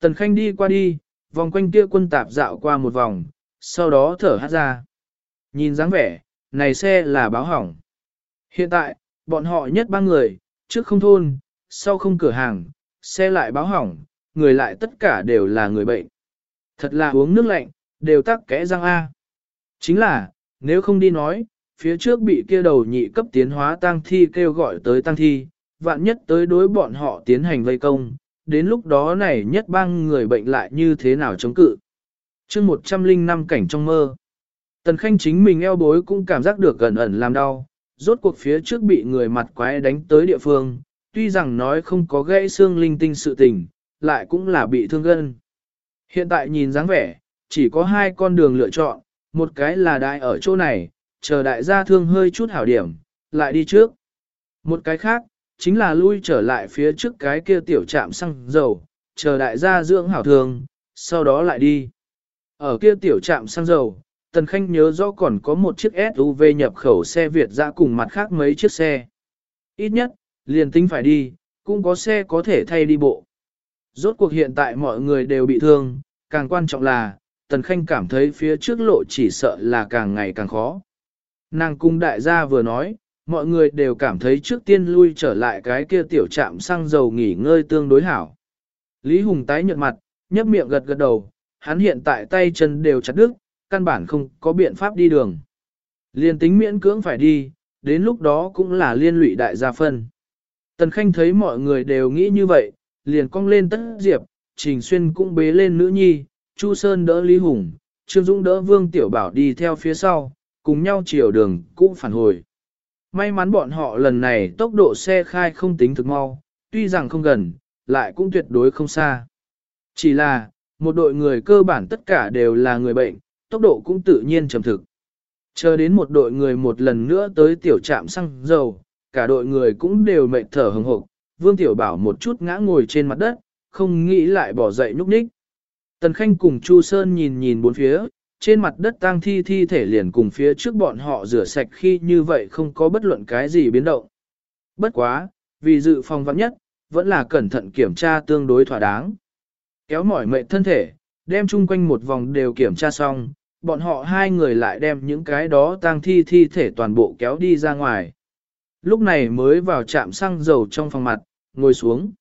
Tần Khanh đi qua đi, vòng quanh kia quân tạp dạo qua một vòng, sau đó thở hát ra. Nhìn dáng vẻ, này xe là báo hỏng. Hiện tại, bọn họ nhất ba người, trước không thôn, sau không cửa hàng, xe lại báo hỏng, người lại tất cả đều là người bệnh. Thật là uống nước lạnh, đều tắc kẽ răng A. Chính là, nếu không đi nói, phía trước bị kia đầu nhị cấp tiến hóa tăng thi kêu gọi tới tăng thi, vạn nhất tới đối bọn họ tiến hành vây công, đến lúc đó này nhất bang người bệnh lại như thế nào chống cự. chương 105 cảnh trong mơ, Tần Khanh chính mình eo bối cũng cảm giác được gần ẩn làm đau, rốt cuộc phía trước bị người mặt quái đánh tới địa phương, tuy rằng nói không có gãy xương linh tinh sự tình, lại cũng là bị thương gân. Hiện tại nhìn dáng vẻ, chỉ có hai con đường lựa chọn, một cái là đại ở chỗ này, chờ đại gia thương hơi chút hảo điểm, lại đi trước. Một cái khác, chính là lui trở lại phía trước cái kia tiểu trạm xăng dầu, chờ đại gia dưỡng hảo thường, sau đó lại đi. Ở kia tiểu trạm xăng dầu, Tần Khanh nhớ rõ còn có một chiếc SUV nhập khẩu xe Việt ra cùng mặt khác mấy chiếc xe. Ít nhất, liền tính phải đi, cũng có xe có thể thay đi bộ. Rốt cuộc hiện tại mọi người đều bị thương, càng quan trọng là, Tần Khanh cảm thấy phía trước lộ chỉ sợ là càng ngày càng khó. Nàng cung đại gia vừa nói, mọi người đều cảm thấy trước tiên lui trở lại cái kia tiểu trạm xăng dầu nghỉ ngơi tương đối hảo. Lý Hùng tái nhợt mặt, nhấp miệng gật gật đầu, hắn hiện tại tay chân đều chặt đứt, căn bản không có biện pháp đi đường. Liên tính miễn cưỡng phải đi, đến lúc đó cũng là liên lụy đại gia phân. Tần Khanh thấy mọi người đều nghĩ như vậy, liền cong lên tất diệp, Trình Xuyên cũng bế lên nữ nhi, Chu Sơn đỡ Lý Hùng, Trương Dũng đỡ Vương Tiểu Bảo đi theo phía sau, cùng nhau chiều đường cũng phản hồi. May mắn bọn họ lần này tốc độ xe khai không tính thực mau, tuy rằng không gần, lại cũng tuyệt đối không xa. Chỉ là, một đội người cơ bản tất cả đều là người bệnh, tốc độ cũng tự nhiên chậm thực. Chờ đến một đội người một lần nữa tới tiểu trạm xăng dầu, cả đội người cũng đều mệt thở hừng hực. Vương Tiểu Bảo một chút ngã ngồi trên mặt đất, không nghĩ lại bỏ dậy nhúc nhích. Tần Khanh cùng Chu Sơn nhìn nhìn bốn phía, trên mặt đất tang thi thi thể liền cùng phía trước bọn họ rửa sạch khi như vậy không có bất luận cái gì biến động. Bất quá, vì dự phòng vắng nhất, vẫn là cẩn thận kiểm tra tương đối thỏa đáng. Kéo mỏi mệt thân thể, đem chung quanh một vòng đều kiểm tra xong, bọn họ hai người lại đem những cái đó tang thi thi thể toàn bộ kéo đi ra ngoài. Lúc này mới vào trạm xăng dầu trong phòng mặt, ngồi xuống.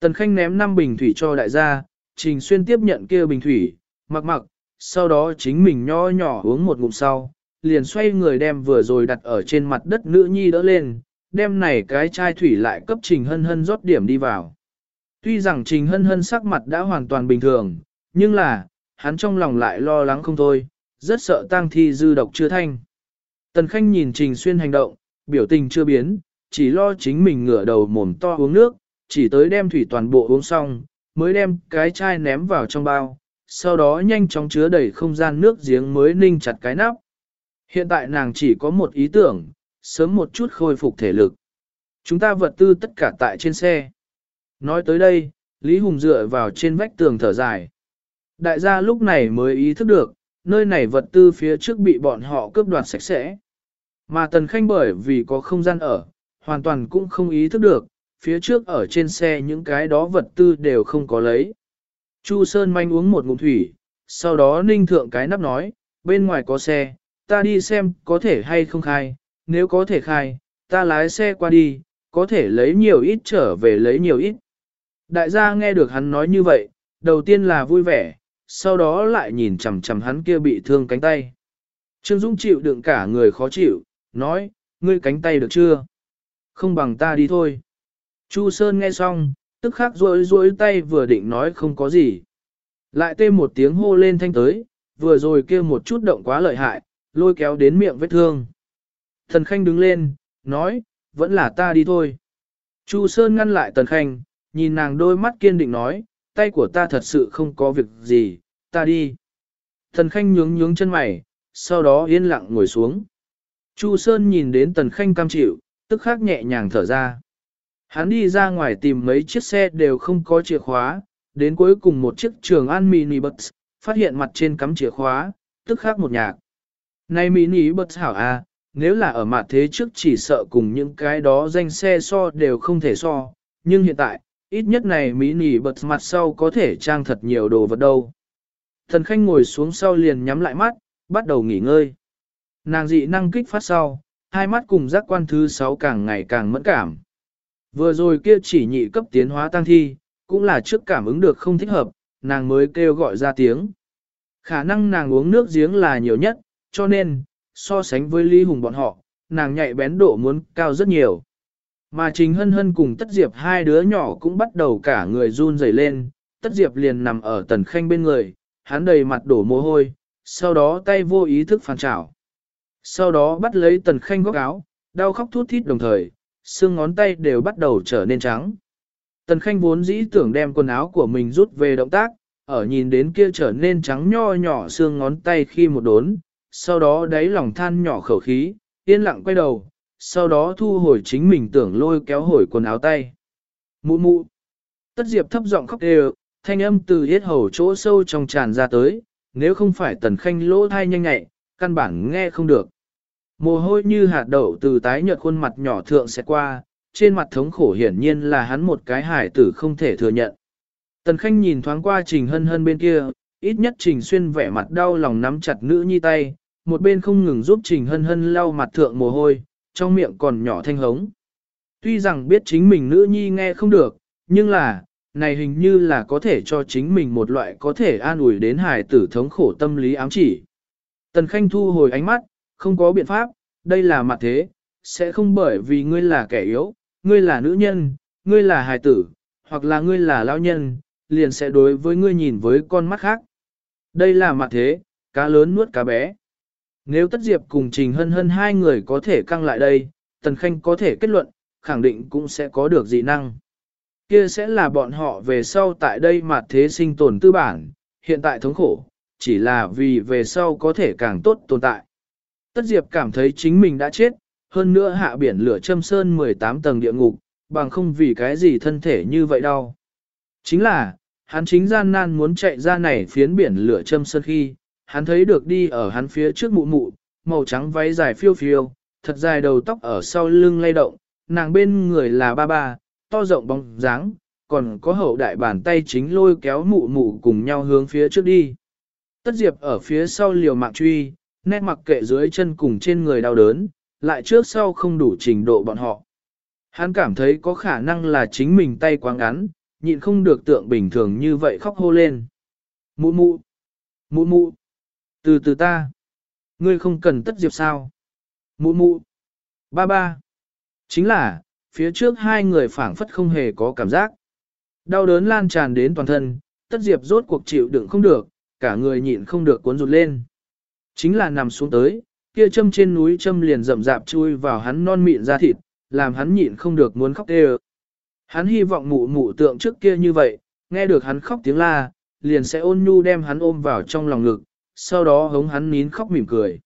Tần Khanh ném 5 bình thủy cho đại gia, Trình Xuyên tiếp nhận kia bình thủy, mặc mặc, sau đó chính mình nho nhỏ uống một ngụm sau, liền xoay người đem vừa rồi đặt ở trên mặt đất nữ nhi đỡ lên, đem này cái chai thủy lại cấp Trình Hân Hân rót điểm đi vào. Tuy rằng Trình Hân Hân sắc mặt đã hoàn toàn bình thường, nhưng là, hắn trong lòng lại lo lắng không thôi, rất sợ tang thi dư độc chưa thanh. Tần Khanh nhìn Trình Xuyên hành động, biểu tình chưa biến, chỉ lo chính mình ngửa đầu mồm to uống nước, chỉ tới đem thủy toàn bộ uống xong, mới đem cái chai ném vào trong bao, sau đó nhanh chóng chứa đầy không gian nước giếng mới ninh chặt cái nắp. Hiện tại nàng chỉ có một ý tưởng, sớm một chút khôi phục thể lực. Chúng ta vật tư tất cả tại trên xe. Nói tới đây, Lý Hùng dựa vào trên vách tường thở dài. Đại gia lúc này mới ý thức được, nơi này vật tư phía trước bị bọn họ cướp đoạt sạch sẽ. Mà Tần Khanh bởi vì có không gian ở, hoàn toàn cũng không ý thức được, phía trước ở trên xe những cái đó vật tư đều không có lấy. Chu Sơn manh uống một ngụm thủy, sau đó ninh thượng cái nắp nói, bên ngoài có xe, ta đi xem có thể hay không khai, nếu có thể khai, ta lái xe qua đi, có thể lấy nhiều ít trở về lấy nhiều ít. Đại gia nghe được hắn nói như vậy, đầu tiên là vui vẻ, sau đó lại nhìn chằm chằm hắn kia bị thương cánh tay. Trương Dũng chịu đựng cả người khó chịu, nói, ngươi cánh tay được chưa? Không bằng ta đi thôi. Chu Sơn nghe xong, tức khắc rối rối tay vừa định nói không có gì. Lại tê một tiếng hô lên thanh tới, vừa rồi kêu một chút động quá lợi hại, lôi kéo đến miệng vết thương. Thần Khanh đứng lên, nói, vẫn là ta đi thôi. Chu Sơn ngăn lại Tần Khanh, nhìn nàng đôi mắt kiên định nói, tay của ta thật sự không có việc gì, ta đi. Tần Khanh nhướng nhướng chân mày, sau đó yên lặng ngồi xuống. Chu Sơn nhìn đến Tần Khanh cam chịu, tức khắc nhẹ nhàng thở ra. Hắn đi ra ngoài tìm mấy chiếc xe đều không có chìa khóa, đến cuối cùng một chiếc trường an mini bus, phát hiện mặt trên cắm chìa khóa, tức khác một nhạc. Này mini bus hảo à, nếu là ở mặt thế trước chỉ sợ cùng những cái đó danh xe so đều không thể so, nhưng hiện tại, ít nhất này mỹ bật mặt sau có thể trang thật nhiều đồ vật đâu. Thần khanh ngồi xuống sau liền nhắm lại mắt, bắt đầu nghỉ ngơi. Nàng dị năng kích phát sau, hai mắt cùng giác quan thứ sáu càng ngày càng mẫn cảm. Vừa rồi kia chỉ nhị cấp tiến hóa tăng thi, cũng là trước cảm ứng được không thích hợp, nàng mới kêu gọi ra tiếng. Khả năng nàng uống nước giếng là nhiều nhất, cho nên, so sánh với Lý Hùng bọn họ, nàng nhạy bén độ muốn cao rất nhiều. Mà chính Hân Hân cùng Tất Diệp hai đứa nhỏ cũng bắt đầu cả người run rẩy lên, Tất Diệp liền nằm ở tần khanh bên người, hắn đầy mặt đổ mồ hôi, sau đó tay vô ý thức phản trảo. Sau đó bắt lấy tần khanh góc áo, đau khóc thút thít đồng thời, xương ngón tay đều bắt đầu trở nên trắng. Tần khanh vốn dĩ tưởng đem quần áo của mình rút về động tác, ở nhìn đến kia trở nên trắng nho nhỏ xương ngón tay khi một đốn, sau đó đáy lòng than nhỏ khẩu khí, yên lặng quay đầu, sau đó thu hồi chính mình tưởng lôi kéo hồi quần áo tay. Mụ mụ. Tất diệp thấp giọng khóc đều, thanh âm từ hết hầu chỗ sâu trong tràn ra tới, nếu không phải tần khanh lỗ thai nhanh nhẹ, căn bản nghe không được. Mồ hôi như hạt đậu từ tái nhợt khuôn mặt nhỏ thượng sẽ qua, trên mặt thống khổ hiển nhiên là hắn một cái hải tử không thể thừa nhận. Tần Khanh nhìn thoáng qua Trình Hân Hân bên kia, ít nhất Trình Xuyên vẻ mặt đau lòng nắm chặt nữ nhi tay, một bên không ngừng giúp Trình Hân Hân lau mặt thượng mồ hôi, trong miệng còn nhỏ thanh hống. Tuy rằng biết chính mình nữ nhi nghe không được, nhưng là, này hình như là có thể cho chính mình một loại có thể an ủi đến hài tử thống khổ tâm lý ám chỉ. Tần Khanh thu hồi ánh mắt, không có biện pháp, đây là mặt thế, sẽ không bởi vì ngươi là kẻ yếu, ngươi là nữ nhân, ngươi là hài tử, hoặc là ngươi là lao nhân, liền sẽ đối với ngươi nhìn với con mắt khác. Đây là mặt thế, cá lớn nuốt cá bé. Nếu Tất Diệp cùng Trình Hân Hân hai người có thể căng lại đây, Tần Khanh có thể kết luận, khẳng định cũng sẽ có được dị năng. Kia sẽ là bọn họ về sau tại đây mặt thế sinh tồn tư bản, hiện tại thống khổ, chỉ là vì về sau có thể càng tốt tồn tại. Tất Diệp cảm thấy chính mình đã chết, hơn nữa hạ biển lửa châm sơn 18 tầng địa ngục, bằng không vì cái gì thân thể như vậy đâu. Chính là, hắn chính gian nan muốn chạy ra này phiến biển lửa châm sơn khi, hắn thấy được đi ở hắn phía trước mụ mụ, màu trắng váy dài phiêu phiêu, thật dài đầu tóc ở sau lưng lay động, nàng bên người là ba ba, to rộng bóng dáng, còn có hậu đại bàn tay chính lôi kéo mụ mụ cùng nhau hướng phía trước đi. Tất diệp ở phía sau liều mạng truy, nét mặc kệ dưới chân cùng trên người đau đớn, lại trước sau không đủ trình độ bọn họ. Hắn cảm thấy có khả năng là chính mình tay quá ngắn, nhịn không được tượng bình thường như vậy khóc hô lên. Mụ mụ, mụ mụ, từ từ ta, ngươi không cần tất diệp sao. Mụ mụ, ba ba, chính là, phía trước hai người phảng phất không hề có cảm giác. Đau đớn lan tràn đến toàn thân, tất diệp rốt cuộc chịu đựng không được, cả người nhịn không được cuốn rụt lên. Chính là nằm xuống tới, kia châm trên núi châm liền rậm rạp chui vào hắn non mịn ra thịt, làm hắn nhịn không được muốn khóc đê Hắn hy vọng mụ mụ tượng trước kia như vậy, nghe được hắn khóc tiếng la, liền sẽ ôn nhu đem hắn ôm vào trong lòng ngực, sau đó hống hắn nín khóc mỉm cười.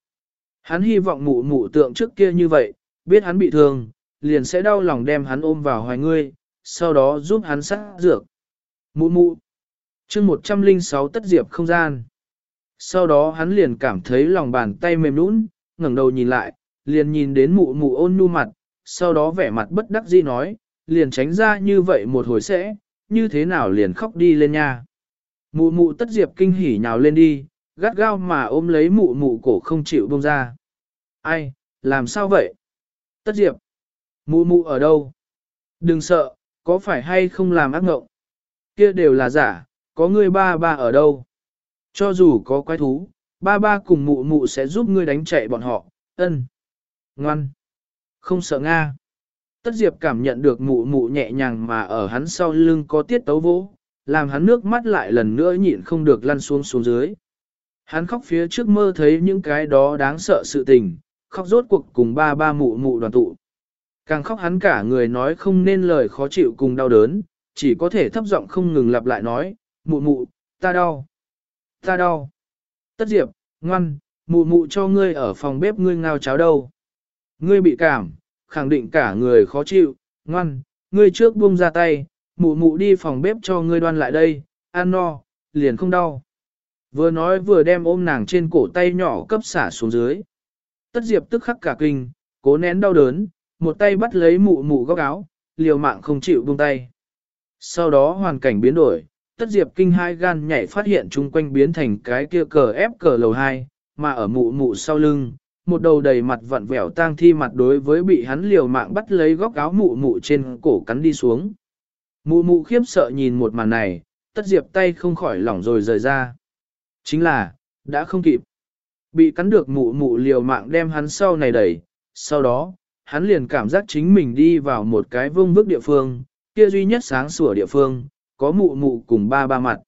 Hắn hy vọng mụ mụ tượng trước kia như vậy, biết hắn bị thương, liền sẽ đau lòng đem hắn ôm vào hoài ngươi, sau đó giúp hắn sát dược. Mụ mụ. chương 106 tất diệp không gian. Sau đó hắn liền cảm thấy lòng bàn tay mềm nũng, ngẩng đầu nhìn lại, liền nhìn đến mụ mụ ôn nhu mặt, sau đó vẻ mặt bất đắc dĩ nói, liền tránh ra như vậy một hồi sẽ, như thế nào liền khóc đi lên nha. Mụ mụ tất diệp kinh hỉ nhào lên đi, gắt gao mà ôm lấy mụ mụ cổ không chịu buông ra. Ai, làm sao vậy? Tất diệp, mụ mụ ở đâu? Đừng sợ, có phải hay không làm ác ngộng? Kia đều là giả, có người ba ba ở đâu? Cho dù có quái thú, ba ba cùng mụ mụ sẽ giúp ngươi đánh chạy bọn họ, ân. Ngoan. Không sợ Nga. Tất Diệp cảm nhận được mụ mụ nhẹ nhàng mà ở hắn sau lưng có tiết tấu vỗ, làm hắn nước mắt lại lần nữa nhịn không được lăn xuống xuống dưới. Hắn khóc phía trước mơ thấy những cái đó đáng sợ sự tình, khóc rốt cuộc cùng ba ba mụ mụ đoàn tụ. Càng khóc hắn cả người nói không nên lời khó chịu cùng đau đớn, chỉ có thể thấp giọng không ngừng lặp lại nói, mụ mụ, ta đau, ta đau. Tất Diệp, ngoan, mụ mụ cho ngươi ở phòng bếp ngươi ngao cháo đâu. Ngươi bị cảm, khẳng định cả người khó chịu, ngoan, ngươi trước buông ra tay, mụ mụ đi phòng bếp cho ngươi đoan lại đây, ăn no, liền không đau. Vừa nói vừa đem ôm nàng trên cổ tay nhỏ cấp xả xuống dưới. Tất diệp tức khắc cả kinh, cố nén đau đớn, một tay bắt lấy mụ mụ góc áo, liều mạng không chịu buông tay. Sau đó hoàn cảnh biến đổi, tất diệp kinh hai gan nhảy phát hiện chung quanh biến thành cái kia cờ ép cờ lầu hai, mà ở mụ mụ sau lưng, một đầu đầy mặt vặn vẹo tang thi mặt đối với bị hắn liều mạng bắt lấy góc áo mụ mụ trên cổ cắn đi xuống. Mụ mụ khiếp sợ nhìn một màn này, tất diệp tay không khỏi lỏng rồi rời ra. Chính là, đã không kịp. Bị cắn được mụ mụ liều mạng đem hắn sau này đẩy, sau đó, hắn liền cảm giác chính mình đi vào một cái vương vức địa phương, kia duy nhất sáng sủa địa phương, có mụ mụ cùng ba ba mặt.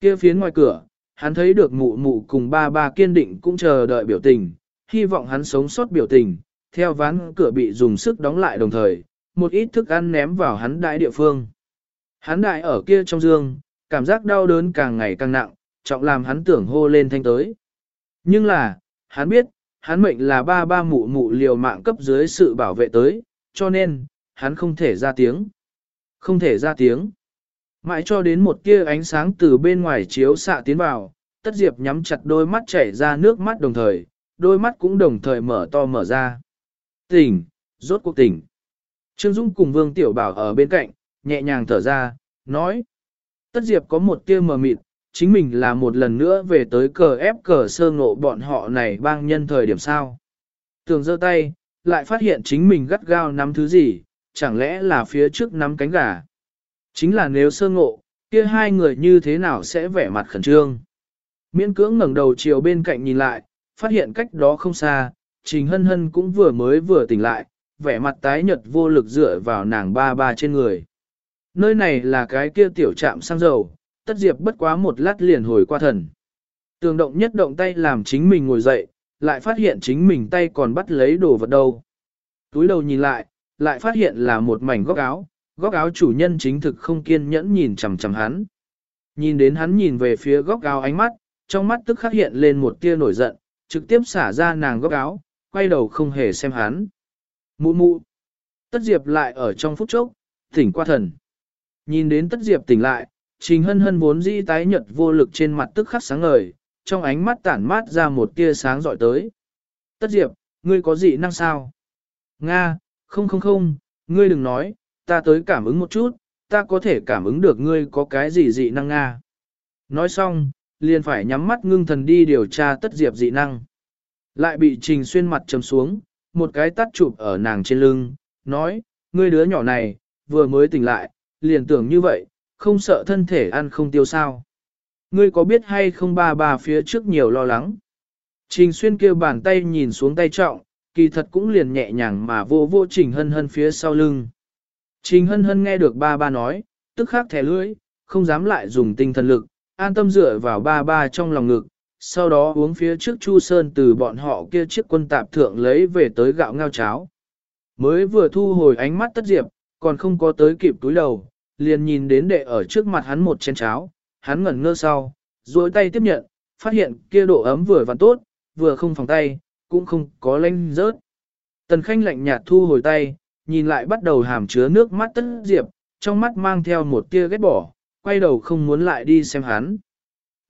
Kia phía ngoài cửa, hắn thấy được mụ mụ cùng ba ba kiên định cũng chờ đợi biểu tình, hy vọng hắn sống sót biểu tình, theo ván cửa bị dùng sức đóng lại đồng thời, một ít thức ăn ném vào hắn đại địa phương. Hắn đại ở kia trong giường, cảm giác đau đớn càng ngày càng nặng, trọng làm hắn tưởng hô lên thanh tới. Nhưng là, hắn biết, hắn mệnh là ba ba mụ mụ liều mạng cấp dưới sự bảo vệ tới, cho nên, hắn không thể ra tiếng. Không thể ra tiếng. Mãi cho đến một tia ánh sáng từ bên ngoài chiếu xạ tiến vào, tất diệp nhắm chặt đôi mắt chảy ra nước mắt đồng thời, đôi mắt cũng đồng thời mở to mở ra. Tỉnh, rốt cuộc tỉnh. Trương Dung cùng Vương Tiểu Bảo ở bên cạnh, nhẹ nhàng thở ra, nói. Tất diệp có một tia mờ mịt, chính mình là một lần nữa về tới cờ ép cờ sơ ngộ bọn họ này bang nhân thời điểm sao. Tường giơ tay, lại phát hiện chính mình gắt gao nắm thứ gì, chẳng lẽ là phía trước nắm cánh gà. Chính là nếu sơ ngộ, kia hai người như thế nào sẽ vẻ mặt khẩn trương. Miễn cưỡng ngẩng đầu chiều bên cạnh nhìn lại, phát hiện cách đó không xa, Trình Hân Hân cũng vừa mới vừa tỉnh lại, vẻ mặt tái nhợt vô lực dựa vào nàng ba ba trên người. Nơi này là cái kia tiểu trạm xăng dầu, tất diệp bất quá một lát liền hồi qua thần. Tường động nhất động tay làm chính mình ngồi dậy, lại phát hiện chính mình tay còn bắt lấy đồ vật đâu. Túi đầu nhìn lại, lại phát hiện là một mảnh góc áo, góc áo chủ nhân chính thực không kiên nhẫn nhìn chằm chằm hắn. Nhìn đến hắn nhìn về phía góc áo ánh mắt, trong mắt tức khắc hiện lên một tia nổi giận, trực tiếp xả ra nàng góc áo, quay đầu không hề xem hắn. Mụ mụ. Tất Diệp lại ở trong phút chốc, tỉnh qua thần. Nhìn đến Tất Diệp tỉnh lại, Trình Hân Hân vốn dĩ tái nhợt vô lực trên mặt tức khắc sáng ngời, trong ánh mắt tản mát ra một tia sáng dọi tới. Tất Diệp, ngươi có dị năng sao? Nga, không không không, ngươi đừng nói, ta tới cảm ứng một chút, ta có thể cảm ứng được ngươi có cái gì dị năng Nga. Nói xong, liền phải nhắm mắt ngưng thần đi điều tra tất diệp dị năng. Lại bị trình xuyên mặt chấm xuống, một cái tắt chụp ở nàng trên lưng, nói, ngươi đứa nhỏ này, vừa mới tỉnh lại, liền tưởng như vậy, không sợ thân thể ăn không tiêu sao. Ngươi có biết hay không ba bà phía trước nhiều lo lắng. Trình xuyên kêu bàn tay nhìn xuống tay trọng, kỳ thật cũng liền nhẹ nhàng mà vô vô trình hân hân phía sau lưng. Trình hân hân nghe được ba ba nói, tức khắc thẻ lưỡi, không dám lại dùng tinh thần lực, an tâm dựa vào ba ba trong lòng ngực, sau đó uống phía trước Chu Sơn từ bọn họ kia chiếc quân tạp thượng lấy về tới gạo ngao cháo. Mới vừa thu hồi ánh mắt tất diệp, còn không có tới kịp túi đầu, liền nhìn đến đệ ở trước mặt hắn một chén cháo, hắn ngẩn ngơ sau, duỗi tay tiếp nhận, phát hiện kia độ ấm vừa vặn tốt, vừa không phòng tay, cũng không có lanh rớt. Tần Khanh lạnh nhạt thu hồi tay, nhìn lại bắt đầu hàm chứa nước mắt tất diệp, trong mắt mang theo một tia ghét bỏ, quay đầu không muốn lại đi xem hắn.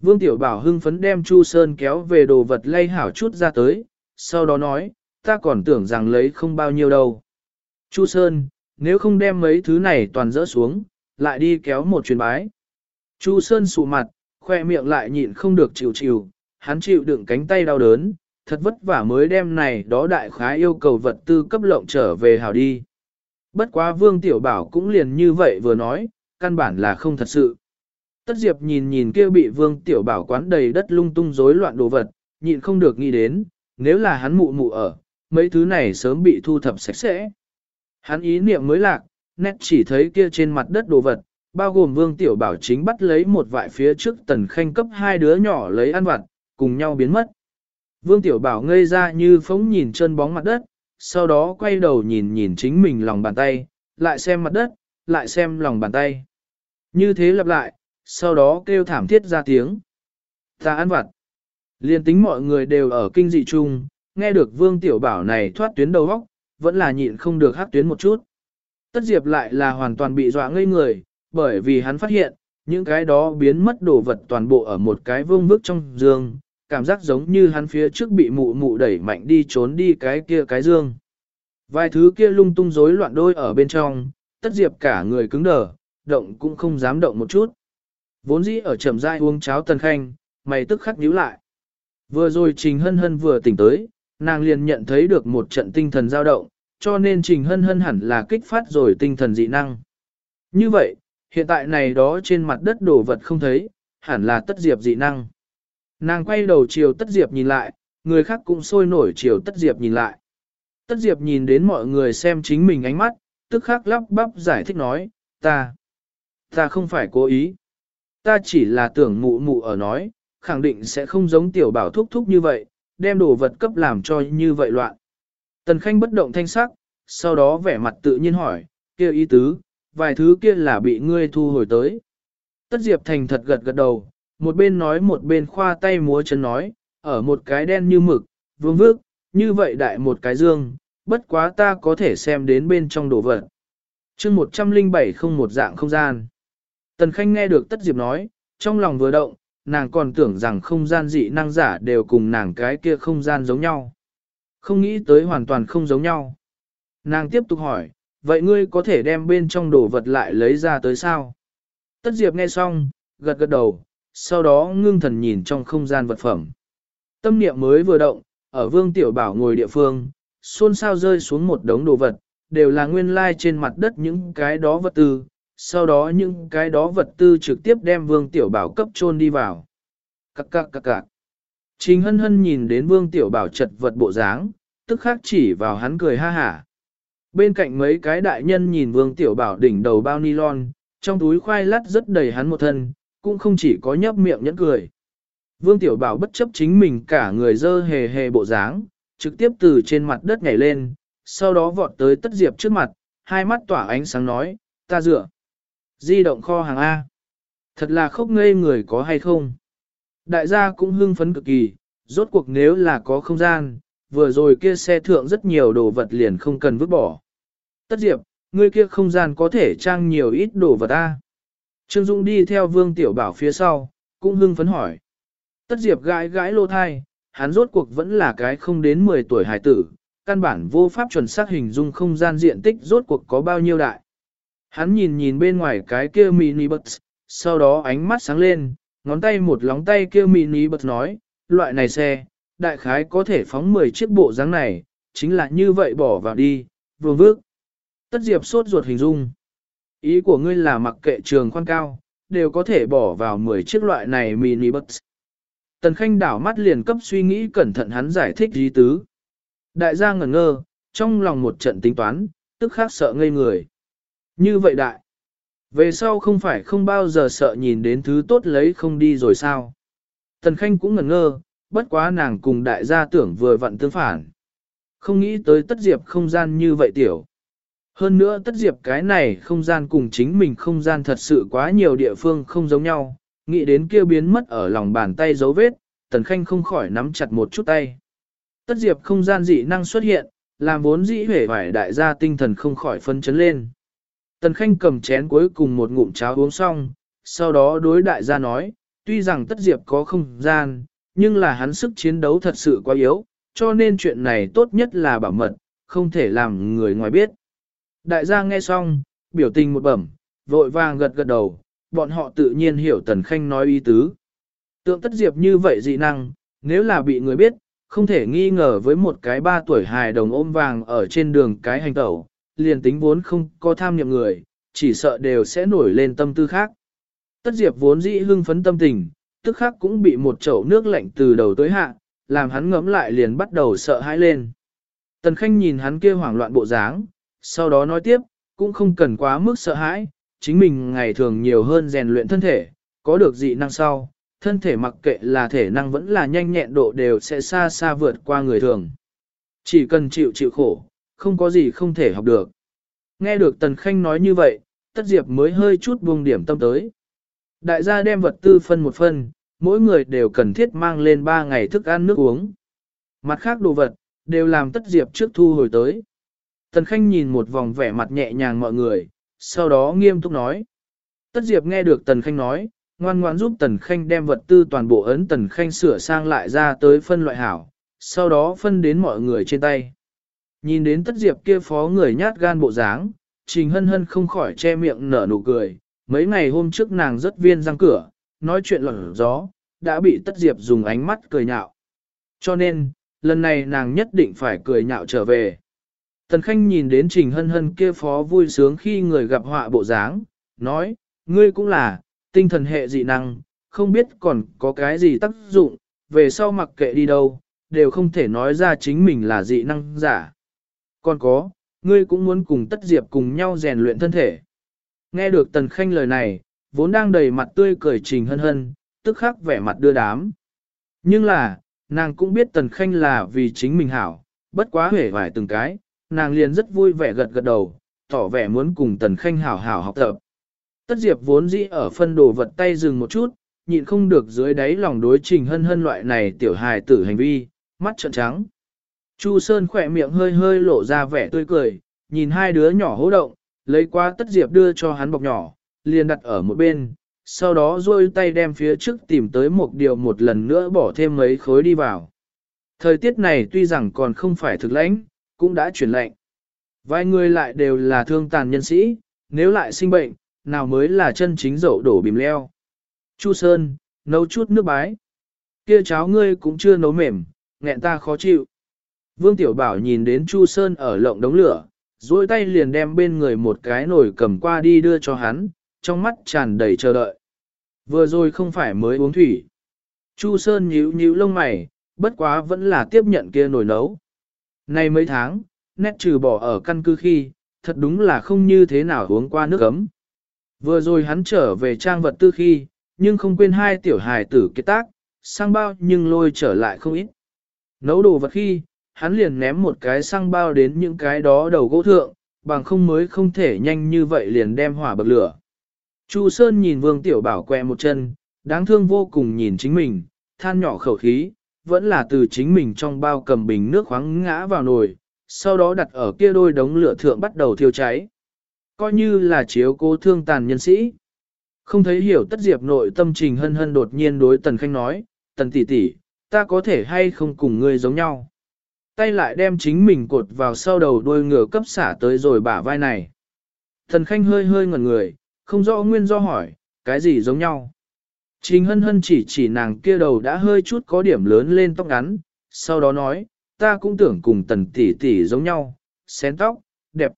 Vương Tiểu Bảo hưng phấn đem Chu Sơn kéo về đồ vật lay hảo chút ra tới, sau đó nói, ta còn tưởng rằng lấy không bao nhiêu đâu. Chu Sơn, nếu không đem mấy thứ này toàn dỡ xuống, lại đi kéo một chuyến bái. Chu Sơn sụ mặt, khoe miệng lại nhịn không được chịu chịu, hắn chịu đựng cánh tay đau đớn, thật vất vả mới đem này đó đại khái yêu cầu vật tư cấp lộng trở về hảo đi. Bất quá Vương Tiểu Bảo cũng liền như vậy vừa nói, căn bản là không thật sự. Tất Diệp nhìn nhìn kia bị Vương Tiểu Bảo quán đầy đất lung tung rối loạn đồ vật, nhịn không được nghĩ đến, nếu là hắn mụ mụ ở, mấy thứ này sớm bị thu thập sạch sẽ. Hắn ý niệm mới lạc, nét chỉ thấy kia trên mặt đất đồ vật, bao gồm Vương Tiểu Bảo chính bắt lấy một vại phía trước tần khanh cấp hai đứa nhỏ lấy ăn vặt, cùng nhau biến mất. Vương Tiểu Bảo ngây ra như phóng nhìn chân bóng mặt đất, sau đó quay đầu nhìn nhìn chính mình lòng bàn tay, lại xem mặt đất, lại xem lòng bàn tay. Như thế lặp lại, sau đó kêu thảm thiết ra tiếng. Ta ăn vặt. Liên tính mọi người đều ở kinh dị chung, nghe được vương tiểu bảo này thoát tuyến đầu góc, vẫn là nhịn không được hát tuyến một chút. Tất diệp lại là hoàn toàn bị dọa ngây người, bởi vì hắn phát hiện, những cái đó biến mất đồ vật toàn bộ ở một cái vương vức trong giường, cảm giác giống như hắn phía trước bị mụ mụ đẩy mạnh đi trốn đi cái kia cái dương. Vài thứ kia lung tung rối loạn đôi ở bên trong, tất diệp cả người cứng đờ, động cũng không dám động một chút. Vốn dĩ ở chậm rãi uống cháo tần khanh, mày tức khắc nhíu lại. Vừa rồi Trình Hân Hân vừa tỉnh tới, nàng liền nhận thấy được một trận tinh thần dao động, cho nên Trình Hân Hân hẳn là kích phát rồi tinh thần dị năng. Như vậy, hiện tại này đó trên mặt đất đổ vật không thấy, hẳn là tất diệp dị năng. Nàng quay đầu chiều tất diệp nhìn lại, người khác cũng sôi nổi chiều tất diệp nhìn lại. Tất diệp nhìn đến mọi người xem chính mình ánh mắt, tức khắc lắp bắp giải thích nói, ta, ta không phải cố ý. Ta chỉ là tưởng mụ mụ ở nói, khẳng định sẽ không giống tiểu bảo thúc thúc như vậy, đem đồ vật cấp làm cho như vậy loạn. Tần Khanh bất động thanh sắc, sau đó vẻ mặt tự nhiên hỏi, kia ý tứ, vài thứ kia là bị ngươi thu hồi tới. Tất Diệp Thành thật gật gật đầu, một bên nói một bên khoa tay múa chân nói, ở một cái đen như mực, vương vước, như vậy đại một cái dương, bất quá ta có thể xem đến bên trong đồ vật. chương 107 không một dạng không gian. Tần Khanh nghe được Tất Diệp nói, trong lòng vừa động, nàng còn tưởng rằng không gian dị năng giả đều cùng nàng cái kia không gian giống nhau. Không nghĩ tới hoàn toàn không giống nhau. Nàng tiếp tục hỏi, vậy ngươi có thể đem bên trong đồ vật lại lấy ra tới sao? Tất Diệp nghe xong, gật gật đầu, sau đó ngưng thần nhìn trong không gian vật phẩm. Tâm niệm mới vừa động, ở vương tiểu bảo ngồi địa phương, xôn xao rơi xuống một đống đồ vật, đều là nguyên lai trên mặt đất những cái đó vật tư, sau đó những cái đó vật tư trực tiếp đem vương tiểu bảo cấp chôn đi vào. Cạc cạc cạc cạc. Trình hân hân nhìn đến vương tiểu bảo chật vật bộ dáng, tức khắc chỉ vào hắn cười ha hả. Bên cạnh mấy cái đại nhân nhìn vương tiểu bảo đỉnh đầu bao nylon, trong túi khoai lát rất đầy hắn một thân, cũng không chỉ có nhấp miệng nhẫn cười. Vương tiểu bảo bất chấp chính mình cả người dơ hề hề bộ dáng, trực tiếp từ trên mặt đất nhảy lên, sau đó vọt tới tất diệp trước mặt, hai mắt tỏa ánh sáng nói, ta dựa. Di động kho hàng A. Thật là khốc ngây người có hay không? Đại gia cũng hưng phấn cực kỳ, rốt cuộc nếu là có không gian, vừa rồi kia xe thượng rất nhiều đồ vật liền không cần vứt bỏ. Tất diệp, ngươi kia không gian có thể trang nhiều ít đồ vật A. Trương Dung đi theo Vương Tiểu Bảo phía sau, cũng hưng phấn hỏi. Tất diệp gãi gãi lô thai, hắn rốt cuộc vẫn là cái không đến 10 tuổi hải tử, căn bản vô pháp chuẩn xác hình dung không gian diện tích rốt cuộc có bao nhiêu đại. Hắn nhìn nhìn bên ngoài cái kia mini bus, sau đó ánh mắt sáng lên, ngón tay một lóng tay kia mini bus nói, loại này xe, đại khái có thể phóng 10 chiếc bộ dáng này, chính là như vậy bỏ vào đi, vương vước. Tất diệp sốt ruột hình dung. Ý của ngươi là mặc kệ trường khoan cao, đều có thể bỏ vào 10 chiếc loại này mini bus. Tần Khanh đảo mắt liền cấp suy nghĩ cẩn thận hắn giải thích ý tứ. Đại gia ngẩn ngơ, trong lòng một trận tính toán, tức khác sợ ngây người. Như vậy đại. Về sau không phải không bao giờ sợ nhìn đến thứ tốt lấy không đi rồi sao. Tần Khanh cũng ngẩn ngơ, bất quá nàng cùng đại gia tưởng vừa vặn tương phản. Không nghĩ tới tất diệp không gian như vậy tiểu. Hơn nữa tất diệp cái này không gian cùng chính mình không gian thật sự quá nhiều địa phương không giống nhau, nghĩ đến kia biến mất ở lòng bàn tay dấu vết, tần khanh không khỏi nắm chặt một chút tay. Tất diệp không gian dị năng xuất hiện, làm vốn dĩ hể vải đại gia tinh thần không khỏi phân chấn lên. Tần khanh cầm chén cuối cùng một ngụm cháo uống xong, sau đó đối đại gia nói, tuy rằng tất diệp có không gian, nhưng là hắn sức chiến đấu thật sự quá yếu, cho nên chuyện này tốt nhất là bảo mật, không thể làm người ngoài biết. Đại gia nghe xong, biểu tình một bẩm, vội vàng gật gật đầu, bọn họ tự nhiên hiểu Tần Khanh nói ý tứ. Tượng tất diệp như vậy dị năng, nếu là bị người biết, không thể nghi ngờ với một cái ba tuổi hài đồng ôm vàng ở trên đường cái hành tẩu, liền tính vốn không có tham niệm người, chỉ sợ đều sẽ nổi lên tâm tư khác. Tất diệp vốn dĩ hưng phấn tâm tình, tức khắc cũng bị một chậu nước lạnh từ đầu tới hạ, làm hắn ngấm lại liền bắt đầu sợ hãi lên. Tần Khanh nhìn hắn kia hoảng loạn bộ dáng, sau đó nói tiếp, cũng không cần quá mức sợ hãi, chính mình ngày thường nhiều hơn rèn luyện thân thể, có được dị năng sau, thân thể mặc kệ là thể năng vẫn là nhanh nhẹn độ đều sẽ xa xa vượt qua người thường. Chỉ cần chịu chịu khổ, không có gì không thể học được. Nghe được Tần Khanh nói như vậy, Tất Diệp mới hơi chút buông điểm tâm tới. Đại gia đem vật tư phân một phân, mỗi người đều cần thiết mang lên 3 ngày thức ăn nước uống. Mặt khác đồ vật, đều làm Tất Diệp trước thu hồi tới. Tần Khanh nhìn một vòng vẻ mặt nhẹ nhàng mọi người, sau đó nghiêm túc nói. Tất Diệp nghe được Tần Khanh nói, ngoan ngoãn giúp Tần Khanh đem vật tư toàn bộ ấn Tần Khanh sửa sang lại ra tới phân loại hảo, sau đó phân đến mọi người trên tay. Nhìn đến Tất Diệp kia phó người nhát gan bộ dáng, Trình Hân Hân không khỏi che miệng nở nụ cười, mấy ngày hôm trước nàng rất viên răng cửa, nói chuyện lỏng gió, đã bị Tất Diệp dùng ánh mắt cười nhạo. Cho nên, lần này nàng nhất định phải cười nhạo trở về. Tần Khanh nhìn đến Trình Hân Hân kia phó vui sướng khi người gặp họa bộ dáng, nói, ngươi cũng là, tinh thần hệ dị năng, không biết còn có cái gì tác dụng, về sau mặc kệ đi đâu, đều không thể nói ra chính mình là dị năng giả. Còn có, ngươi cũng muốn cùng Tất Diệp cùng nhau rèn luyện thân thể. Nghe được Tần Khanh lời này, vốn đang đầy mặt tươi cười Trình Hân Hân, tức khắc vẻ mặt đưa đám. Nhưng là, nàng cũng biết Tần Khanh là vì chính mình hảo, bất quá hể vải từng cái, nàng liền rất vui vẻ gật gật đầu, tỏ vẻ muốn cùng Tần Khanh hảo hảo học tập. Tất Diệp vốn dĩ ở phân đồ vật tay dừng một chút, nhịn không được dưới đáy lòng đối trình hân hân loại này tiểu hài tử hành vi, mắt trợn trắng. Chu Sơn khỏe miệng hơi hơi lộ ra vẻ tươi cười, nhìn hai đứa nhỏ hố động, lấy qua Tất Diệp đưa cho hắn bọc nhỏ, liền đặt ở một bên, sau đó duỗi tay đem phía trước tìm tới một điều một lần nữa bỏ thêm mấy khối đi vào. Thời tiết này tuy rằng còn không phải thực lãnh, cũng đã chuyển lệnh, Vài người lại đều là thương tàn nhân sĩ, nếu lại sinh bệnh, nào mới là chân chính dậu đổ bìm leo. Chu Sơn, nấu chút nước bái. Kia cháo ngươi cũng chưa nấu mềm, nghẹn ta khó chịu. Vương Tiểu Bảo nhìn đến Chu Sơn ở lộng đống lửa, duỗi tay liền đem bên người một cái nồi cầm qua đi đưa cho hắn, trong mắt tràn đầy chờ đợi. Vừa rồi không phải mới uống thủy. Chu Sơn nhíu nhíu lông mày, bất quá vẫn là tiếp nhận kia nồi nấu. Nay mấy tháng, nét trừ bỏ ở căn cứ khi, thật đúng là không như thế nào uống qua nước ấm. Vừa rồi hắn trở về trang vật tư khi, nhưng không quên hai tiểu hài tử kết tác, sang bao nhưng lôi trở lại không ít. Nấu đồ vật khi, hắn liền ném một cái sang bao đến những cái đó đầu gỗ thượng, bằng không mới không thể nhanh như vậy liền đem hỏa bậc lửa. Chu Sơn nhìn Vương Tiểu Bảo quẹ một chân, đáng thương vô cùng nhìn chính mình, than nhỏ khẩu khí, vẫn là từ chính mình trong bao cầm bình nước khoáng ngã vào nồi, sau đó đặt ở kia đôi đống lửa thượng bắt đầu thiêu cháy. Coi như là chiếu cố thương tàn nhân sĩ. Không thấy hiểu tất diệp nội tâm trình hân hân đột nhiên đối Tần Khanh nói, Tần tỷ tỷ, ta có thể hay không cùng ngươi giống nhau. Tay lại đem chính mình cột vào sau đầu đôi ngựa cấp xả tới rồi bả vai này. Tần Khanh hơi hơi ngẩn người, không rõ nguyên do hỏi, cái gì giống nhau. Trình hân hân chỉ chỉ nàng kia đầu đã hơi chút có điểm lớn lên tóc ngắn, sau đó nói, ta cũng tưởng cùng tần tỷ tỷ giống nhau, xén tóc, đẹp.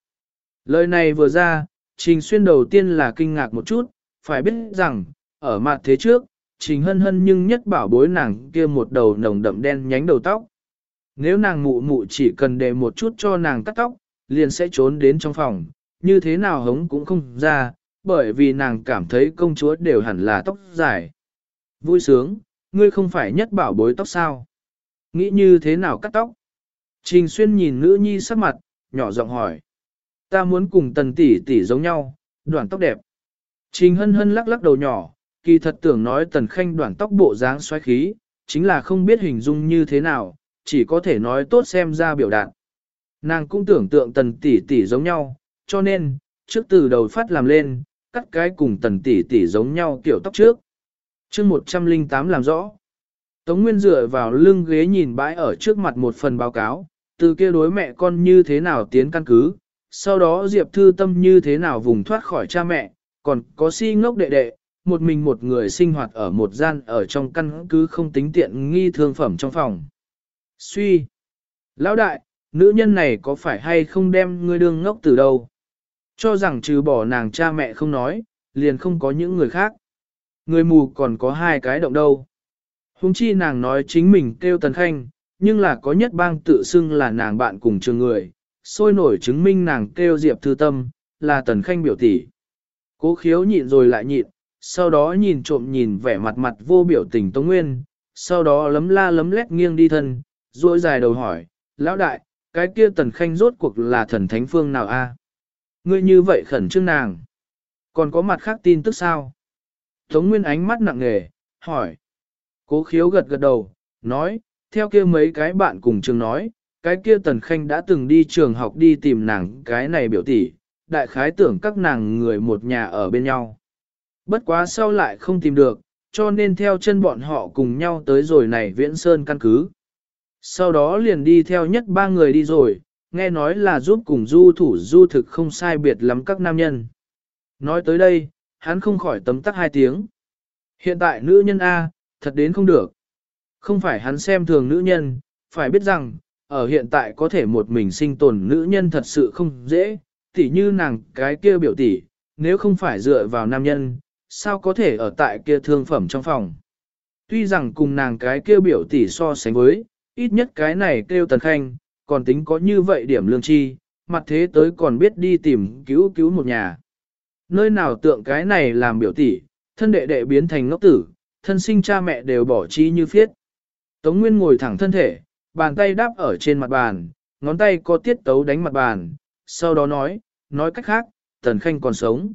Lời này vừa ra, trình xuyên đầu tiên là kinh ngạc một chút, phải biết rằng, ở mặt thế trước, trình hân hân nhưng nhất bảo bối nàng kia một đầu nồng đậm đen nhánh đầu tóc. Nếu nàng mụ mụ chỉ cần để một chút cho nàng cắt tóc, liền sẽ trốn đến trong phòng, như thế nào hống cũng không ra, bởi vì nàng cảm thấy công chúa đều hẳn là tóc dài. Vui sướng, ngươi không phải nhất bảo bối tóc sao? Nghĩ như thế nào cắt tóc? Trình xuyên nhìn nữ nhi sắc mặt, nhỏ giọng hỏi. Ta muốn cùng tần tỷ tỷ giống nhau, đoạn tóc đẹp. Trình hân hân lắc lắc đầu nhỏ, kỳ thật tưởng nói tần khanh đoạn tóc bộ dáng xoáy khí, chính là không biết hình dung như thế nào, chỉ có thể nói tốt xem ra biểu đạt. Nàng cũng tưởng tượng tần tỷ tỷ giống nhau, cho nên, trước từ đầu phát làm lên, cắt cái cùng tần tỷ tỷ giống nhau kiểu tóc trước. chương 108 làm rõ. Tống Nguyên dựa vào lưng ghế nhìn bãi ở trước mặt một phần báo cáo, từ kia đối mẹ con như thế nào tiến căn cứ, sau đó Diệp Thư Tâm như thế nào vùng thoát khỏi cha mẹ, còn có si ngốc đệ đệ, một mình một người sinh hoạt ở một gian ở trong căn cứ không tính tiện nghi thương phẩm trong phòng. Suy! Lão đại, nữ nhân này có phải hay không đem ngươi đương ngốc từ đâu? Cho rằng trừ bỏ nàng cha mẹ không nói, liền không có những người khác. Người mù còn có hai cái động đâu. Hùng chi nàng nói chính mình kêu Tần Khanh, nhưng là có nhất bang tự xưng là nàng bạn cùng trường người, sôi nổi chứng minh nàng kêu Diệp Thư Tâm, là Tần Khanh biểu tỷ. Cố khiếu nhịn rồi lại nhịn, sau đó nhìn trộm nhìn vẻ mặt mặt vô biểu tình Tống Nguyên, sau đó lấm la lấm lét nghiêng đi thân, duỗi dài đầu hỏi, lão đại, cái kia Tần Khanh rốt cuộc là thần thánh phương nào a? Ngươi như vậy khẩn trương nàng. Còn có mặt khác tin tức sao? Tống Nguyên ánh mắt nặng nề, hỏi. Cố khiếu gật gật đầu, nói, theo kia mấy cái bạn cùng trường nói, cái kia Tần Khanh đã từng đi trường học đi tìm nàng cái này biểu tỷ, đại khái tưởng các nàng người một nhà ở bên nhau. Bất quá sau lại không tìm được, cho nên theo chân bọn họ cùng nhau tới rồi này viễn sơn căn cứ. Sau đó liền đi theo nhất ba người đi rồi, nghe nói là giúp cùng du thủ du thực không sai biệt lắm các nam nhân. Nói tới đây, hắn không khỏi tấm tắc hai tiếng. Hiện tại nữ nhân A, thật đến không được. Không phải hắn xem thường nữ nhân, phải biết rằng, ở hiện tại có thể một mình sinh tồn nữ nhân thật sự không dễ, tỉ như nàng cái kia biểu tỷ, nếu không phải dựa vào nam nhân, sao có thể ở tại kia thương phẩm trong phòng. Tuy rằng cùng nàng cái kia biểu tỷ so sánh với, ít nhất cái này kêu tần khanh, còn tính có như vậy điểm lương chi, mặt thế tới còn biết đi tìm cứu cứu một nhà. Nơi nào tượng cái này làm biểu tỷ, thân đệ đệ biến thành ngốc tử, thân sinh cha mẹ đều bỏ chi như phiết. Tống Nguyên ngồi thẳng thân thể, bàn tay đáp ở trên mặt bàn, ngón tay có tiết tấu đánh mặt bàn, sau đó nói, nói cách khác, Tần Khanh còn sống.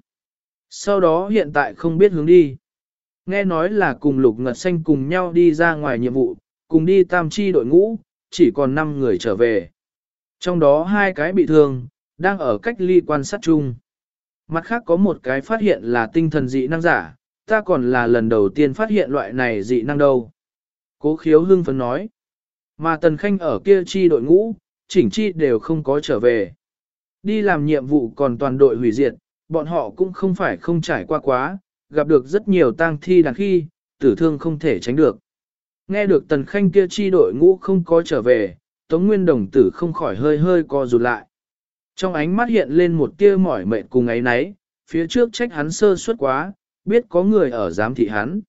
Sau đó hiện tại không biết hướng đi. Nghe nói là cùng Lục Ngật Xanh cùng nhau đi ra ngoài nhiệm vụ, cùng đi tam chi đội ngũ, chỉ còn 5 người trở về. Trong đó hai cái bị thương, đang ở cách ly quan sát chung. Mặt khác có một cái phát hiện là tinh thần dị năng giả, ta còn là lần đầu tiên phát hiện loại này dị năng đâu. Cố khiếu hưng phấn nói. Mà Tần Khanh ở kia chi đội ngũ, chỉnh chi đều không có trở về. Đi làm nhiệm vụ còn toàn đội hủy diệt, bọn họ cũng không phải không trải qua quá, gặp được rất nhiều tang thi đàn khi, tử thương không thể tránh được. Nghe được Tần Khanh kia chi đội ngũ không có trở về, Tống Nguyên Đồng tử không khỏi hơi hơi co rụt lại. Trong ánh mắt hiện lên một tia mỏi mệt cùng ấy nấy, phía trước trách hắn sơ suất quá, biết có người ở giám thị hắn.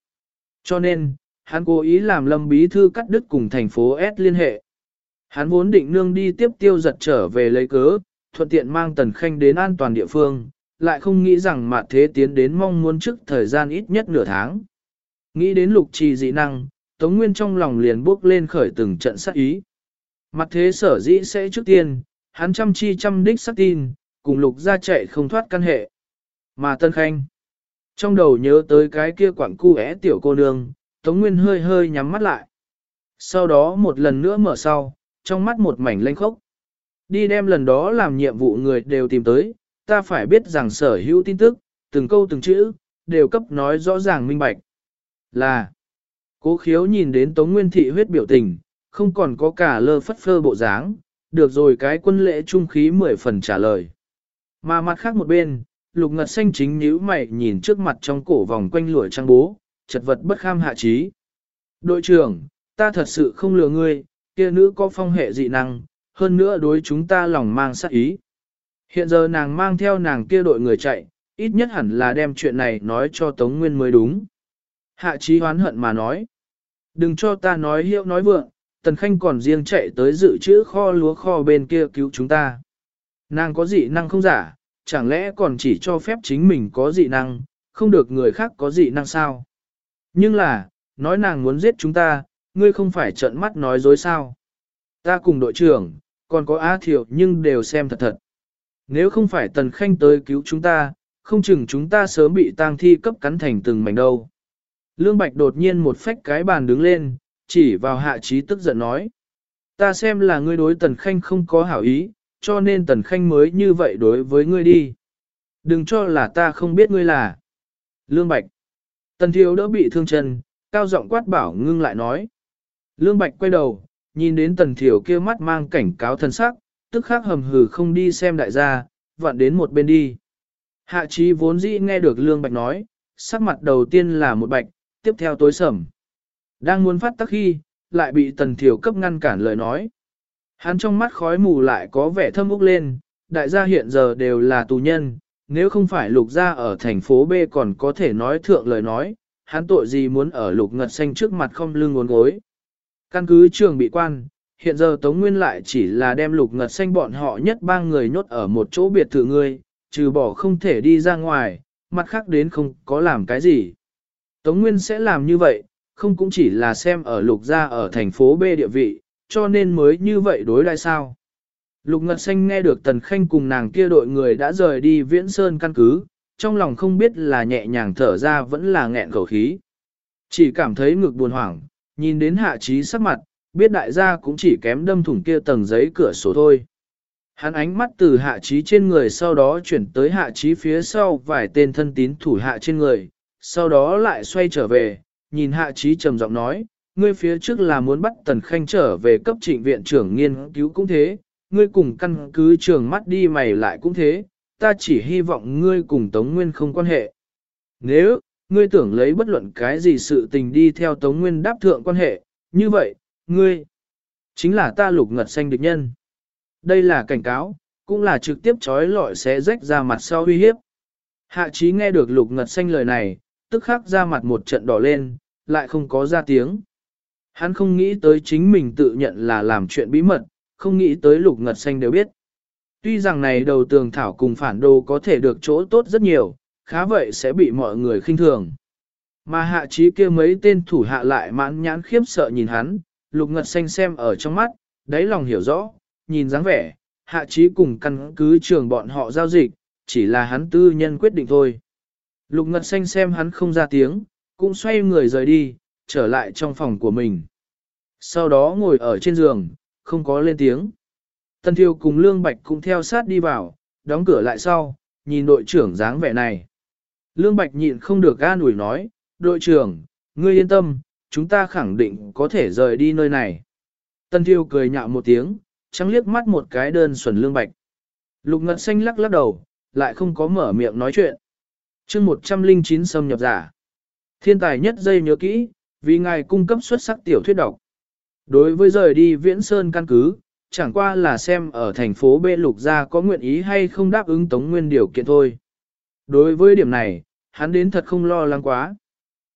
Cho nên, hắn cố ý làm lâm bí thư cắt đứt cùng thành phố S liên hệ. Hắn vốn định nương đi tiếp tiêu giật trở về lấy cớ, thuận tiện mang tần khanh đến an toàn địa phương, lại không nghĩ rằng mà thế tiến đến mong muốn trước thời gian ít nhất nửa tháng. Nghĩ đến lục trì dị năng, Tống Nguyên trong lòng liền bước lên khởi từng trận sát ý. Mặt thế sở dĩ sẽ trước tiên, hắn chăm chi chăm đích sát tin, cùng lục ra chạy không thoát căn hệ. Mà Tân Khanh, trong đầu nhớ tới cái kia quảng cu é tiểu cô nương, Tống Nguyên hơi hơi nhắm mắt lại. Sau đó một lần nữa mở sau, trong mắt một mảnh lênh khốc. Đi đem lần đó làm nhiệm vụ người đều tìm tới, ta phải biết rằng sở hữu tin tức, từng câu từng chữ, đều cấp nói rõ ràng minh bạch. Là, cố khiếu nhìn đến Tống Nguyên thị huyết biểu tình, không còn có cả lơ phất phơ bộ dáng, được rồi cái quân lễ trung khí mười phần trả lời. Mà mặt khác một bên, lục ngật xanh chính nhíu mày nhìn trước mặt trong cổ vòng quanh lũi trang bố, chật vật bất kham hạ trí. Đội trưởng, ta thật sự không lừa ngươi, kia nữ có phong hệ dị năng, hơn nữa đối chúng ta lòng mang sát ý. Hiện giờ nàng mang theo nàng kia đội người chạy, ít nhất hẳn là đem chuyện này nói cho Tống Nguyên mới đúng. Hạ trí hoán hận mà nói. Đừng cho ta nói hiệu nói vượng, Tần Khanh còn riêng chạy tới dự trữ kho lúa kho bên kia cứu chúng ta. Nàng có dị năng không giả, chẳng lẽ còn chỉ cho phép chính mình có dị năng, không được người khác có dị năng sao? Nhưng là, nói nàng muốn giết chúng ta, ngươi không phải trợn mắt nói dối sao? Ta cùng đội trưởng, còn có Á Thiệu nhưng đều xem thật thật. Nếu không phải Tần Khanh tới cứu chúng ta, không chừng chúng ta sớm bị tang thi cấp cắn thành từng mảnh đâu. Lương Bạch đột nhiên một phách cái bàn đứng lên, chỉ vào hạ trí tức giận nói. Ta xem là ngươi đối Tần Khanh không có hảo ý, cho nên Tần Khanh mới như vậy đối với ngươi đi. Đừng cho là ta không biết ngươi là. Lương Bạch. Tần Thiếu đỡ bị thương chân, cao giọng quát bảo ngưng lại nói. Lương Bạch quay đầu, nhìn đến Tần Thiểu kia mắt mang cảnh cáo thân sắc, tức khắc hầm hừ không đi xem đại gia, vặn đến một bên đi. Hạ trí vốn dĩ nghe được Lương Bạch nói, sắc mặt đầu tiên là một bạch, tiếp theo tối sầm. Đang muốn phát tắc khi, lại bị Tần Thiểu cấp ngăn cản lời nói. Hắn trong mắt khói mù lại có vẻ thâm úc lên, đại gia hiện giờ đều là tù nhân, nếu không phải lục gia ở thành phố B còn có thể nói thượng lời nói, hắn tội gì muốn ở lục ngật xanh trước mặt không lưng ngốn gối. Căn cứ trường bị quan, hiện giờ Tống Nguyên lại chỉ là đem lục ngật xanh bọn họ nhất ba người nhốt ở một chỗ biệt thự ngươi, trừ bỏ không thể đi ra ngoài, mặt khác đến không có làm cái gì. Tống Nguyên sẽ làm như vậy, không cũng chỉ là xem ở lục gia ở thành phố B địa vị, cho nên mới như vậy đối lại sao. Lục Ngật Xanh nghe được Tần Khanh cùng nàng kia đội người đã rời đi Viễn Sơn căn cứ, trong lòng không biết là nhẹ nhàng thở ra vẫn là nghẹn khẩu khí. Chỉ cảm thấy ngực buồn hoảng, nhìn đến hạ trí sắc mặt, biết đại gia cũng chỉ kém đâm thủng kia tầng giấy cửa sổ thôi. Hắn ánh mắt từ hạ trí trên người sau đó chuyển tới hạ trí phía sau vài tên thân tín thủ hạ trên người, sau đó lại xoay trở về, nhìn hạ trí trầm giọng nói, ngươi phía trước là muốn bắt tần khanh trở về cấp trịnh viện trưởng nghiên cứu cũng thế, ngươi cùng căn cứ trường mắt đi mày lại cũng thế, ta chỉ hy vọng ngươi cùng Tống Nguyên không quan hệ. Nếu, ngươi tưởng lấy bất luận cái gì sự tình đi theo Tống Nguyên đáp thượng quan hệ, như vậy, ngươi, chính là ta lục ngật xanh địch nhân. Đây là cảnh cáo, cũng là trực tiếp trói lọi sẽ rách ra mặt sau uy hiếp. Hạ trí nghe được lục ngật xanh lời này, tức khắc ra mặt một trận đỏ lên, lại không có ra tiếng. Hắn không nghĩ tới chính mình tự nhận là làm chuyện bí mật, không nghĩ tới lục ngật xanh đều biết. Tuy rằng này đầu tường thảo cùng phản đồ có thể được chỗ tốt rất nhiều, khá vậy sẽ bị mọi người khinh thường. Mà hạ trí kia mấy tên thủ hạ lại mãn nhãn khiếp sợ nhìn hắn, lục ngật xanh xem ở trong mắt, đáy lòng hiểu rõ, nhìn dáng vẻ, hạ trí cùng căn cứ trường bọn họ giao dịch, chỉ là hắn tư nhân quyết định thôi. Lục ngật xanh xem hắn không ra tiếng, cũng xoay người rời đi, trở lại trong phòng của mình. Sau đó ngồi ở trên giường, không có lên tiếng. Tân Thiêu cùng Lương Bạch cũng theo sát đi vào, đóng cửa lại sau, nhìn đội trưởng dáng vẻ này. Lương Bạch nhịn không được ga ủi nói, đội trưởng, ngươi yên tâm, chúng ta khẳng định có thể rời đi nơi này. Tân Thiêu cười nhạo một tiếng, trắng liếc mắt một cái đơn xuẩn Lương Bạch. Lục Ngật Xanh lắc lắc đầu, lại không có mở miệng nói chuyện chương 109 xâm nhập giả. Thiên tài nhất dây nhớ kỹ, vì ngài cung cấp xuất sắc tiểu thuyết độc. Đối với rời đi viễn sơn căn cứ, chẳng qua là xem ở thành phố B lục gia có nguyện ý hay không đáp ứng tống nguyên điều kiện thôi. Đối với điểm này, hắn đến thật không lo lắng quá.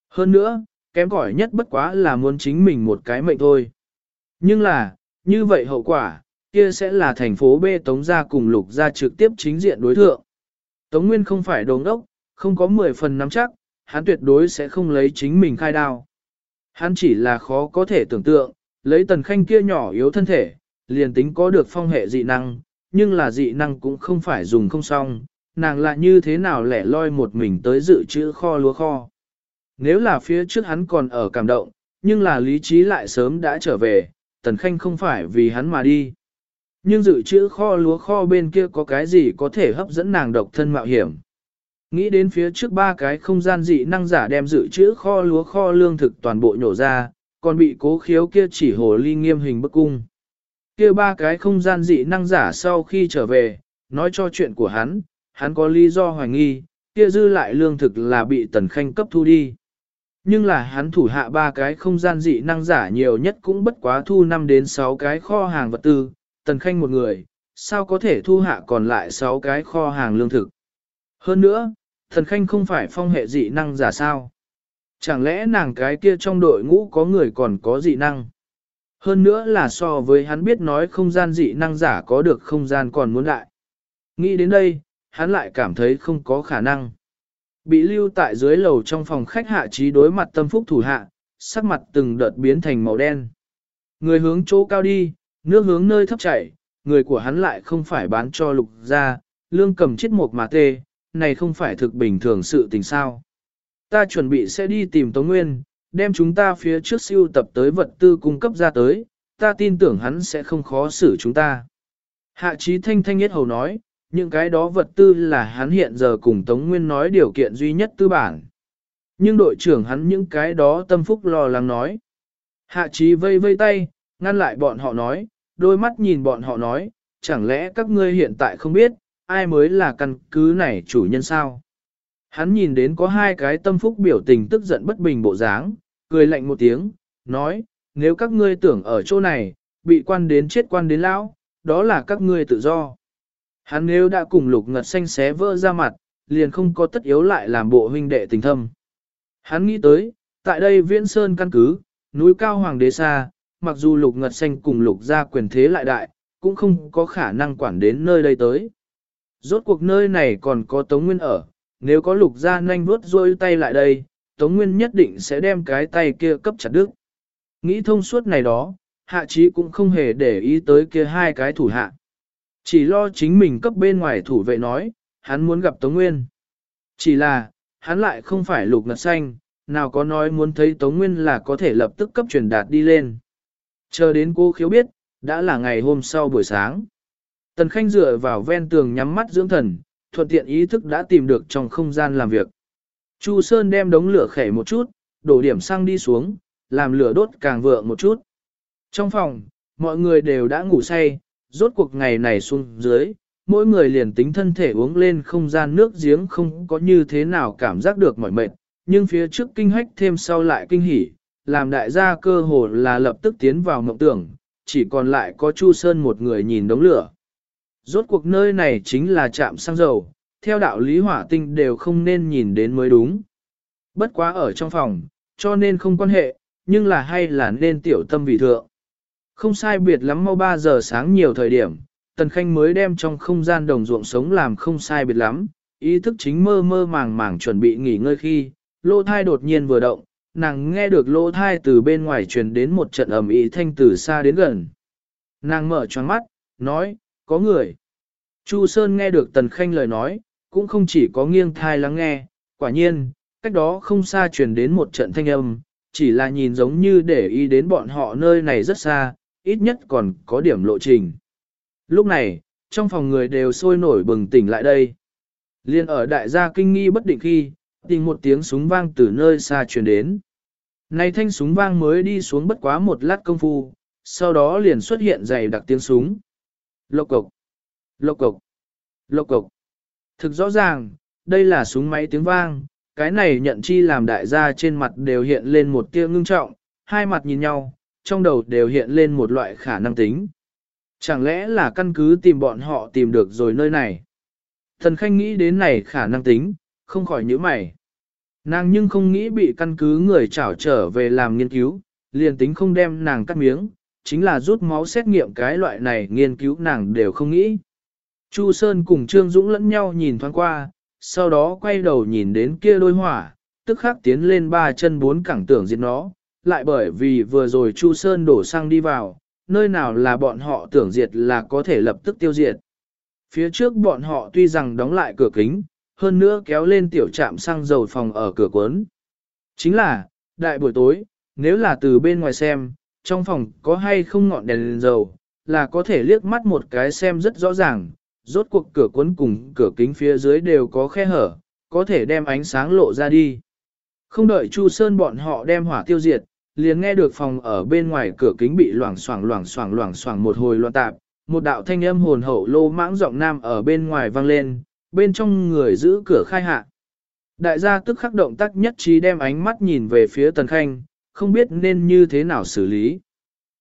Hơn nữa, kém cỏi nhất bất quá là muốn chính mình một cái mệnh thôi. Nhưng là, như vậy hậu quả, kia sẽ là thành phố B tống gia cùng lục gia trực tiếp chính diện đối thượng. Tống Nguyên không phải đồ ngốc, không có 10 phần nắm chắc, hắn tuyệt đối sẽ không lấy chính mình khai đao. Hắn chỉ là khó có thể tưởng tượng, lấy tần khanh kia nhỏ yếu thân thể, liền tính có được phong hệ dị năng, nhưng là dị năng cũng không phải dùng không xong, nàng lại như thế nào lẻ loi một mình tới dự trữ kho lúa kho. Nếu là phía trước hắn còn ở cảm động, nhưng là lý trí lại sớm đã trở về, tần khanh không phải vì hắn mà đi. Nhưng dự trữ kho lúa kho bên kia có cái gì có thể hấp dẫn nàng độc thân mạo hiểm. Nghĩ đến phía trước ba cái không gian dị năng giả đem dự trữ kho lúa kho lương thực toàn bộ nhổ ra, còn bị cố khiếu kia chỉ hồ ly nghiêm hình bức cung. Kia ba cái không gian dị năng giả sau khi trở về, nói cho chuyện của hắn, hắn có lý do hoài nghi, kia dư lại lương thực là bị tần khanh cấp thu đi. Nhưng là hắn thủ hạ ba cái không gian dị năng giả nhiều nhất cũng bất quá thu 5 đến 6 cái kho hàng vật tư, tần khanh một người, sao có thể thu hạ còn lại 6 cái kho hàng lương thực. Hơn nữa, Thần khanh không phải phong hệ dị năng giả sao. Chẳng lẽ nàng cái kia trong đội ngũ có người còn có dị năng? Hơn nữa là so với hắn biết nói không gian dị năng giả có được không gian còn muốn lại. Nghĩ đến đây, hắn lại cảm thấy không có khả năng. Bị lưu tại dưới lầu trong phòng khách hạ trí đối mặt tâm phúc thủ hạ, sắc mặt từng đợt biến thành màu đen. Người hướng chỗ cao đi, nước hướng nơi thấp chảy, người của hắn lại không phải bán cho lục ra, lương cầm chết một mà tê, này không phải thực bình thường sự tình sao. Ta chuẩn bị sẽ đi tìm Tống Nguyên, đem chúng ta phía trước siêu tập tới vật tư cung cấp ra tới, ta tin tưởng hắn sẽ không khó xử chúng ta. Hạ trí thanh thanh nhất hầu nói, những cái đó vật tư là hắn hiện giờ cùng Tống Nguyên nói điều kiện duy nhất tư bản. Nhưng đội trưởng hắn những cái đó tâm phúc lo lắng nói. Hạ trí vây vây tay, ngăn lại bọn họ nói, đôi mắt nhìn bọn họ nói, chẳng lẽ các ngươi hiện tại không biết, ai mới là căn cứ này chủ nhân sao? Hắn nhìn đến có hai cái tâm phúc biểu tình tức giận bất bình bộ dáng, cười lạnh một tiếng, nói, nếu các ngươi tưởng ở chỗ này, bị quan đến chết quan đến lão, đó là các ngươi tự do. Hắn nếu đã cùng lục ngật xanh xé vỡ ra mặt, liền không có tất yếu lại làm bộ huynh đệ tình thâm. Hắn nghĩ tới, tại đây viễn sơn căn cứ, núi cao hoàng đế xa, mặc dù lục ngật xanh cùng lục gia quyền thế lại đại, cũng không có khả năng quản đến nơi đây tới. Rốt cuộc nơi này còn có Tống Nguyên ở, nếu có lục gia nhanh vuốt rôi tay lại đây, Tống Nguyên nhất định sẽ đem cái tay kia cấp chặt đứt. Nghĩ thông suốt này đó, hạ trí cũng không hề để ý tới kia hai cái thủ hạ. Chỉ lo chính mình cấp bên ngoài thủ vệ nói, hắn muốn gặp Tống Nguyên. Chỉ là, hắn lại không phải lục ngật xanh, nào có nói muốn thấy Tống Nguyên là có thể lập tức cấp truyền đạt đi lên. Chờ đến cô khiếu biết, đã là ngày hôm sau buổi sáng. Tần Khanh dựa vào ven tường nhắm mắt dưỡng thần, thuận tiện ý thức đã tìm được trong không gian làm việc. Chu Sơn đem đống lửa khẻ một chút, đổ điểm xăng đi xuống, làm lửa đốt càng vượng một chút. Trong phòng, mọi người đều đã ngủ say, rốt cuộc ngày này xuống dưới, mỗi người liền tính thân thể uống lên không gian nước giếng không có như thế nào cảm giác được mỏi mệt, nhưng phía trước kinh hách thêm sau lại kinh hỉ, làm đại gia cơ hồ là lập tức tiến vào mộng tưởng, chỉ còn lại có Chu Sơn một người nhìn đống lửa. Rốt cuộc nơi này chính là trạm xăng dầu, theo đạo lý hỏa tinh đều không nên nhìn đến mới đúng. Bất quá ở trong phòng, cho nên không quan hệ, nhưng là hay là nên tiểu tâm vì thượng. Không sai biệt lắm mau 3 giờ sáng nhiều thời điểm, Tần Khanh mới đem trong không gian đồng ruộng sống làm không sai biệt lắm, ý thức chính mơ mơ màng màng chuẩn bị nghỉ ngơi khi, lô thai đột nhiên vừa động, nàng nghe được lô thai từ bên ngoài truyền đến một trận ầm ý thanh từ xa đến gần. Nàng mở choáng mắt, nói, có người. Chu Sơn nghe được Tần Khanh lời nói, cũng không chỉ có nghiêng thai lắng nghe, quả nhiên, cách đó không xa truyền đến một trận thanh âm, chỉ là nhìn giống như để ý đến bọn họ nơi này rất xa, ít nhất còn có điểm lộ trình. Lúc này, trong phòng người đều sôi nổi bừng tỉnh lại đây. Liên ở đại gia kinh nghi bất định khi, tình một tiếng súng vang từ nơi xa truyền đến. Này thanh súng vang mới đi xuống bất quá một lát công phu, sau đó liền xuất hiện dày đặc tiếng súng. Lộc cộc, lộc cộc, lộc cộc. Thực rõ ràng, đây là súng máy tiếng vang, cái này nhận chi làm đại gia trên mặt đều hiện lên một tia ngưng trọng, hai mặt nhìn nhau, trong đầu đều hiện lên một loại khả năng tính. Chẳng lẽ là căn cứ tìm bọn họ tìm được rồi nơi này? Thần Khanh nghĩ đến này khả năng tính, không khỏi nhíu mày. Nàng nhưng không nghĩ bị căn cứ người trảo trở về làm nghiên cứu, liền tính không đem nàng cắt miếng, chính là rút máu xét nghiệm cái loại này nghiên cứu nàng đều không nghĩ. Chu Sơn cùng Trương Dũng lẫn nhau nhìn thoáng qua, sau đó quay đầu nhìn đến kia đôi hỏa, tức khắc tiến lên ba chân bốn cẳng tưởng diệt nó, lại bởi vì vừa rồi Chu Sơn đổ xăng đi vào, nơi nào là bọn họ tưởng diệt là có thể lập tức tiêu diệt. Phía trước bọn họ tuy rằng đóng lại cửa kính, hơn nữa kéo lên tiểu trạm xăng dầu phòng ở cửa cuốn. Chính là, đại buổi tối, nếu là từ bên ngoài xem, trong phòng có hay không ngọn đèn, đèn dầu, là có thể liếc mắt một cái xem rất rõ ràng, rốt cuộc cửa cuốn cùng cửa kính phía dưới đều có khe hở, có thể đem ánh sáng lộ ra đi. Không đợi Chu Sơn bọn họ đem hỏa tiêu diệt, liền nghe được phòng ở bên ngoài cửa kính bị loảng xoảng loảng xoảng loảng xoảng một hồi loạn tạp, một đạo thanh âm hồn hậu lô mãng giọng nam ở bên ngoài vang lên, bên trong người giữ cửa khai hạ. Đại gia tức khắc động tác nhất trí đem ánh mắt nhìn về phía Tần Khanh, không biết nên như thế nào xử lý.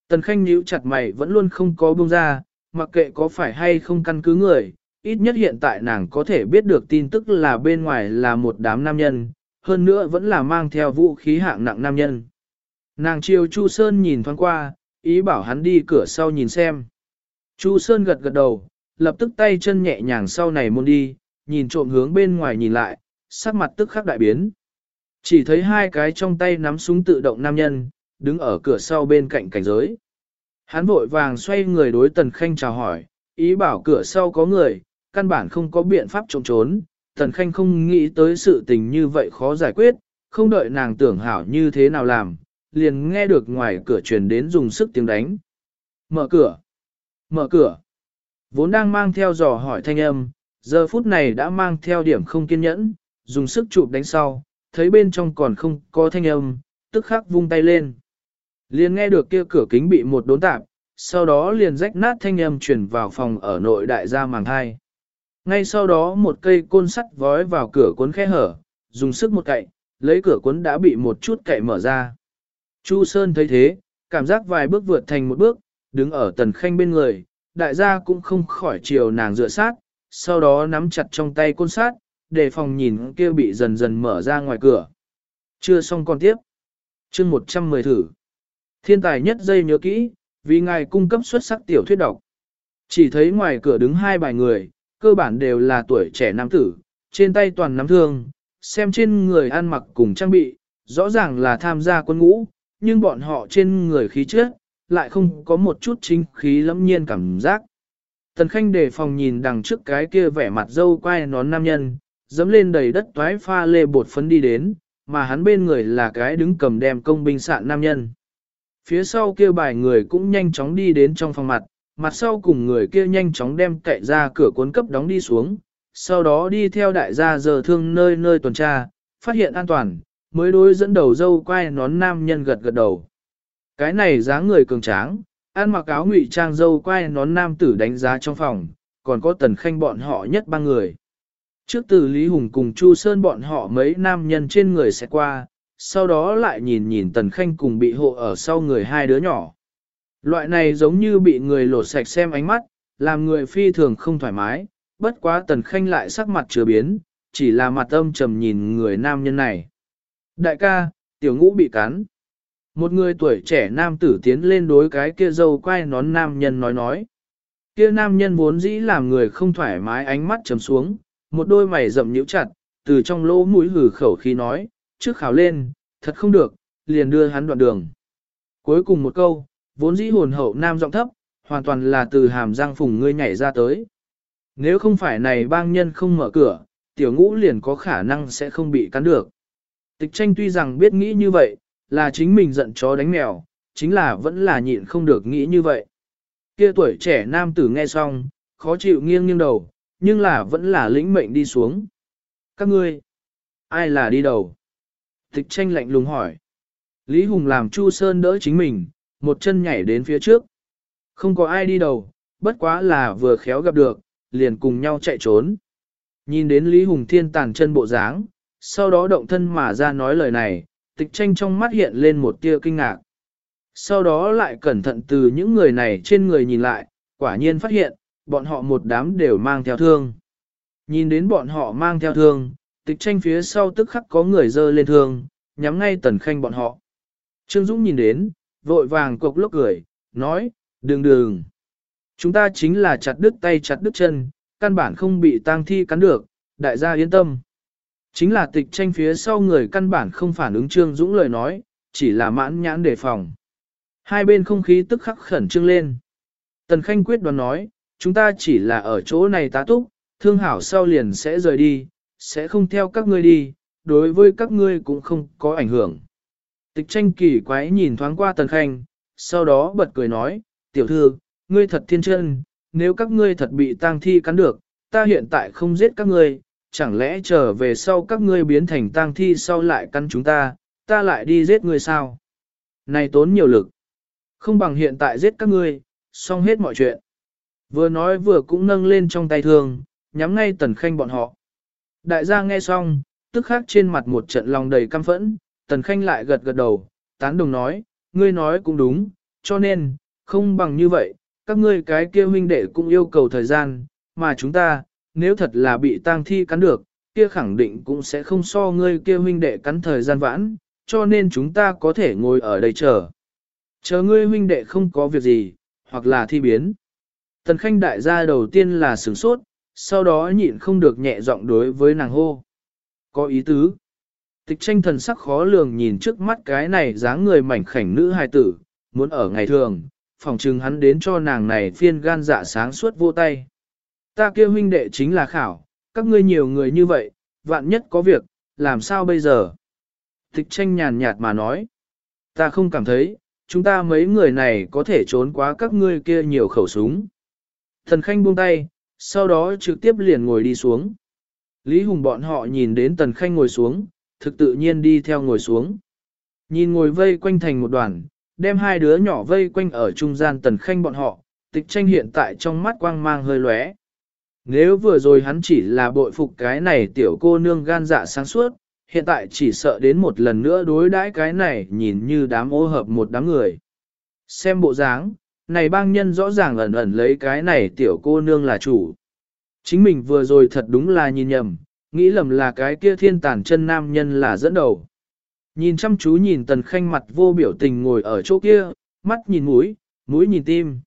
Tần Khanh nhíu chặt mày vẫn luôn không có buông ra, mặc kệ có phải hay không căn cứ người, ít nhất hiện tại nàng có thể biết được tin tức là bên ngoài là một đám nam nhân, hơn nữa vẫn là mang theo vũ khí hạng nặng nam nhân. Nàng chiều Chu Sơn nhìn thoáng qua, ý bảo hắn đi cửa sau nhìn xem. Chu Sơn gật gật đầu, lập tức tay chân nhẹ nhàng sau này môn đi, nhìn trộm hướng bên ngoài nhìn lại, sắc mặt tức khắc đại biến. Chỉ thấy hai cái trong tay nắm súng tự động nam nhân, đứng ở cửa sau bên cạnh cảnh giới. Hắn vội vàng xoay người đối Tần Khanh chào hỏi, ý bảo cửa sau có người, căn bản không có biện pháp trộm trốn. Tần Khanh không nghĩ tới sự tình như vậy khó giải quyết, không đợi nàng tưởng hảo như thế nào làm, liền nghe được ngoài cửa truyền đến dùng sức tiếng đánh. Mở cửa! Mở cửa! Vốn đang mang theo dò hỏi thanh âm, giờ phút này đã mang theo điểm không kiên nhẫn, dùng sức chụp đánh sau, thấy bên trong còn không có thanh âm, tức khắc vung tay lên. Liền nghe được kia cửa kính bị một đốn tạp, sau đó liền rách nát thanh âm truyền vào phòng ở nội đại gia màng hai. Ngay sau đó một cây côn sắt vói vào cửa cuốn khe hở, dùng sức một cậy, lấy cửa cuốn đã bị một chút cậy mở ra. Chu Sơn thấy thế, cảm giác vài bước vượt thành một bước, đứng ở tần khanh bên người, đại gia cũng không khỏi chiều nàng dựa sát, sau đó nắm chặt trong tay côn sát, để phòng nhìn kia bị dần dần mở ra ngoài cửa. Chưa xong còn tiếp. chương 110 thử. Thiên tài nhất dây nhớ kỹ, vì ngài cung cấp xuất sắc tiểu thuyết độc. Chỉ thấy ngoài cửa đứng hai bài người, cơ bản đều là tuổi trẻ nam tử, trên tay toàn nắm thương, xem trên người ăn mặc cùng trang bị, rõ ràng là tham gia quân ngũ, nhưng bọn họ trên người khí chất lại không có một chút chính khí lẫm nhiên cảm giác. Tần Khanh đề phòng nhìn đằng trước cái kia vẻ mặt dâu quai nón nam nhân, dẫm lên đầy đất toái pha lê bột phấn đi đến, mà hắn bên người là cái đứng cầm đem công binh sạn nam nhân. Phía sau kia bài người cũng nhanh chóng đi đến trong phòng mặt, mặt sau cùng người kia nhanh chóng đem cậy ra cửa cuốn cấp đóng đi xuống, sau đó đi theo đại gia giờ thương nơi nơi tuần tra, phát hiện an toàn, mới đối dẫn đầu dâu quay nón nam nhân gật gật đầu. Cái này dáng người cường tráng, ăn mặc áo ngụy trang dâu quay nón nam tử đánh giá trong phòng, còn có tần khanh bọn họ nhất ba người. Trước từ Lý Hùng cùng Chu Sơn bọn họ mấy nam nhân trên người sẽ qua, sau đó lại nhìn nhìn tần khanh cùng bị hộ ở sau người hai đứa nhỏ. Loại này giống như bị người lột sạch xem ánh mắt, làm người phi thường không thoải mái, bất quá tần khanh lại sắc mặt chưa biến, chỉ là mặt âm trầm nhìn người nam nhân này. Đại ca, tiểu ngũ bị cắn. Một người tuổi trẻ nam tử tiến lên đối cái kia dâu quay nón nam nhân nói nói. Kia nam nhân vốn dĩ làm người không thoải mái ánh mắt trầm xuống, một đôi mày rậm nhíu chặt, từ trong lỗ mũi hử khẩu khi nói, trước khảo lên, thật không được, liền đưa hắn đoạn đường. Cuối cùng một câu, vốn dĩ hồn hậu nam giọng thấp, hoàn toàn là từ hàm răng phùng ngươi nhảy ra tới. Nếu không phải này bang nhân không mở cửa, tiểu ngũ liền có khả năng sẽ không bị cắn được. Tịch tranh tuy rằng biết nghĩ như vậy, là chính mình giận chó đánh mèo, chính là vẫn là nhịn không được nghĩ như vậy. Kia tuổi trẻ nam tử nghe xong, khó chịu nghiêng nghiêng đầu, nhưng là vẫn là lĩnh mệnh đi xuống. Các ngươi, ai là đi đầu? Tịch tranh lạnh lùng hỏi. Lý Hùng làm Chu Sơn đỡ chính mình, một chân nhảy đến phía trước. Không có ai đi đầu, bất quá là vừa khéo gặp được, liền cùng nhau chạy trốn. Nhìn đến Lý Hùng Thiên tàn chân bộ dáng, sau đó động thân mà ra nói lời này, tịch tranh trong mắt hiện lên một tia kinh ngạc. Sau đó lại cẩn thận từ những người này trên người nhìn lại, quả nhiên phát hiện, bọn họ một đám đều mang theo thương. Nhìn đến bọn họ mang theo thương, tịch tranh phía sau tức khắc có người dơ lên thương, nhắm ngay tần khanh bọn họ. Trương Dũng nhìn đến, vội vàng cục lốc cười, nói, đừng đừng. Chúng ta chính là chặt đứt tay chặt đứt chân, căn bản không bị tang thi cắn được, đại gia yên tâm. Chính là tịch tranh phía sau người căn bản không phản ứng Trương Dũng lời nói, chỉ là mãn nhãn đề phòng. Hai bên không khí tức khắc khẩn trương lên. Tần Khanh quyết đoán nói, chúng ta chỉ là ở chỗ này tá túc, thương hảo sau liền sẽ rời đi, sẽ không theo các ngươi đi, đối với các ngươi cũng không có ảnh hưởng. Tịch tranh kỳ quái nhìn thoáng qua Tần Khanh, sau đó bật cười nói, tiểu thư, ngươi thật thiên chân, nếu các ngươi thật bị tang thi cắn được, ta hiện tại không giết các ngươi, chẳng lẽ trở về sau các ngươi biến thành tang thi sau lại cắn chúng ta, ta lại đi giết ngươi sao? Này tốn nhiều lực. Không bằng hiện tại giết các ngươi, xong hết mọi chuyện. Vừa nói vừa cũng nâng lên trong tay thương, nhắm ngay tần khanh bọn họ. Đại gia nghe xong, tức khắc trên mặt một trận lòng đầy căm phẫn, tần khanh lại gật gật đầu, tán đồng nói, ngươi nói cũng đúng, cho nên, không bằng như vậy, các ngươi cái kia huynh đệ cũng yêu cầu thời gian, mà chúng ta, nếu thật là bị tang thi cắn được, kia khẳng định cũng sẽ không so ngươi kia huynh đệ cắn thời gian vãn, cho nên chúng ta có thể ngồi ở đây chờ. Chờ ngươi huynh đệ không có việc gì, hoặc là thi biến. Tần khanh đại gia đầu tiên là sửng sốt, sau đó nhịn không được nhẹ giọng đối với nàng hô. Có ý tứ. Tịch tranh thần sắc khó lường nhìn trước mắt cái này dáng người mảnh khảnh nữ hài tử, muốn ở ngày thường, phòng trừng hắn đến cho nàng này phiên gan dạ sáng suốt vô tay. Ta kêu huynh đệ chính là khảo, các ngươi nhiều người như vậy, vạn nhất có việc, làm sao bây giờ? Tịch tranh nhàn nhạt mà nói. Ta không cảm thấy, chúng ta mấy người này có thể trốn quá các ngươi kia nhiều khẩu súng. Thần Khanh buông tay, sau đó trực tiếp liền ngồi đi xuống. Lý Hùng bọn họ nhìn đến Tần Khanh ngồi xuống, thực tự nhiên đi theo ngồi xuống. Nhìn ngồi vây quanh thành một đoàn, đem hai đứa nhỏ vây quanh ở trung gian Tần Khanh bọn họ, tịch tranh hiện tại trong mắt quang mang hơi lóe. Nếu vừa rồi hắn chỉ là bội phục cái này tiểu cô nương gan dạ sáng suốt, hiện tại chỉ sợ đến một lần nữa đối đãi cái này nhìn như đám ô hợp một đám người. Xem bộ dáng, này bang nhân rõ ràng ẩn ẩn lấy cái này tiểu cô nương là chủ. Chính mình vừa rồi thật đúng là nhìn nhầm, nghĩ lầm là cái kia thiên tàn chân nam nhân là dẫn đầu. Nhìn chăm chú nhìn tần khanh mặt vô biểu tình ngồi ở chỗ kia, mắt nhìn mũi, mũi nhìn tim.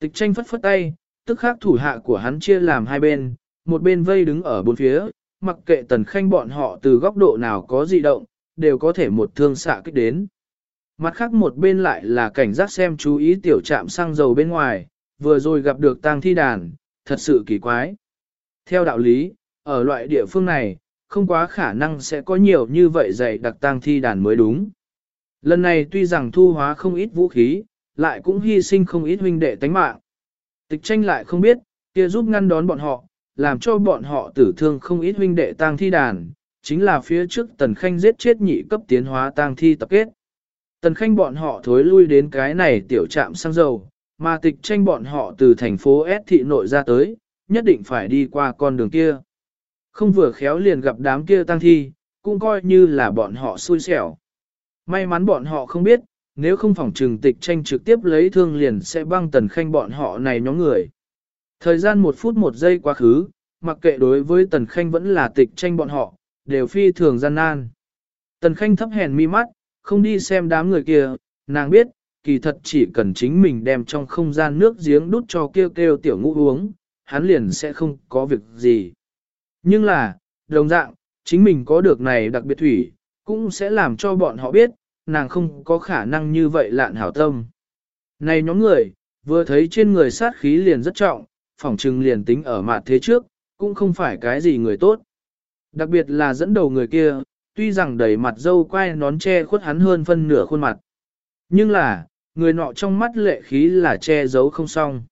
Tịch tranh phất phất tay, tức khắc thủ hạ của hắn chia làm hai bên, một bên vây đứng ở bốn phía, mặc kệ tần khanh bọn họ từ góc độ nào có dị động, đều có thể một thương xạ kích đến. Mặt khác một bên lại là cảnh giác xem chú ý tiểu trạm xăng dầu bên ngoài, vừa rồi gặp được tang thi đàn, thật sự kỳ quái. Theo đạo lý, ở loại địa phương này, không quá khả năng sẽ có nhiều như vậy dày đặc tang thi đàn mới đúng. Lần này tuy rằng thu hóa không ít vũ khí, lại cũng hy sinh không ít huynh đệ tánh mạng. Tịch tranh lại không biết, kia giúp ngăn đón bọn họ, làm cho bọn họ tử thương không ít huynh đệ tang thi đàn, chính là phía trước tần khanh giết chết nhị cấp tiến hóa tang thi tập kết. Tần khanh bọn họ thối lui đến cái này tiểu trạm xăng dầu, mà tịch tranh bọn họ từ thành phố S thị nội ra tới, nhất định phải đi qua con đường kia. Không vừa khéo liền gặp đám kia tăng thi, cũng coi như là bọn họ xui xẻo. May mắn bọn họ không biết, nếu không phòng trừng tịch tranh trực tiếp lấy thương liền sẽ băng tần khanh bọn họ này nhóm người. Thời gian một phút một giây quá khứ, mặc kệ đối với tần khanh vẫn là tịch tranh bọn họ, đều phi thường gian nan. Tần khanh thấp hèn mi mắt, không đi xem đám người kia, nàng biết, kỳ thật chỉ cần chính mình đem trong không gian nước giếng đút cho kêu kêu tiểu ngũ uống, hắn liền sẽ không có việc gì. Nhưng là, đồng dạng, chính mình có được này đặc biệt thủy, cũng sẽ làm cho bọn họ biết, nàng không có khả năng như vậy lạn hảo tâm. Này nhóm người, vừa thấy trên người sát khí liền rất trọng, phỏng trừng liền tính ở mặt thế trước, cũng không phải cái gì người tốt. Đặc biệt là dẫn đầu người kia, tuy rằng đầy mặt dâu quai nón che khuất hắn hơn phân nửa khuôn mặt. Nhưng là, người nọ trong mắt lệ khí là che giấu không xong.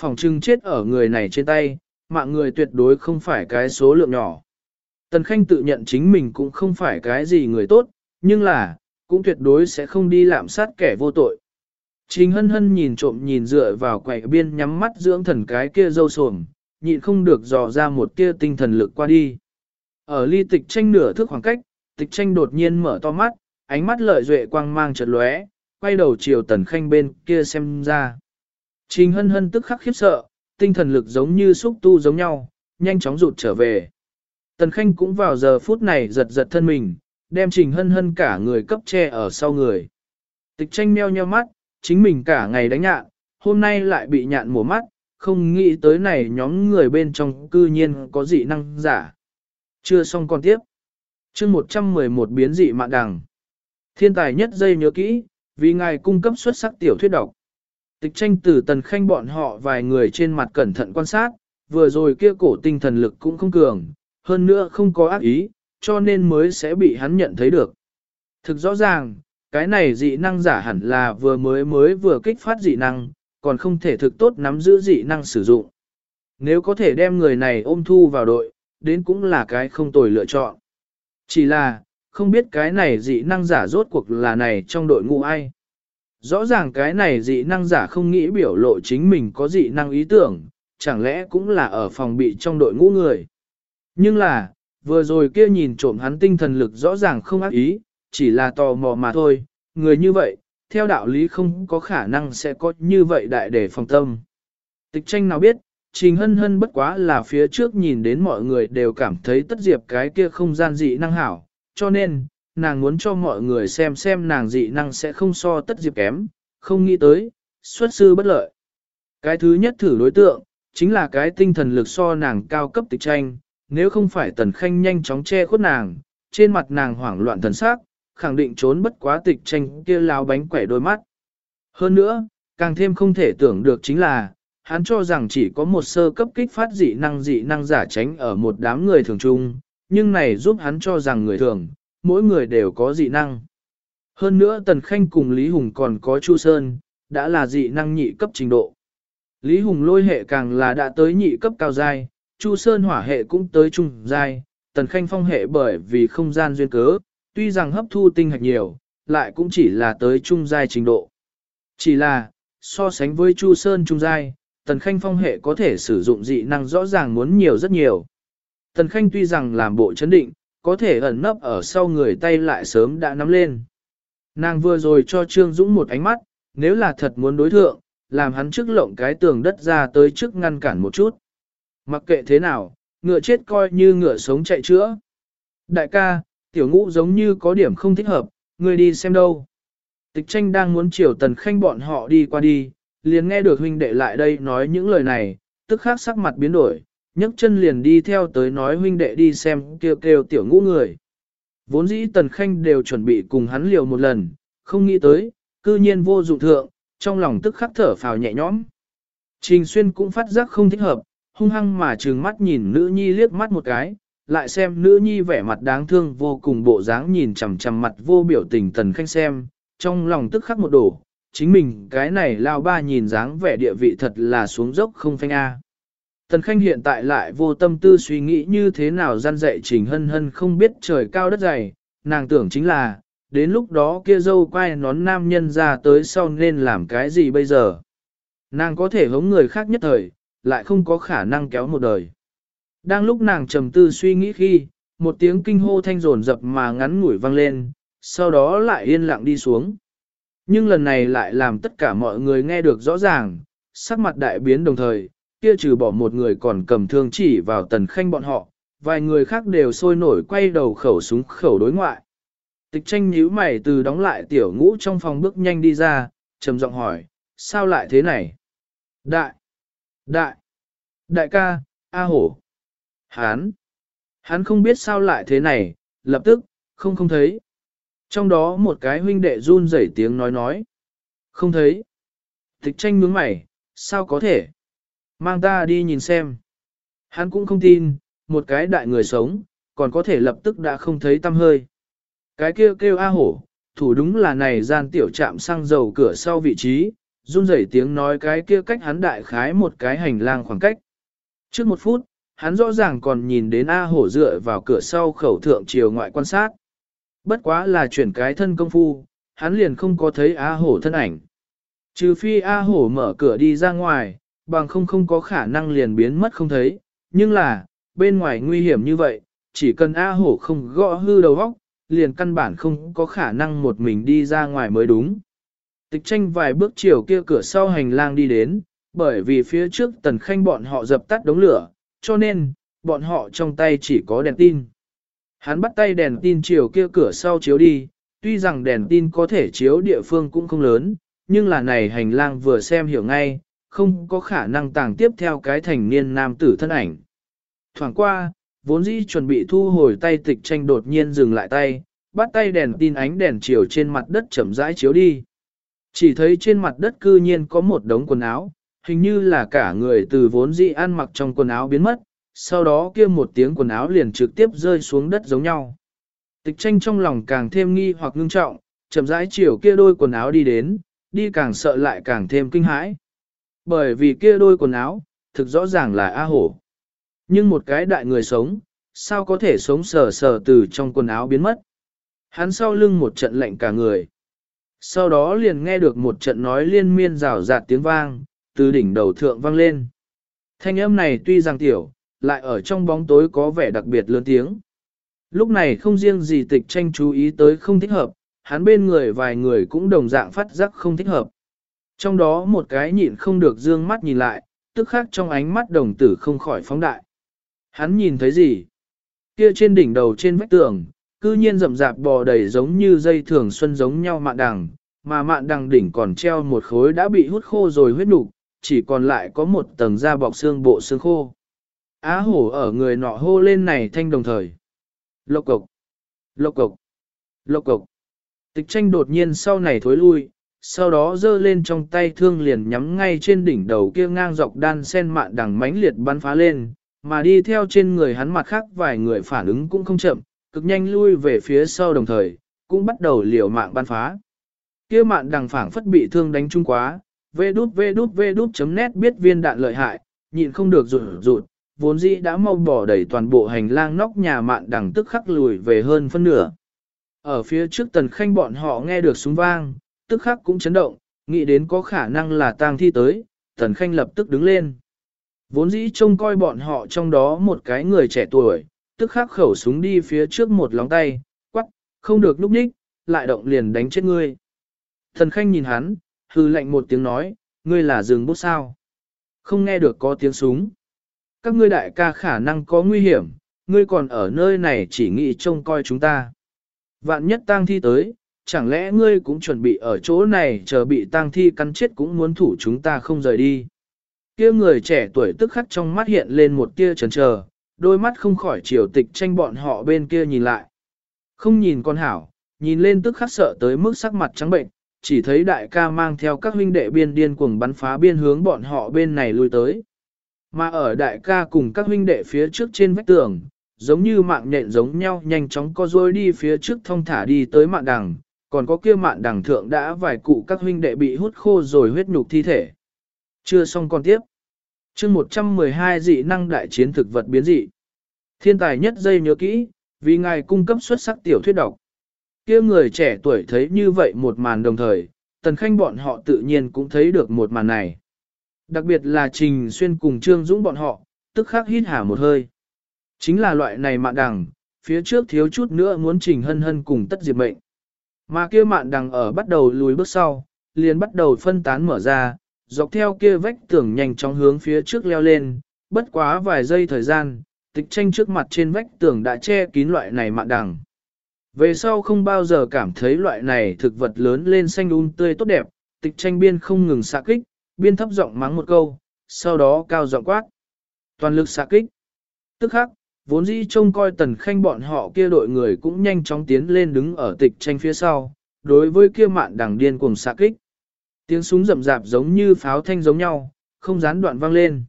Phỏng trưng chết ở người này trên tay, mạng người tuyệt đối không phải cái số lượng nhỏ. Tần Khanh tự nhận chính mình cũng không phải cái gì người tốt, nhưng là, cũng tuyệt đối sẽ không đi lạm sát kẻ vô tội. Trình hân hân nhìn trộm nhìn dựa vào quầy biên nhắm mắt dưỡng thần cái kia dâu sồm, nhịn không được dò ra một kia tinh thần lực qua đi. Ở ly tịch tranh nửa thước khoảng cách, tịch tranh đột nhiên mở to mắt, ánh mắt lợi duệ quang mang chợt lóe, quay đầu chiều tần khanh bên kia xem ra. Trình hân hân tức khắc khiếp sợ, tinh thần lực giống như xúc tu giống nhau, nhanh chóng rụt trở về. Tần khanh cũng vào giờ phút này giật giật thân mình, đem trình hân hân cả người cấp che ở sau người. Tịch tranh meo nheo mắt, chính mình cả ngày đánh nhạn, hôm nay lại bị nhạn mổ mắt, không nghĩ tới này nhóm người bên trong cư nhiên có dị năng giả. Chưa xong còn tiếp. chương 111 biến dị mạng đằng. Thiên tài nhất dây nhớ kỹ, vì ngài cung cấp xuất sắc tiểu thuyết độc. Tịch tranh tử tần khanh bọn họ vài người trên mặt cẩn thận quan sát, vừa rồi kia cổ tinh thần lực cũng không cường, hơn nữa không có ác ý, cho nên mới sẽ bị hắn nhận thấy được. Thực rõ ràng, cái này dị năng giả hẳn là vừa mới mới vừa kích phát dị năng, còn không thể thực tốt nắm giữ dị năng sử dụng. Nếu có thể đem người này ôm thu vào đội, đến cũng là cái không tồi lựa chọn. Chỉ là, không biết cái này dị năng giả rốt cuộc là này trong đội ngũ ai. Rõ ràng cái này dị năng giả không nghĩ biểu lộ chính mình có dị năng ý tưởng, chẳng lẽ cũng là ở phòng bị trong đội ngũ người. Nhưng là, vừa rồi kia nhìn trộm hắn tinh thần lực rõ ràng không ác ý, chỉ là tò mò mà thôi, người như vậy, theo đạo lý không có khả năng sẽ có như vậy đại để phòng tâm. Tịch tranh nào biết, Trình hân hân bất quá là phía trước nhìn đến mọi người đều cảm thấy tất diệp cái kia không gian dị năng hảo, cho nên, nàng muốn cho mọi người xem xem nàng dị năng sẽ không so tất diệp kém, không nghĩ tới, xuất sư bất lợi. Cái thứ nhất thử đối tượng, chính là cái tinh thần lực so nàng cao cấp tịch tranh, nếu không phải tần khanh nhanh chóng che khuất nàng, trên mặt nàng hoảng loạn thần sắc, khẳng định trốn bất quá tịch tranh kia lao bánh quẻ đôi mắt. Hơn nữa, càng thêm không thể tưởng được chính là, hắn cho rằng chỉ có một sơ cấp kích phát dị năng dị năng giả tránh ở một đám người thường chung, nhưng này giúp hắn cho rằng người thường, mỗi người đều có dị năng. Hơn nữa Tần Khanh cùng Lý Hùng còn có Chu Sơn, đã là dị năng nhị cấp trình độ. Lý Hùng lôi hệ càng là đã tới nhị cấp cao giai, Chu Sơn hỏa hệ cũng tới trung giai, Tần Khanh phong hệ bởi vì không gian duyên cớ, tuy rằng hấp thu tinh hạch nhiều, lại cũng chỉ là tới trung giai trình độ. Chỉ là, so sánh với Chu Sơn trung giai, Tần Khanh phong hệ có thể sử dụng dị năng rõ ràng muốn nhiều rất nhiều. Tần Khanh tuy rằng làm bộ chấn định, có thể ẩn nấp ở sau người tay lại sớm đã nắm lên. Nàng vừa rồi cho Trương Dũng một ánh mắt, nếu là thật muốn đối thượng, làm hắn trước lộng cái tường đất ra tới trước ngăn cản một chút. Mặc kệ thế nào, ngựa chết coi như ngựa sống chạy chữa. Đại ca, tiểu ngũ giống như có điểm không thích hợp, người đi xem đâu. Tịch tranh đang muốn chiều tần khanh bọn họ đi qua đi, liền nghe được huynh đệ lại đây nói những lời này, tức khắc sắc mặt biến đổi, nhấc chân liền đi theo tới nói huynh đệ đi xem kêu kêu tiểu ngũ người. Vốn dĩ tần khanh đều chuẩn bị cùng hắn liều một lần, không nghĩ tới, cư nhiên vô dụng thượng, trong lòng tức khắc thở phào nhẹ nhõm. Trình xuyên cũng phát giác không thích hợp, hung hăng mà trừng mắt nhìn nữ nhi liếc mắt một cái, lại xem nữ nhi vẻ mặt đáng thương vô cùng bộ dáng nhìn chằm chằm mặt vô biểu tình tần khanh xem, trong lòng tức khắc một đổ, chính mình cái này lao ba nhìn dáng vẻ địa vị thật là xuống dốc không phanh a. Tần Khanh hiện tại lại vô tâm tư suy nghĩ như thế nào gian dạy Trình Hân Hân không biết trời cao đất dày, nàng tưởng chính là, đến lúc đó kia dâu quay nón nam nhân ra tới sau nên làm cái gì bây giờ. Nàng có thể hống người khác nhất thời, lại không có khả năng kéo một đời. Đang lúc nàng trầm tư suy nghĩ khi, một tiếng kinh hô thanh rồn dập mà ngắn ngủi vang lên, sau đó lại yên lặng đi xuống. Nhưng lần này lại làm tất cả mọi người nghe được rõ ràng, sắc mặt đại biến đồng thời, kia trừ bỏ một người còn cầm thương chỉ vào tần khanh bọn họ, vài người khác đều sôi nổi quay đầu khẩu súng khẩu đối ngoại. Tịch tranh nhíu mày từ đóng lại tiểu ngũ trong phòng bước nhanh đi ra, trầm giọng hỏi, sao lại thế này? Đại! Đại! Đại ca, A hổ! Hán! Hắn không biết sao lại thế này, lập tức, không không thấy. Trong đó một cái huynh đệ run rẩy tiếng nói nói. Không thấy. Tịch tranh nhướng mày, sao có thể? Mang ta đi nhìn xem. Hắn cũng không tin, một cái đại người sống, còn có thể lập tức đã không thấy tâm hơi. Cái kêu kêu A hổ, thủ đúng là này gian tiểu chạm xăng dầu cửa sau vị trí, run rẩy tiếng nói cái kia cách hắn đại khái một cái hành lang khoảng cách. Trước một phút, hắn rõ ràng còn nhìn đến A hổ dựa vào cửa sau khẩu thượng chiều ngoại quan sát. Bất quá là chuyển cái thân công phu, hắn liền không có thấy A hổ thân ảnh. Trừ phi A hổ mở cửa đi ra ngoài, bằng không không có khả năng liền biến mất không thấy, nhưng là, bên ngoài nguy hiểm như vậy, chỉ cần A hổ không gõ hư đầu óc, liền căn bản không có khả năng một mình đi ra ngoài mới đúng. Tịch tranh vài bước chiều kia cửa sau hành lang đi đến, bởi vì phía trước tần khanh bọn họ dập tắt đống lửa, cho nên, bọn họ trong tay chỉ có đèn tin. Hắn bắt tay đèn tin chiều kia cửa sau chiếu đi, tuy rằng đèn tin có thể chiếu địa phương cũng không lớn, nhưng là này hành lang vừa xem hiểu ngay, không có khả năng tàng tiếp theo cái thành niên nam tử thân ảnh. Thoảng qua, vốn dĩ chuẩn bị thu hồi tay tịch tranh đột nhiên dừng lại tay, bắt tay đèn tin ánh đèn chiều trên mặt đất chậm rãi chiếu đi. Chỉ thấy trên mặt đất cư nhiên có một đống quần áo, hình như là cả người từ vốn dĩ ăn mặc trong quần áo biến mất, sau đó kia một tiếng quần áo liền trực tiếp rơi xuống đất giống nhau. Tịch tranh trong lòng càng thêm nghi hoặc ngưng trọng, chậm rãi chiều kia đôi quần áo đi đến, đi càng sợ lại càng thêm kinh hãi. Bởi vì kia đôi quần áo, thực rõ ràng là A hổ. Nhưng một cái đại người sống, sao có thể sống sờ sờ từ trong quần áo biến mất. Hắn sau lưng một trận lạnh cả người. Sau đó liền nghe được một trận nói liên miên rào rạt tiếng vang, từ đỉnh đầu thượng vang lên. Thanh âm này tuy rằng tiểu, lại ở trong bóng tối có vẻ đặc biệt lớn tiếng. Lúc này không riêng gì tịch tranh chú ý tới không thích hợp, hắn bên người vài người cũng đồng dạng phát giác không thích hợp. Trong đó một cái nhịn không được dương mắt nhìn lại, tức khác trong ánh mắt đồng tử không khỏi phóng đại. Hắn nhìn thấy gì? Kia trên đỉnh đầu trên vách tường, cư nhiên rậm rạp bò đầy giống như dây thường xuân giống nhau mạn đằng, mà mạn đằng đỉnh còn treo một khối đã bị hút khô rồi huyết nục, chỉ còn lại có một tầng da bọc xương bộ xương khô. Á hổ ở người nọ hô lên này thanh đồng thời. Lộc cộc, lộc cộc, lộc cộc. Tịch tranh đột nhiên sau này thối lui, sau đó giơ lên trong tay thương liền nhắm ngay trên đỉnh đầu kia ngang dọc đan sen mạn đằng mãnh liệt bắn phá lên, mà đi theo trên người hắn mặt khác vài người phản ứng cũng không chậm, cực nhanh lui về phía sau đồng thời, cũng bắt đầu liều mạng bắn phá. Kia mạn đằng phảng phất bị thương đánh trung quá, vê đút vê đút vê đút chấm nét biết viên đạn lợi hại, nhịn không được rụt rụt, vốn dĩ đã mau bỏ đầy toàn bộ hành lang nóc nhà mạn đằng tức khắc lùi về hơn phân nửa. Ở phía trước tần khanh bọn họ nghe được súng vang, tức khắc cũng chấn động, nghĩ đến có khả năng là tang thi tới, tần khanh lập tức đứng lên. Vốn dĩ trông coi bọn họ trong đó một cái người trẻ tuổi, tức khắc khẩu súng đi phía trước một lóng tay, quắc, không được núp ních, lại động liền đánh chết ngươi. Thần khanh nhìn hắn, hư lạnh một tiếng nói, ngươi là rừng bút sao. Không nghe được có tiếng súng. Các ngươi đại ca khả năng có nguy hiểm, ngươi còn ở nơi này chỉ nghĩ trông coi chúng ta. Vạn nhất tang thi tới, chẳng lẽ ngươi cũng chuẩn bị ở chỗ này chờ bị tang thi cắn chết cũng muốn thủ chúng ta không rời đi. Kia người trẻ tuổi tức khắc trong mắt hiện lên một tia chần chờ, đôi mắt không khỏi chiều tịch tranh bọn họ bên kia nhìn lại. Không nhìn con hảo, nhìn lên tức khắc sợ tới mức sắc mặt trắng bệnh, chỉ thấy đại ca mang theo các huynh đệ biên điên cuồng bắn phá biên hướng bọn họ bên này lui tới. Mà ở đại ca cùng các huynh đệ phía trước trên vách tường, giống như mạng nhện giống nhau nhanh chóng co dối đi phía trước thông thả đi tới mạng đằng, còn có kia mạng đằng thượng đã vài cụ các huynh đệ bị hút khô rồi huyết nhục thi thể. Chưa xong còn tiếp. chương 112 dị năng đại chiến thực vật biến dị. Thiên tài nhất dây nhớ kỹ, vì ngài cung cấp xuất sắc tiểu thuyết độc. kia người trẻ tuổi thấy như vậy một màn đồng thời, tần khanh bọn họ tự nhiên cũng thấy được một màn này. Đặc biệt là Trình Xuyên cùng Trương Dũng bọn họ, tức khắc hít hả một hơi. Chính là loại này mạn đằng, phía trước thiếu chút nữa muốn Trình Hân Hân cùng tất diệt mệnh. Mà kia mạn đằng ở bắt đầu lùi bước sau, liền bắt đầu phân tán mở ra, dọc theo kia vách tường nhanh chóng hướng phía trước leo lên, bất quá vài giây thời gian, tịch tranh trước mặt trên vách tường đã che kín loại này mạn đằng. Về sau không bao giờ cảm thấy loại này thực vật lớn lên xanh un tươi tốt đẹp, tịch tranh biên không ngừng xạ kích, biên thấp giọng mắng một câu, sau đó cao giọng quát. Toàn lực xạ kích. Tức khắc, vốn dĩ trông coi tần khanh bọn họ kia đội người cũng nhanh chóng tiến lên đứng ở tịch tranh phía sau, đối với kia mạn đằng điên cuồng xạ kích. Tiếng súng rậm rạp giống như pháo thanh giống nhau, không gián đoạn vang lên.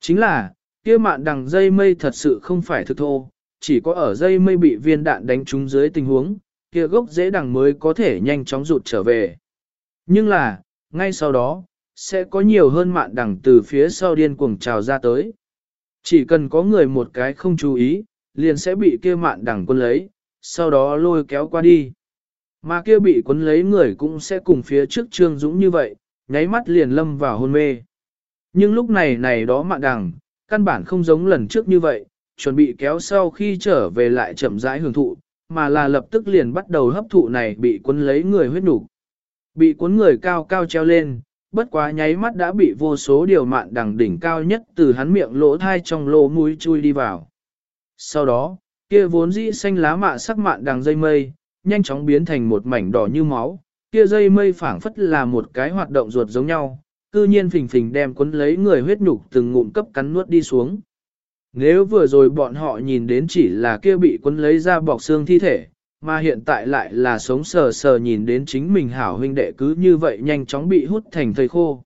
Chính là, kia mạn đằng dây mây thật sự không phải thực thô, chỉ có ở dây mây bị viên đạn đánh trúng dưới tình huống, kia gốc dễ đằng mới có thể nhanh chóng rụt trở về. Nhưng là, ngay sau đó, sẽ có nhiều hơn mạn đằng từ phía sau điên cuồng trào ra tới. Chỉ cần có người một cái không chú ý, liền sẽ bị kia mạn đằng quân lấy, sau đó lôi kéo qua đi. Mà kia bị quấn lấy người cũng sẽ cùng phía trước Trương Dũng như vậy, nháy mắt liền lâm vào hôn mê. Nhưng lúc này này đó mạn đằng, căn bản không giống lần trước như vậy, chuẩn bị kéo sau khi trở về lại chậm rãi hưởng thụ, mà là lập tức liền bắt đầu hấp thụ này bị cuốn lấy người huyết đủ. Bị cuốn người cao cao treo lên, bất quá nháy mắt đã bị vô số điều mạn đằng đỉnh cao nhất từ hắn miệng lỗ thai trong lỗ mũi chui đi vào. Sau đó, kia vốn dĩ xanh lá mạ sắc mạn đằng dây mây, nhanh chóng biến thành một mảnh đỏ như máu, kia dây mây phảng phất là một cái hoạt động ruột giống nhau, cư nhiên phình phình đem cuốn lấy người huyết nhục từng ngụm cấp cắn nuốt đi xuống. Nếu vừa rồi bọn họ nhìn đến chỉ là kia bị cuốn lấy ra bọc xương thi thể, mà hiện tại lại là sống sờ sờ nhìn đến chính mình hảo huynh đệ cứ như vậy nhanh chóng bị hút thành thây khô.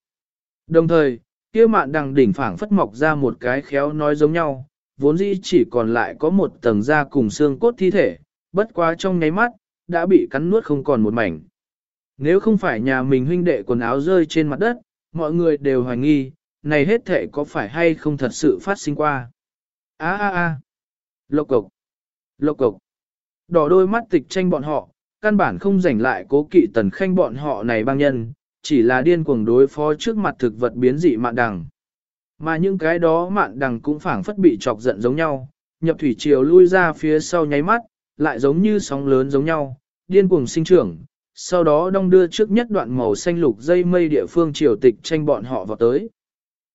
Đồng thời, kia mạn đằng đỉnh phảng phất mọc ra một cái khéo nói giống nhau, vốn dĩ chỉ còn lại có một tầng da cùng xương cốt thi thể, bất quá trong nháy mắt, đã bị cắn nuốt không còn một mảnh. Nếu không phải nhà mình huynh đệ quần áo rơi trên mặt đất, mọi người đều hoài nghi, này hết thể có phải hay không thật sự phát sinh qua. A a a. Lộc cục. Lộc cục. Đỏ đôi mắt tịch tranh bọn họ, căn bản không rảnh lại cố kỵ tần khanh bọn họ này băng nhân, chỉ là điên cuồng đối phó trước mặt thực vật biến dị mạn đằng. Mà những cái đó mạn đằng cũng phảng phất bị chọc giận giống nhau, nhập thủy triều lui ra phía sau nháy mắt, lại giống như sóng lớn giống nhau, điên cuồng sinh trưởng, sau đó đong đưa trước nhất đoạn màu xanh lục dây mây địa phương triều tịch tranh bọn họ vào tới.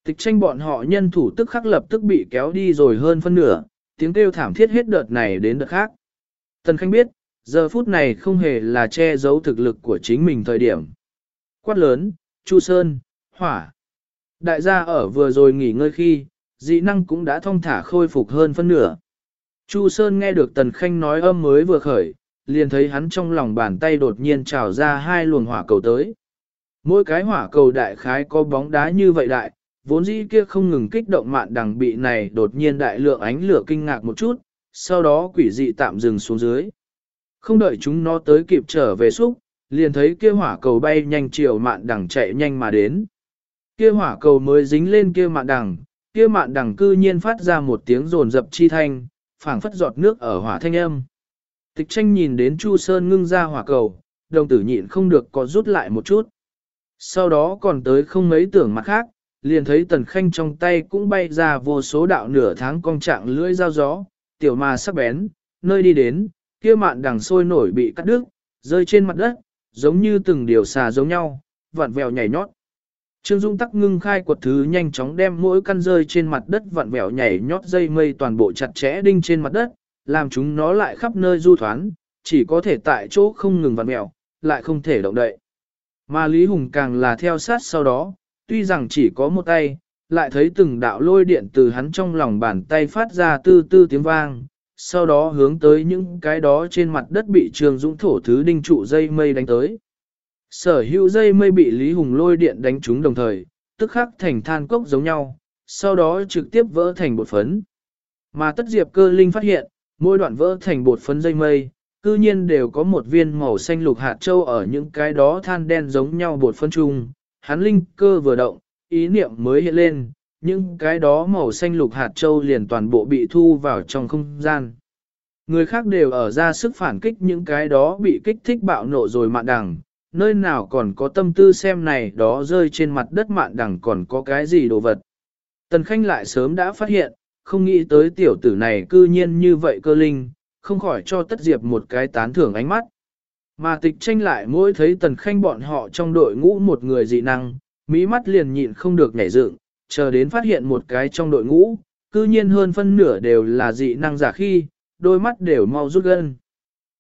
Tịch tranh bọn họ nhân thủ tức khắc lập tức bị kéo đi rồi hơn phân nửa, tiếng kêu thảm thiết hết đợt này đến đợt khác. Tần Khanh biết, giờ phút này không hề là che giấu thực lực của chính mình thời điểm. Quát lớn, Chu Sơn, Hỏa. Đại gia ở vừa rồi nghỉ ngơi khi, dị năng cũng đã thông thả khôi phục hơn phân nửa. Chu Sơn nghe được Tần Khanh nói âm mới vừa khởi, liền thấy hắn trong lòng bàn tay đột nhiên trào ra hai luồng hỏa cầu tới. Mỗi cái hỏa cầu đại khái có bóng đá như vậy đại, vốn dĩ kia không ngừng kích động mạn đằng bị này đột nhiên đại lượng ánh lửa kinh ngạc một chút, sau đó quỷ dị tạm dừng xuống dưới. Không đợi chúng nó tới kịp trở về xúc, liền thấy kia hỏa cầu bay nhanh chiều mạn đằng chạy nhanh mà đến. Kia hỏa cầu mới dính lên kia mạn đằng, kia mạn đằng cư nhiên phát ra một tiếng rồn dập chi thanh, phảng phất giọt nước ở hỏa thanh âm. Tịch tranh nhìn đến Chu Sơn ngưng ra hỏa cầu, đồng tử nhịn không được có rút lại một chút. Sau đó còn tới không mấy tưởng mặt khác, liền thấy tần khanh trong tay cũng bay ra vô số đạo nửa tháng cong trạng lưỡi dao gió, tiểu mà sắc bén, nơi đi đến, kia mạn đằng sôi nổi bị cắt đứt, rơi trên mặt đất, giống như từng điều xà giống nhau, vặn vẹo nhảy nhót. Trương Dung tắc ngưng khai quật thứ nhanh chóng đem mỗi căn rơi trên mặt đất vặn vẹo nhảy nhót dây mây toàn bộ chặt chẽ đinh trên mặt đất, làm chúng nó lại khắp nơi du thoán, chỉ có thể tại chỗ không ngừng vặn vẹo, lại không thể động đậy. Mà Lý Hùng càng là theo sát sau đó, tuy rằng chỉ có một tay, lại thấy từng đạo lôi điện từ hắn trong lòng bàn tay phát ra tư tư tiếng vang, sau đó hướng tới những cái đó trên mặt đất bị trường dũng thổ thứ đinh trụ dây mây đánh tới. Sở hữu dây mây bị Lý Hùng lôi điện đánh trúng đồng thời, tức khắc thành than cốc giống nhau, sau đó trực tiếp vỡ thành bột phấn. Mà tất diệp cơ linh phát hiện, mỗi đoạn vỡ thành bột phấn dây mây, cư nhiên đều có một viên màu xanh lục hạt châu ở những cái đó than đen giống nhau bột phân chung. Hắn linh cơ vừa động, ý niệm mới hiện lên, những cái đó màu xanh lục hạt châu liền toàn bộ bị thu vào trong không gian. Người khác đều ở ra sức phản kích những cái đó bị kích thích bạo nộ rồi mạn đằng, nơi nào còn có tâm tư xem này đó rơi trên mặt đất mạn đằng còn có cái gì đồ vật. Tần Khanh lại sớm đã phát hiện, không nghĩ tới tiểu tử này cư nhiên như vậy cơ linh, không khỏi cho Tất Diệp một cái tán thưởng ánh mắt. Mà tịch tranh lại mỗi thấy Tần Khanh bọn họ trong đội ngũ một người dị năng, mỹ mắt liền nhịn không được nhảy dựng, chờ đến phát hiện một cái trong đội ngũ, cư nhiên hơn phân nửa đều là dị năng giả khi, đôi mắt đều mau rút gân.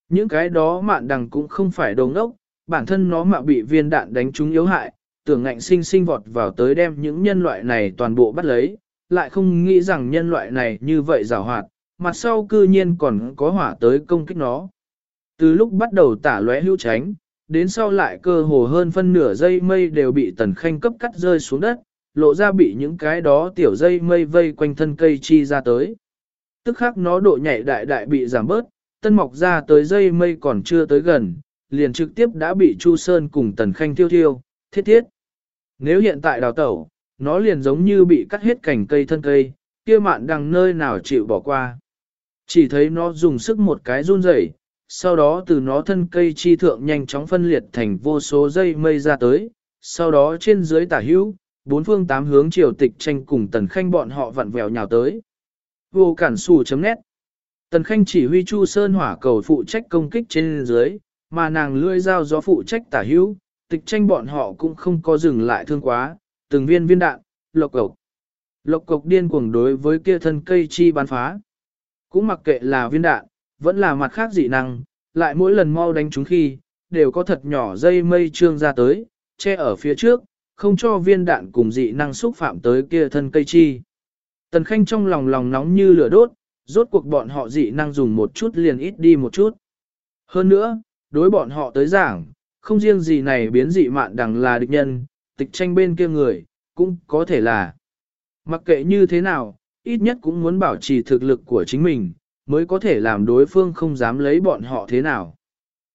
Những cái đó mạn đằng cũng không phải đồ ngốc, bản thân nó mà bị viên đạn đánh trúng yếu hại, tưởng ngạnh sinh sinh vọt vào tới đem những nhân loại này toàn bộ bắt lấy, lại không nghĩ rằng nhân loại này như vậy rào hoạt, mặt sau cư nhiên còn có hỏa tới công kích nó. Từ lúc bắt đầu tả lóe hữu tránh, đến sau lại cơ hồ hơn phân nửa dây mây đều bị tần khanh cấp cắt rơi xuống đất, lộ ra bị những cái đó tiểu dây mây vây quanh thân cây chi ra tới. Tức khắc nó độ nhảy đại đại bị giảm bớt, tân mọc ra tới dây mây còn chưa tới gần, liền trực tiếp đã bị Chu Sơn cùng tần khanh thiêu thiêu, thiết thiết. Nếu hiện tại đào tẩu, nó liền giống như bị cắt hết cành cây thân cây, kia mạn đằng nơi nào chịu bỏ qua. Chỉ thấy nó dùng sức một cái run rẩy, sau đó từ nó thân cây chi thượng nhanh chóng phân liệt thành vô số dây mây ra tới, sau đó trên dưới tả hữu, bốn phương tám hướng triều tịch tranh cùng tần khanh bọn họ vặn vẹo nhào tới. Vô cản xù chấm nét. Tần khanh chỉ huy Chu Sơn hỏa cầu phụ trách công kích trên dưới, mà nàng lưỡi dao gió phụ trách tả hữu, tịch tranh bọn họ cũng không có dừng lại thương quá, từng viên viên đạn, lộc cộc. Lộc cộc điên cuồng đối với kia thân cây chi bắn phá. Cũng mặc kệ là viên đạn, vẫn là mặt khác dị năng, lại mỗi lần mau đánh chúng khi, đều có thật nhỏ dây mây trương ra tới, che ở phía trước, không cho viên đạn cùng dị năng xúc phạm tới kia thân cây chi. Tần Khanh trong lòng lòng nóng như lửa đốt, rốt cuộc bọn họ dị năng dùng một chút liền ít đi một chút. Hơn nữa, đối bọn họ tới giảng, không riêng gì này biến dị mạn đằng là địch nhân, tịch tranh bên kia người, cũng có thể là. Mặc kệ như thế nào, ít nhất cũng muốn bảo trì thực lực của chính mình, mới có thể làm đối phương không dám lấy bọn họ thế nào.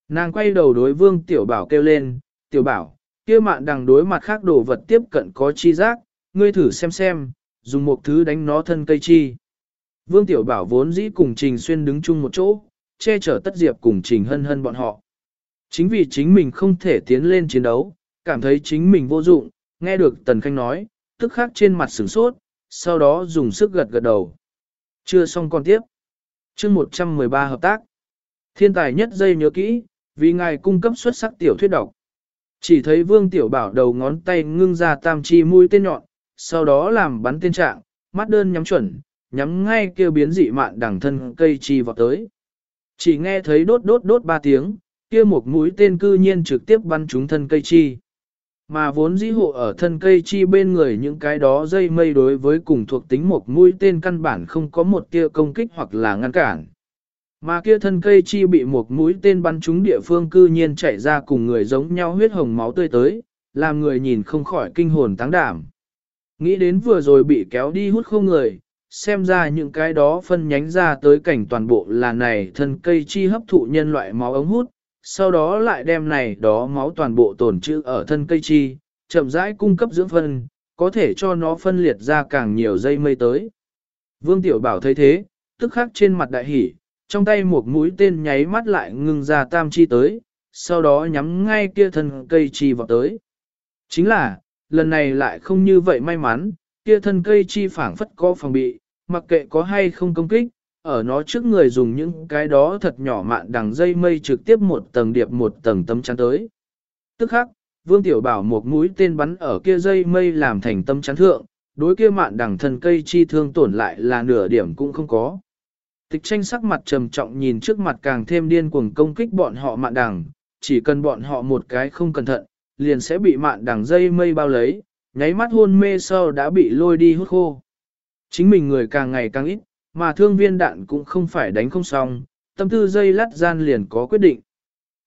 Nàng quay đầu đối vương tiểu bảo kêu lên, tiểu bảo, kia mạn đằng đối mặt khác đồ vật tiếp cận có chi giác, ngươi thử xem xem, dùng một thứ đánh nó thân cây chi. Vương tiểu bảo vốn dĩ cùng Trình Xuyên đứng chung một chỗ, che chở tất diệp cùng Trình hân hân bọn họ. Chính vì chính mình không thể tiến lên chiến đấu, cảm thấy chính mình vô dụng, nghe được Tần Khanh nói, tức khắc trên mặt sửng sốt, sau đó dùng sức gật gật đầu. Chưa xong con tiếp chương 113 hợp tác. Thiên tài nhất dây nhớ kỹ, vì ngài cung cấp xuất sắc tiểu thuyết độc. Chỉ thấy vương tiểu bảo đầu ngón tay ngưng ra tam chi mũi tên nhọn, sau đó làm bắn tên trạng, mắt đơn nhắm chuẩn, nhắm ngay kêu biến dị mạn đằng thân cây chi vọt tới. Chỉ nghe thấy đốt đốt đốt ba tiếng, kia một mũi tên cư nhiên trực tiếp bắn trúng thân cây chi. Mà vốn dĩ hộ ở thân cây chi bên người những cái đó dây mây đối với cùng thuộc tính một mũi tên căn bản không có một tia công kích hoặc là ngăn cản. Mà kia thân cây chi bị một mũi tên bắn trúng địa phương cư nhiên chạy ra cùng người giống nhau huyết hồng máu tươi tới, làm người nhìn không khỏi kinh hồn táng đảm. Nghĩ đến vừa rồi bị kéo đi hút không người, xem ra những cái đó phân nhánh ra tới cảnh toàn bộ là này thân cây chi hấp thụ nhân loại máu ống hút, sau đó lại đem này đó máu toàn bộ tổn trữ ở thân cây chi, chậm rãi cung cấp dưỡng phân, có thể cho nó phân liệt ra càng nhiều dây mây tới. Vương Tiểu Bảo thấy thế, tức khắc trên mặt đại hỉ, trong tay một mũi tên nháy mắt lại ngưng ra tam chi tới, sau đó nhắm ngay kia thân cây chi vào tới. Chính là, lần này lại không như vậy may mắn, kia thân cây chi phảng phất có phòng bị, mặc kệ có hay không công kích, ở nó trước người dùng những cái đó thật nhỏ mạn đằng dây mây trực tiếp một tầng điệp một tầng tâm chắn tới. Tức khắc, Vương Tiểu Bảo một mũi tên bắn ở kia dây mây làm thành tâm chắn thượng, đối kia mạn đằng thân cây chi thương tổn lại là nửa điểm cũng không có. Tịch tranh sắc mặt trầm trọng nhìn trước mặt càng thêm điên cuồng công kích bọn họ mạn đằng, chỉ cần bọn họ một cái không cẩn thận, liền sẽ bị mạn đằng dây mây bao lấy, nháy mắt hôn mê sau đã bị lôi đi hút khô. Chính mình người càng ngày càng ít, mà thương viên đạn cũng không phải đánh không xong, tâm tư dây lắt gian liền có quyết định.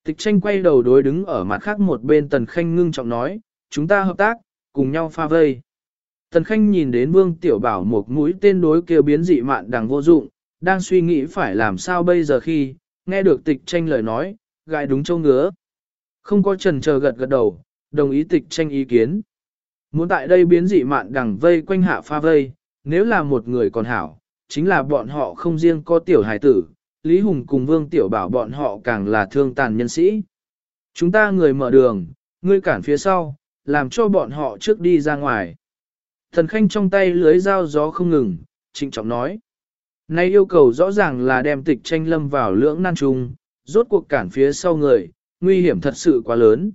Tịch tranh quay đầu đối đứng ở mặt khác một bên Tần Khanh ngưng trọng nói, chúng ta hợp tác, cùng nhau pha vây. Tần Khanh nhìn đến Vương Tiểu Bảo một mũi tên đối kêu biến dị mạn đằng vô dụng, đang suy nghĩ phải làm sao bây giờ khi, nghe được tịch tranh lời nói, gại đúng châu ngứa. Không có trần chờ gật gật đầu, đồng ý tịch tranh ý kiến. Muốn tại đây biến dị mạn đằng vây quanh hạ pha vây, nếu là một người còn hảo, chính là bọn họ không riêng có tiểu hài tử, Lý Hùng cùng Vương Tiểu Bảo bọn họ càng là thương tàn nhân sĩ. Chúng ta người mở đường, ngươi cản phía sau, làm cho bọn họ trước đi ra ngoài. Thần khanh trong tay lưới dao gió không ngừng, trịnh trọng nói. Nay yêu cầu rõ ràng là đem tịch tranh lâm vào lưỡng nan trùng, rốt cuộc cản phía sau người, nguy hiểm thật sự quá lớn.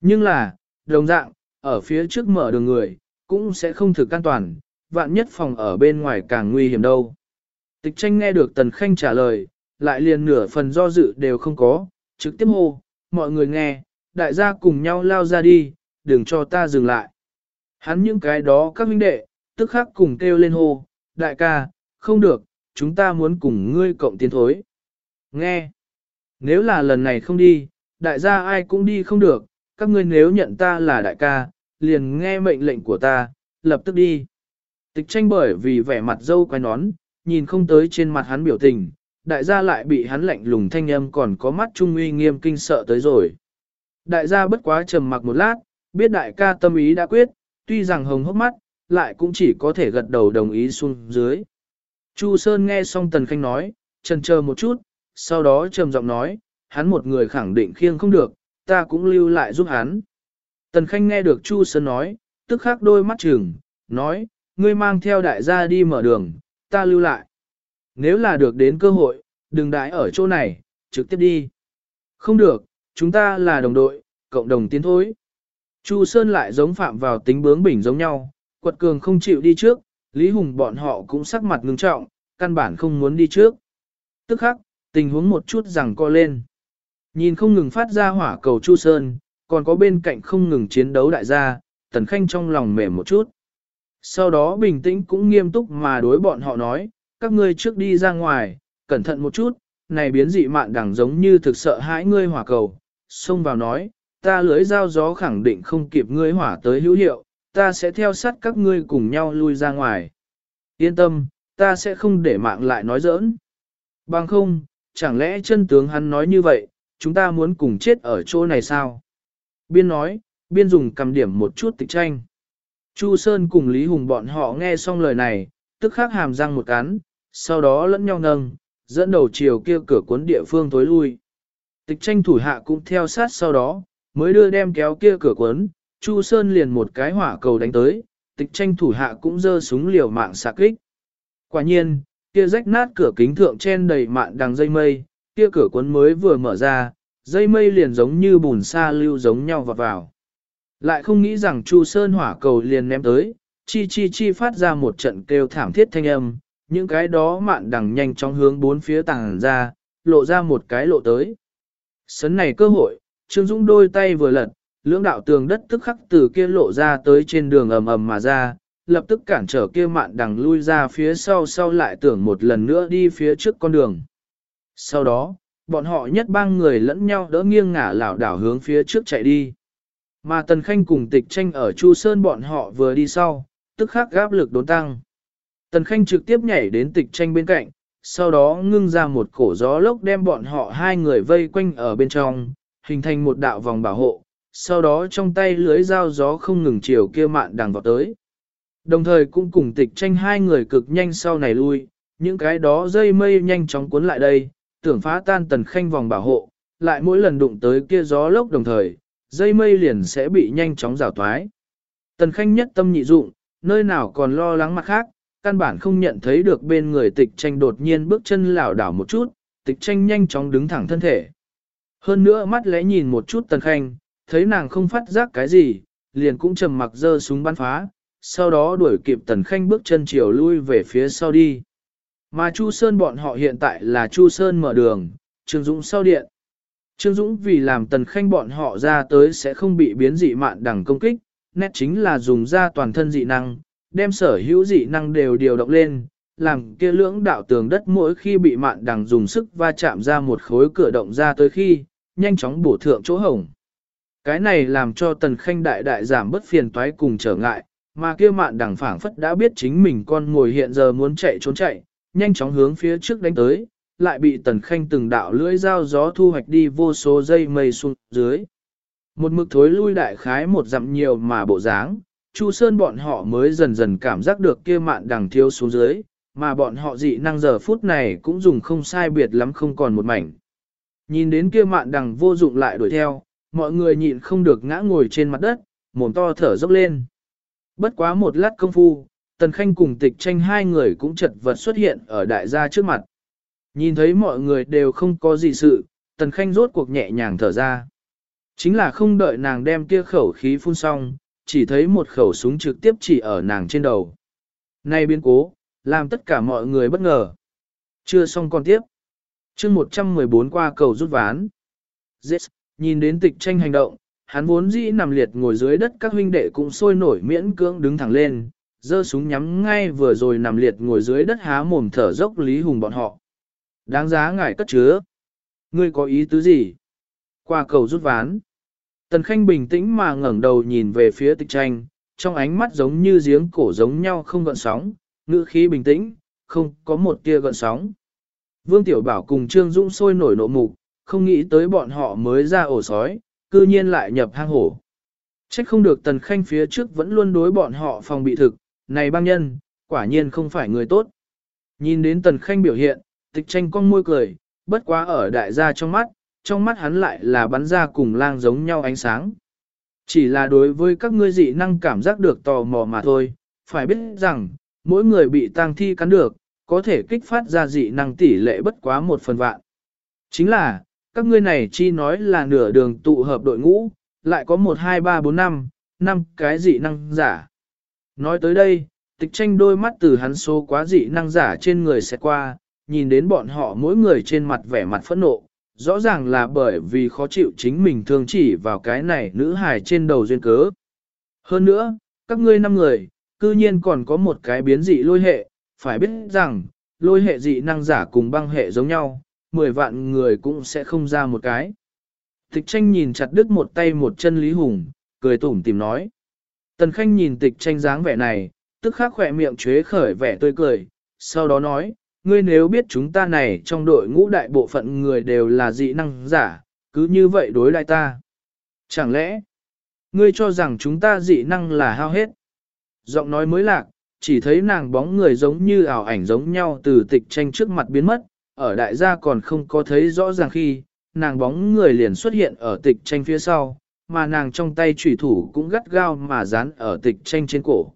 Nhưng là, đồng dạng, ở phía trước mở đường người, cũng sẽ không thực an toàn, vạn nhất phòng ở bên ngoài càng nguy hiểm đâu. Tịch tranh nghe được Tần Khanh trả lời, lại liền nửa phần do dự đều không có, trực tiếp hô, mọi người nghe, đại gia cùng nhau lao ra đi, đừng cho ta dừng lại. Hắn những cái đó các huynh đệ, tức khắc cùng kêu lên hô, đại ca, không được, chúng ta muốn cùng ngươi cộng tiến thối. Nghe, nếu là lần này không đi, đại gia ai cũng đi không được, các ngươi nếu nhận ta là đại ca, liền nghe mệnh lệnh của ta, lập tức đi. Tịch tranh bởi vì vẻ mặt dâu quay nón, nhìn không tới trên mặt hắn biểu tình, đại gia lại bị hắn lạnh lùng thanh âm còn có mắt trung uy nghiêm kinh sợ tới rồi. Đại gia bất quá trầm mặc một lát, biết đại ca tâm ý đã quyết, tuy rằng hồng hốc mắt, lại cũng chỉ có thể gật đầu đồng ý xuống dưới. Chu Sơn nghe xong Tần Khanh nói, chần chờ một chút, sau đó trầm giọng nói, hắn một người khẳng định khiêng không được, ta cũng lưu lại giúp hắn. Tần Khanh nghe được Chu Sơn nói, tức khắc đôi mắt trừng, nói, ngươi mang theo đại gia đi mở đường, ta lưu lại. Nếu là được đến cơ hội, đừng đãi ở chỗ này, trực tiếp đi. Không được, chúng ta là đồng đội, cộng đồng tiến thối. Chu Sơn lại giống phạm vào tính bướng bỉnh giống nhau, quật cường không chịu đi trước, Lý Hùng bọn họ cũng sắc mặt ngưng trọng, căn bản không muốn đi trước. Tức khắc, tình huống một chút rằng co lên. Nhìn không ngừng phát ra hỏa cầu Chu Sơn, còn có bên cạnh không ngừng chiến đấu đại gia, Tần Khanh trong lòng mềm một chút. Sau đó bình tĩnh cũng nghiêm túc mà đối bọn họ nói, các ngươi trước đi ra ngoài, cẩn thận một chút, này biến dị mạn đẳng giống như thực sợ hãi ngươi hỏa cầu, xông vào nói, ta lưới dao gió khẳng định không kịp ngươi hỏa tới hữu hiệu, ta sẽ theo sát các ngươi cùng nhau lui ra ngoài. Yên tâm, ta sẽ không để mạng lại nói giỡn. Bằng không, chẳng lẽ chân tướng hắn nói như vậy, chúng ta muốn cùng chết ở chỗ này sao? Biên nói, biên dùng cầm điểm một chút tịch tranh. Chu Sơn cùng Lý Hùng bọn họ nghe xong lời này, tức khắc hàm răng một cắn, sau đó lẫn nhau nâng, dẫn đầu chiều kia cửa cuốn địa phương tối lui. Tịch tranh thủ hạ cũng theo sát sau đó, mới đưa đem kéo kia cửa cuốn, Chu Sơn liền một cái hỏa cầu đánh tới, tịch tranh thủ hạ cũng giơ súng liều mạng xạ kích. Quả nhiên, kia rách nát cửa kính thượng chen đầy mạn đằng dây mây, kia cửa cuốn mới vừa mở ra, dây mây liền giống như bùn sa lưu giống nhau vọt vào. Lại không nghĩ rằng Chu Sơn hỏa cầu liền ném tới, chi chi chi phát ra một trận kêu thảm thiết thanh âm, những cái đó mạn đằng nhanh chóng hướng bốn phía tàng ra, lộ ra một cái lộ tới. Sấn này cơ hội, Trương Dũng đôi tay vừa lật, lưỡng đạo tường đất tức khắc từ kia lộ ra tới trên đường ầm ầm mà ra, lập tức cản trở kia mạn đằng lui ra phía sau sau lại tưởng một lần nữa đi phía trước con đường. Sau đó, bọn họ nhất bang người lẫn nhau đỡ nghiêng ngả lảo đảo hướng phía trước chạy đi. Mà Tần Khanh cùng tịch tranh ở Chu Sơn bọn họ vừa đi sau, tức khắc gáp lực đốn tăng. Tần Khanh trực tiếp nhảy đến tịch tranh bên cạnh, sau đó ngưng ra một cổ gió lốc đem bọn họ hai người vây quanh ở bên trong, hình thành một đạo vòng bảo hộ, sau đó trong tay lưới dao gió không ngừng chiều kia mạn đằng vào tới. Đồng thời cũng cùng tịch tranh hai người cực nhanh sau này lui, những cái đó dây mây nhanh chóng cuốn lại đây, tưởng phá tan tần khanh vòng bảo hộ, lại mỗi lần đụng tới kia gió lốc đồng thời, dây mây liền sẽ bị nhanh chóng rào toái. Tần khanh nhất tâm nhị dụng, nơi nào còn lo lắng mặt khác, căn bản không nhận thấy được bên người tịch tranh đột nhiên bước chân lảo đảo một chút, tịch tranh nhanh chóng đứng thẳng thân thể. Hơn nữa mắt lẽ nhìn một chút tần khanh, thấy nàng không phát giác cái gì, liền cũng trầm mặc dơ súng bắn phá, sau đó đuổi kịp tần khanh bước chân chiều lui về phía sau đi. Mà Chu Sơn bọn họ hiện tại là Chu Sơn mở đường, trường Dũng sau điện. Trương Dũng vì làm tần khanh bọn họ ra tới sẽ không bị biến dị mạn đằng công kích, nét chính là dùng ra toàn thân dị năng, đem sở hữu dị năng đều điều động lên, làm kia lưỡng đạo tường đất mỗi khi bị mạn đằng dùng sức va chạm ra một khối cửa động ra tới khi, nhanh chóng bổ thượng chỗ hổng. Cái này làm cho tần khanh đại đại giảm bất phiền toái cùng trở ngại, mà kia mạn đằng phảng phất đã biết chính mình con ngồi hiện giờ muốn chạy trốn chạy, nhanh chóng hướng phía trước đánh tới, lại bị tần khanh từng đạo lưỡi dao gió thu hoạch đi vô số dây mây xuống dưới. Một mực thối lui đại khái một dặm nhiều mà bộ dáng, Chu Sơn bọn họ mới dần dần cảm giác được kia mạn đằng thiếu xuống dưới, mà bọn họ dị năng giờ phút này cũng dùng không sai biệt lắm không còn một mảnh. Nhìn đến kia mạn đằng vô dụng lại đuổi theo, mọi người nhịn không được ngã ngồi trên mặt đất, mồm to thở dốc lên. Bất quá một lát công phu, Tần Khanh cùng tịch tranh hai người cũng chật vật xuất hiện ở đại gia trước mặt. Nhìn thấy mọi người đều không có gì sự, Tần Khanh rốt cuộc nhẹ nhàng thở ra. Chính là không đợi nàng đem kia khẩu khí phun xong, chỉ thấy một khẩu súng trực tiếp chỉ ở nàng trên đầu. Nay biến cố, làm tất cả mọi người bất ngờ. Chưa xong còn tiếp. chương 114 qua cầu rút ván. Yes, nhìn đến tịch tranh hành động, hắn vốn dĩ nằm liệt ngồi dưới đất các huynh đệ cũng sôi nổi miễn cưỡng đứng thẳng lên, giơ súng nhắm ngay vừa rồi nằm liệt ngồi dưới đất há mồm thở dốc Lý Hùng bọn họ. Đáng giá ngài cất chứa. Ngươi có ý tứ gì? Qua cầu rút ván. Tần Khanh bình tĩnh mà ngẩng đầu nhìn về phía tịch tranh, trong ánh mắt giống như giếng cổ giống nhau không gợn sóng, ngữ khí bình tĩnh, không có một tia gợn sóng. Vương Tiểu Bảo cùng Trương Dũng sôi nổi nộ mục, không nghĩ tới bọn họ mới ra ổ sói, cư nhiên lại nhập hang hổ. Trách không được Tần Khanh phía trước vẫn luôn đối bọn họ phòng bị thực, này băng nhân, quả nhiên không phải người tốt. Nhìn đến Tần Khanh biểu hiện, tịch tranh con môi cười, bất quá ở đại gia trong mắt, trong mắt hắn lại là bắn ra cùng lang giống nhau ánh sáng. Chỉ là đối với các ngươi dị năng cảm giác được tò mò mà thôi, phải biết rằng, mỗi người bị tang thi cắn được, có thể kích phát ra dị năng tỷ lệ bất quá một phần vạn. Chính là, các ngươi này chi nói là nửa đường tụ hợp đội ngũ, lại có 1, 2, 3, 4, 5, 5 cái dị năng giả. Nói tới đây, tịch tranh đôi mắt từ hắn số quá dị năng giả trên người sẽ qua, nhìn đến bọn họ mỗi người trên mặt vẻ mặt phẫn nộ, rõ ràng là bởi vì khó chịu chính mình thương chỉ vào cái này nữ hài trên đầu duyên cớ. Hơn nữa, các ngươi năm người, cư nhiên còn có một cái biến dị lôi hệ, phải biết rằng, lôi hệ dị năng giả cùng băng hệ giống nhau, 10 vạn người cũng sẽ không ra một cái. Tịch tranh nhìn chặt đứt một tay một chân Lý Hùng, cười tủm tìm nói. Tần Khanh nhìn tịch tranh dáng vẻ này, tức khắc khỏe miệng chế khởi vẻ tươi cười, sau đó nói, ngươi nếu biết chúng ta này trong đội ngũ đại bộ phận người đều là dị năng giả, cứ như vậy đối lại ta. Chẳng lẽ, ngươi cho rằng chúng ta dị năng là hao hết? Giọng nói mới lạc, chỉ thấy nàng bóng người giống như ảo ảnh giống nhau từ tịch tranh trước mặt biến mất, ở đại gia còn không có thấy rõ ràng khi, nàng bóng người liền xuất hiện ở tịch tranh phía sau, mà nàng trong tay chủy thủ cũng gắt gao mà dán ở tịch tranh trên cổ.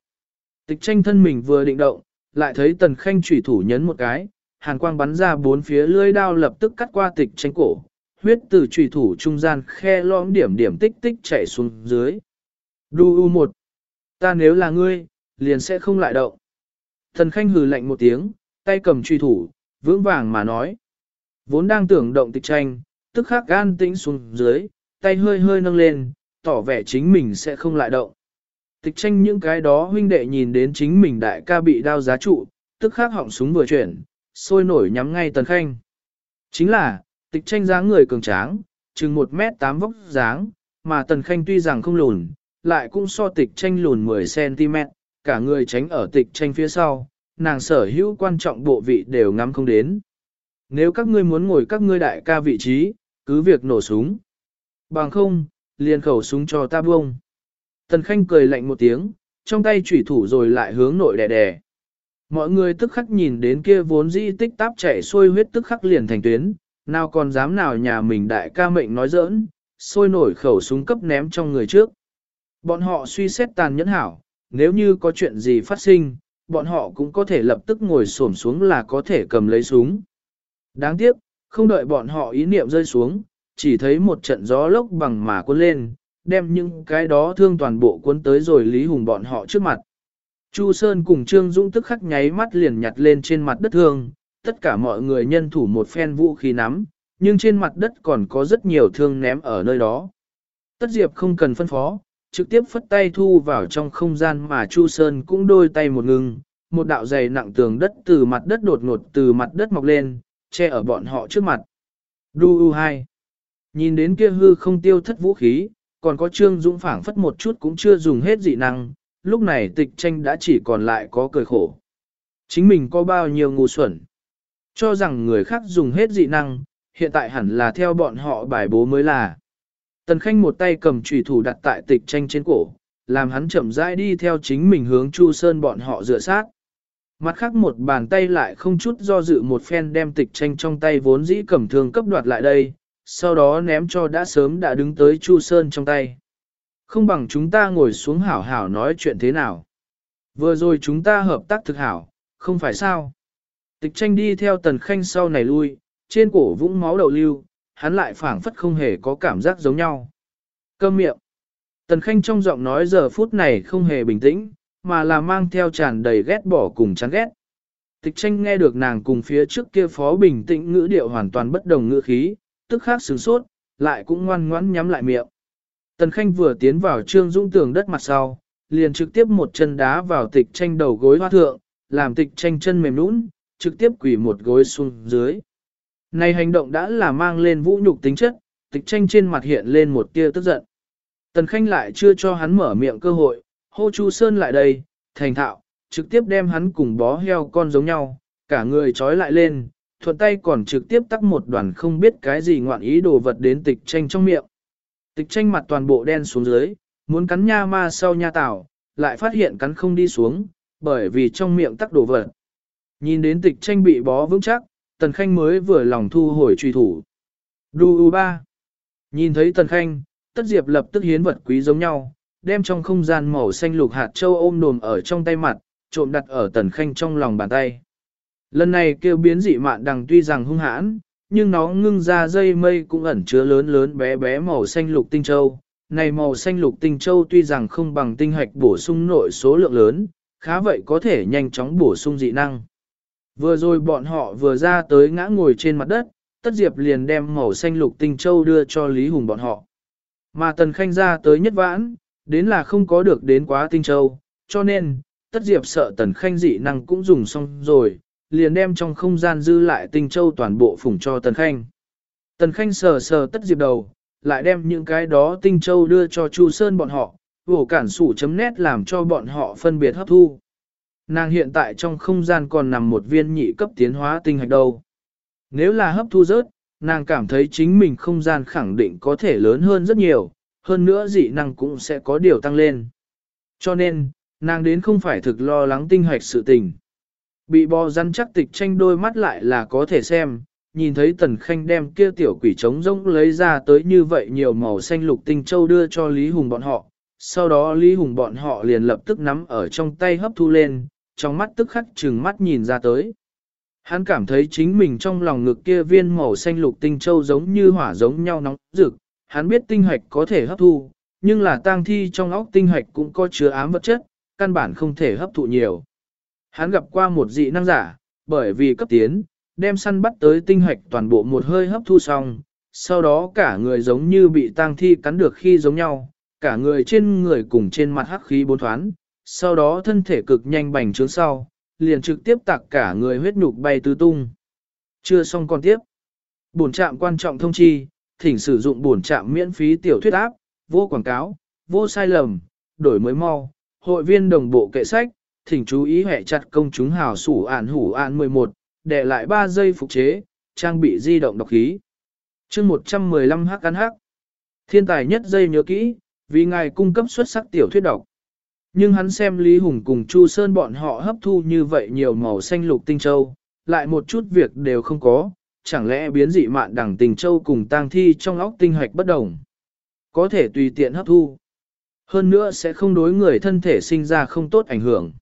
Tịch tranh thân mình vừa định động, lại thấy tần khanh chủy thủ nhấn một cái, hàn quang bắn ra bốn phía lưỡi đao lập tức cắt qua tịch tranh cổ, huyết từ chủy thủ trung gian khe lõm điểm điểm tích tích chảy xuống dưới. Đu u một, ta nếu là ngươi, liền sẽ không lại động. Tần khanh hừ lạnh một tiếng, tay cầm truy thủ, vững vàng mà nói. Vốn đang tưởng động tịch tranh, tức khắc gan tĩnh xuống dưới, tay hơi hơi nâng lên, tỏ vẻ chính mình sẽ không lại động. Tịch tranh những cái đó huynh đệ nhìn đến chính mình đại ca bị đao giá trụ, tức khắc họng súng vừa chuyển, sôi nổi nhắm ngay tần khanh. Chính là, tịch tranh dáng người cường tráng, chừng 1 mét 8 vóc dáng, mà tần khanh tuy rằng không lùn, lại cũng so tịch tranh lùn 10cm, cả người tránh ở tịch tranh phía sau, nàng sở hữu quan trọng bộ vị đều ngắm không đến. Nếu các ngươi muốn ngồi các ngươi đại ca vị trí, cứ việc nổ súng. Bằng không, liền khẩu súng cho ta buông. Tần Khanh cười lạnh một tiếng, trong tay chủy thủ rồi lại hướng nội đè đè. Mọi người tức khắc nhìn đến kia vốn di tích táp chảy xuôi huyết tức khắc liền thành tuyến, nào còn dám nào nhà mình đại ca mệnh nói giỡn, sôi nổi khẩu súng cấp ném trong người trước. Bọn họ suy xét tàn nhẫn hảo, nếu như có chuyện gì phát sinh, bọn họ cũng có thể lập tức ngồi xổm xuống là có thể cầm lấy súng. Đáng tiếc, không đợi bọn họ ý niệm rơi xuống, chỉ thấy một trận gió lốc bằng mà cuốn lên, đem những cái đó thương toàn bộ cuốn tới rồi Lý Hùng bọn họ trước mặt. Chu Sơn cùng Trương Dũng tức khắc nháy mắt liền nhặt lên trên mặt đất thương, tất cả mọi người nhân thủ một phen vũ khí nắm, nhưng trên mặt đất còn có rất nhiều thương ném ở nơi đó. Tất Diệp không cần phân phó, trực tiếp phất tay thu vào trong không gian mà Chu Sơn cũng đôi tay một ngừng, một đạo dày nặng tường đất từ mặt đất đột ngột từ mặt đất mọc lên, che ở bọn họ trước mặt. Đu U2 Nhìn đến kia hư không tiêu thất vũ khí, còn có Trương Dũng phảng phất một chút cũng chưa dùng hết dị năng, lúc này tịch tranh đã chỉ còn lại có cười khổ. Chính mình có bao nhiêu ngu xuẩn. Cho rằng người khác dùng hết dị năng, hiện tại hẳn là theo bọn họ bài bố mới là. Tần Khanh một tay cầm trùy thủ đặt tại tịch tranh trên cổ, làm hắn chậm rãi đi theo chính mình hướng Chu Sơn bọn họ dựa sát. Mặt khác một bàn tay lại không chút do dự một phen đem tịch tranh trong tay vốn dĩ cầm thương cấp đoạt lại đây, sau đó ném cho đã sớm đã đứng tới Chu Sơn trong tay. Không bằng chúng ta ngồi xuống hảo hảo nói chuyện thế nào. Vừa rồi chúng ta hợp tác thực hảo, không phải sao. Tịch tranh đi theo tần khanh sau này lui, trên cổ vũng máu đầu lưu, hắn lại phảng phất không hề có cảm giác giống nhau. Cơm miệng. Tần khanh trong giọng nói giờ phút này không hề bình tĩnh, mà là mang theo tràn đầy ghét bỏ cùng chán ghét. Tịch tranh nghe được nàng cùng phía trước kia phó bình tĩnh ngữ điệu hoàn toàn bất đồng ngữ khí, tức khắc sửng sốt, lại cũng ngoan ngoãn nhắm lại miệng. Tần Khanh vừa tiến vào trương dũng tường đất mặt sau, liền trực tiếp một chân đá vào tịch tranh đầu gối hoa thượng, làm tịch tranh chân mềm nũng, trực tiếp quỳ một gối xuống dưới. Này hành động đã là mang lên vũ nhục tính chất, tịch tranh trên mặt hiện lên một tia tức giận. Tần Khanh lại chưa cho hắn mở miệng cơ hội, hô Chu Sơn lại đây, thành thạo, trực tiếp đem hắn cùng bó heo con giống nhau, cả người trói lại lên, thuận tay còn trực tiếp tắt một đoàn không biết cái gì ngoạn ý đồ vật đến tịch tranh trong miệng. Tịch tranh mặt toàn bộ đen xuống dưới, muốn cắn nha ma sau nha tảo, lại phát hiện cắn không đi xuống, bởi vì trong miệng tắc đồ vật. Nhìn đến tịch tranh bị bó vững chắc, tần khanh mới vừa lòng thu hồi truy thủ. Đu u ba. Nhìn thấy tần khanh, tất diệp lập tức hiến vật quý giống nhau, đem trong không gian màu xanh lục hạt châu ôm đồm ở trong tay mặt, trộm đặt ở tần khanh trong lòng bàn tay. Lần này kêu biến dị mạn đằng tuy rằng hung hãn, nhưng nó ngưng ra dây mây cũng ẩn chứa lớn lớn bé bé màu xanh lục tinh châu. Này màu xanh lục tinh châu tuy rằng không bằng tinh hạch bổ sung nội số lượng lớn, khá vậy có thể nhanh chóng bổ sung dị năng. Vừa rồi bọn họ vừa ra tới ngã ngồi trên mặt đất, Tất Diệp liền đem màu xanh lục tinh châu đưa cho Lý Hùng bọn họ. Mà Tần Khanh ra tới nhất vãn, đến là không có được đến quá tinh châu, cho nên, Tất Diệp sợ Tần Khanh dị năng cũng dùng xong rồi, liền đem trong không gian dư lại tinh châu toàn bộ phủng cho Tần Khanh. Tần Khanh sờ sờ tất diệp đầu, lại đem những cái đó tinh châu đưa cho Chu Sơn bọn họ, vổ cản sủ chấm nét làm cho bọn họ phân biệt hấp thu. Nàng hiện tại trong không gian còn nằm một viên nhị cấp tiến hóa tinh hạch đâu. Nếu là hấp thu rớt, nàng cảm thấy chính mình không gian khẳng định có thể lớn hơn rất nhiều, hơn nữa dị năng cũng sẽ có điều tăng lên. Cho nên, nàng đến không phải thực lo lắng tinh hạch sự tình. Bị bò rắn chắc tịch tranh đôi mắt lại là có thể xem, nhìn thấy tần khanh đem kia tiểu quỷ trống rỗng lấy ra tới như vậy nhiều màu xanh lục tinh châu đưa cho Lý Hùng bọn họ. Sau đó Lý Hùng bọn họ liền lập tức nắm ở trong tay hấp thu lên, trong mắt tức khắc trừng mắt nhìn ra tới. Hắn cảm thấy chính mình trong lòng ngực kia viên màu xanh lục tinh châu giống như hỏa giống nhau nóng rực, hắn biết tinh hạch có thể hấp thu, nhưng là tang thi trong óc tinh hạch cũng có chứa ám vật chất, căn bản không thể hấp thụ nhiều. Hắn gặp qua một dị năng giả, bởi vì cấp tiến, đem săn bắt tới tinh hoạch toàn bộ một hơi hấp thu xong, sau đó cả người giống như bị tang thi cắn được khi giống nhau, cả người trên người cùng trên mặt hắc khí bốn thoáng, sau đó thân thể cực nhanh bành trướng sau, liền trực tiếp tạc cả người huyết nhục bay tứ tung. Chưa xong còn tiếp. Bổn trạm quan trọng thông chi, thỉnh sử dụng bổn trạm miễn phí tiểu thuyết áp, vô quảng cáo, vô sai lầm, đổi mới mau, hội viên đồng bộ kệ sách, thỉnh chú ý hệ chặt công chúng hào sủ ản hủ ản 11, để lại 3 giây phục chế, trang bị di động đọc khí. chương 115 hắc ăn hắc. Thiên tài nhất dây nhớ kỹ, vì ngài cung cấp xuất sắc tiểu thuyết độc Nhưng hắn xem Lý Hùng cùng Chu Sơn bọn họ hấp thu như vậy nhiều màu xanh lục tinh châu, lại một chút việc đều không có, chẳng lẽ biến dị mạn đẳng tình châu cùng tang thi trong óc tinh hoạch bất đồng. Có thể tùy tiện hấp thu. Hơn nữa sẽ không đối người thân thể sinh ra không tốt ảnh hưởng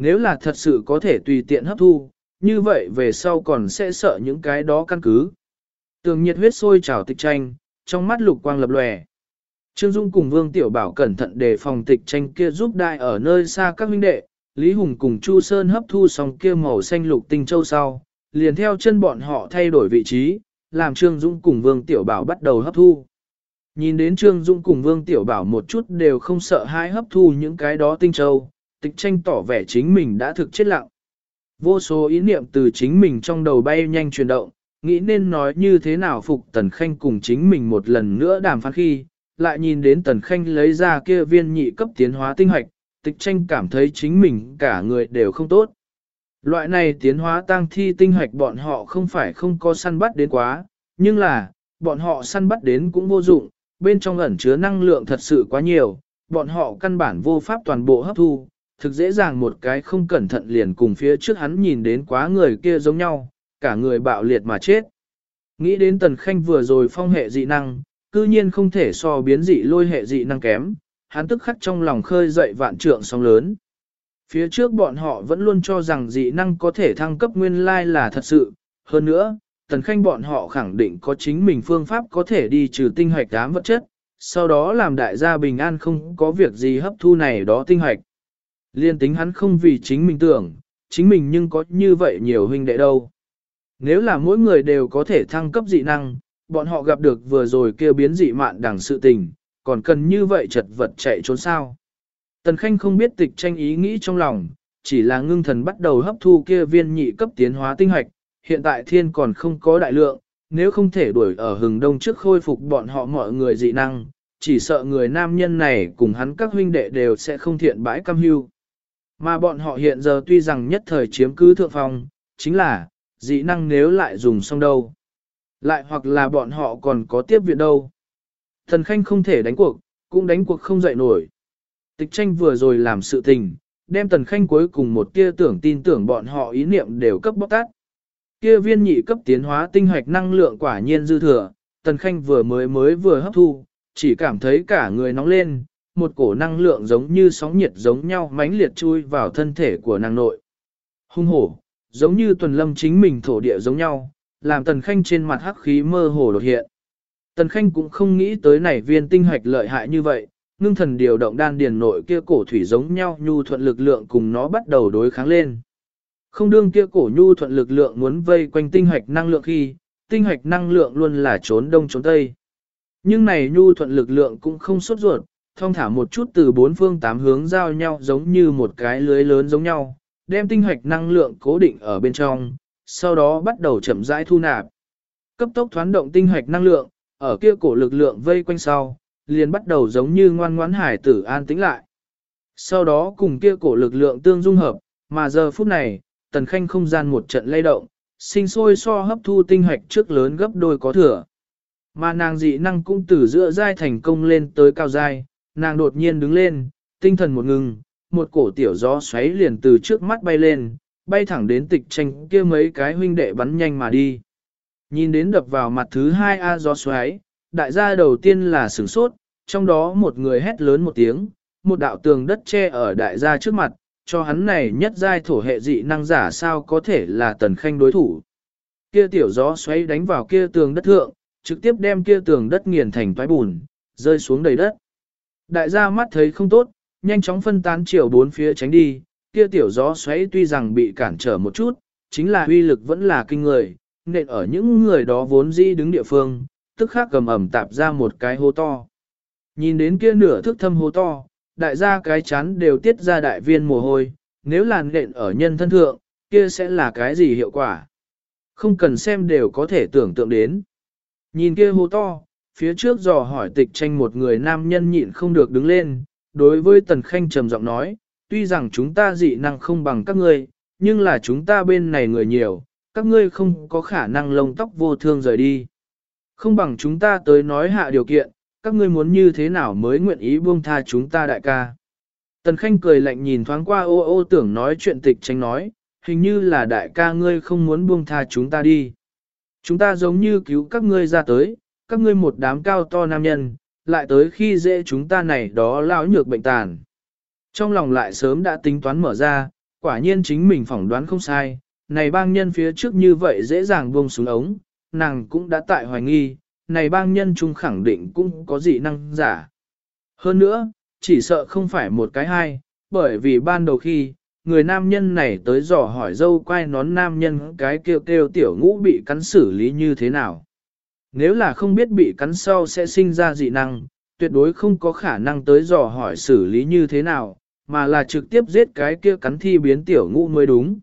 nếu là thật sự có thể tùy tiện hấp thu, như vậy về sau còn sẽ sợ những cái đó căn cứ. Tường nhiệt huyết sôi trào tịch tranh, trong mắt lục quang lập lòe. Trương Dung cùng Vương Tiểu Bảo cẩn thận đề phòng tịch tranh kia giúp đại ở nơi xa các huynh đệ, Lý Hùng cùng Chu Sơn hấp thu xong kia màu xanh lục tinh châu sau, liền theo chân bọn họ thay đổi vị trí, làm Trương Dung cùng Vương Tiểu Bảo bắt đầu hấp thu. Nhìn đến Trương Dung cùng Vương Tiểu Bảo một chút đều không sợ hãi hấp thu những cái đó tinh châu, tịch tranh tỏ vẻ chính mình đã thực chết lặng. Vô số ý niệm từ chính mình trong đầu bay nhanh chuyển động, nghĩ nên nói như thế nào phục Tần Khanh cùng chính mình một lần nữa đàm phán khi, lại nhìn đến Tần Khanh lấy ra kia viên nhị cấp tiến hóa tinh hoạch, tịch tranh cảm thấy chính mình cả người đều không tốt. Loại này tiến hóa tăng thi tinh hoạch bọn họ không phải không có săn bắt đến quá, nhưng là, bọn họ săn bắt đến cũng vô dụng, bên trong ẩn chứa năng lượng thật sự quá nhiều, bọn họ căn bản vô pháp toàn bộ hấp thu, thực dễ dàng một cái không cẩn thận liền cùng phía trước hắn nhìn đến quá người kia giống nhau, cả người bạo liệt mà chết. Nghĩ đến tần khanh vừa rồi phong hệ dị năng, cư nhiên không thể so biến dị lôi hệ dị năng kém, hắn tức khắc trong lòng khơi dậy vạn trượng sóng lớn. Phía trước bọn họ vẫn luôn cho rằng dị năng có thể thăng cấp nguyên lai là thật sự, hơn nữa, tần khanh bọn họ khẳng định có chính mình phương pháp có thể đi trừ tinh hoạch đám vật chất, sau đó làm đại gia bình an không có việc gì hấp thu này đó tinh hoạch. Liên tính hắn không vì chính mình tưởng, chính mình nhưng có như vậy nhiều huynh đệ đâu. Nếu là mỗi người đều có thể thăng cấp dị năng, bọn họ gặp được vừa rồi kêu biến dị mạn đằng sự tình, còn cần như vậy chật vật chạy trốn sao. Tần Khanh không biết tịch tranh ý nghĩ trong lòng, chỉ là ngưng thần bắt đầu hấp thu kia viên nhị cấp tiến hóa tinh hoạch, hiện tại thiên còn không có đại lượng, nếu không thể đuổi ở hừng đông trước khôi phục bọn họ mọi người dị năng, chỉ sợ người nam nhân này cùng hắn các huynh đệ đều sẽ không thiện bãi cam hưu. Mà bọn họ hiện giờ tuy rằng nhất thời chiếm cứ thượng phong, chính là, dị năng nếu lại dùng xong đâu. Lại hoặc là bọn họ còn có tiếp viện đâu. Thần Khanh không thể đánh cuộc, cũng đánh cuộc không dậy nổi. Tịch tranh vừa rồi làm sự tình, đem Tần Khanh cuối cùng một tia tưởng tin tưởng bọn họ ý niệm đều cấp bóc tát. Kia viên nhị cấp tiến hóa tinh hoạch năng lượng quả nhiên dư thừa, Tần Khanh vừa mới mới vừa hấp thu, chỉ cảm thấy cả người nóng lên, một cổ năng lượng giống như sóng nhiệt giống nhau mãnh liệt chui vào thân thể của nàng nội. Hung hổ, giống như tuần lâm chính mình thổ địa giống nhau, làm Tần Khanh trên mặt hắc khí mơ hồ đột hiện. Tần Khanh cũng không nghĩ tới này viên tinh hạch lợi hại như vậy, ngưng thần điều động đan điền nội kia cổ thủy giống nhau nhu thuận lực lượng cùng nó bắt đầu đối kháng lên. Không đương kia cổ nhu thuận lực lượng muốn vây quanh tinh hạch năng lượng khi, tinh hạch năng lượng luôn là trốn đông trốn tây. Nhưng này nhu thuận lực lượng cũng không sốt ruột, thông thả một chút từ bốn phương tám hướng giao nhau giống như một cái lưới lớn giống nhau, đem tinh hoạch năng lượng cố định ở bên trong, sau đó bắt đầu chậm rãi thu nạp. Cấp tốc thoán động tinh hoạch năng lượng, ở kia cổ lực lượng vây quanh sau, liền bắt đầu giống như ngoan ngoãn hải tử an tĩnh lại. Sau đó cùng kia cổ lực lượng tương dung hợp, mà giờ phút này, tần khanh không gian một trận lay động, sinh sôi so hấp thu tinh hoạch trước lớn gấp đôi có thừa. Mà nàng dị năng cũng từ giữa giai thành công lên tới cao giai, nàng đột nhiên đứng lên, tinh thần một ngừng, một cổ tiểu gió xoáy liền từ trước mắt bay lên, bay thẳng đến tịch tranh kia mấy cái huynh đệ bắn nhanh mà đi. Nhìn đến đập vào mặt thứ hai A gió xoáy, đại gia đầu tiên là sửng sốt, trong đó một người hét lớn một tiếng, một đạo tường đất che ở đại gia trước mặt, cho hắn này nhất giai thổ hệ dị năng giả sao có thể là tần khanh đối thủ. Kia tiểu gió xoáy đánh vào kia tường đất thượng, trực tiếp đem kia tường đất nghiền thành toái bùn, rơi xuống đầy đất. Đại gia mắt thấy không tốt, nhanh chóng phân tán chiều bốn phía tránh đi, kia tiểu gió xoáy tuy rằng bị cản trở một chút, chính là uy lực vẫn là kinh người, nên ở những người đó vốn dĩ đứng địa phương, tức khắc cầm ẩm tạp ra một cái hô to. Nhìn đến kia nửa thước thâm hô to, đại gia cái chán đều tiết ra đại viên mồ hôi, nếu làn nện ở nhân thân thượng, kia sẽ là cái gì hiệu quả? Không cần xem đều có thể tưởng tượng đến. Nhìn kia hô to, phía trước dò hỏi tịch tranh một người nam nhân nhịn không được đứng lên, đối với tần khanh trầm giọng nói, tuy rằng chúng ta dị năng không bằng các ngươi, nhưng là chúng ta bên này người nhiều, các ngươi không có khả năng lông tóc vô thương rời đi. Không bằng chúng ta tới nói hạ điều kiện, các ngươi muốn như thế nào mới nguyện ý buông tha chúng ta đại ca. Tần Khanh cười lạnh nhìn thoáng qua ô ô tưởng nói chuyện tịch tranh nói, hình như là đại ca ngươi không muốn buông tha chúng ta đi. Chúng ta giống như cứu các ngươi ra tới, các ngươi một đám cao to nam nhân, lại tới khi dễ chúng ta này đó lão nhược bệnh tàn. Trong lòng lại sớm đã tính toán mở ra, quả nhiên chính mình phỏng đoán không sai, này bang nhân phía trước như vậy dễ dàng buông xuống ống, nàng cũng đã tại hoài nghi, này bang nhân chung khẳng định cũng có dị năng giả. Hơn nữa, chỉ sợ không phải một cái hai, bởi vì ban đầu khi, người nam nhân này tới dò hỏi dâu quay nón nam nhân cái kêu kêu tiểu ngũ bị cắn xử lý như thế nào. Nếu là không biết bị cắn sau sẽ sinh ra dị năng, tuyệt đối không có khả năng tới dò hỏi xử lý như thế nào, mà là trực tiếp giết cái kia cắn thi biến tiểu ngũ mới đúng.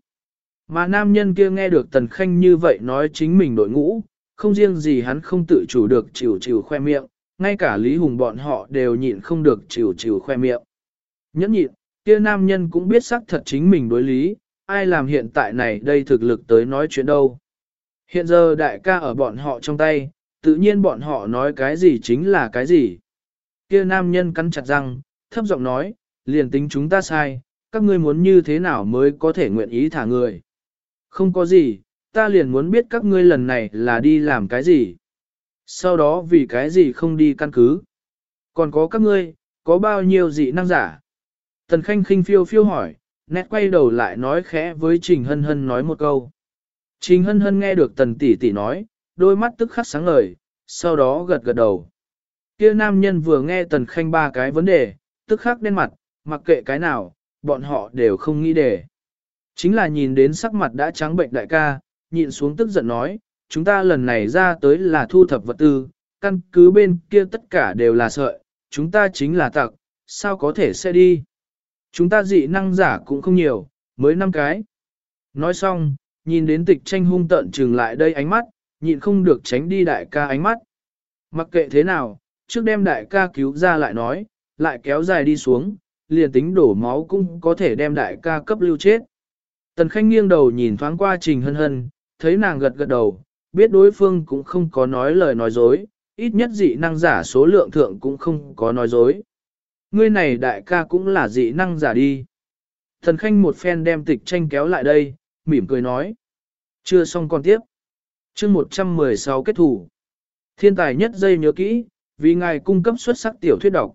Mà nam nhân kia nghe được Tần Khanh như vậy nói chính mình đội ngũ, không riêng gì hắn không tự chủ được chịu chịu khoe miệng, ngay cả Lý Hùng bọn họ đều nhịn không được chịu chịu khoe miệng. Nhẫn nhịn, kia nam nhân cũng biết xác thật chính mình đối lý, ai làm hiện tại này đây thực lực tới nói chuyện đâu. Hiện giờ đại ca ở bọn họ trong tay, tự nhiên bọn họ nói cái gì chính là cái gì. Kia nam nhân cắn chặt răng, thấp giọng nói, liền tính chúng ta sai, các ngươi muốn như thế nào mới có thể nguyện ý thả người. Không có gì, ta liền muốn biết các ngươi lần này là đi làm cái gì. Sau đó vì cái gì không đi căn cứ. Còn có các ngươi, có bao nhiêu dị năng giả? Tần Khanh khinh phiêu phiêu hỏi, nét quay đầu lại nói khẽ với Trình Hân Hân nói một câu. Trình Hân Hân nghe được Tần Tỷ Tỷ nói, đôi mắt tức khắc sáng ngời, sau đó gật gật đầu. Kia nam nhân vừa nghe Tần Khanh ba cái vấn đề, tức khắc đen mặt, mặc kệ cái nào, bọn họ đều không nghĩ đề. Chính là nhìn đến sắc mặt đã trắng bệnh đại ca, nhịn xuống tức giận nói, chúng ta lần này ra tới là thu thập vật tư, căn cứ bên kia tất cả đều là sợi, chúng ta chính là tặc, sao có thể sẽ đi. Chúng ta dị năng giả cũng không nhiều, mới năm cái. Nói xong, nhìn đến tịch tranh hung tận trừng lại đây ánh mắt, nhịn không được tránh đi đại ca ánh mắt. Mặc kệ thế nào, trước đem đại ca cứu ra lại nói, lại kéo dài đi xuống, liền tính đổ máu cũng có thể đem đại ca cấp lưu chết. Tần Khanh nghiêng đầu nhìn thoáng qua Trình Hân Hân, thấy nàng gật gật đầu, biết đối phương cũng không có nói lời nói dối, ít nhất dị năng giả số lượng thượng cũng không có nói dối. Ngươi này đại ca cũng là dị năng giả đi. Thần Khanh một phen đem tịch tranh kéo lại đây, mỉm cười nói. Chưa xong còn tiếp chương 116 kết thủ. Thiên tài nhất dây nhớ kỹ, vì ngài cung cấp xuất sắc tiểu thuyết độc.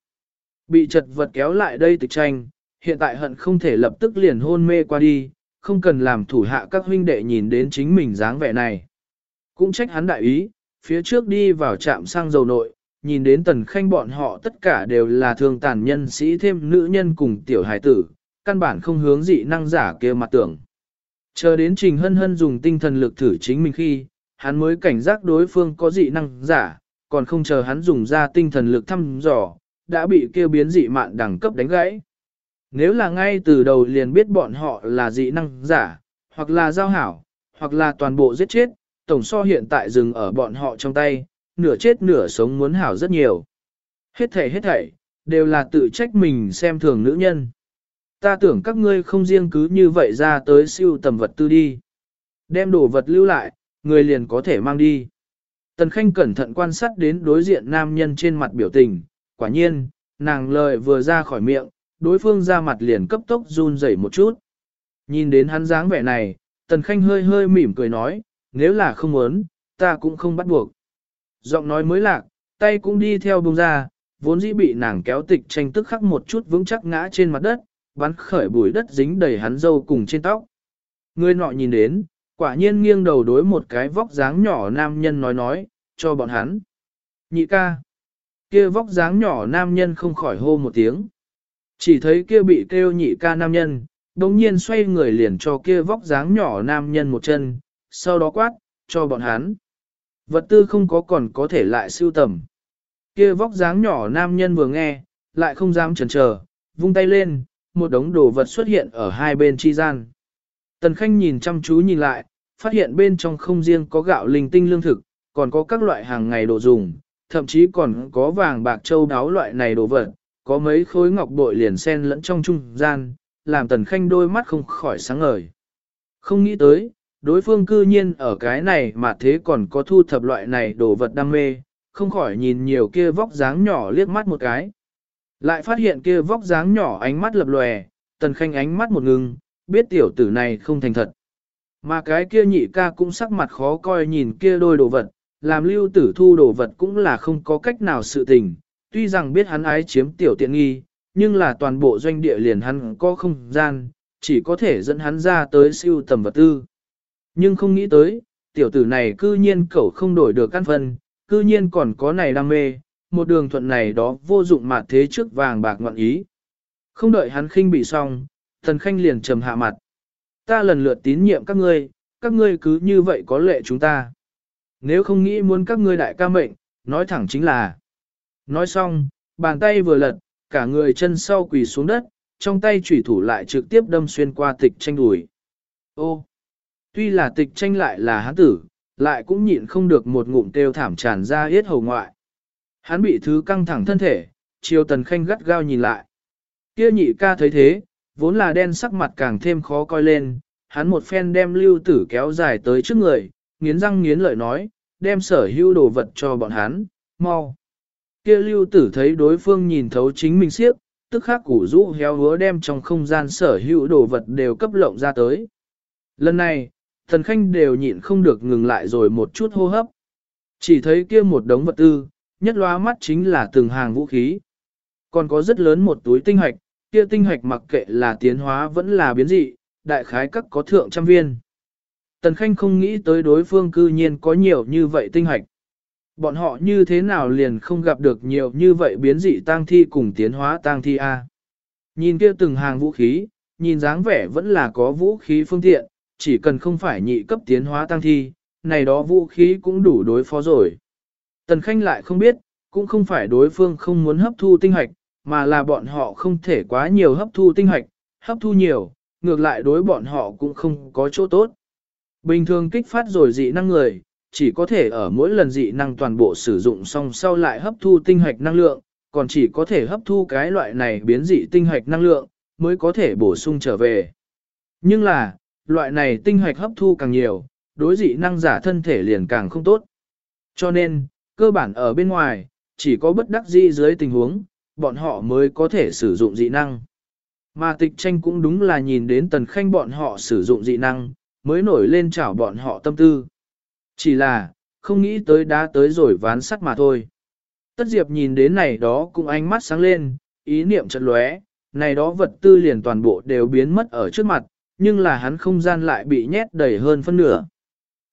Bị chật vật kéo lại đây tịch tranh, hiện tại hận không thể lập tức liền hôn mê qua đi, không cần làm thủ hạ các huynh đệ nhìn đến chính mình dáng vẻ này. Cũng trách hắn đại ý, phía trước đi vào trạm xăng dầu nội, nhìn đến tần khanh bọn họ tất cả đều là thường tàn nhân sĩ thêm nữ nhân cùng tiểu hải tử, căn bản không hướng dị năng giả kia mặt tưởng. Chờ đến Trình Hân Hân dùng tinh thần lực thử chính mình khi, hắn mới cảnh giác đối phương có dị năng giả, còn không chờ hắn dùng ra tinh thần lực thăm dò, đã bị kêu biến dị mạn đẳng cấp đánh gãy. Nếu là ngay từ đầu liền biết bọn họ là dị năng giả, hoặc là giao hảo, hoặc là toàn bộ giết chết, tổng so hiện tại dừng ở bọn họ trong tay, nửa chết nửa sống muốn hảo rất nhiều. Hết thảy hết thảy, đều là tự trách mình xem thường nữ nhân. Ta tưởng các ngươi không riêng cứ như vậy ra tới siêu tầm vật tư đi. Đem đồ vật lưu lại, người liền có thể mang đi. Tần Khanh cẩn thận quan sát đến đối diện nam nhân trên mặt biểu tình, quả nhiên, nàng lời vừa ra khỏi miệng, đối phương ra mặt liền cấp tốc run rẩy một chút. Nhìn đến hắn dáng vẻ này, Tần Khanh hơi hơi mỉm cười nói, nếu là không muốn, ta cũng không bắt buộc. Giọng nói mới lạc, tay cũng đi theo bông ra, vốn dĩ bị nàng kéo tịch tranh tức khắc một chút vững chắc ngã trên mặt đất, bắn khởi bụi đất dính đầy hắn dâu cùng trên tóc. Người nọ nhìn đến, quả nhiên nghiêng đầu đối một cái vóc dáng nhỏ nam nhân nói nói, cho bọn hắn. Nhị ca. Kia vóc dáng nhỏ nam nhân không khỏi hô một tiếng. Chỉ thấy kia bị kêu nhị ca nam nhân, đồng nhiên xoay người liền cho kia vóc dáng nhỏ nam nhân một chân, sau đó quát, cho bọn hắn. Vật tư không có còn có thể lại siêu tầm. Kia vóc dáng nhỏ nam nhân vừa nghe, lại không dám chần chờ, vung tay lên, một đống đồ vật xuất hiện ở hai bên chi gian. Tần Khanh nhìn chăm chú nhìn lại, phát hiện bên trong không riêng có gạo linh tinh lương thực, còn có các loại hàng ngày đồ dùng, thậm chí còn có vàng bạc châu đáo loại này đồ vật, có mấy khối ngọc bội liền xen lẫn trong trung gian, làm Tần Khanh đôi mắt không khỏi sáng ngời. Không nghĩ tới, đối phương cư nhiên ở cái này mà thế còn có thu thập loại này đồ vật đam mê, không khỏi nhìn nhiều kia vóc dáng nhỏ liếc mắt một cái. Lại phát hiện kia vóc dáng nhỏ ánh mắt lập lòe, tần khanh ánh mắt một ngừng, biết tiểu tử này không thành thật. Mà cái kia nhị ca cũng sắc mặt khó coi nhìn kia đôi đồ vật, làm lưu tử thu đồ vật cũng là không có cách nào sự tình, tuy rằng biết hắn ái chiếm tiểu tiện nghi, nhưng là toàn bộ doanh địa liền hắn có không gian, chỉ có thể dẫn hắn ra tới siêu tầm vật tư. Nhưng không nghĩ tới, tiểu tử này cư nhiên cậu không đổi được căn phân, cư nhiên còn có này đam mê, một đường thuận này đó vô dụng mà thế trước vàng bạc ngoạn ý. Không đợi hắn khinh bị xong, thần khanh liền trầm hạ mặt. Ta lần lượt tín nhiệm các ngươi, các ngươi cứ như vậy có lệ chúng ta. Nếu không nghĩ muốn các ngươi đại ca mệnh, nói thẳng chính là. Nói xong, bàn tay vừa lật, cả người chân sau quỳ xuống đất, trong tay chủy thủ lại trực tiếp đâm xuyên qua tịch tranh đùi. Ô! Tuy là tịch tranh lại là hắn tử, lại cũng nhịn không được một ngụm kêu thảm tràn ra yết hầu ngoại. Hắn bị thứ căng thẳng thân thể, chiều tần khanh gắt gao nhìn lại. Kia nhị ca thấy thế, vốn là đen sắc mặt càng thêm khó coi lên, hắn một phen đem lưu tử kéo dài tới trước người, nghiến răng nghiến lợi nói, đem sở hữu đồ vật cho bọn hắn, mau. Kia lưu tử thấy đối phương nhìn thấu chính mình siếp, tức khắc củ rũ héo hứa đem trong không gian sở hữu đồ vật đều cấp lộng ra tới. Lần này, Thần khanh đều nhịn không được ngừng lại rồi một chút hô hấp. Chỉ thấy kia một đống vật tư, nhất loa mắt chính là từng hàng vũ khí. Còn có rất lớn một túi tinh hạch kia tinh hoạch mặc kệ là tiến hóa vẫn là biến dị, đại khái các có thượng trăm viên. Tần Khanh không nghĩ tới đối phương cư nhiên có nhiều như vậy tinh hoạch. Bọn họ như thế nào liền không gặp được nhiều như vậy biến dị tang thi cùng tiến hóa tang thi A. Nhìn kia từng hàng vũ khí, nhìn dáng vẻ vẫn là có vũ khí phương tiện, chỉ cần không phải nhị cấp tiến hóa tăng thi, này đó vũ khí cũng đủ đối phó rồi. Tần Khanh lại không biết, cũng không phải đối phương không muốn hấp thu tinh hoạch, mà là bọn họ không thể quá nhiều hấp thu tinh hoạch, hấp thu nhiều, ngược lại đối bọn họ cũng không có chỗ tốt. Bình thường kích phát rồi dị năng người, chỉ có thể ở mỗi lần dị năng toàn bộ sử dụng xong sau lại hấp thu tinh hoạch năng lượng, còn chỉ có thể hấp thu cái loại này biến dị tinh hoạch năng lượng, mới có thể bổ sung trở về. Nhưng là, loại này tinh hoạch hấp thu càng nhiều, đối dị năng giả thân thể liền càng không tốt. Cho nên, cơ bản ở bên ngoài, chỉ có bất đắc dĩ dưới tình huống, bọn họ mới có thể sử dụng dị năng. Mà tịch tranh cũng đúng là nhìn đến tần khanh bọn họ sử dụng dị năng, mới nổi lên chảo bọn họ tâm tư. Chỉ là, không nghĩ tới đã tới rồi ván sắt mà thôi. Tất diệp nhìn đến này đó cũng ánh mắt sáng lên, ý niệm chợt lóe, này đó vật tư liền toàn bộ đều biến mất ở trước mặt, nhưng là hắn không gian lại bị nhét đầy hơn phân nửa.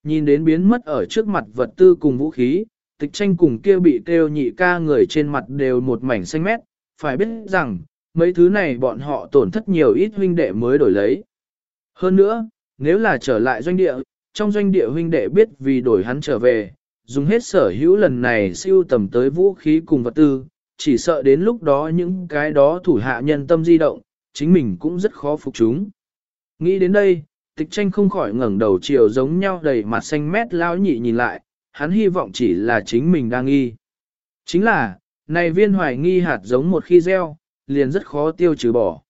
Nhìn đến biến mất ở trước mặt vật tư cùng vũ khí, tịch tranh cùng kia bị kêu nhị ca người trên mặt đều một mảnh xanh mét, phải biết rằng, mấy thứ này bọn họ tổn thất nhiều ít huynh đệ mới đổi lấy. Hơn nữa, nếu là trở lại doanh địa, trong doanh địa huynh đệ biết vì đổi hắn trở về, dùng hết sở hữu lần này siêu tầm tới vũ khí cùng vật tư, chỉ sợ đến lúc đó những cái đó thủ hạ nhân tâm di động, chính mình cũng rất khó phục chúng. Nghĩ đến đây, tịch tranh không khỏi ngẩng đầu chiều giống nhau đầy mặt xanh mét lao nhị nhìn lại, hắn hy vọng chỉ là chính mình đang nghi. Chính là, này viên hoài nghi hạt giống một khi gieo, liền rất khó tiêu trừ bỏ.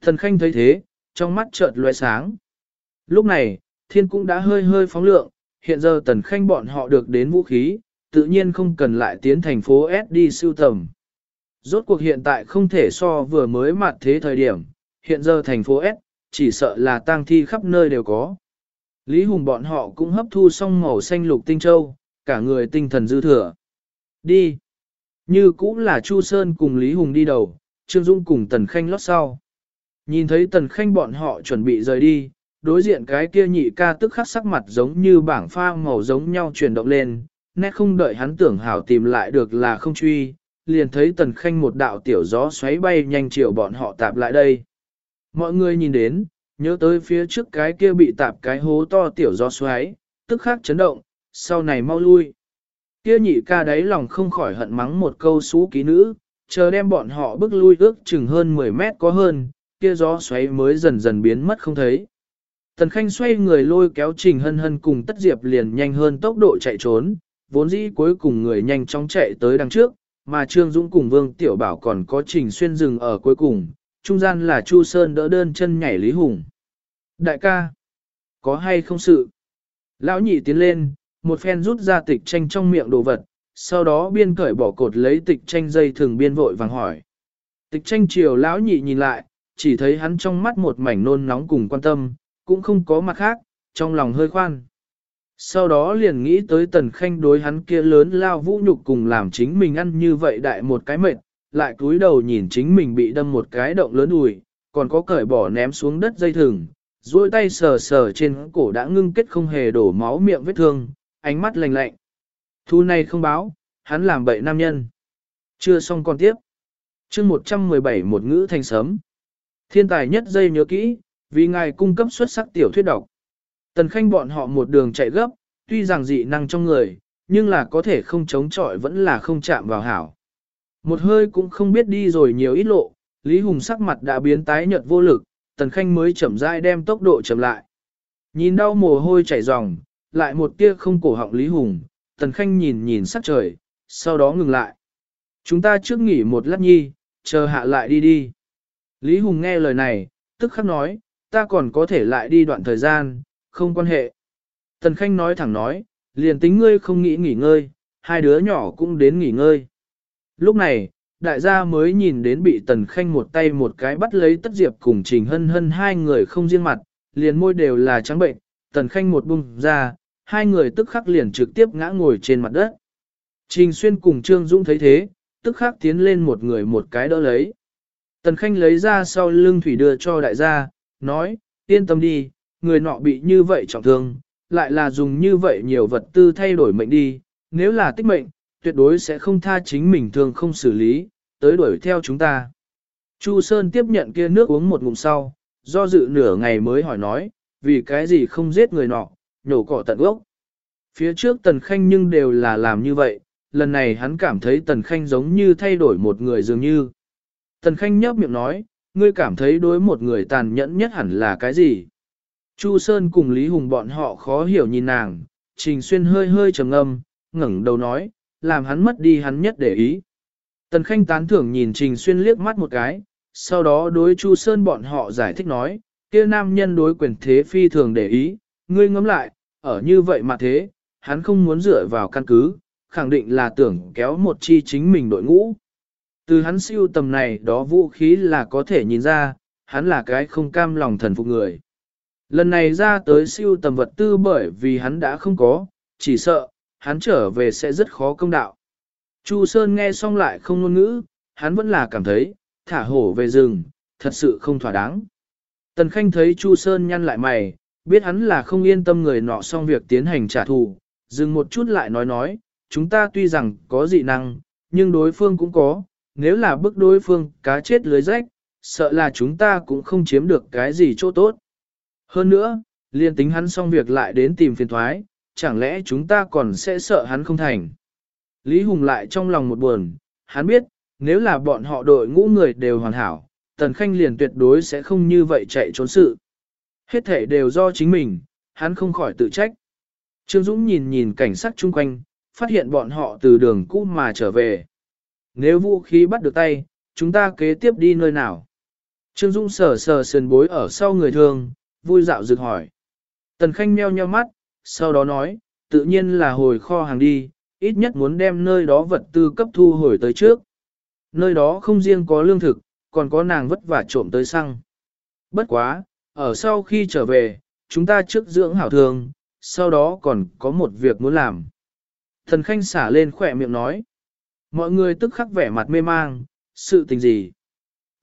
Thần khanh thấy thế, trong mắt chợt loe sáng. Lúc này, thiên cũng đã hơi hơi phóng lượng, hiện giờ tần khanh bọn họ được đến vũ khí, tự nhiên không cần lại tiến thành phố S đi siêu tầm. Rốt cuộc hiện tại không thể so vừa mới mặt thế thời điểm, hiện giờ thành phố S, chỉ sợ là tang thi khắp nơi đều có. Lý Hùng bọn họ cũng hấp thu xong màu xanh lục tinh châu, cả người tinh thần dư thừa. Đi. Như cũng là Chu Sơn cùng Lý Hùng đi đầu, Trương Dung cùng Tần Khanh lót sau. Nhìn thấy Tần Khanh bọn họ chuẩn bị rời đi, đối diện cái kia nhị ca tức khắc sắc mặt giống như bảng pha màu giống nhau chuyển động lên, nét không đợi hắn tưởng hảo tìm lại được là không truy, liền thấy Tần Khanh một đạo tiểu gió xoáy bay nhanh chiều bọn họ tạp lại đây. Mọi người nhìn đến, nhớ tới phía trước cái kia bị tạp cái hố to tiểu gió xoáy, tức khắc chấn động, sau này mau lui. Kia nhị ca đáy lòng không khỏi hận mắng một câu xú ký nữ, chờ đem bọn họ bước lui ước chừng hơn 10 mét có hơn, kia gió xoáy mới dần dần biến mất không thấy. Tần Khanh xoay người lôi kéo Trình Hân Hân cùng Tất Diệp liền nhanh hơn tốc độ chạy trốn, vốn dĩ cuối cùng người nhanh chóng chạy tới đằng trước, mà Trương Dũng cùng Vương Tiểu Bảo còn có Trình Xuyên dừng ở cuối cùng, trung gian là Chu Sơn đỡ đơn chân nhảy Lý Hùng. Đại ca, có hay không sự? Lão nhị tiến lên, một phen rút ra tịch tranh trong miệng đồ vật, sau đó biên cởi bỏ cột lấy tịch tranh dây thường biên vội vàng hỏi. Tịch tranh chiều lão nhị nhìn lại, chỉ thấy hắn trong mắt một mảnh nôn nóng cùng quan tâm, cũng không có mặt khác, trong lòng hơi khoan. Sau đó liền nghĩ tới tần khanh đối hắn kia lớn lao vũ nhục cùng làm chính mình ăn như vậy đại một cái mệt, lại cúi đầu nhìn chính mình bị đâm một cái động lớn đùi, còn có cởi bỏ ném xuống đất dây thừng, duỗi tay sờ sờ trên cổ đã ngưng kết không hề đổ máu miệng vết thương, ánh mắt lạnh lạnh. Thu này không báo, hắn làm bậy nam nhân. Chưa xong còn tiếp. chương 117 một ngữ thành sớm. Thiên tài nhất dây nhớ kỹ, vì ngài cung cấp xuất sắc tiểu thuyết độc. Tần khanh bọn họ một đường chạy gấp, tuy rằng dị năng trong người, nhưng là có thể không chống chọi vẫn là không chạm vào hảo. Một hơi cũng không biết đi rồi nhiều ít lộ, Lý Hùng sắc mặt đã biến tái nhợt vô lực, Tần Khanh mới chậm rãi đem tốc độ chậm lại. Nhìn đau mồ hôi chảy ròng, lại một tia không cổ họng Lý Hùng, Tần Khanh nhìn nhìn sắc trời, sau đó ngừng lại. Chúng ta trước nghỉ một lát nhi, chờ hạ lại đi đi. Lý Hùng nghe lời này, tức khắc nói, ta còn có thể lại đi đoạn thời gian, không quan hệ. Tần Khanh nói thẳng nói, liền tính ngươi không nghĩ nghỉ ngơi, hai đứa nhỏ cũng đến nghỉ ngơi. Lúc này, đại gia mới nhìn đến bị Tần Khanh một tay một cái bắt lấy tất diệp cùng Trình Hân Hân hai người không riêng mặt, liền môi đều là trắng bệnh, tần khanh một bung ra, hai người tức khắc liền trực tiếp ngã ngồi trên mặt đất. Trình xuyên cùng Trương Dũng thấy thế, tức khắc tiến lên một người một cái đỡ lấy. Tần khanh lấy ra sau lưng thủy đưa cho đại gia, nói, yên tâm đi, người nọ bị như vậy trọng thương, lại là dùng như vậy nhiều vật tư thay đổi mệnh đi, nếu là tích mệnh, tuyệt đối sẽ không tha chính mình thường không xử lý, tới đuổi theo chúng ta. Chu Sơn tiếp nhận kia nước uống một ngụm sau, do dự nửa ngày mới hỏi nói, vì cái gì không giết người nọ, nhổ cỏ tận gốc. Phía trước Tần Khanh nhưng đều là làm như vậy, lần này hắn cảm thấy Tần Khanh giống như thay đổi một người dường như. Tần Khanh nhấp miệng nói, ngươi cảm thấy đối một người tàn nhẫn nhất hẳn là cái gì? Chu Sơn cùng Lý Hùng bọn họ khó hiểu nhìn nàng, Trình Xuyên hơi hơi trầm ngâm, ngẩng đầu nói, làm hắn mất đi hắn nhất để ý. Tần Khanh tán thưởng nhìn Trình Xuyên liếc mắt một cái, sau đó đối Chu Sơn bọn họ giải thích nói, kia nam nhân đối quyền thế phi thường để ý, ngươi ngẫm lại, ở như vậy mà thế, hắn không muốn dựa vào căn cứ, khẳng định là tưởng kéo một chi chính mình đội ngũ. Từ hắn siêu tầm này đó vũ khí là có thể nhìn ra, hắn là cái không cam lòng thần phục người. Lần này ra tới siêu tầm vật tư bởi vì hắn đã không có, chỉ sợ, hắn trở về sẽ rất khó công đạo. Chu Sơn nghe xong lại không ngôn ngữ, hắn vẫn là cảm thấy, thả hổ về rừng, thật sự không thỏa đáng. Tần Khanh thấy Chu Sơn nhăn lại mày, biết hắn là không yên tâm người nọ xong việc tiến hành trả thù, dừng một chút lại nói nói, chúng ta tuy rằng có dị năng, nhưng đối phương cũng có, nếu là bức đối phương cá chết lưới rách, sợ là chúng ta cũng không chiếm được cái gì chỗ tốt. Hơn nữa, liên tính hắn xong việc lại đến tìm phiền thoái, chẳng lẽ chúng ta còn sẽ sợ hắn không thành. Lý Hùng lại trong lòng một buồn, hắn biết, nếu là bọn họ đội ngũ người đều hoàn hảo, Tần Khanh liền tuyệt đối sẽ không như vậy chạy trốn sự. Hết thể đều do chính mình, hắn không khỏi tự trách. Trương Dũng nhìn nhìn cảnh sát chung quanh, phát hiện bọn họ từ đường cũ mà trở về. Nếu vũ khí bắt được tay, chúng ta kế tiếp đi nơi nào? Trương Dũng sờ sờ sườn bối ở sau người thường, vui dạo rực hỏi. Tần Khanh meo nheo mắt, sau đó nói, tự nhiên là hồi kho hàng đi, ít nhất muốn đem nơi đó vật tư cấp thu hồi tới trước. Nơi đó không riêng có lương thực, còn có nàng vất vả trộm tới xăng. Bất quá, ở sau khi trở về, chúng ta trước dưỡng hảo thường, sau đó còn có một việc muốn làm. Thần Khanh xả lên khỏe miệng nói. Mọi người tức khắc vẻ mặt mê mang, sự tình gì?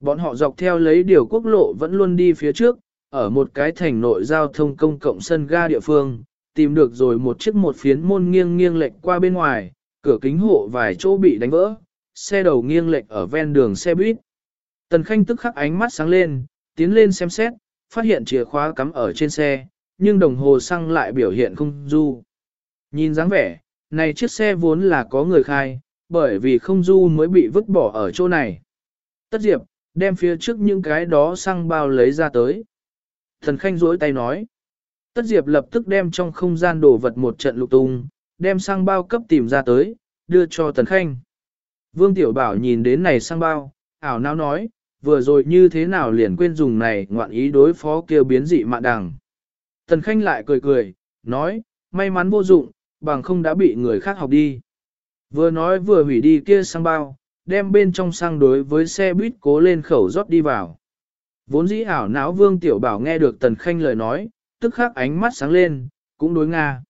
Bọn họ dọc theo lấy điều quốc lộ vẫn luôn đi phía trước, ở một cái thành nội giao thông công cộng sân ga địa phương, tìm được rồi một chiếc một phiến môn nghiêng nghiêng lệch qua bên ngoài, cửa kính hộ vài chỗ bị đánh vỡ, xe đầu nghiêng lệch ở ven đường xe buýt. Tần Khanh tức khắc ánh mắt sáng lên, tiến lên xem xét, phát hiện chìa khóa cắm ở trên xe, nhưng đồng hồ xăng lại biểu hiện không du. Nhìn dáng vẻ, này chiếc xe vốn là có người khai, bởi vì không du mới bị vứt bỏ ở chỗ này. Tất Diệp, đem phía trước những cái đó xăng bao lấy ra tới. Thần Khanh rối tay nói. Tất Diệp lập tức đem trong không gian đồ vật một trận lục tung, đem sang bao cấp tìm ra tới, đưa cho Tần Khanh. Vương Tiểu Bảo nhìn đến này sang bao, ảo não nói, vừa rồi như thế nào liền quên dùng này ngoạn ý đối phó kêu biến dị mạ đằng. Tần Khanh lại cười cười, nói, may mắn vô dụng, bằng không đã bị người khác học đi. Vừa nói vừa hủy đi kia sang bao, đem bên trong sang đối với xe buýt cố lên khẩu rót đi vào. Vốn dĩ ảo não Vương Tiểu Bảo nghe được Tần Khanh lời nói, tức khắc ánh mắt sáng lên, cũng đối Nga.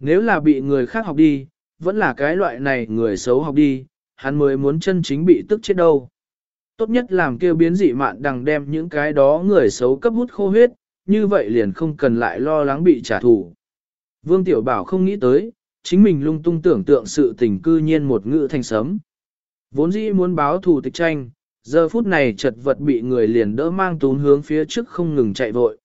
Nếu là bị người khác học đi, vẫn là cái loại này người xấu học đi, hắn mới muốn chân chính bị tức chết đâu. Tốt nhất làm kêu biến dị mạn đằng đem những cái đó người xấu cấp hút khô huyết, như vậy liền không cần lại lo lắng bị trả thù. Vương Tiểu Bảo không nghĩ tới, chính mình lung tung tưởng tượng sự tình cư nhiên một ngữ thành sấm. Vốn dĩ muốn báo thù tịch tranh, giờ phút này chật vật bị người liền đỡ mang tún hướng phía trước không ngừng chạy vội.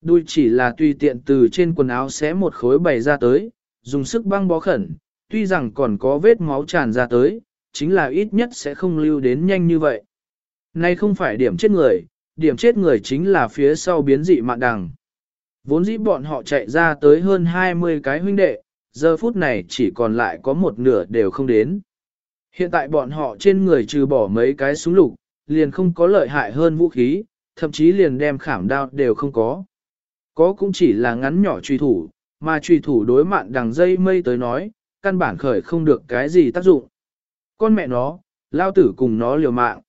Đuôi chỉ là tùy tiện từ trên quần áo xé một khối bày ra tới, dùng sức băng bó khẩn, tuy rằng còn có vết máu tràn ra tới, chính là ít nhất sẽ không lưu đến nhanh như vậy. Nay không phải điểm chết người, điểm chết người chính là phía sau biến dị mạn đằng. Vốn dĩ bọn họ chạy ra tới hơn 20 cái huynh đệ, giờ phút này chỉ còn lại có một nửa đều không đến. Hiện tại bọn họ trên người trừ bỏ mấy cái súng lục, liền không có lợi hại hơn vũ khí, thậm chí liền đem khảm đao đều không có. Có cũng chỉ là ngắn nhỏ truy thủ, mà truy thủ đối mạn đằng dây mây tới nói, căn bản khởi không được cái gì tác dụng. Con mẹ nó, lao tử cùng nó liều mạng.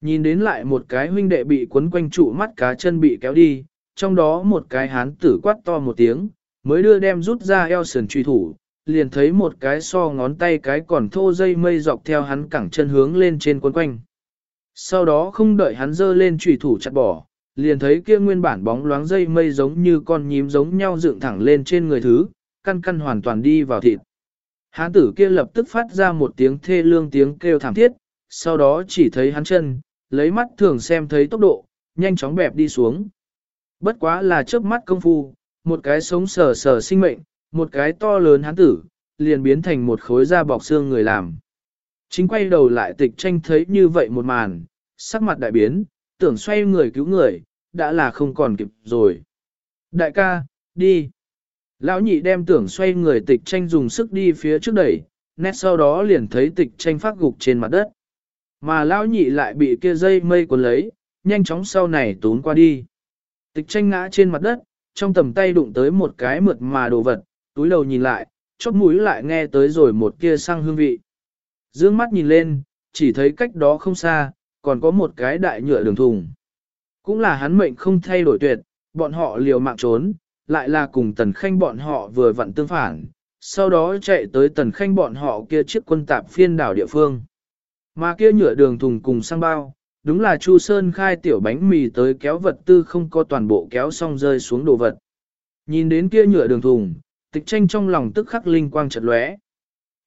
Nhìn đến lại một cái huynh đệ bị quấn quanh trụ mắt cá chân bị kéo đi, trong đó một cái hán tử quát to một tiếng, mới đưa đem rút ra eo sườn truy thủ, liền thấy một cái so ngón tay cái còn thô dây mây dọc theo hắn cẳng chân hướng lên trên quấn quanh. Sau đó không đợi hắn dơ lên trùy thủ chặt bỏ, liền thấy kia nguyên bản bóng loáng dây mây giống như con nhím giống nhau dựng thẳng lên trên người thứ, căn căn hoàn toàn đi vào thịt. Hán tử kia lập tức phát ra một tiếng thê lương tiếng kêu thảm thiết, sau đó chỉ thấy hắn chân, lấy mắt thường xem thấy tốc độ, nhanh chóng bẹp đi xuống. Bất quá là chớp mắt công phu, một cái sống sờ sờ sinh mệnh, một cái to lớn hán tử, liền biến thành một khối da bọc xương người làm. Chính quay đầu lại tịch tranh thấy như vậy một màn, sắc mặt đại biến, tưởng xoay người cứu người, đã là không còn kịp rồi. Đại ca, đi. Lão nhị đem tưởng xoay người tịch tranh dùng sức đi phía trước đẩy, nét sau đó liền thấy tịch tranh phát gục trên mặt đất. Mà lão nhị lại bị kia dây mây cuốn lấy, nhanh chóng sau này tốn qua đi. Tịch tranh ngã trên mặt đất, trong tầm tay đụng tới một cái mượt mà đồ vật, túi đầu nhìn lại, chóp mũi lại nghe tới rồi một kia sang hương vị. Dương mắt nhìn lên, chỉ thấy cách đó không xa, còn có một cái đại nhựa đường thùng. Cũng là hắn mệnh không thay đổi tuyệt, bọn họ liều mạng trốn, lại là cùng tần khanh bọn họ vừa vặn tương phản, sau đó chạy tới tần khanh bọn họ kia chiếc quân tạp phiên đảo địa phương. Mà kia nhựa đường thùng cùng sang bao, đúng là Chu Sơn khai tiểu bánh mì tới kéo vật tư không có toàn bộ kéo xong rơi xuống đồ vật. Nhìn đến kia nhựa đường thùng, tịch tranh trong lòng tức khắc linh quang chợt lóe.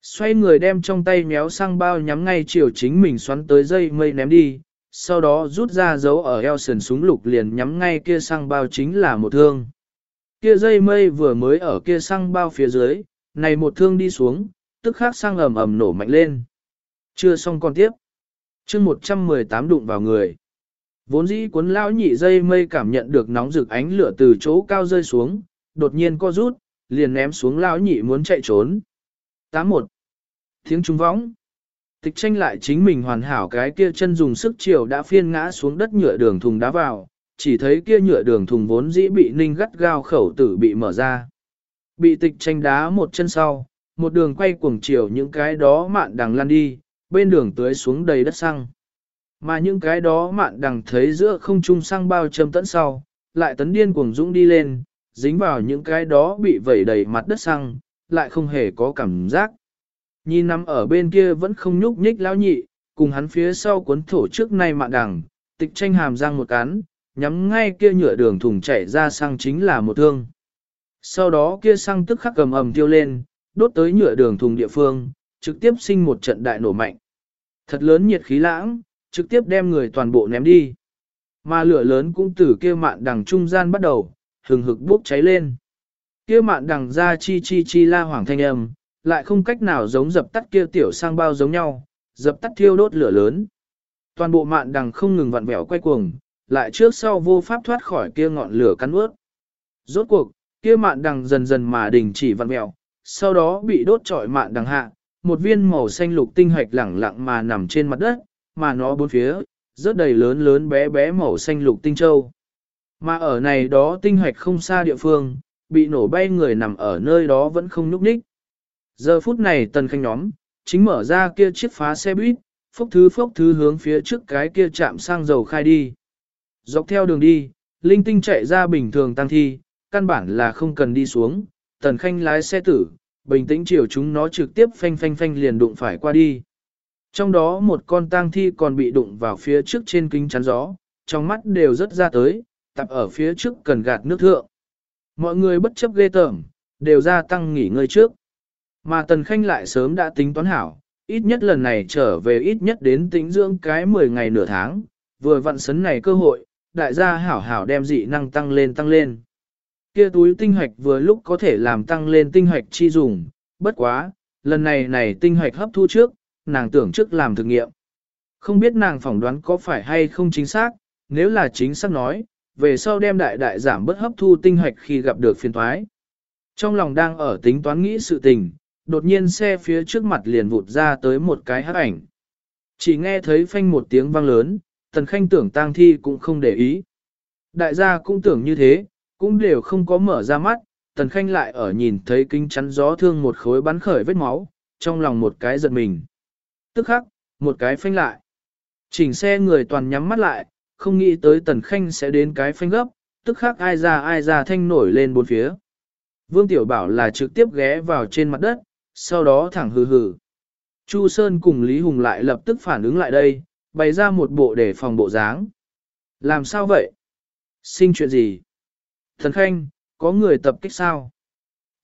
Xoay người đem trong tay méo sang bao nhắm ngay chiều chính mình xoắn tới dây mây ném đi, sau đó rút ra dấu ở eo sườn súng lục liền nhắm ngay kia sang bao chính là một thương. Kia dây mây vừa mới ở kia sang bao phía dưới, này một thương đi xuống, tức khắc sang ầm ầm nổ mạnh lên. Chưa xong con tiếp. chương 118 đụng vào người. Vốn dĩ cuốn lão nhị dây mây cảm nhận được nóng rực ánh lửa từ chỗ cao rơi xuống, đột nhiên co rút, liền ném xuống lão nhị muốn chạy trốn. 81. Tiếng trung võng. Tịch tranh lại chính mình hoàn hảo cái kia chân dùng sức chiều đã phiên ngã xuống đất nhựa đường thùng đá vào, chỉ thấy kia nhựa đường thùng vốn dĩ bị ninh gắt gao khẩu tử bị mở ra. Bị tịch tranh đá một chân sau, một đường quay cuồng chiều những cái đó mạn đằng lăn đi, bên đường tưới xuống đầy đất xăng. Mà những cái đó mạn đằng thấy giữa không trung xăng bao châm tẫn sau, lại tấn điên cuồng dũng đi lên, dính vào những cái đó bị vẩy đầy mặt đất xăng, lại không hề có cảm giác. Nhìn nằm ở bên kia vẫn không nhúc nhích lão nhị, cùng hắn phía sau cuốn thổ trước nay mạn đằng, tịch tranh hàm răng một cán, nhắm ngay kia nhựa đường thùng chảy ra sang chính là một thương. Sau đó kia xăng tức khắc cầm ầm tiêu lên, đốt tới nhựa đường thùng địa phương, trực tiếp sinh một trận đại nổ mạnh. Thật lớn nhiệt khí lãng, trực tiếp đem người toàn bộ ném đi. Mà lửa lớn cũng từ kia mạn đằng trung gian bắt đầu, hừng hực bốc cháy lên. Kia mạn đằng ra chi chi chi la hoàng thanh âm, lại không cách nào giống dập tắt kia tiểu sang bao giống nhau, dập tắt thiêu đốt lửa lớn. Toàn bộ mạn đằng không ngừng vặn vẹo quay cuồng, lại trước sau vô pháp thoát khỏi kia ngọn lửa cắn ướt. Rốt cuộc, kia mạn đằng dần dần mà đình chỉ vặn vẹo, sau đó bị đốt trọi mạn đằng hạ, một viên màu xanh lục tinh hạch lẳng lặng mà nằm trên mặt đất, mà nó bốn phía, rất đầy lớn lớn bé bé màu xanh lục tinh châu. Mà ở này đó tinh hạch không xa địa phương, bị nổ bay người nằm ở nơi đó vẫn không nhúc nhích. Giờ phút này tần khanh nhóm, chính mở ra kia chiếc phá xe buýt, phốc thứ phốc thứ hướng phía trước cái kia chạm sang dầu khai đi. Dọc theo đường đi, linh tinh chạy ra bình thường tăng thi, căn bản là không cần đi xuống, tần khanh lái xe tử, bình tĩnh chiều chúng nó trực tiếp phanh phanh phanh liền đụng phải qua đi. Trong đó một con tang thi còn bị đụng vào phía trước trên kính chắn gió, trong mắt đều rất ra tới, tập ở phía trước cần gạt nước thượng. Mọi người bất chấp ghê tởm, đều ra tăng nghỉ ngơi trước. Mà Tần Khanh lại sớm đã tính toán hảo, ít nhất lần này trở về ít nhất đến tính dưỡng cái 10 ngày nửa tháng, vừa vặn sấn này cơ hội, đại gia hảo hảo đem dị năng tăng lên tăng lên. Kia túi tinh hoạch vừa lúc có thể làm tăng lên tinh hoạch chi dùng, bất quá, lần này này tinh hoạch hấp thu trước, nàng tưởng trước làm thực nghiệm. Không biết nàng phỏng đoán có phải hay không chính xác, nếu là chính xác nói, về sau đem đại đại giảm bất hấp thu tinh hoạch khi gặp được phiền thoái. Trong lòng đang ở tính toán nghĩ sự tình, đột nhiên xe phía trước mặt liền vụt ra tới một cái hắc ảnh. Chỉ nghe thấy phanh một tiếng vang lớn, tần khanh tưởng tang thi cũng không để ý. Đại gia cũng tưởng như thế, cũng đều không có mở ra mắt, tần khanh lại ở nhìn thấy kính chắn gió thương một khối bắn khởi vết máu, trong lòng một cái giật mình. Tức khắc, một cái phanh lại. Chỉnh xe người toàn nhắm mắt lại, không nghĩ tới tần khanh sẽ đến cái phanh gấp, tức khắc ai ra ai ra thanh nổi lên bốn phía. Vương Tiểu Bảo là trực tiếp ghé vào trên mặt đất, sau đó thẳng hừ hừ. Chu Sơn cùng Lý Hùng lại lập tức phản ứng lại đây, bày ra một bộ để phòng bộ dáng. Làm sao vậy? Sinh chuyện gì? Thần Khanh, có người tập kích sao?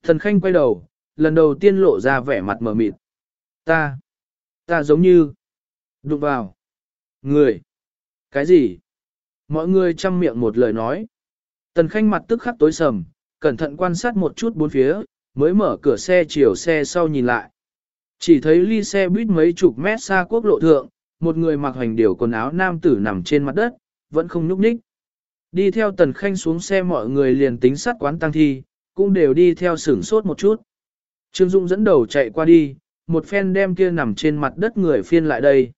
Thần Khanh quay đầu, lần đầu tiên lộ ra vẻ mặt mở mịt. Ta, ta giống như, đụng vào. Người, cái gì? Mọi người chăm miệng một lời nói. Tần Khanh mặt tức khắc tối sầm, cẩn thận quan sát một chút bốn phía, mới mở cửa xe chiều xe sau nhìn lại. Chỉ thấy ly xe buýt mấy chục mét xa quốc lộ thượng, một người mặc hành điều quần áo nam tử nằm trên mặt đất, vẫn không nhúc nhích. Đi theo tần khanh xuống xe mọi người liền tính sát quán tăng thi, cũng đều đi theo sửng sốt một chút. Trương Dung dẫn đầu chạy qua đi, một phen đem kia nằm trên mặt đất người phiên lại đây.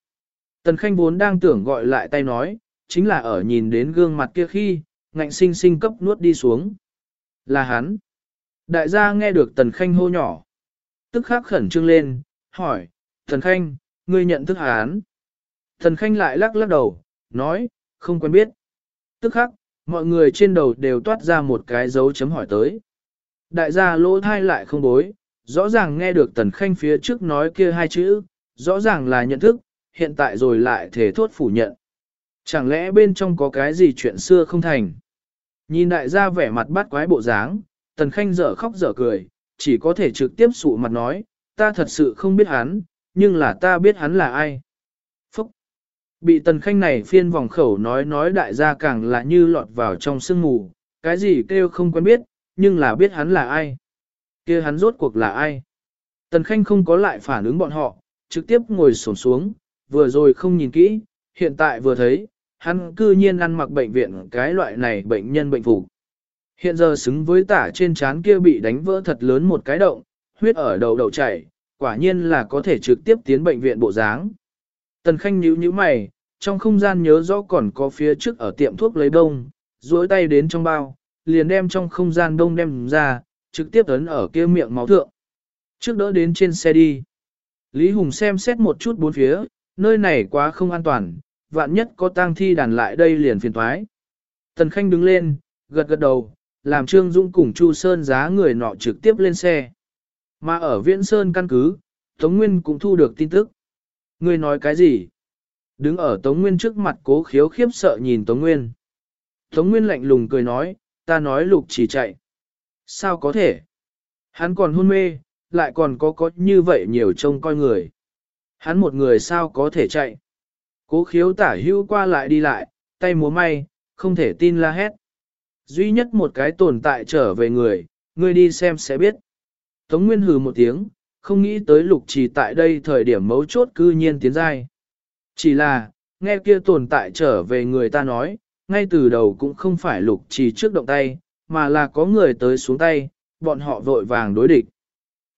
Tần khanh vốn đang tưởng gọi lại tay nói, chính là ở nhìn đến gương mặt kia khi, ngạnh sinh sinh cấp nuốt đi xuống. Là hắn. Đại gia nghe được tần khanh hô nhỏ. Tức khắc khẩn trương lên, hỏi, tần khanh, ngươi nhận thức án?" Tần khanh lại lắc lắc đầu, nói, không quen biết. Tức khắc, mọi người trên đầu đều toát ra một cái dấu chấm hỏi tới. Đại gia lỗ thai lại không bối, rõ ràng nghe được tần khanh phía trước nói kia hai chữ, rõ ràng là nhận thức, hiện tại rồi lại thể thốt phủ nhận. Chẳng lẽ bên trong có cái gì chuyện xưa không thành? Nhìn đại gia vẻ mặt bắt quái bộ dáng, tần khanh dở khóc dở cười, chỉ có thể trực tiếp sụ mặt nói, ta thật sự không biết hắn, nhưng là ta biết hắn là ai. Phúc! Bị tần khanh này phiên vòng khẩu nói nói đại gia càng là như lọt vào trong sương mù, cái gì kêu không quen biết, nhưng là biết hắn là ai. kia hắn rốt cuộc là ai. Tần khanh không có lại phản ứng bọn họ, trực tiếp ngồi xổm xuống, vừa rồi không nhìn kỹ, hiện tại vừa thấy, hắn cư nhiên ăn mặc bệnh viện cái loại này bệnh nhân bệnh phục. Hiện giờ xứng với tả trên trán kia bị đánh vỡ thật lớn một cái động, huyết ở đầu đầu chảy, quả nhiên là có thể trực tiếp tiến bệnh viện bộ dáng. Tần Khanh nhíu nhíu mày, trong không gian nhớ rõ còn có phía trước ở tiệm thuốc lấy đông, duỗi tay đến trong bao, liền đem trong không gian đông đem ra, trực tiếp ấn ở kia miệng máu thượng. Trước đỡ đến trên xe đi. Lý Hùng xem xét một chút bốn phía, nơi này quá không an toàn, vạn nhất có tang thi đàn lại đây liền phiền thoái. Tần Khanh đứng lên, gật gật đầu, làm Trương Dũng cùng Chu Sơn giá người nọ trực tiếp lên xe. Mà ở Viễn Sơn căn cứ, Tống Nguyên cũng thu được tin tức. Người nói cái gì? Đứng ở Tống Nguyên trước mặt cố khiếu khiếp sợ nhìn Tống Nguyên. Tống Nguyên lạnh lùng cười nói, ta nói lục chỉ chạy. Sao có thể? Hắn còn hôn mê, lại còn có có như vậy nhiều trông coi người. Hắn một người sao có thể chạy? Cố khiếu tả hưu qua lại đi lại, tay múa may, không thể tin la hét. Duy nhất một cái tồn tại trở về người, người đi xem sẽ biết. Tống Nguyên hừ một tiếng, không nghĩ tới lục trì tại đây thời điểm mấu chốt cư nhiên tiến dai. Chỉ là, nghe kia tồn tại trở về người ta nói, ngay từ đầu cũng không phải lục trì trước động tay, mà là có người tới xuống tay, bọn họ vội vàng đối địch.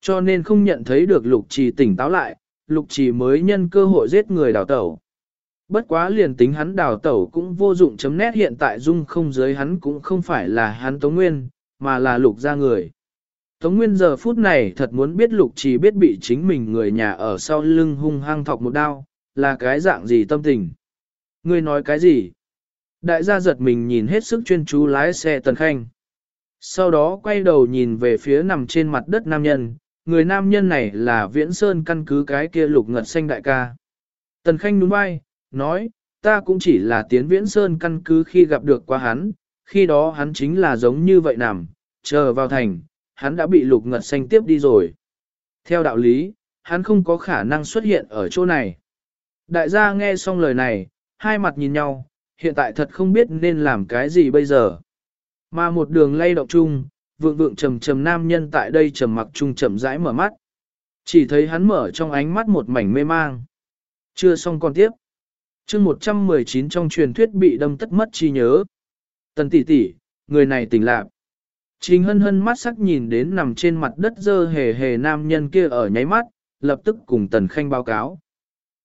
Cho nên không nhận thấy được lục trì tỉnh táo lại, lục trì mới nhân cơ hội giết người đào tẩu. Bất quá liền tính hắn đào tẩu cũng vô dụng chấm nét hiện tại dung không giới hắn cũng không phải là hắn Tống Nguyên, mà là lục ra người. Tống Nguyên giờ phút này thật muốn biết lục chỉ biết bị chính mình người nhà ở sau lưng hung hăng thọc một đao, là cái dạng gì tâm tình. Ngươi nói cái gì? Đại gia giật mình nhìn hết sức chuyên chú lái xe Tần Khanh. Sau đó quay đầu nhìn về phía nằm trên mặt đất nam nhân, người nam nhân này là Viễn Sơn căn cứ cái kia lục ngật xanh đại ca. Tần Khanh đúng vai, nói, ta cũng chỉ là tiến viễn sơn căn cứ khi gặp được qua hắn, khi đó hắn chính là giống như vậy nằm, chờ vào thành, hắn đã bị lục ngật xanh tiếp đi rồi. Theo đạo lý, hắn không có khả năng xuất hiện ở chỗ này. Đại gia nghe xong lời này, hai mặt nhìn nhau, hiện tại thật không biết nên làm cái gì bây giờ. Mà một đường lay động chung, vượng vượng trầm trầm nam nhân tại đây trầm mặc chung trầm rãi mở mắt. Chỉ thấy hắn mở trong ánh mắt một mảnh mê mang. Chưa xong con tiếp chương 119 trong truyền thuyết bị đâm tất mất chi nhớ. Tần tỷ tỷ, người này tỉnh lạc. Trình hân hân mắt sắc nhìn đến nằm trên mặt đất dơ hề hề nam nhân kia ở nháy mắt, lập tức cùng tần khanh báo cáo.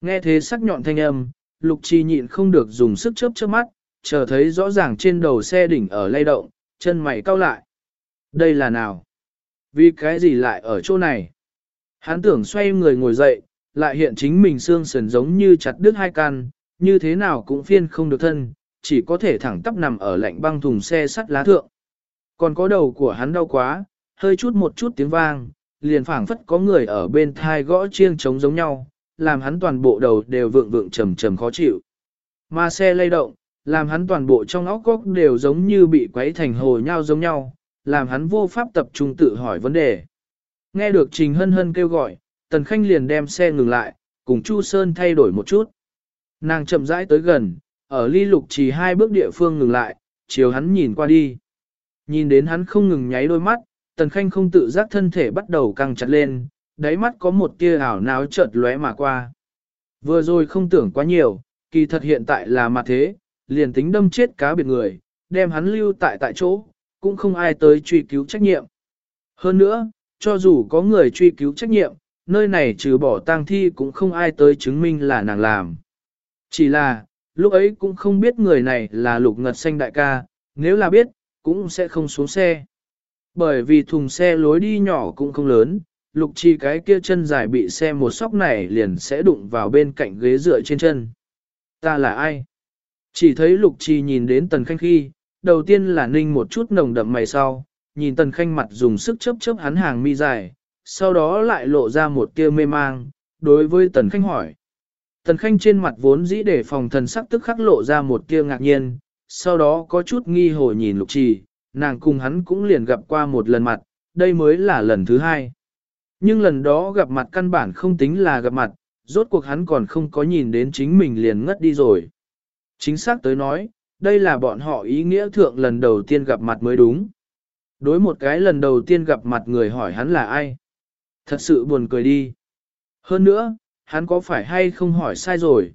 Nghe thế sắc nhọn thanh âm, lục chi nhịn không được dùng sức chớp chớp mắt, chờ thấy rõ ràng trên đầu xe đỉnh ở lay động, chân mày cau lại. Đây là nào? Vì cái gì lại ở chỗ này? Hắn tưởng xoay người ngồi dậy, lại hiện chính mình xương sườn giống như chặt đứt hai căn, như thế nào cũng phiên không được thân, chỉ có thể thẳng tắp nằm ở lạnh băng thùng xe sắt lá thượng. Còn có đầu của hắn đau quá, hơi chút một chút tiếng vang, liền phảng phất có người ở bên thai gõ chiêng trống giống nhau, làm hắn toàn bộ đầu đều vượng vượng trầm trầm khó chịu. Mà xe lay động, làm hắn toàn bộ trong óc góc đều giống như bị quấy thành hồ nhau giống nhau, làm hắn vô pháp tập trung tự hỏi vấn đề. Nghe được Trình Hân Hân kêu gọi, Tần Khanh liền đem xe ngừng lại, cùng Chu Sơn thay đổi một chút. Nàng chậm rãi tới gần, ở ly lục chỉ hai bước địa phương ngừng lại, chiều hắn nhìn qua đi. Nhìn đến hắn không ngừng nháy đôi mắt, Tần Khanh không tự giác thân thể bắt đầu căng chặt lên, đáy mắt có một tia ảo náo chợt lóe mà qua. Vừa rồi không tưởng quá nhiều, kỳ thật hiện tại là mặt thế, liền tính đâm chết cá biệt người, đem hắn lưu tại tại chỗ, cũng không ai tới truy cứu trách nhiệm. Hơn nữa, cho dù có người truy cứu trách nhiệm, nơi này trừ bỏ tang thi cũng không ai tới chứng minh là nàng làm. Chỉ là, lúc ấy cũng không biết người này là lục ngật xanh đại ca, nếu là biết, cũng sẽ không xuống xe. Bởi vì thùng xe lối đi nhỏ cũng không lớn, lục chi cái kia chân dài bị xe một sóc này liền sẽ đụng vào bên cạnh ghế dựa trên chân. Ta là ai? Chỉ thấy lục chi nhìn đến tần khanh khi, đầu tiên là ninh một chút nồng đậm mày sau, nhìn tần khanh mặt dùng sức chớp chớp hắn hàng mi dài, sau đó lại lộ ra một tia mê mang, đối với tần khanh hỏi. Tần khanh trên mặt vốn dĩ để phòng thần sắc tức khắc lộ ra một tia ngạc nhiên, sau đó có chút nghi hồ nhìn lục trì, nàng cùng hắn cũng liền gặp qua một lần mặt, đây mới là lần thứ hai. Nhưng lần đó gặp mặt căn bản không tính là gặp mặt, rốt cuộc hắn còn không có nhìn đến chính mình liền ngất đi rồi. Chính xác tới nói, đây là bọn họ ý nghĩa thượng lần đầu tiên gặp mặt mới đúng. Đối một cái lần đầu tiên gặp mặt người hỏi hắn là ai. Thật sự buồn cười đi. Hơn nữa, hắn có phải hay không hỏi sai rồi?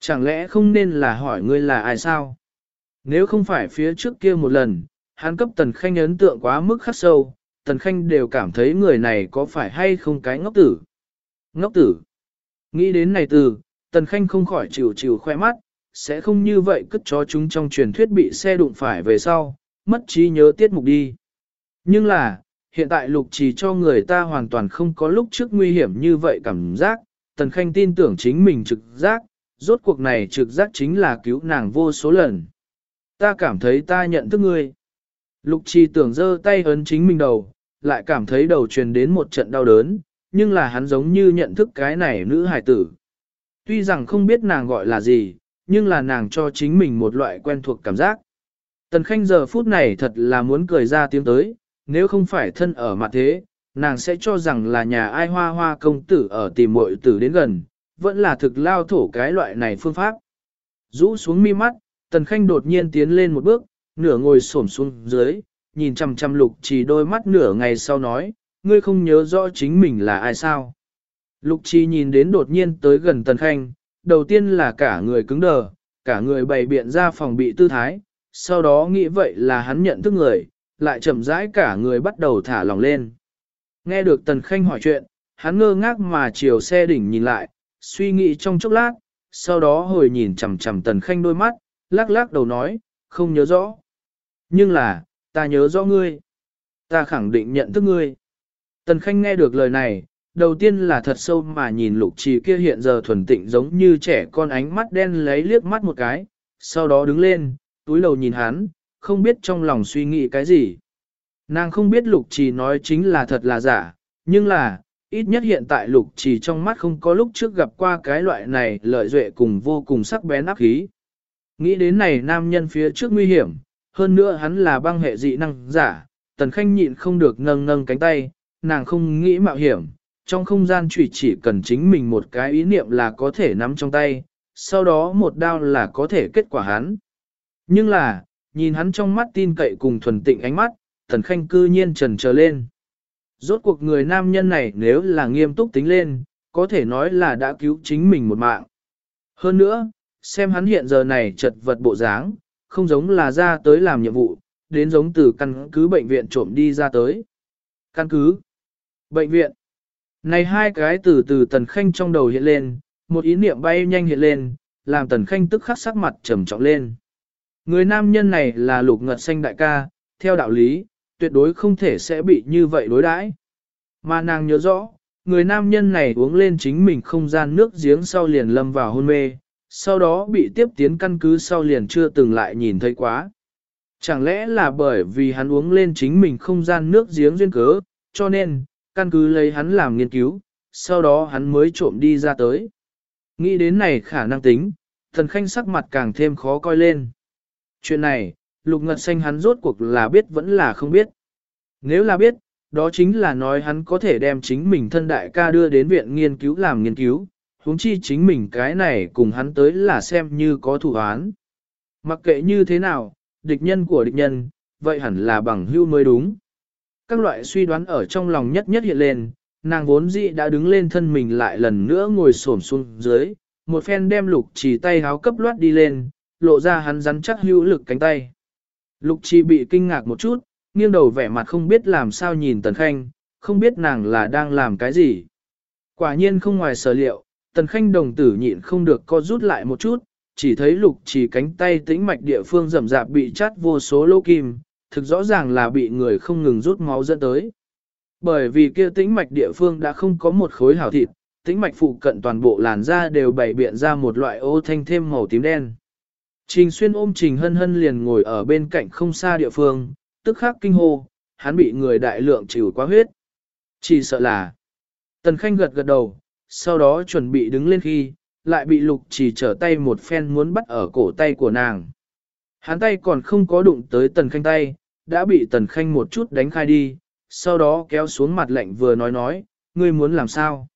Chẳng lẽ không nên là hỏi ngươi là ai sao? Nếu không phải phía trước kia một lần, hắn cấp Tần Khanh ấn tượng quá mức khắc sâu, Tần Khanh đều cảm thấy người này có phải hay không cái ngốc tử. Ngốc tử. Nghĩ đến này từ, Tần Khanh không khỏi chịu chịu khoe mắt, sẽ không như vậy cất cho chúng trong truyền thuyết bị xe đụng phải về sau, mất trí nhớ tiết mục đi. Nhưng là, hiện tại lục trì cho người ta hoàn toàn không có lúc trước nguy hiểm như vậy cảm giác, Tần Khanh tin tưởng chính mình trực giác, rốt cuộc này trực giác chính là cứu nàng vô số lần. Ta cảm thấy ta nhận thức ngươi. Lục trì tưởng giơ tay ấn chính mình đầu, lại cảm thấy đầu truyền đến một trận đau đớn, nhưng là hắn giống như nhận thức cái này nữ hài tử. Tuy rằng không biết nàng gọi là gì, nhưng là nàng cho chính mình một loại quen thuộc cảm giác. Tần Khanh giờ phút này thật là muốn cười ra tiếng tới, nếu không phải thân ở mặt thế, nàng sẽ cho rằng là nhà ai hoa hoa công tử ở tìm muội tử đến gần, vẫn là thực lao thổ cái loại này phương pháp. Rũ xuống mi mắt, Tần Khanh đột nhiên tiến lên một bước, nửa ngồi xổm xuống dưới, nhìn chằm chằm lục trì đôi mắt nửa ngày sau nói, ngươi không nhớ rõ chính mình là ai sao. Lục trì nhìn đến đột nhiên tới gần Tần Khanh, đầu tiên là cả người cứng đờ, cả người bày biện ra phòng bị tư thái, sau đó nghĩ vậy là hắn nhận thức người, lại chậm rãi cả người bắt đầu thả lỏng lên. Nghe được Tần Khanh hỏi chuyện, hắn ngơ ngác mà chiều xe đỉnh nhìn lại, suy nghĩ trong chốc lát, sau đó hồi nhìn chằm chằm Tần Khanh đôi mắt, lắc lắc đầu nói, không nhớ rõ. Nhưng là, ta nhớ rõ ngươi. Ta khẳng định nhận thức ngươi. Tần Khanh nghe được lời này, đầu tiên là thật sâu mà nhìn lục trì kia hiện giờ thuần tịnh giống như trẻ con ánh mắt đen lấy liếc mắt một cái, sau đó đứng lên, túi lầu nhìn hắn, không biết trong lòng suy nghĩ cái gì. Nàng không biết lục trì nói chính là thật là giả, nhưng là, ít nhất hiện tại lục trì trong mắt không có lúc trước gặp qua cái loại này lợi duệ cùng vô cùng sắc bén áp khí. Nghĩ đến này nam nhân phía trước nguy hiểm, hơn nữa hắn là băng hệ dị năng giả, tần khanh nhịn không được nâng nâng cánh tay, nàng không nghĩ mạo hiểm, trong không gian chỉ chỉ cần chính mình một cái ý niệm là có thể nắm trong tay, sau đó một đao là có thể kết quả hắn. Nhưng là, nhìn hắn trong mắt tin cậy cùng thuần tịnh ánh mắt, thần khanh cư nhiên trần trở lên. Rốt cuộc người nam nhân này nếu là nghiêm túc tính lên, có thể nói là đã cứu chính mình một mạng. Hơn nữa, xem hắn hiện giờ này chật vật bộ dáng, không giống là ra tới làm nhiệm vụ, đến giống từ căn cứ bệnh viện trộm đi ra tới. Căn cứ, bệnh viện, này hai cái từ từ tần khanh trong đầu hiện lên, một ý niệm bay nhanh hiện lên, làm tần khanh tức khắc sắc mặt trầm trọng lên. Người nam nhân này là lục ngật xanh đại ca, theo đạo lý, tuyệt đối không thể sẽ bị như vậy đối đãi. Mà nàng nhớ rõ, người nam nhân này uống lên chính mình không gian nước giếng sau liền lâm vào hôn mê, sau đó bị tiếp tiến căn cứ sau liền chưa từng lại nhìn thấy quá. Chẳng lẽ là bởi vì hắn uống lên chính mình không gian nước giếng duyên cớ, cho nên, căn cứ lấy hắn làm nghiên cứu, sau đó hắn mới trộm đi ra tới. Nghĩ đến này khả năng tính, thần khanh sắc mặt càng thêm khó coi lên. Chuyện này, lục ngật xanh hắn rốt cuộc là biết vẫn là không biết. Nếu là biết, đó chính là nói hắn có thể đem chính mình thân đại ca đưa đến viện nghiên cứu làm nghiên cứu, huống chi chính mình cái này cùng hắn tới là xem như có thủ án. Mặc kệ như thế nào, địch nhân của địch nhân, vậy hẳn là bằng hưu mới đúng. Các loại suy đoán ở trong lòng nhất nhất hiện lên, nàng vốn dĩ đã đứng lên thân mình lại lần nữa ngồi xổm xuống dưới, một phen đem lục chỉ tay háo cấp loát đi lên, lộ ra hắn rắn chắc hữu lực cánh tay. Lục chỉ bị kinh ngạc một chút, nghiêng đầu vẻ mặt không biết làm sao nhìn Tần Khanh, không biết nàng là đang làm cái gì. Quả nhiên không ngoài sở liệu, Tần Khanh đồng tử nhịn không được co rút lại một chút, chỉ thấy lục chỉ cánh tay tĩnh mạch địa phương rầm rạp bị chát vô số lỗ kim, thực rõ ràng là bị người không ngừng rút máu dẫn tới. Bởi vì kia tĩnh mạch địa phương đã không có một khối hảo thịt, tĩnh mạch phụ cận toàn bộ làn da đều bày biện ra một loại ô thanh thêm màu tím đen. Trình xuyên ôm Trình hân hân liền ngồi ở bên cạnh không xa địa phương, tức khắc kinh hô, hắn bị người đại lượng chịu quá huyết. Chỉ sợ là, Tần Khanh gật gật đầu, sau đó chuẩn bị đứng lên khi, lại bị lục chỉ trở tay một phen muốn bắt ở cổ tay của nàng. Hắn tay còn không có đụng tới Tần Khanh tay, đã bị Tần Khanh một chút đánh khai đi, sau đó kéo xuống mặt lạnh vừa nói nói, ngươi muốn làm sao?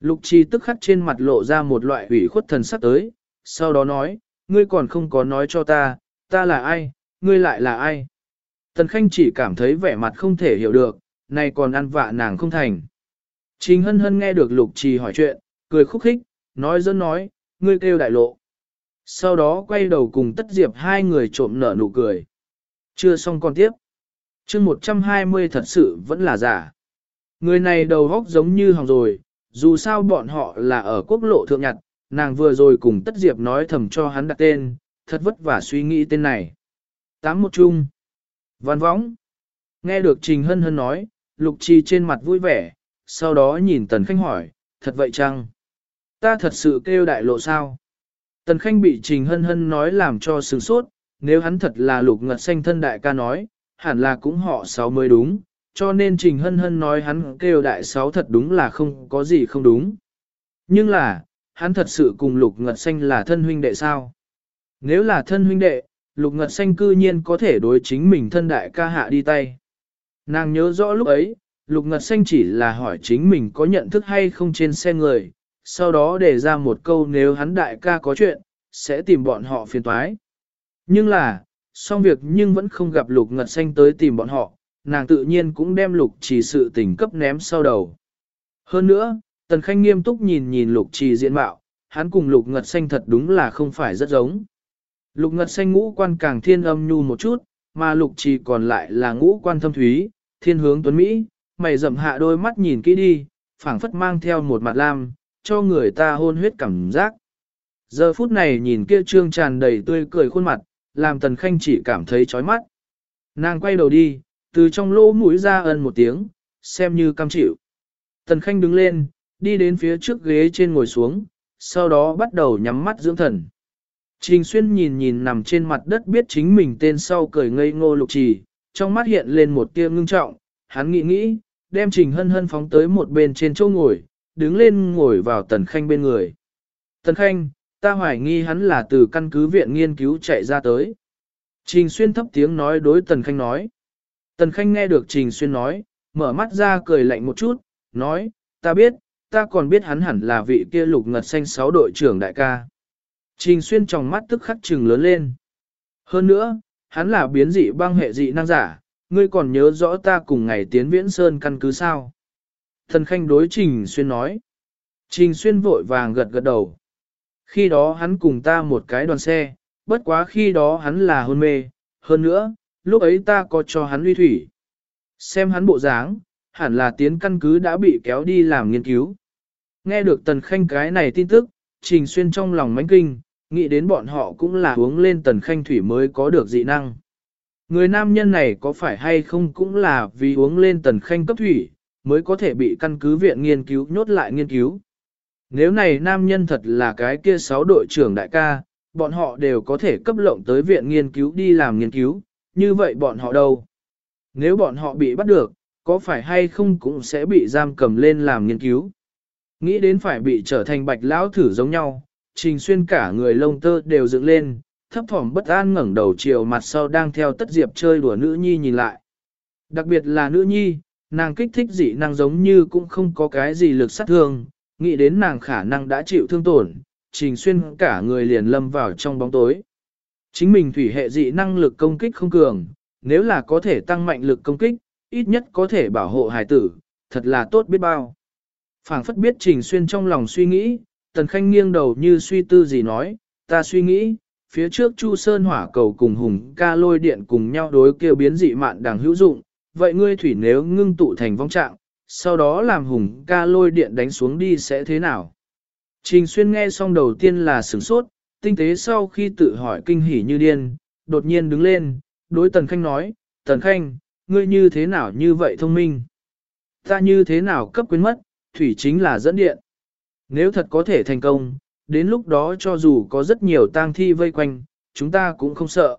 Lục trì tức khắc trên mặt lộ ra một loại ủy khuất thần sắc tới, sau đó nói, ngươi còn không có nói cho ta, ta là ai, ngươi lại là ai? Tần Khanh chỉ cảm thấy vẻ mặt không thể hiểu được, này còn ăn vạ nàng không thành. Trình hân hân nghe được lục trì hỏi chuyện, cười khúc khích, nói dân nói, ngươi kêu đại lộ. Sau đó quay đầu cùng tất diệp hai người trộm nở nụ cười. Chưa xong còn tiếp chương 120 thật sự vẫn là giả. Người này đầu góc giống như hòng rồi, dù sao bọn họ là ở quốc lộ thượng nhặt, nàng vừa rồi cùng Tất Diệp nói thầm cho hắn đặt tên, thật vất vả suy nghĩ tên này. Tám một chung. Văn võng. Nghe được Trình Hân Hân nói, Lục Trì trên mặt vui vẻ, sau đó nhìn Tần Khanh hỏi, thật vậy chăng? Ta thật sự kêu đại lộ sao? Tần Khanh bị Trình Hân Hân nói làm cho sừng sốt, nếu hắn thật là lục ngật xanh thân đại ca nói, hẳn là cũng họ sáu mới đúng, cho nên Trình Hân Hân nói hắn kêu đại sáu thật đúng là không có gì không đúng. Nhưng là, hắn thật sự cùng Lục Ngật Xanh là thân huynh đệ sao? Nếu là thân huynh đệ, Lục Ngật Xanh cư nhiên có thể đối chính mình thân đại ca hạ đi tay. Nàng nhớ rõ lúc ấy, Lục Ngật Xanh chỉ là hỏi chính mình có nhận thức hay không trên xe người, sau đó để ra một câu nếu hắn đại ca có chuyện, sẽ tìm bọn họ phiền toái. Nhưng là, xong việc nhưng vẫn không gặp lục ngật xanh tới tìm bọn họ, nàng tự nhiên cũng đem lục trì sự tình cấp ném sau đầu. Hơn nữa, tần khanh nghiêm túc nhìn nhìn lục trì diện mạo, hắn cùng lục ngật xanh thật đúng là không phải rất giống. Lục ngật xanh ngũ quan càng thiên âm nhu một chút, mà lục trì còn lại là ngũ quan thâm thúy, thiên hướng tuấn Mỹ, mày rậm hạ đôi mắt nhìn kỹ đi, phảng phất mang theo một mặt lam, cho người ta hôn huyết cảm giác. Giờ phút này nhìn kia trương tràn đầy tươi cười khuôn mặt, làm Tần Khanh chỉ cảm thấy chói mắt. Nàng quay đầu đi, từ trong lỗ mũi ra ân một tiếng, xem như cam chịu. Tần Khanh đứng lên, đi đến phía trước ghế trên ngồi xuống, sau đó bắt đầu nhắm mắt dưỡng thần. Trình Xuyên nhìn nhìn nằm trên mặt đất biết chính mình tên sau cười ngây ngô lục trì, trong mắt hiện lên một tia ngưng trọng, hắn nghĩ nghĩ, đem Trình Hân Hân phóng tới một bên trên chỗ ngồi, đứng lên ngồi vào Tần Khanh bên người. Tần Khanh, ta hoài nghi hắn là từ căn cứ viện nghiên cứu chạy ra tới. Trình Xuyên thấp tiếng nói đối Tần Khanh nói. Tần Khanh nghe được Trình Xuyên nói, mở mắt ra cười lạnh một chút, nói, ta biết, ta còn biết hắn hẳn là vị kia lục ngật xanh sáu đội trưởng đại ca. Trình Xuyên trong mắt tức khắc trừng lớn lên. Hơn nữa, hắn là biến dị băng hệ dị năng giả, ngươi còn nhớ rõ ta cùng ngày tiến viễn sơn căn cứ sao. Thần Khanh đối Trình Xuyên nói. Trình Xuyên vội vàng gật gật đầu. Khi đó hắn cùng ta một cái đoàn xe, bất quá khi đó hắn là hôn mê, hơn nữa, lúc ấy ta có cho hắn uy thủy. Xem hắn bộ dáng, hẳn là tiến căn cứ đã bị kéo đi làm nghiên cứu. Nghe được tần khanh cái này tin tức, trình xuyên trong lòng mánh kinh, nghĩ đến bọn họ cũng là uống lên tần khanh thủy mới có được dị năng. Người nam nhân này có phải hay không cũng là vì uống lên tần khanh cấp thủy, mới có thể bị căn cứ viện nghiên cứu nhốt lại nghiên cứu. Nếu này nam nhân thật là cái kia sáu đội trưởng đại ca, bọn họ đều có thể cấp lộng tới viện nghiên cứu đi làm nghiên cứu, như vậy bọn họ đâu? Nếu bọn họ bị bắt được, có phải hay không cũng sẽ bị giam cầm lên làm nghiên cứu? Nghĩ đến phải bị trở thành bạch lão thử giống nhau, trình xuyên cả người lông tơ đều dựng lên, thấp thỏm bất an ngẩng đầu chiều mặt sau đang theo tất diệp chơi đùa nữ nhi nhìn lại. Đặc biệt là nữ nhi, nàng kích thích dị năng giống như cũng không có cái gì lực sát thương, nghĩ đến nàng khả năng đã chịu thương tổn, trình xuyên cả người liền lâm vào trong bóng tối. Chính mình thủy hệ dị năng lực công kích không cường, nếu là có thể tăng mạnh lực công kích, ít nhất có thể bảo hộ hài tử, thật là tốt biết bao phảng phất biết trình xuyên trong lòng suy nghĩ, tần khanh nghiêng đầu như suy tư gì nói, ta suy nghĩ, phía trước Chu Sơn hỏa cầu cùng hùng ca lôi điện cùng nhau đối kêu biến dị mạn đằng hữu dụng, vậy ngươi thủy nếu ngưng tụ thành vong trạng, sau đó làm hùng ca lôi điện đánh xuống đi sẽ thế nào? Trình xuyên nghe xong đầu tiên là sửng sốt, tinh tế sau khi tự hỏi kinh hỉ như điên, đột nhiên đứng lên, đối Tần Khanh nói, Tần Khanh, ngươi như thế nào như vậy thông minh? Ta như thế nào cấp quyến mất, thủy chính là dẫn điện. Nếu thật có thể thành công, đến lúc đó cho dù có rất nhiều tang thi vây quanh, chúng ta cũng không sợ.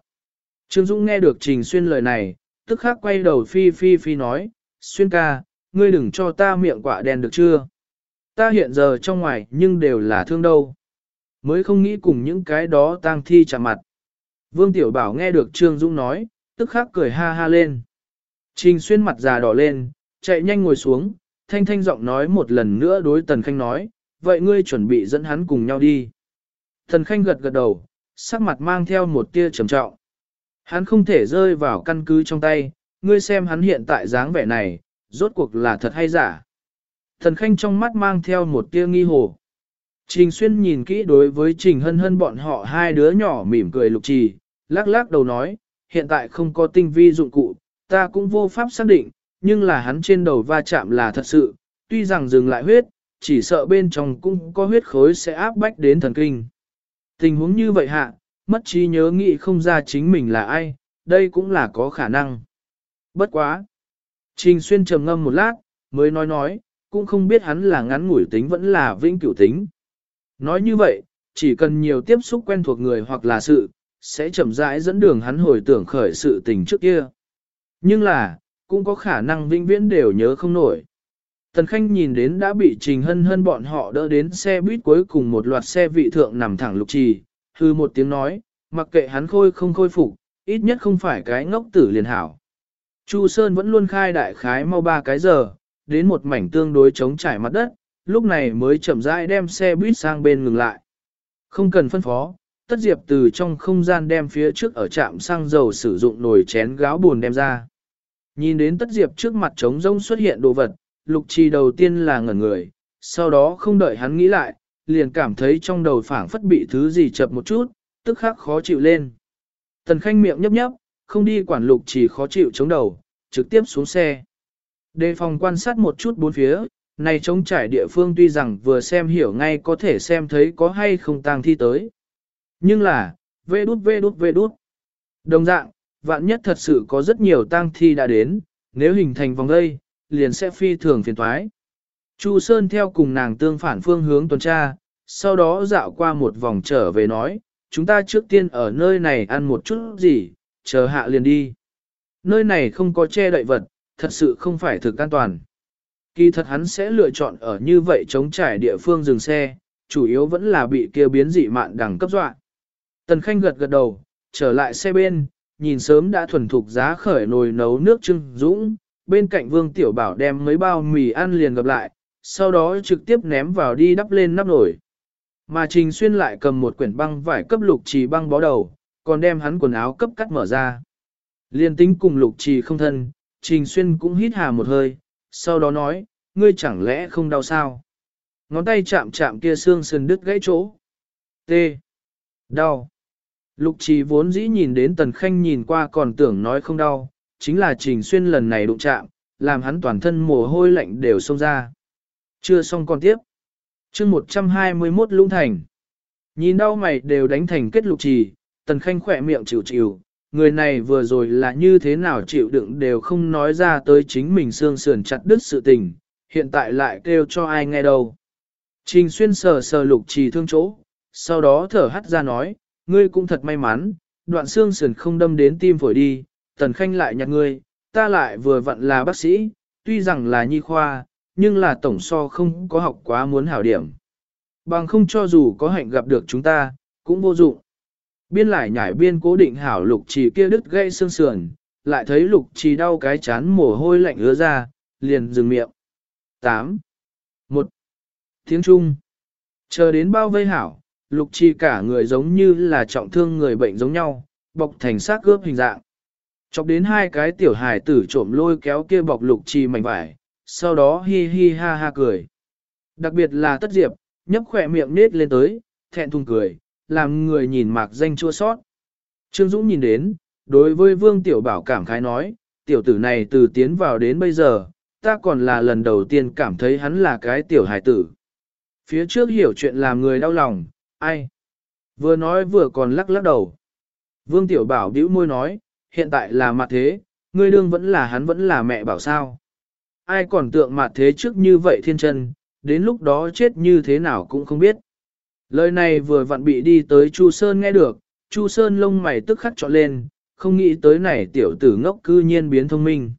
Trương Dũng nghe được Trình Xuyên lời này, tức khắc quay đầu phi phi phi nói, Xuyên ca, ngươi đừng cho ta miệng quả đen được chưa? Ta hiện giờ trong ngoài nhưng đều là thương đâu. Mới không nghĩ cùng những cái đó tang thi chạm mặt. Vương Tiểu Bảo nghe được Trương Dũng nói, tức khắc cười ha ha lên. Trình xuyên mặt già đỏ lên, chạy nhanh ngồi xuống, thanh thanh giọng nói một lần nữa đối Tần Khanh nói, vậy ngươi chuẩn bị dẫn hắn cùng nhau đi. Tần Khanh gật gật đầu, sắc mặt mang theo một tia trầm trọng. Hắn không thể rơi vào căn cứ trong tay, ngươi xem hắn hiện tại dáng vẻ này, rốt cuộc là thật hay giả. Thần Khanh trong mắt mang theo một tia nghi hồ. Trình Xuyên nhìn kỹ đối với Trình Hân Hân bọn họ hai đứa nhỏ mỉm cười lục trì, lắc lắc đầu nói, hiện tại không có tinh vi dụng cụ, ta cũng vô pháp xác định, nhưng là hắn trên đầu va chạm là thật sự, tuy rằng dừng lại huyết, chỉ sợ bên trong cũng có huyết khối sẽ áp bách đến thần kinh. Tình huống như vậy hạ, mất trí nhớ nghĩ không ra chính mình là ai, đây cũng là có khả năng. Bất quá. Trình Xuyên trầm ngâm một lát, mới nói nói, cũng không biết hắn là ngắn ngủi tính vẫn là vĩnh cửu tính. Nói như vậy, chỉ cần nhiều tiếp xúc quen thuộc người hoặc là sự, sẽ chậm rãi dẫn đường hắn hồi tưởng khởi sự tình trước kia. Nhưng là, cũng có khả năng vĩnh viễn đều nhớ không nổi. Tần Khanh nhìn đến đã bị Trình Hân Hân bọn họ đỡ đến xe buýt cuối cùng một loạt xe vị thượng nằm thẳng lục trì, hư một tiếng nói, mặc kệ hắn khôi không khôi phục, ít nhất không phải cái ngốc tử liền hảo. Chu Sơn vẫn luôn khai đại khái mau ba cái giờ, đến một mảnh tương đối chống trải mặt đất, lúc này mới chậm rãi đem xe buýt sang bên ngừng lại. Không cần phân phó, tất diệp từ trong không gian đem phía trước ở trạm xăng dầu sử dụng nồi chén gáo buồn đem ra. Nhìn đến tất diệp trước mặt trống rông xuất hiện đồ vật, lục trì đầu tiên là ngẩn người, sau đó không đợi hắn nghĩ lại, liền cảm thấy trong đầu phảng phất bị thứ gì chập một chút, tức khắc khó chịu lên. Tần khanh miệng nhấp nhấp, không đi quản lục trì khó chịu chống đầu, trực tiếp xuống xe. Đề phòng quan sát một chút bốn phía, này trống trải địa phương tuy rằng vừa xem hiểu ngay có thể xem thấy có hay không tang thi tới. Nhưng là, vê đút vê đút vê đút. Đồng dạng, vạn nhất thật sự có rất nhiều tang thi đã đến, nếu hình thành vòng đây, liền sẽ phi thường phiền thoái. Chu Sơn theo cùng nàng tương phản phương hướng tuần tra, sau đó dạo qua một vòng trở về nói, chúng ta trước tiên ở nơi này ăn một chút gì, chờ hạ liền đi. Nơi này không có che đậy vật, thật sự không phải thực an toàn. Kỳ thật hắn sẽ lựa chọn ở như vậy chống trải địa phương dừng xe, chủ yếu vẫn là bị kia biến dị mạn đẳng cấp dọa. Tần Khanh gật gật đầu, trở lại xe bên, nhìn sớm đã thuần thục giá khởi nồi nấu nước trưng dũng, bên cạnh Vương Tiểu Bảo đem mấy bao mì ăn liền gặp lại, sau đó trực tiếp ném vào đi đắp lên nắp nồi. Mà Trình Xuyên lại cầm một quyển băng vải cấp lục trì băng bó đầu, còn đem hắn quần áo cấp cắt mở ra. Liên tính cùng lục trì không thân, Trình Xuyên cũng hít hà một hơi, sau đó nói, ngươi chẳng lẽ không đau sao? Ngón tay chạm chạm kia xương sườn đứt gãy chỗ. T. Đau. Lục trì vốn dĩ nhìn đến tần khanh nhìn qua còn tưởng nói không đau, chính là Trình Xuyên lần này đụng chạm, làm hắn toàn thân mồ hôi lạnh đều xông ra. Chưa xong còn tiếp. chương 121 Lũng Thành. Nhìn đau mày đều đánh thành kết lục trì, tần khanh khỏe miệng chịu chịu, người này vừa rồi là như thế nào chịu đựng đều không nói ra tới chính mình xương sườn chặt đứt sự tình, hiện tại lại kêu cho ai nghe đâu. Trình xuyên sờ sờ lục trì thương chỗ, sau đó thở hắt ra nói, ngươi cũng thật may mắn, đoạn xương sườn không đâm đến tim phổi đi, tần khanh lại nhặt ngươi, ta lại vừa vặn là bác sĩ, tuy rằng là nhi khoa, nhưng là tổng so không có học quá muốn hảo điểm. Bằng không cho dù có hạnh gặp được chúng ta, cũng vô dụng. Biên lại nhảy biên cố định hảo lục trì kia đứt gây xương sườn, lại thấy lục trì đau cái chán mồ hôi lạnh ứa ra, liền dừng miệng. 8. 1. Tiếng Trung. Chờ đến bao vây hảo, lục chi cả người giống như là trọng thương người bệnh giống nhau, bọc thành xác gớp hình dạng. Chọc đến hai cái tiểu hài tử trộm lôi kéo kia bọc lục chi mảnh vải, sau đó hi hi ha ha cười. Đặc biệt là tất diệp, nhấp khỏe miệng nết lên tới, thẹn thùng cười, làm người nhìn mạc danh chua sót. Trương Dũng nhìn đến, đối với Vương Tiểu Bảo cảm khái nói, tiểu tử này từ tiến vào đến bây giờ, ta còn là lần đầu tiên cảm thấy hắn là cái tiểu hài tử. Phía trước hiểu chuyện làm người đau lòng, ai? Vừa nói vừa còn lắc lắc đầu. Vương Tiểu Bảo bĩu môi nói, hiện tại là mặt thế, ngươi đương vẫn là hắn vẫn là mẹ bảo sao. Ai còn tượng mặt thế trước như vậy thiên chân, đến lúc đó chết như thế nào cũng không biết. Lời này vừa vặn bị đi tới Chu Sơn nghe được, Chu Sơn lông mày tức khắc trọn lên, không nghĩ tới này tiểu tử ngốc cư nhiên biến thông minh.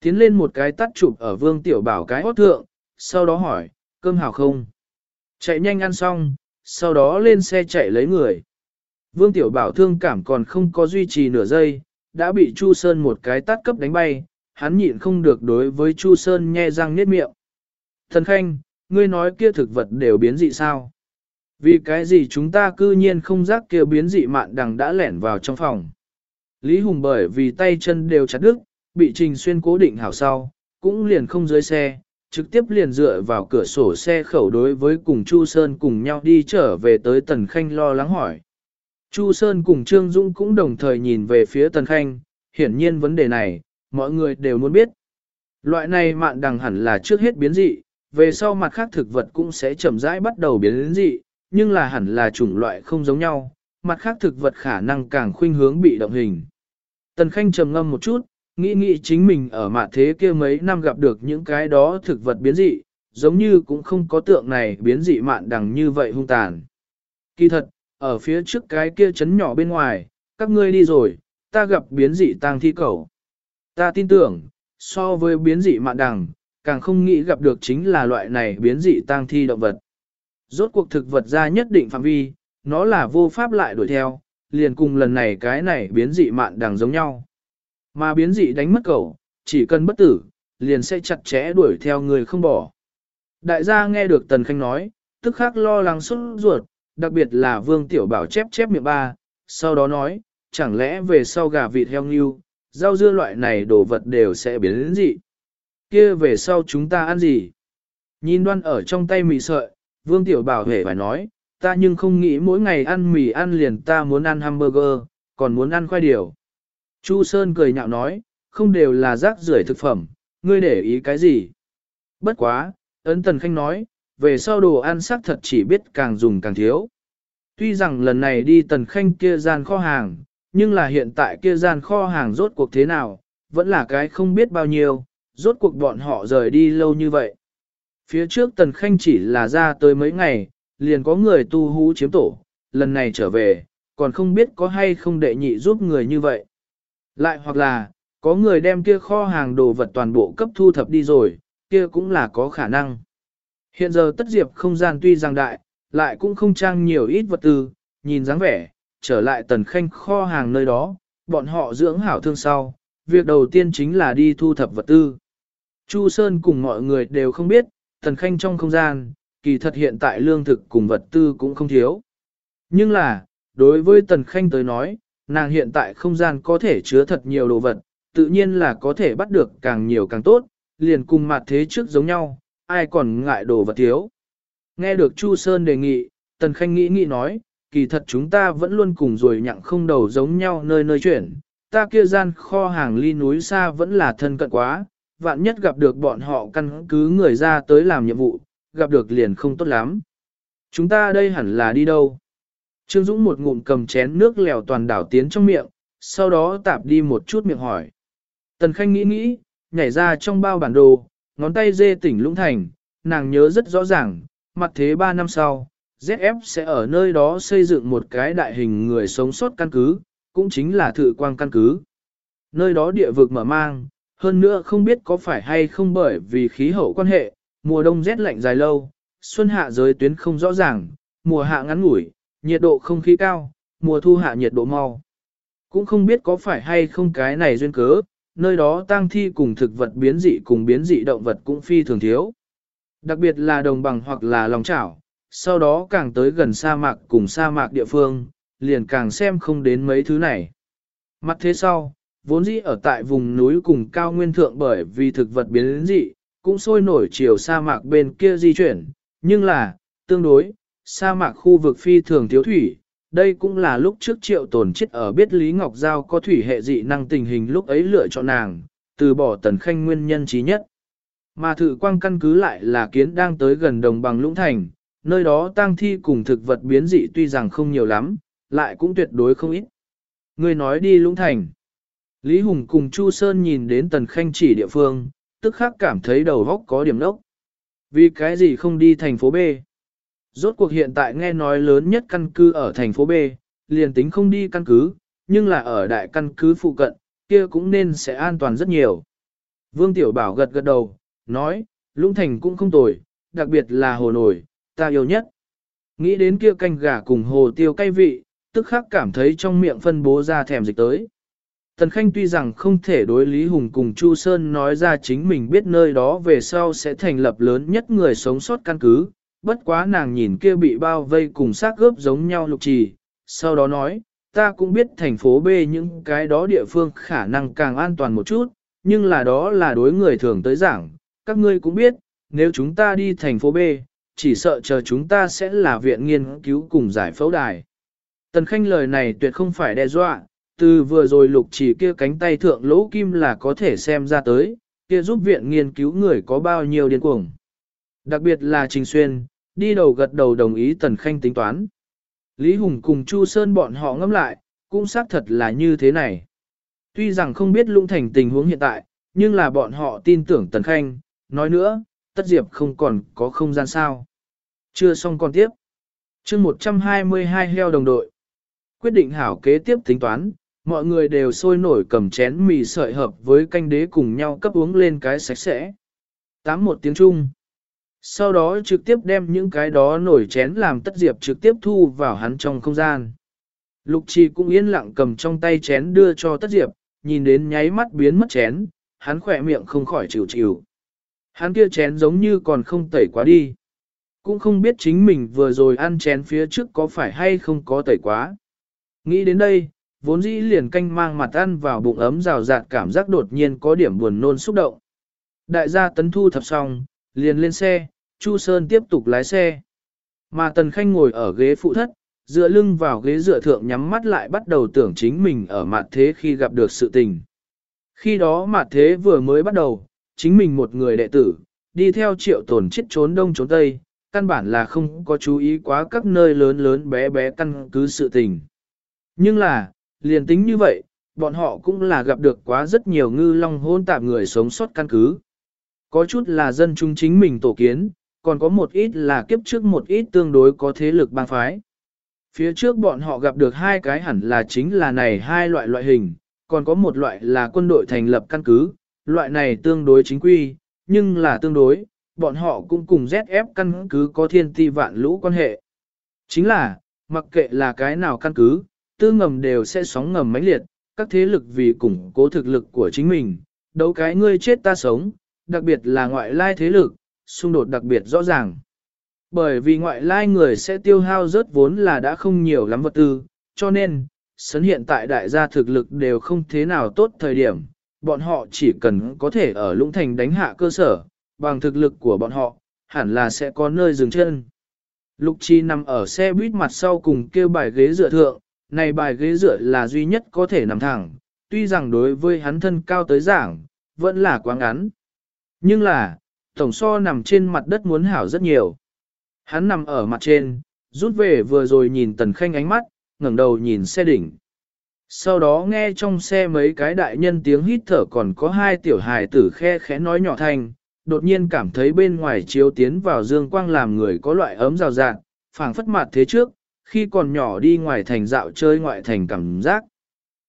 Tiến lên một cái tắt chụp ở vương tiểu bảo cái hót thượng, sau đó hỏi, cơm hảo không? Chạy nhanh ăn xong, sau đó lên xe chạy lấy người. Vương tiểu bảo thương cảm còn không có duy trì nửa giây, đã bị Chu Sơn một cái tắt cấp đánh bay, hắn nhịn không được đối với Chu Sơn nhe răng niết miệng. Thần Khanh, ngươi nói kia thực vật đều biến dị sao? Vì cái gì chúng ta cư nhiên không giác kia biến dị mạn đằng đã lẻn vào trong phòng? Lý Hùng bởi vì tay chân đều chặt đứt, bị Trình Xuyên cố định hảo sau, cũng liền không dưới xe, trực tiếp liền dựa vào cửa sổ xe khẩu đối với cùng Chu Sơn cùng nhau đi trở về tới Tần Khanh lo lắng hỏi. Chu Sơn cùng Trương Dũng cũng đồng thời nhìn về phía Tần Khanh, hiển nhiên vấn đề này, mọi người đều muốn biết. Loại này mạn đằng hẳn là trước hết biến dị, về sau mặt khác thực vật cũng sẽ chậm rãi bắt đầu biến dị, nhưng là hẳn là chủng loại không giống nhau, mặt khác thực vật khả năng càng khuynh hướng bị động hình. Tần Khanh trầm ngâm một chút, nghĩ nghĩ chính mình ở mạn thế kia mấy năm gặp được những cái đó thực vật biến dị, giống như cũng không có tượng này biến dị mạn đằng như vậy hung tàn. Kỳ thật, ở phía trước cái kia chấn nhỏ bên ngoài, các ngươi đi rồi, ta gặp biến dị tang thi cầu. Ta tin tưởng, so với biến dị mạn đằng, càng không nghĩ gặp được chính là loại này biến dị tang thi động vật. Rốt cuộc thực vật ra nhất định phạm vi, nó là vô pháp lại đuổi theo, liền cùng lần này cái này biến dị mạn đằng giống nhau. Mà biến dị đánh mất cậu, chỉ cần bất tử, liền sẽ chặt chẽ đuổi theo người không bỏ. Đại gia nghe được Tần Khanh nói, tức khắc lo lắng xuất ruột, đặc biệt là Vương Tiểu Bảo chép chép miệng ba, sau đó nói, chẳng lẽ về sau gà vịt heo nghiêu, rau dưa loại này đồ vật đều sẽ biến đến dị. kia về sau chúng ta ăn gì? Nhìn đoan ở trong tay mì sợi, Vương Tiểu Bảo hề phải nói, ta nhưng không nghĩ mỗi ngày ăn mì ăn liền ta muốn ăn hamburger, còn muốn ăn khoai điều. Chu Sơn cười nhạo nói, không đều là rác rưởi thực phẩm, ngươi để ý cái gì? Bất quá, ấn Tần Khanh nói, về sau đồ ăn sắc thật chỉ biết càng dùng càng thiếu. Tuy rằng lần này đi Tần Khanh kia gian kho hàng, nhưng là hiện tại kia gian kho hàng rốt cuộc thế nào, vẫn là cái không biết bao nhiêu, rốt cuộc bọn họ rời đi lâu như vậy. Phía trước Tần Khanh chỉ là ra tới mấy ngày, liền có người tu hú chiếm tổ, lần này trở về, còn không biết có hay không đệ nhị giúp người như vậy. Lại hoặc là, có người đem kia kho hàng đồ vật toàn bộ cấp thu thập đi rồi, kia cũng là có khả năng. Hiện giờ tất diệp không gian tuy rằng đại, lại cũng không trang nhiều ít vật tư, nhìn dáng vẻ, trở lại tần khanh kho hàng nơi đó, bọn họ dưỡng hảo thương sau, việc đầu tiên chính là đi thu thập vật tư. Chu Sơn cùng mọi người đều không biết, tần khanh trong không gian, kỳ thật hiện tại lương thực cùng vật tư cũng không thiếu. Nhưng là, đối với tần khanh tới nói, nàng hiện tại không gian có thể chứa thật nhiều đồ vật, tự nhiên là có thể bắt được càng nhiều càng tốt, liền cùng mặt thế trước giống nhau, ai còn ngại đồ vật thiếu. Nghe được Chu Sơn đề nghị, Tần Khanh nghĩ nghĩ nói, kỳ thật chúng ta vẫn luôn cùng rồi nhặng không đầu giống nhau nơi nơi chuyển, ta kia gian kho hàng ly núi xa vẫn là thân cận quá, vạn nhất gặp được bọn họ căn cứ người ra tới làm nhiệm vụ, gặp được liền không tốt lắm. Chúng ta đây hẳn là đi đâu? Trương Dũng một ngụm cầm chén nước lèo toàn đảo tiến trong miệng, sau đó tạp đi một chút miệng hỏi. Tần Khanh nghĩ nghĩ, nhảy ra trong bao bản đồ, ngón tay dê tỉnh lũng thành, nàng nhớ rất rõ ràng, mặt thế 3 năm sau, ZF sẽ ở nơi đó xây dựng một cái đại hình người sống sót căn cứ, cũng chính là thự quang căn cứ. Nơi đó địa vực mở mang, hơn nữa không biết có phải hay không bởi vì khí hậu quan hệ, mùa đông rét lạnh dài lâu, xuân hạ giới tuyến không rõ ràng, mùa hạ ngắn ngủi, nhiệt độ không khí cao, mùa thu hạ nhiệt độ mau. Cũng không biết có phải hay không cái này duyên cớ, nơi đó tang thi cùng thực vật biến dị cùng biến dị động vật cũng phi thường thiếu. Đặc biệt là đồng bằng hoặc là lòng chảo, sau đó càng tới gần sa mạc cùng sa mạc địa phương, liền càng xem không đến mấy thứ này. Mặt thế sau, vốn dĩ ở tại vùng núi cùng cao nguyên thượng bởi vì thực vật biến dị, cũng sôi nổi chiều sa mạc bên kia di chuyển, nhưng là, tương đối, sa mạc khu vực phi thường thiếu thủy, đây cũng là lúc trước triệu tồn chết ở biết Lý Ngọc Giao có thủy hệ dị năng tình hình lúc ấy lựa chọn nàng, từ bỏ tần khanh nguyên nhân trí nhất. Mà thử quang căn cứ lại là kiến đang tới gần đồng bằng lũng thành, nơi đó tang thi cùng thực vật biến dị tuy rằng không nhiều lắm, lại cũng tuyệt đối không ít. Người nói đi lũng thành. Lý Hùng cùng Chu Sơn nhìn đến tần khanh chỉ địa phương, tức khắc cảm thấy đầu góc có điểm nốc, Vì cái gì không đi thành phố B? Rốt cuộc hiện tại nghe nói lớn nhất căn cứ ở thành phố B, liền tính không đi căn cứ, nhưng là ở đại căn cứ phụ cận, kia cũng nên sẽ an toàn rất nhiều. Vương Tiểu Bảo gật gật đầu, nói, Lũng Thành cũng không tồi, đặc biệt là hồ nổi, ta yêu nhất. Nghĩ đến kia canh gà cùng hồ tiêu cay vị, tức khắc cảm thấy trong miệng phân bố ra thèm dịch tới. Tần Khanh tuy rằng không thể đối Lý Hùng cùng Chu Sơn nói ra chính mình biết nơi đó về sau sẽ thành lập lớn nhất người sống sót căn cứ, bất quá nàng nhìn kia bị bao vây cùng xác gớp giống nhau lục trì, sau đó nói, ta cũng biết thành phố B những cái đó địa phương khả năng càng an toàn một chút, nhưng là đó là đối người thường tới giảng, các ngươi cũng biết, nếu chúng ta đi thành phố B, chỉ sợ chờ chúng ta sẽ là viện nghiên cứu cùng giải phẫu đài. Tần Khanh lời này tuyệt không phải đe dọa, từ vừa rồi lục chỉ kia cánh tay thượng lỗ kim là có thể xem ra tới, kia giúp viện nghiên cứu người có bao nhiêu điên cuồng. Đặc biệt là Trình Xuyên, đi đầu gật đầu đồng ý Tần Khanh tính toán. Lý Hùng cùng Chu Sơn bọn họ ngâm lại, cũng xác thật là như thế này. Tuy rằng không biết lũng thành tình huống hiện tại, nhưng là bọn họ tin tưởng Tần Khanh, nói nữa, tất diệp không còn có không gian sao. Chưa xong còn tiếp. chương 122 heo đồng đội. Quyết định hảo kế tiếp tính toán, mọi người đều sôi nổi cầm chén mì sợi hợp với canh đế cùng nhau cấp uống lên cái sạch sẽ. Tám một tiếng chung. Sau đó trực tiếp đem những cái đó nổi chén làm tất diệp trực tiếp thu vào hắn trong không gian. Lục trì cũng yên lặng cầm trong tay chén đưa cho tất diệp, nhìn đến nháy mắt biến mất chén, hắn khỏe miệng không khỏi chịu chịu. Hắn kia chén giống như còn không tẩy quá đi. Cũng không biết chính mình vừa rồi ăn chén phía trước có phải hay không có tẩy quá. Nghĩ đến đây, vốn dĩ liền canh mang mặt ăn vào bụng ấm rào rạt cảm giác đột nhiên có điểm buồn nôn xúc động. Đại gia tấn thu thập xong, liền lên xe, Chu Sơn tiếp tục lái xe. Mà Tần Khanh ngồi ở ghế phụ thất, dựa lưng vào ghế dựa thượng nhắm mắt lại bắt đầu tưởng chính mình ở mặt thế khi gặp được sự tình. Khi đó mặt thế vừa mới bắt đầu, chính mình một người đệ tử, đi theo triệu tổn chết trốn đông trốn tây, căn bản là không có chú ý quá các nơi lớn lớn bé bé căn cứ sự tình. Nhưng là, liền tính như vậy, bọn họ cũng là gặp được quá rất nhiều ngư long hôn tạp người sống sót căn cứ. Có chút là dân chúng chính mình tổ kiến, còn có một ít là kiếp trước một ít tương đối có thế lực bang phái. Phía trước bọn họ gặp được hai cái hẳn là chính là này hai loại loại hình, còn có một loại là quân đội thành lập căn cứ, loại này tương đối chính quy, nhưng là tương đối, bọn họ cũng cùng ZF căn cứ có thiên ti vạn lũ quan hệ. Chính là, mặc kệ là cái nào căn cứ, tư ngầm đều sẽ sóng ngầm mãnh liệt, các thế lực vì củng cố thực lực của chính mình, đấu cái ngươi chết ta sống, đặc biệt là ngoại lai thế lực, xung đột đặc biệt rõ ràng. Bởi vì ngoại lai người sẽ tiêu hao rớt vốn là đã không nhiều lắm vật tư, cho nên, sấn hiện tại đại gia thực lực đều không thế nào tốt thời điểm, bọn họ chỉ cần có thể ở lũng thành đánh hạ cơ sở, bằng thực lực của bọn họ, hẳn là sẽ có nơi dừng chân. Lục Chi nằm ở xe buýt mặt sau cùng kêu bài ghế dựa thượng, này bài ghế dựa là duy nhất có thể nằm thẳng, tuy rằng đối với hắn thân cao tới giảng, vẫn là quá ngắn. Nhưng là, tổng so nằm trên mặt đất muốn hảo rất nhiều. Hắn nằm ở mặt trên, rút về vừa rồi nhìn tần khanh ánh mắt, ngẩng đầu nhìn xe đỉnh. Sau đó nghe trong xe mấy cái đại nhân tiếng hít thở còn có hai tiểu hài tử khe khẽ nói nhỏ thanh, đột nhiên cảm thấy bên ngoài chiếu tiến vào dương quang làm người có loại ấm rào rạng, phảng phất mặt thế trước, khi còn nhỏ đi ngoài thành dạo chơi ngoại thành cảm giác.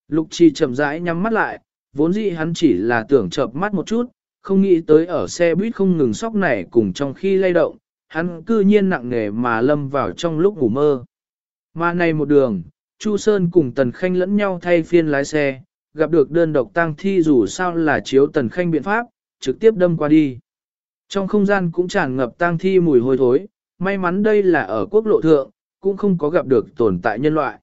Lục trì chậm rãi nhắm mắt lại, vốn dĩ hắn chỉ là tưởng chợp mắt một chút, không nghĩ tới ở xe buýt không ngừng sóc này cùng trong khi lay động, hắn cư nhiên nặng nề mà lâm vào trong lúc ngủ mơ. Mà này một đường, Chu Sơn cùng Tần Khanh lẫn nhau thay phiên lái xe, gặp được đơn độc tang thi dù sao là chiếu Tần Khanh biện pháp, trực tiếp đâm qua đi. Trong không gian cũng tràn ngập tang thi mùi hôi thối, may mắn đây là ở quốc lộ thượng, cũng không có gặp được tồn tại nhân loại.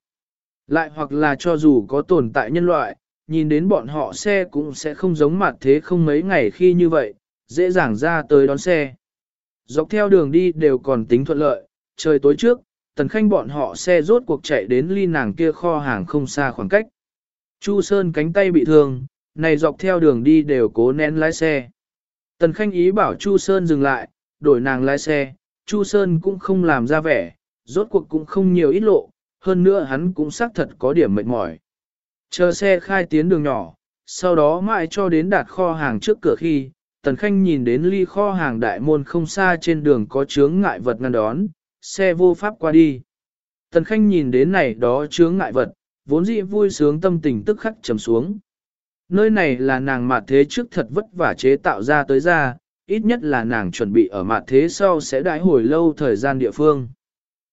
Lại hoặc là cho dù có tồn tại nhân loại, nhìn đến bọn họ xe cũng sẽ không giống mặt thế không mấy ngày khi như vậy, dễ dàng ra tới đón xe. Dọc theo đường đi đều còn tính thuận lợi, trời tối trước, tần khanh bọn họ xe rốt cuộc chạy đến ly nàng kia kho hàng không xa khoảng cách. Chu Sơn cánh tay bị thương, này dọc theo đường đi đều cố nén lái xe. Tần khanh ý bảo Chu Sơn dừng lại, đổi nàng lái xe, Chu Sơn cũng không làm ra vẻ, rốt cuộc cũng không nhiều ít lộ, hơn nữa hắn cũng xác thật có điểm mệt mỏi. Chờ xe khai tiến đường nhỏ, sau đó mãi cho đến đạt kho hàng trước cửa khi, Tần Khanh nhìn đến ly kho hàng đại môn không xa trên đường có chướng ngại vật ngăn đón, xe vô pháp qua đi. Tần Khanh nhìn đến này đó chướng ngại vật, vốn dĩ vui sướng tâm tình tức khắc trầm xuống. Nơi này là nàng mạt thế trước thật vất vả chế tạo ra tới ra, ít nhất là nàng chuẩn bị ở mạt thế sau sẽ đãi hồi lâu thời gian địa phương.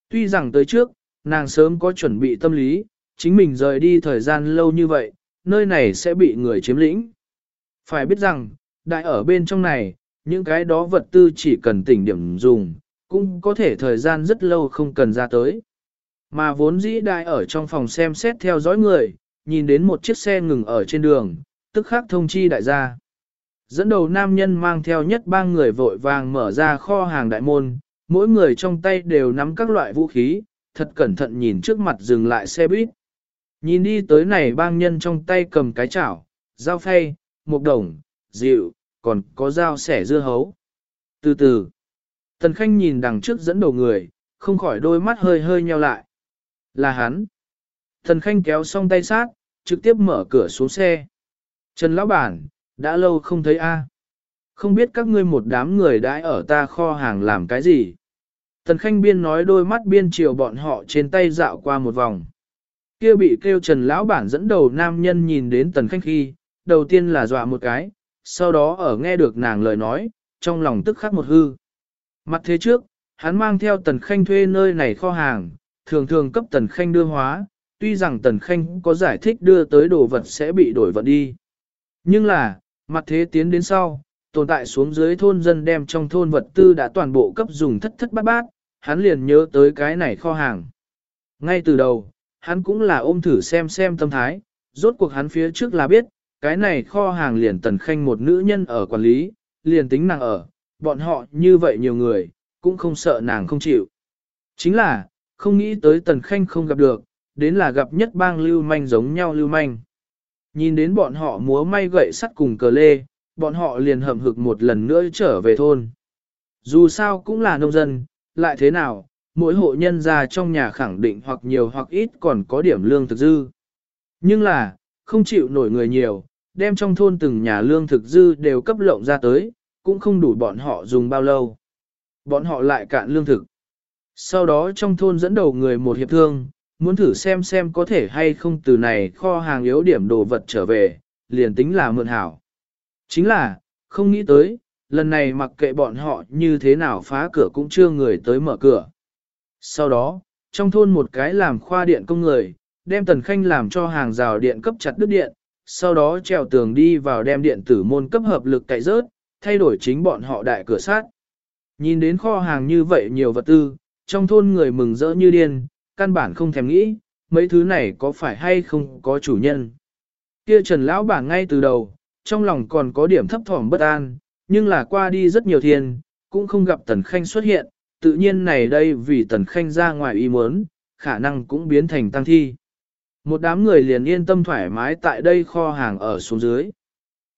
Tuy rằng tới trước, nàng sớm có chuẩn bị tâm lý, chính mình rời đi thời gian lâu như vậy, nơi này sẽ bị người chiếm lĩnh. Phải biết rằng, đại ở bên trong này, những cái đó vật tư chỉ cần tỉnh điểm dùng, cũng có thể thời gian rất lâu không cần ra tới. Mà vốn dĩ đại ở trong phòng xem xét theo dõi người, nhìn đến một chiếc xe ngừng ở trên đường, tức khắc thông chi đại gia. Dẫn đầu nam nhân mang theo nhất ba người vội vàng mở ra kho hàng đại môn, mỗi người trong tay đều nắm các loại vũ khí, thật cẩn thận nhìn trước mặt dừng lại xe buýt. Nhìn đi tới này bang nhân trong tay cầm cái chảo, dao phay, mục đồng, dịu, còn có dao sẻ dưa hấu. Từ từ, Tần Khanh nhìn đằng trước dẫn đầu người, không khỏi đôi mắt hơi hơi nheo lại. Là hắn. Tần Khanh kéo xong tay sát, trực tiếp mở cửa xuống xe. Trần Lão Bản, đã lâu không thấy a. Không biết các ngươi một đám người đã ở ta kho hàng làm cái gì. Tần Khanh Biên nói đôi mắt biên chiều bọn họ trên tay dạo qua một vòng. Kia bị kêu Trần Lão Bản dẫn đầu nam nhân nhìn đến Tần Khanh khi, đầu tiên là dọa một cái, sau đó ở nghe được nàng lời nói, trong lòng tức khắc một hư. Mặt thế trước, hắn mang theo Tần Khanh thuê nơi này kho hàng, thường thường cấp Tần Khanh đưa hóa, tuy rằng Tần Khanh có giải thích đưa tới đồ vật sẽ bị đổi vận đi. Nhưng là, mặt thế tiến đến sau, tồn tại xuống dưới thôn dân đem trong thôn vật tư đã toàn bộ cấp dùng thất thất bát bát, hắn liền nhớ tới cái này kho hàng. Ngay từ đầu, hắn cũng là ôm thử xem xem tâm thái, rốt cuộc hắn phía trước là biết, cái này kho hàng liền tần khanh một nữ nhân ở quản lý, liền tính nàng ở, bọn họ như vậy nhiều người, cũng không sợ nàng không chịu. Chính là, không nghĩ tới tần khanh không gặp được, đến là gặp nhất bang lưu manh giống nhau lưu manh. Nhìn đến bọn họ múa may gậy sắt cùng cờ lê, bọn họ liền hậm hực một lần nữa trở về thôn. Dù sao cũng là nông dân, lại thế nào, mỗi hộ nhân ra trong nhà khẳng định hoặc nhiều hoặc ít còn có điểm lương thực dư. Nhưng là, không chịu nổi người nhiều, đem trong thôn từng nhà lương thực dư đều cấp lộng ra tới, cũng không đủ bọn họ dùng bao lâu. Bọn họ lại cạn lương thực. Sau đó trong thôn dẫn đầu người một hiệp thương, muốn thử xem xem có thể hay không từ này kho hàng yếu điểm đồ vật trở về, liền tính là mượn hảo. Chính là, không nghĩ tới, lần này mặc kệ bọn họ như thế nào phá cửa cũng chưa người tới mở cửa. Sau đó, trong thôn một cái làm khoa điện công người, đem tần khanh làm cho hàng rào điện cấp chặt đứt điện, sau đó trèo tường đi vào đem điện tử môn cấp hợp lực cậy rớt, thay đổi chính bọn họ đại cửa sát. Nhìn đến kho hàng như vậy nhiều vật tư, trong thôn người mừng rỡ như điên, căn bản không thèm nghĩ, mấy thứ này có phải hay không có chủ nhân. Kia Trần Lão Bảng ngay từ đầu, trong lòng còn có điểm thấp thỏm bất an, nhưng là qua đi rất nhiều thiên, cũng không gặp Tần Khanh xuất hiện, tự nhiên này đây vì Tần Khanh ra ngoài ý muốn, khả năng cũng biến thành tăng thi. Một đám người liền yên tâm thoải mái tại đây kho hàng ở xuống dưới.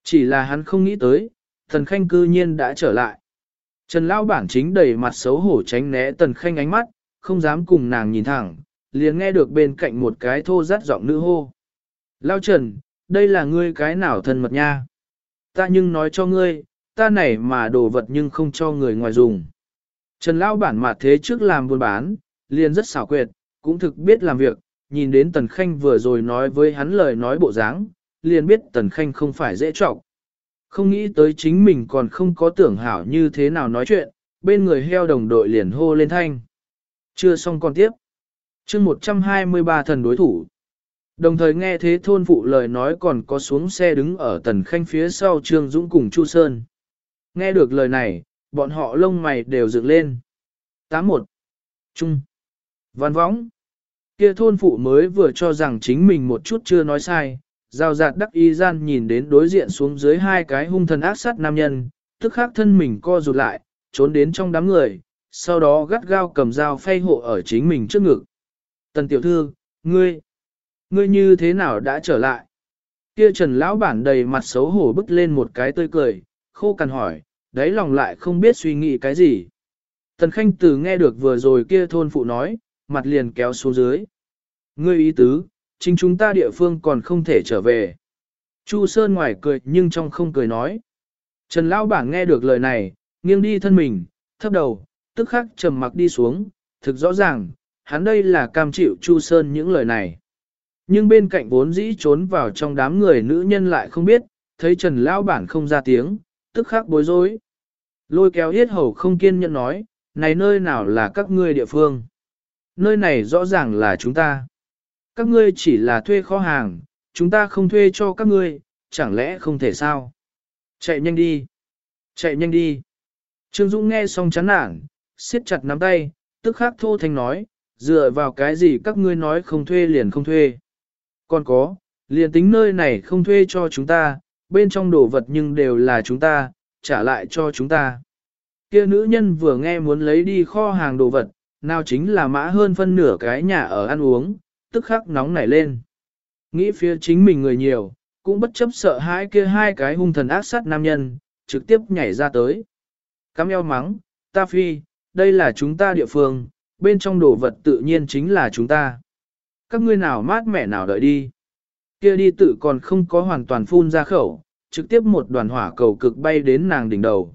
Chỉ là hắn không nghĩ tới, Tần Khanh cư nhiên đã trở lại. Trần Lão bản chính đầy mặt xấu hổ tránh né Tần Khanh ánh mắt, không dám cùng nàng nhìn thẳng, liền nghe được bên cạnh một cái thô rát giọng nữ hô. Lao Trần, đây là ngươi cái nào thân mật nha? Ta nhưng nói cho ngươi, ta này mà đồ vật nhưng không cho người ngoài dùng. Trần Lão bản mặt thế trước làm buôn bán, liền rất xảo quyệt, cũng thực biết làm việc, nhìn đến Tần Khanh vừa rồi nói với hắn lời nói bộ dáng, liền biết Tần Khanh không phải dễ trọng. Không nghĩ tới chính mình còn không có tưởng hảo như thế nào nói chuyện, bên người heo đồng đội liền hô lên thanh. Chưa xong còn tiếp. chương 123 thần đối thủ. Đồng thời nghe thế thôn phụ lời nói còn có xuống xe đứng ở Tần Khanh phía sau Trương Dũng cùng Chu Sơn. Nghe được lời này, bọn họ lông mày đều dựng lên. 81. Trung. Văn võng. Kia thôn phụ mới vừa cho rằng chính mình một chút chưa nói sai, giao giạt đắc y gian nhìn đến đối diện xuống dưới hai cái hung thần ác sát nam nhân, tức khắc thân mình co rụt lại, trốn đến trong đám người, sau đó gắt gao cầm dao phay hộ ở chính mình trước ngực. Tần tiểu thư, ngươi, ngươi như thế nào đã trở lại? Kia trần lão bản đầy mặt xấu hổ bứt lên một cái tươi cười, khô cằn hỏi, đáy lòng lại không biết suy nghĩ cái gì. Tần Khanh Tử nghe được vừa rồi kia thôn phụ nói, mặt liền kéo xuống dưới. Ngươi ý tứ, chính chúng ta địa phương còn không thể trở về. Chu Sơn ngoài cười nhưng trong không cười nói. Trần Lão Bảng nghe được lời này, nghiêng đi thân mình, thấp đầu, tức khắc trầm mặc đi xuống, thực rõ ràng, hắn đây là cam chịu Chu Sơn những lời này. Nhưng bên cạnh vốn dĩ trốn vào trong đám người nữ nhân lại không biết, thấy Trần Lão Bản không ra tiếng, tức khắc bối rối. Lôi kéo yết hầu không kiên nhẫn nói, này nơi nào là các ngươi địa phương. Nơi này rõ ràng là chúng ta. Các ngươi chỉ là thuê kho hàng, chúng ta không thuê cho các ngươi, chẳng lẽ không thể sao? Chạy nhanh đi. Chạy nhanh đi. Trương Dũng nghe xong chán nản, siết chặt nắm tay, tức khắc thô thanh nói, dựa vào cái gì các ngươi nói không thuê liền không thuê. Còn có, liền tính nơi này không thuê cho chúng ta, bên trong đồ vật nhưng đều là chúng ta, trả lại cho chúng ta. Kia nữ nhân vừa nghe muốn lấy đi kho hàng đồ vật, nào chính là mã hơn phân nửa cái nhà ở ăn uống, tức khắc nóng nảy lên. Nghĩ phía chính mình người nhiều, cũng bất chấp sợ hãi kia hai cái hung thần ác sát nam nhân, trực tiếp nhảy ra tới. Cám eo mắng, ta phi, đây là chúng ta địa phương, bên trong đồ vật tự nhiên chính là chúng ta. Các ngươi nào mát mẻ nào đợi đi. Kia đi tự còn không có hoàn toàn phun ra khẩu, trực tiếp một đoàn hỏa cầu cực bay đến nàng đỉnh đầu.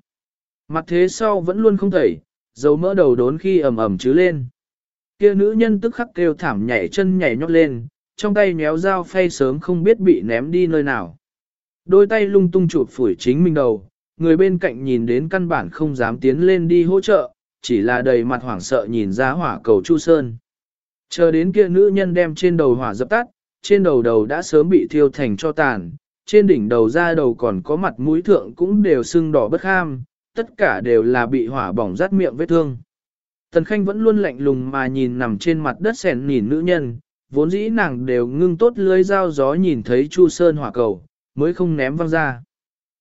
Mặt thế sau vẫn luôn không thẩy, dấu mỡ đầu đốn khi ầm ầm chứ lên. Kia nữ nhân tức khắc kêu thảm nhảy chân nhảy nhót lên, trong tay méo dao phay sớm không biết bị ném đi nơi nào. Đôi tay lung tung chụp phủi chính mình đầu, người bên cạnh nhìn đến căn bản không dám tiến lên đi hỗ trợ, chỉ là đầy mặt hoảng sợ nhìn ra hỏa cầu Chu Sơn. Chờ đến kia nữ nhân đem trên đầu hỏa dập tắt, trên đầu đầu đã sớm bị thiêu thành cho tàn, trên đỉnh đầu ra đầu còn có mặt mũi thượng cũng đều sưng đỏ bất ham, tất cả đều là bị hỏa bỏng rát miệng vết thương. Tần Khanh vẫn luôn lạnh lùng mà nhìn nằm trên mặt đất sèn nhìn nữ nhân, vốn dĩ nàng đều ngưng tốt lưới dao gió nhìn thấy Chu Sơn hỏa cầu, mới không ném văng ra.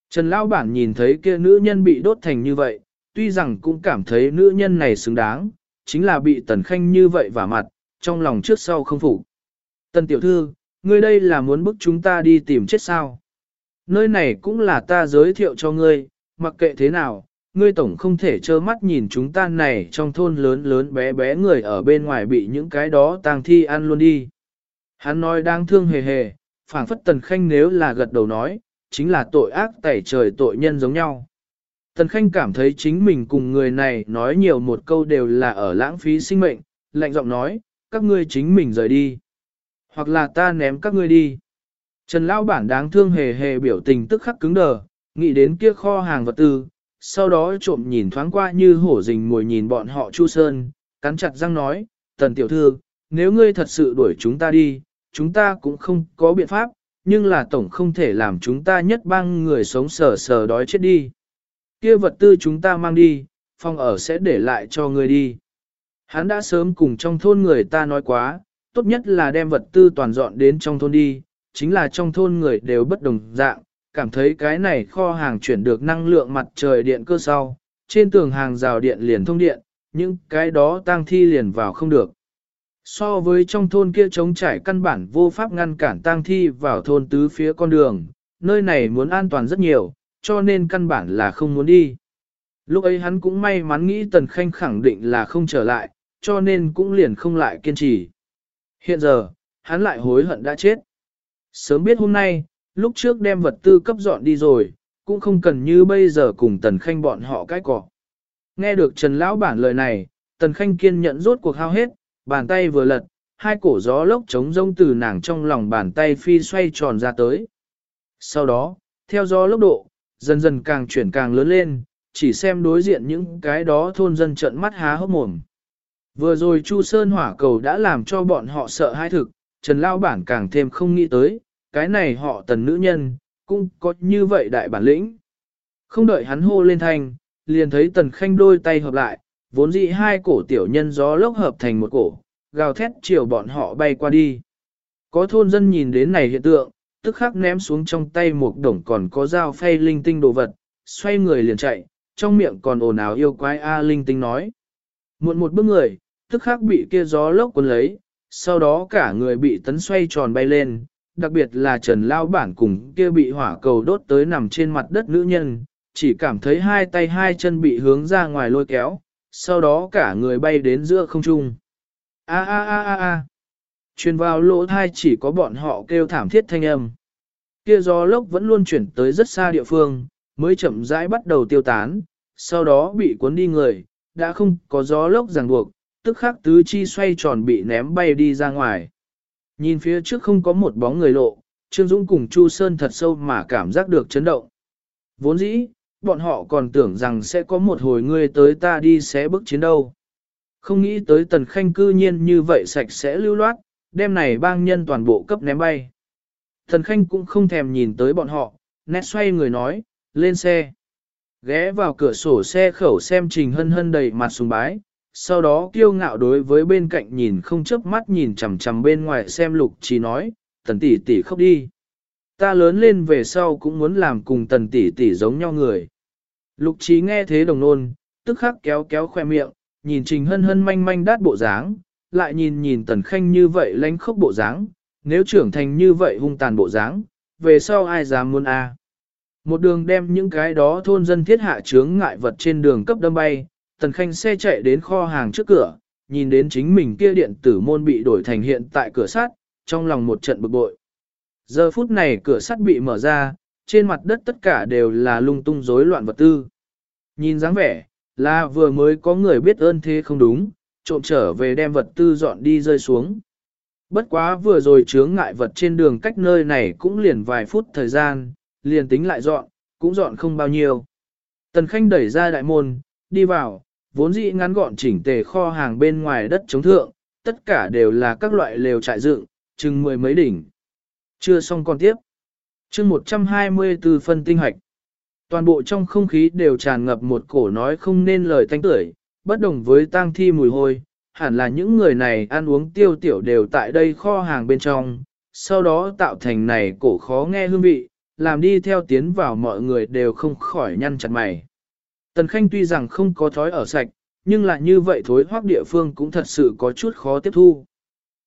Trần Lão Bản nhìn thấy kia nữ nhân bị đốt thành như vậy, tuy rằng cũng cảm thấy nữ nhân này xứng đáng, chính là bị Tần Khanh như vậy vả mặt, trong lòng trước sau không phục. Tần Tiểu Thư, ngươi đây là muốn bức chúng ta đi tìm chết sao? Nơi này cũng là ta giới thiệu cho ngươi, mặc kệ thế nào, ngươi tổng không thể trơ mắt nhìn chúng ta này trong thôn lớn lớn bé bé người ở bên ngoài bị những cái đó tang thi ăn luôn đi. Hắn nói đang thương hề hề, phảng phất Tần Khanh nếu là gật đầu nói, chính là tội ác tẩy trời tội nhân giống nhau. Tần Khanh cảm thấy chính mình cùng người này nói nhiều một câu đều là ở lãng phí sinh mệnh, lạnh giọng nói, các ngươi chính mình rời đi. Hoặc là ta ném các ngươi đi. Trần Lão Bản đáng thương hề hề biểu tình tức khắc cứng đờ, nghĩ đến kia kho hàng vật tư, sau đó trộm nhìn thoáng qua như hổ rình mồi nhìn bọn họ Chu Sơn, cắn chặt răng nói, tần tiểu thư, nếu ngươi thật sự đuổi chúng ta đi, chúng ta cũng không có biện pháp, nhưng là tổng không thể làm chúng ta nhất bang người sống sờ sờ đói chết đi. Kia vật tư chúng ta mang đi, phòng ở sẽ để lại cho ngươi đi. Hắn đã sớm cùng trong thôn người ta nói quá, tốt nhất là đem vật tư toàn dọn đến trong thôn đi, chính là trong thôn người đều bất đồng dạng, cảm thấy cái này kho hàng chuyển được năng lượng mặt trời điện cơ sau, trên tường hàng rào điện liền thông điện, những cái đó tang thi liền vào không được. So với trong thôn kia trống trải căn bản vô pháp ngăn cản tang thi vào thôn tứ phía con đường, nơi này muốn an toàn rất nhiều, cho nên căn bản là không muốn đi. Lúc ấy hắn cũng may mắn nghĩ Tần Khanh khẳng định là không trở lại, cho nên cũng liền không lại kiên trì. Hiện giờ, hắn lại hối hận đã chết. Sớm biết hôm nay, lúc trước đem vật tư cấp dọn đi rồi, cũng không cần như bây giờ cùng Tần Khanh bọn họ cái cọ. Nghe được Trần Lão Bản lời này, Tần Khanh kiên nhẫn rốt cuộc hao hết, bàn tay vừa lật, hai cổ gió lốc chống rông từ nàng trong lòng bàn tay phi xoay tròn ra tới. Sau đó, theo gió lốc độ, dần dần càng chuyển càng lớn lên, chỉ xem đối diện những cái đó thôn dân trận mắt há hốc mồm. Vừa rồi Chu Sơn hỏa cầu đã làm cho bọn họ sợ hai thực, Trần Lao Bản càng thêm không nghĩ tới, cái này họ tần nữ nhân, cũng có như vậy đại bản lĩnh. Không đợi hắn hô lên thanh, liền thấy tần khanh đôi tay hợp lại, vốn dĩ hai cổ tiểu nhân gió lốc hợp thành một cổ, gào thét chiều bọn họ bay qua đi. Có thôn dân nhìn đến này hiện tượng, tức khắc ném xuống trong tay một đồng còn có dao phay linh tinh đồ vật, xoay người liền chạy, trong miệng còn ồn ào yêu quái A linh tinh nói. Muộn một bước người, tức khắc bị kia gió lốc cuốn lấy, sau đó cả người bị tấn xoay tròn bay lên, đặc biệt là Trần Lao Bản cùng kia bị hỏa cầu đốt tới nằm trên mặt đất nữ nhân, chỉ cảm thấy hai tay hai chân bị hướng ra ngoài lôi kéo, sau đó cả người bay đến giữa không trung. A a a a a. Truyền vào lỗ thai chỉ có bọn họ kêu thảm thiết thanh âm. Kia gió lốc vẫn luôn chuyển tới rất xa địa phương, mới chậm rãi bắt đầu tiêu tán, sau đó bị cuốn đi người, đã không có gió lốc ràng buộc, tức khắc tứ chi xoay tròn bị ném bay đi ra ngoài. Nhìn phía trước không có một bóng người lộ, Trương Dũng cùng Chu Sơn thật sâu mà cảm giác được chấn động. Vốn dĩ, bọn họ còn tưởng rằng sẽ có một hồi ngươi tới ta đi xé bước chiến đâu. Không nghĩ tới tần khanh cư nhiên như vậy sạch sẽ lưu loát, đêm này bang nhân toàn bộ cấp ném bay. Tần khanh cũng không thèm nhìn tới bọn họ, nét xoay người nói, lên xe. Ghé vào cửa sổ xe khẩu xem trình hân hân đầy mặt sùng bái, sau đó kiêu ngạo đối với bên cạnh nhìn không chớp mắt nhìn chằm chằm bên ngoài xem lục chỉ nói, tần tỷ tỷ khóc đi. Ta lớn lên về sau cũng muốn làm cùng tần tỷ tỷ giống nhau người. Lục trí nghe thế đồng nôn, tức khắc kéo kéo khoe miệng, nhìn trình hân hân manh manh đát bộ dáng, lại nhìn nhìn tần khanh như vậy lánh khóc bộ dáng, nếu trưởng thành như vậy hung tàn bộ dáng, về sau ai dám muốn a? Một đường đem những cái đó thôn dân thiết hạ chướng ngại vật trên đường cấp đâm bay, tần khanh xe chạy đến kho hàng trước cửa, nhìn đến chính mình kia điện tử môn bị đổi thành hiện tại cửa sắt, trong lòng một trận bực bội. Giờ phút này cửa sắt bị mở ra, trên mặt đất tất cả đều là lung tung rối loạn vật tư. Nhìn dáng vẻ, là vừa mới có người biết ơn thế không đúng, trộm trở về đem vật tư dọn đi rơi xuống. Bất quá vừa rồi chướng ngại vật trên đường cách nơi này cũng liền vài phút thời gian, liền tính lại dọn, cũng dọn không bao nhiêu. Tần Khanh đẩy ra đại môn, đi vào, vốn dĩ ngắn gọn chỉnh tề kho hàng bên ngoài đất chống thượng, tất cả đều là các loại lều trại dựng, chừng mười mấy đỉnh. Chưa xong còn tiếp. chương 124 phân tinh hoạch. Toàn bộ trong không khí đều tràn ngập một cổ nói không nên lời thanh tưởi, bất đồng với tang thi mùi hôi, hẳn là những người này ăn uống tiêu tiểu đều tại đây kho hàng bên trong, sau đó tạo thành này cổ khó nghe hương vị, làm đi theo tiến vào mọi người đều không khỏi nhăn chặt mày. Tần Khanh tuy rằng không có thói ở sạch, nhưng là như vậy thối hoác địa phương cũng thật sự có chút khó tiếp thu.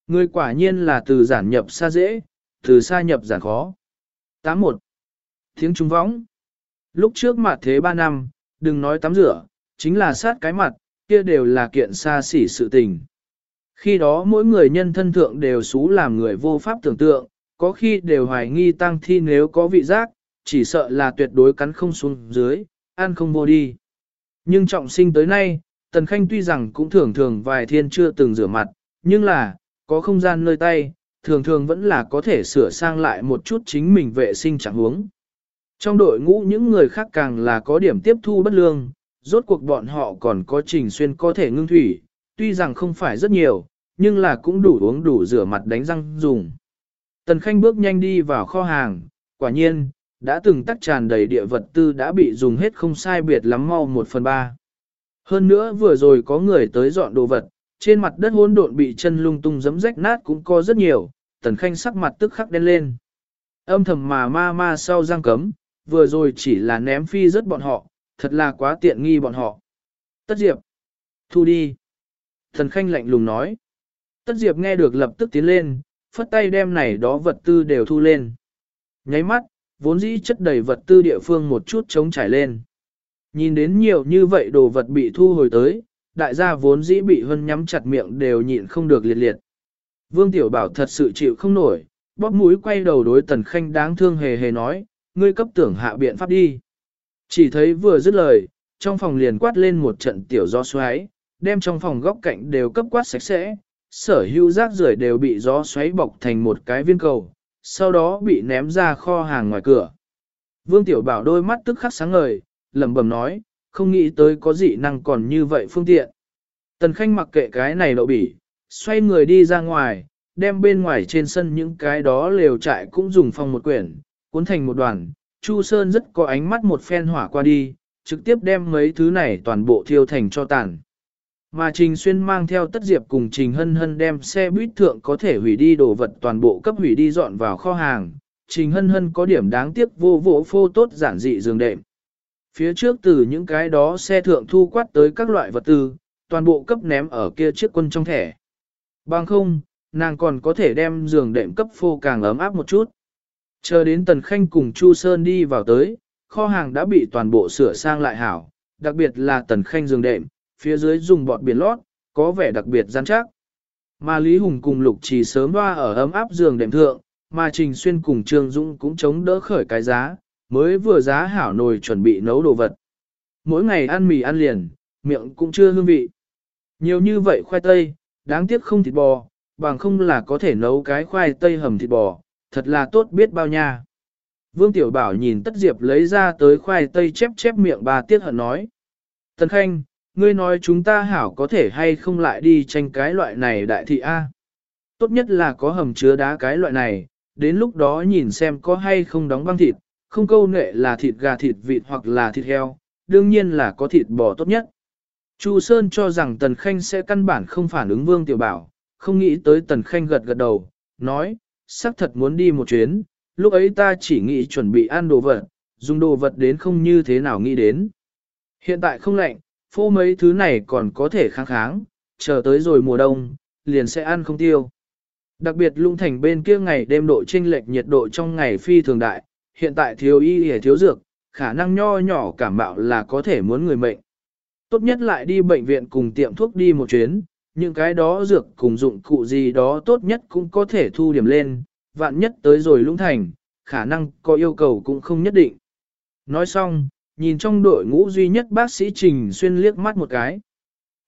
Người quả nhiên là từ giản nhập xa dễ, từ xa nhập giản khó. 81. Tiếng trung võng. Lúc trước mặt thế 3 năm, đừng nói tắm rửa, chính là sát cái mặt, kia đều là kiện xa xỉ sự tình. Khi đó mỗi người nhân thân thượng đều xú làm người vô pháp tưởng tượng, có khi đều hoài nghi tăng thi nếu có vị giác, chỉ sợ là tuyệt đối cắn không xuống dưới, ăn không vô đi. Nhưng trọng sinh tới nay, Tần Khanh tuy rằng cũng thường thường vài thiên chưa từng rửa mặt, nhưng là, có không gian nơi tay, thường thường vẫn là có thể sửa sang lại một chút chính mình vệ sinh chẳng huống. Trong đội ngũ những người khác càng là có điểm tiếp thu bất lương, rốt cuộc bọn họ còn có trình xuyên có thể ngưng thủy, tuy rằng không phải rất nhiều, nhưng là cũng đủ uống đủ rửa mặt đánh răng dùng. Tần Khanh bước nhanh đi vào kho hàng, quả nhiên, đã từng tắc tràn đầy địa vật tư đã bị dùng hết không sai biệt lắm mau một phần ba. Hơn nữa vừa rồi có người tới dọn đồ vật, trên mặt đất hỗn độn bị chân lung tung giấm rách nát cũng có rất nhiều, tần khanh sắc mặt tức khắc đen lên. Âm thầm mà ma ma sau giang cấm, vừa rồi chỉ là ném phi rất bọn họ, thật là quá tiện nghi bọn họ. Tất Diệp, thu đi. Thần khanh lạnh lùng nói. Tất Diệp nghe được lập tức tiến lên, phất tay đem này đó vật tư đều thu lên. Nháy mắt, vốn dĩ chất đầy vật tư địa phương một chút trống trải lên. Nhìn đến nhiều như vậy đồ vật bị thu hồi tới, đại gia vốn dĩ bị hân nhắm chặt miệng đều nhịn không được liệt liệt. Vương Tiểu Bảo thật sự chịu không nổi, bóp mũi quay đầu đối Tần Khanh đáng thương hề hề nói, ngươi cấp tưởng hạ biện pháp đi. Chỉ thấy vừa dứt lời, trong phòng liền quát lên một trận tiểu gió xoáy, đem trong phòng góc cạnh đều cấp quát sạch sẽ, sở hữu rác rưởi đều bị gió xoáy bọc thành một cái viên cầu, sau đó bị ném ra kho hàng ngoài cửa. Vương Tiểu Bảo đôi mắt tức khắc sáng ngời, lẩm bẩm nói, không nghĩ tới có dị năng còn như vậy phương tiện. Tần Khanh mặc kệ cái này đậu bỉ, xoay người đi ra ngoài, đem bên ngoài trên sân những cái đó lều trại cũng dùng phong một quyển, cuốn thành một đoàn. Chu Sơn rất có ánh mắt một phen hỏa qua đi, trực tiếp đem mấy thứ này toàn bộ thiêu thành cho tàn. Mà Trình Xuyên mang theo tất diệp cùng Trình Hân Hân đem xe buýt thượng có thể hủy đi đồ vật toàn bộ cấp hủy đi dọn vào kho hàng. Trình Hân Hân có điểm đáng tiếc vô vỗ phô tốt giản dị giường đệm. Phía trước từ những cái đó xe thượng thu quát tới các loại vật tư, toàn bộ cấp ném ở kia chiếc quân trong thẻ. Bằng không, nàng còn có thể đem giường đệm cấp phô càng ấm áp một chút. Chờ đến Tần Khanh cùng Chu Sơn đi vào tới, kho hàng đã bị toàn bộ sửa sang lại hảo, đặc biệt là Tần Khanh giường đệm, phía dưới dùng bọt biển lót, có vẻ đặc biệt gian chắc. Mà Lý Hùng cùng Lục Trì sớm hoa ở ấm áp giường đệm thượng, mà Trình Xuyên cùng Trương Dũng cũng chống đỡ khởi cái giá, mới vừa giá hảo nồi chuẩn bị nấu đồ vật. Mỗi ngày ăn mì ăn liền, miệng cũng chưa hương vị. Nhiều như vậy khoai tây, đáng tiếc không thịt bò, bằng không là có thể nấu cái khoai tây hầm thịt bò, thật là tốt biết bao nha. Vương Tiểu Bảo nhìn Tất Diệp lấy ra tới khoai tây chép chép miệng bà tiếc hận nói. Tần Khanh, ngươi nói chúng ta hảo có thể hay không lại đi tranh cái loại này đại thị A. Tốt nhất là có hầm chứa đá cái loại này, đến lúc đó nhìn xem có hay không đóng băng thịt, không câu nệ là thịt gà thịt vịt hoặc là thịt heo, đương nhiên là có thịt bò tốt nhất. Chu Sơn cho rằng Tần Khanh sẽ căn bản không phản ứng Vương Tiểu Bảo, không nghĩ tới Tần Khanh gật gật đầu, nói, xác thật muốn đi một chuyến, lúc ấy ta chỉ nghĩ chuẩn bị ăn đồ vật, dùng đồ vật đến không như thế nào nghĩ đến. Hiện tại không lạnh, phô mấy thứ này còn có thể kháng kháng, chờ tới rồi mùa đông, liền sẽ ăn không tiêu. Đặc biệt lung thành bên kia ngày đêm độ chênh lệch nhiệt độ trong ngày phi thường đại, hiện tại thiếu y hề thiếu dược, khả năng nho nhỏ cảm bạo là có thể muốn người mệnh. Tốt nhất lại đi bệnh viện cùng tiệm thuốc đi một chuyến, những cái đó dược cùng dụng cụ gì đó tốt nhất cũng có thể thu điểm lên, vạn nhất tới rồi lũng thành, khả năng có yêu cầu cũng không nhất định. Nói xong, nhìn trong đội ngũ duy nhất bác sĩ Trình Xuyên liếc mắt một cái.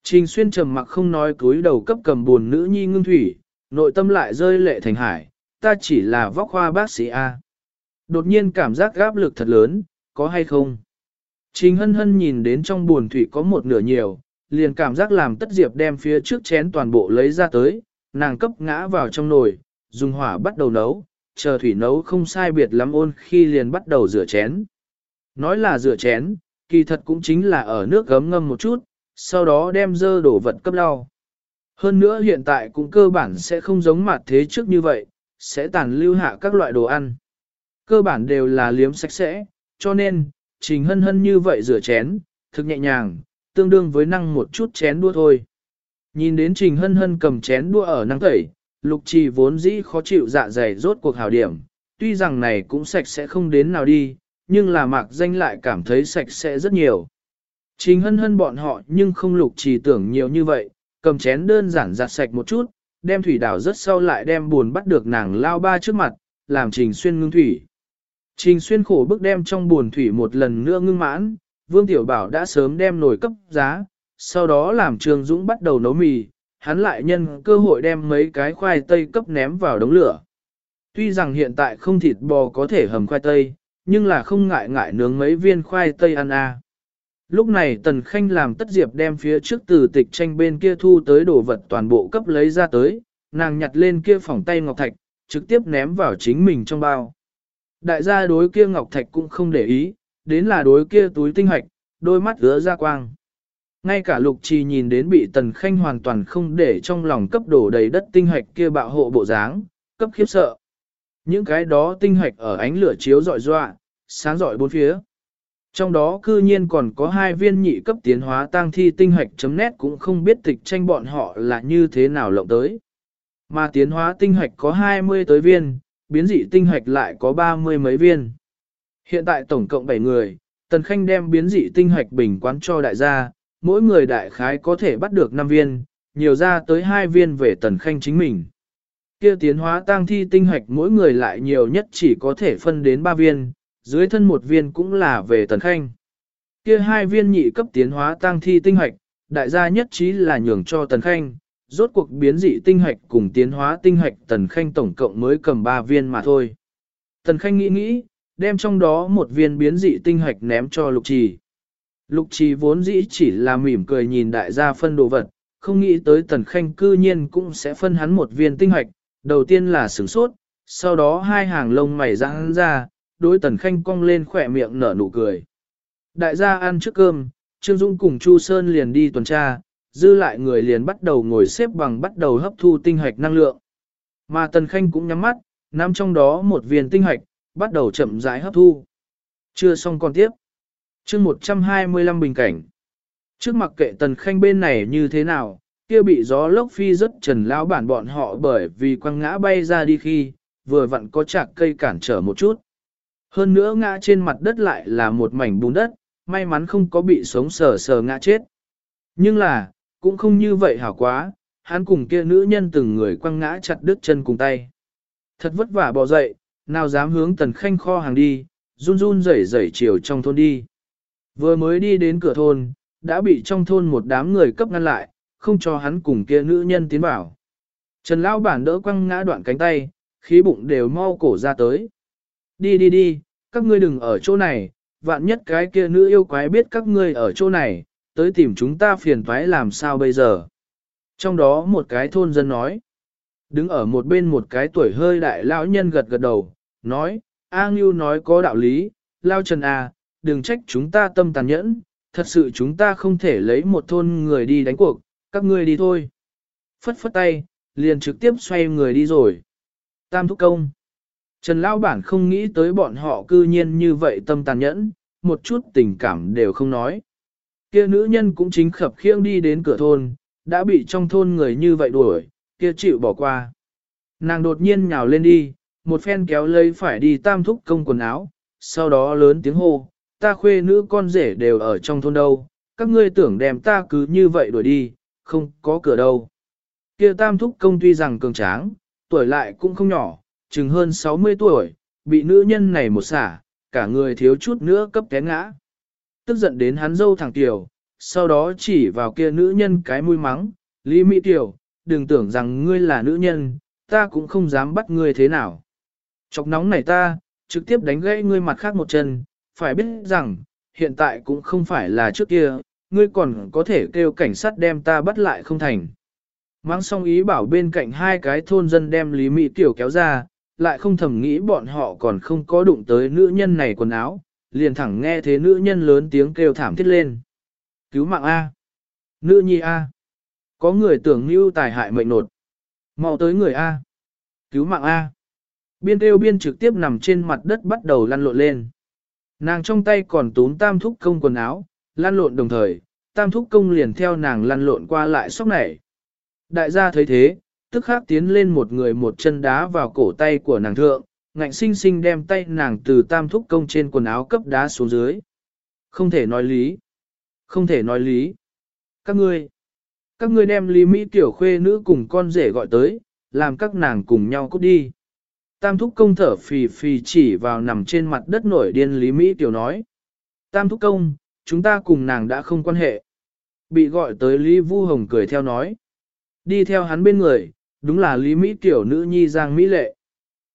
Trình Xuyên trầm mặc không nói cúi đầu cấp cầm buồn nữ nhi ngưng thủy, nội tâm lại rơi lệ thành hải, ta chỉ là vóc khoa bác sĩ A. Đột nhiên cảm giác gáp lực thật lớn, có hay không? Trình hân hân nhìn đến trong buồn thủy có một nửa nhiều, liền cảm giác làm tất diệp đem phía trước chén toàn bộ lấy ra tới, nàng cấp ngã vào trong nồi, dùng hỏa bắt đầu nấu, chờ thủy nấu không sai biệt lắm ôn khi liền bắt đầu rửa chén. Nói là rửa chén, kỳ thật cũng chính là ở nước gấm ngâm một chút, sau đó đem dơ đổ vật cấp lau. Hơn nữa hiện tại cũng cơ bản sẽ không giống mặt thế trước như vậy, sẽ tàn lưu hạ các loại đồ ăn. Cơ bản đều là liếm sạch sẽ, cho nên, trình hân hân như vậy rửa chén, thực nhẹ nhàng, tương đương với năng một chút chén đua thôi. Nhìn đến trình hân hân cầm chén đua ở năng tẩy, lục trì vốn dĩ khó chịu dạ dày rốt cuộc hảo điểm, tuy rằng này cũng sạch sẽ không đến nào đi, nhưng là mạc danh lại cảm thấy sạch sẽ rất nhiều. Trình hân hân bọn họ nhưng không lục trì tưởng nhiều như vậy, cầm chén đơn giản giặt sạch một chút, đem thủy đảo rất sâu lại đem buồn bắt được nàng lao ba trước mặt, làm trình xuyên ngưng thủy. Trình xuyên khổ bức đem trong buồn thủy một lần nữa ngưng mãn, Vương Tiểu Bảo đã sớm đem nồi cấp giá, sau đó làm Trương Dũng bắt đầu nấu mì, hắn lại nhân cơ hội đem mấy cái khoai tây cấp ném vào đống lửa. Tuy rằng hiện tại không thịt bò có thể hầm khoai tây, nhưng là không ngại ngại nướng mấy viên khoai tây ăn a. Lúc này Tần Khanh làm tất diệp đem phía trước từ tịch tranh bên kia thu tới đồ vật toàn bộ cấp lấy ra tới, nàng nhặt lên kia phòng tay ngọc thạch, trực tiếp ném vào chính mình trong bao. Đại gia đối kia ngọc thạch cũng không để ý, đến là đối kia túi tinh hạch, đôi mắt ứa ra quang. Ngay cả lục trì nhìn đến bị tần khanh hoàn toàn không để trong lòng cấp đổ đầy đất tinh hạch kia bạo hộ bộ dáng, cấp khiếp sợ. Những cái đó tinh hạch ở ánh lửa chiếu dọi dọa, sáng dọi bốn phía. Trong đó cư nhiên còn có hai viên nhị cấp tiến hóa tăng thi tinh hạch chấm nét cũng không biết tịch tranh bọn họ là như thế nào lộng tới. Mà tiến hóa tinh hạch có 20 tới viên, biến dị tinh hạch lại có 30 mấy viên. Hiện tại tổng cộng 7 người, Tần Khanh đem biến dị tinh hạch bình quán cho đại gia, mỗi người đại khái có thể bắt được 5 viên, nhiều ra tới 2 viên về Tần Khanh chính mình. Kia tiến hóa tăng thi tinh hạch mỗi người lại nhiều nhất chỉ có thể phân đến 3 viên, dưới thân một viên cũng là về Tần Khanh. Kia hai viên nhị cấp tiến hóa tăng thi tinh hoạch, đại gia nhất trí là nhường cho Tần Khanh, rốt cuộc biến dị tinh hoạch cùng tiến hóa tinh hoạch Tần Khanh tổng cộng mới cầm 3 viên mà thôi. Tần Khanh nghĩ nghĩ, đem trong đó một viên biến dị tinh hoạch ném cho Lục Trì. Lục Trì vốn dĩ chỉ là mỉm cười nhìn đại gia phân đồ vật, không nghĩ tới Tần Khanh cư nhiên cũng sẽ phân hắn một viên tinh hoạch, đầu tiên là sửng sốt, sau đó hai hàng lông mày giãn ra, đối Tần Khanh cong lên khỏe miệng nở nụ cười. Đại gia ăn trước cơm, Trương Dung cùng Chu Sơn liền đi tuần tra, dư lại người liền bắt đầu ngồi xếp bằng bắt đầu hấp thu tinh hạch năng lượng. Mà Tần Khanh cũng nhắm mắt, nằm trong đó một viên tinh hạch bắt đầu chậm rãi hấp thu. Chưa xong còn tiếp. chương 125 bình cảnh. Trước mặc kệ Tần Khanh bên này như thế nào, kia bị gió lốc phi rất trần lão bản bọn họ bởi vì quăng ngã bay ra đi khi, vừa vặn có chạc cây cản trở một chút. Hơn nữa ngã trên mặt đất lại là một mảnh bùn đất, may mắn không có bị sống sờ sờ ngã chết. Nhưng là, cũng không như vậy hảo quá, hắn cùng kia nữ nhân từng người quăng ngã chặt đứt chân cùng tay. Thật vất vả bỏ dậy, nào dám hướng tần khanh kho hàng đi, run run rẩy rẩy chiều trong thôn đi. Vừa mới đi đến cửa thôn, đã bị trong thôn một đám người cấp ngăn lại, không cho hắn cùng kia nữ nhân tiến vào. Trần Lão bản đỡ quăng ngã đoạn cánh tay, khí bụng đều mau cổ ra tới. Đi đi đi, các ngươi đừng ở chỗ này, vạn nhất cái kia nữ yêu quái biết các ngươi ở chỗ này, tới tìm chúng ta phiền toái làm sao bây giờ. Trong đó một cái thôn dân nói, đứng ở một bên một cái tuổi hơi đại lão nhân gật gật đầu, nói, A Ngưu nói có đạo lý, Lao Trần à, đừng trách chúng ta tâm tàn nhẫn, thật sự chúng ta không thể lấy một thôn người đi đánh cuộc, các ngươi đi thôi. Phất phất tay, liền trực tiếp xoay người đi rồi. Tam thúc công. Trần Lão Bản không nghĩ tới bọn họ cư nhiên như vậy tâm tàn nhẫn, một chút tình cảm đều không nói. Kia nữ nhân cũng chính khập khiêng đi đến cửa thôn, đã bị trong thôn người như vậy đuổi, kia chịu bỏ qua. Nàng đột nhiên nhào lên đi, một phen kéo lấy phải đi tam thúc công quần áo, sau đó lớn tiếng hô, ta khuê nữ con rể đều ở trong thôn đâu, các ngươi tưởng đem ta cứ như vậy đuổi đi, không có cửa đâu. Kia tam thúc công tuy rằng cường tráng, tuổi lại cũng không nhỏ, chừng hơn 60 tuổi, bị nữ nhân này một xả, cả người thiếu chút nữa cấp té ngã. Tức giận đến hắn dâu thẳng tiểu, sau đó chỉ vào kia nữ nhân cái mũi mắng, Lý Mỹ Tiểu, đừng tưởng rằng ngươi là nữ nhân, ta cũng không dám bắt ngươi thế nào. Chọc nóng này ta, trực tiếp đánh gãy ngươi mặt khác một chân, phải biết rằng, hiện tại cũng không phải là trước kia, ngươi còn có thể kêu cảnh sát đem ta bắt lại không thành. Mang xong ý bảo bên cạnh hai cái thôn dân đem Lý Mỹ Tiểu kéo ra, lại không thầm nghĩ bọn họ còn không có đụng tới nữ nhân này quần áo, liền thẳng nghe thế nữ nhân lớn tiếng kêu thảm thiết lên. Cứu mạng A. Nữ nhi A. Có người tưởng như tài hại mệnh nột. mau tới người A. Cứu mạng A. Biên kêu biên trực tiếp nằm trên mặt đất bắt đầu lăn lộn lên. Nàng trong tay còn tốn tam thúc công quần áo, lăn lộn đồng thời, tam thúc công liền theo nàng lăn lộn qua lại sóc nảy. Đại gia thấy thế, tức khắc tiến lên một người một chân đá vào cổ tay của nàng thượng, ngạnh sinh sinh đem tay nàng từ tam thúc công trên quần áo cấp đá xuống dưới. Không thể nói lý. Không thể nói lý. Các ngươi, các ngươi đem Lý Mỹ tiểu khuê nữ cùng con rể gọi tới, làm các nàng cùng nhau cút đi. Tam thúc công thở phì phì chỉ vào nằm trên mặt đất nổi điên Lý Mỹ tiểu nói. Tam thúc công, chúng ta cùng nàng đã không quan hệ. Bị gọi tới Lý Vu Hồng cười theo nói. Đi theo hắn bên người, đúng là Lý Mỹ tiểu nữ nhi Giang Mỹ Lệ.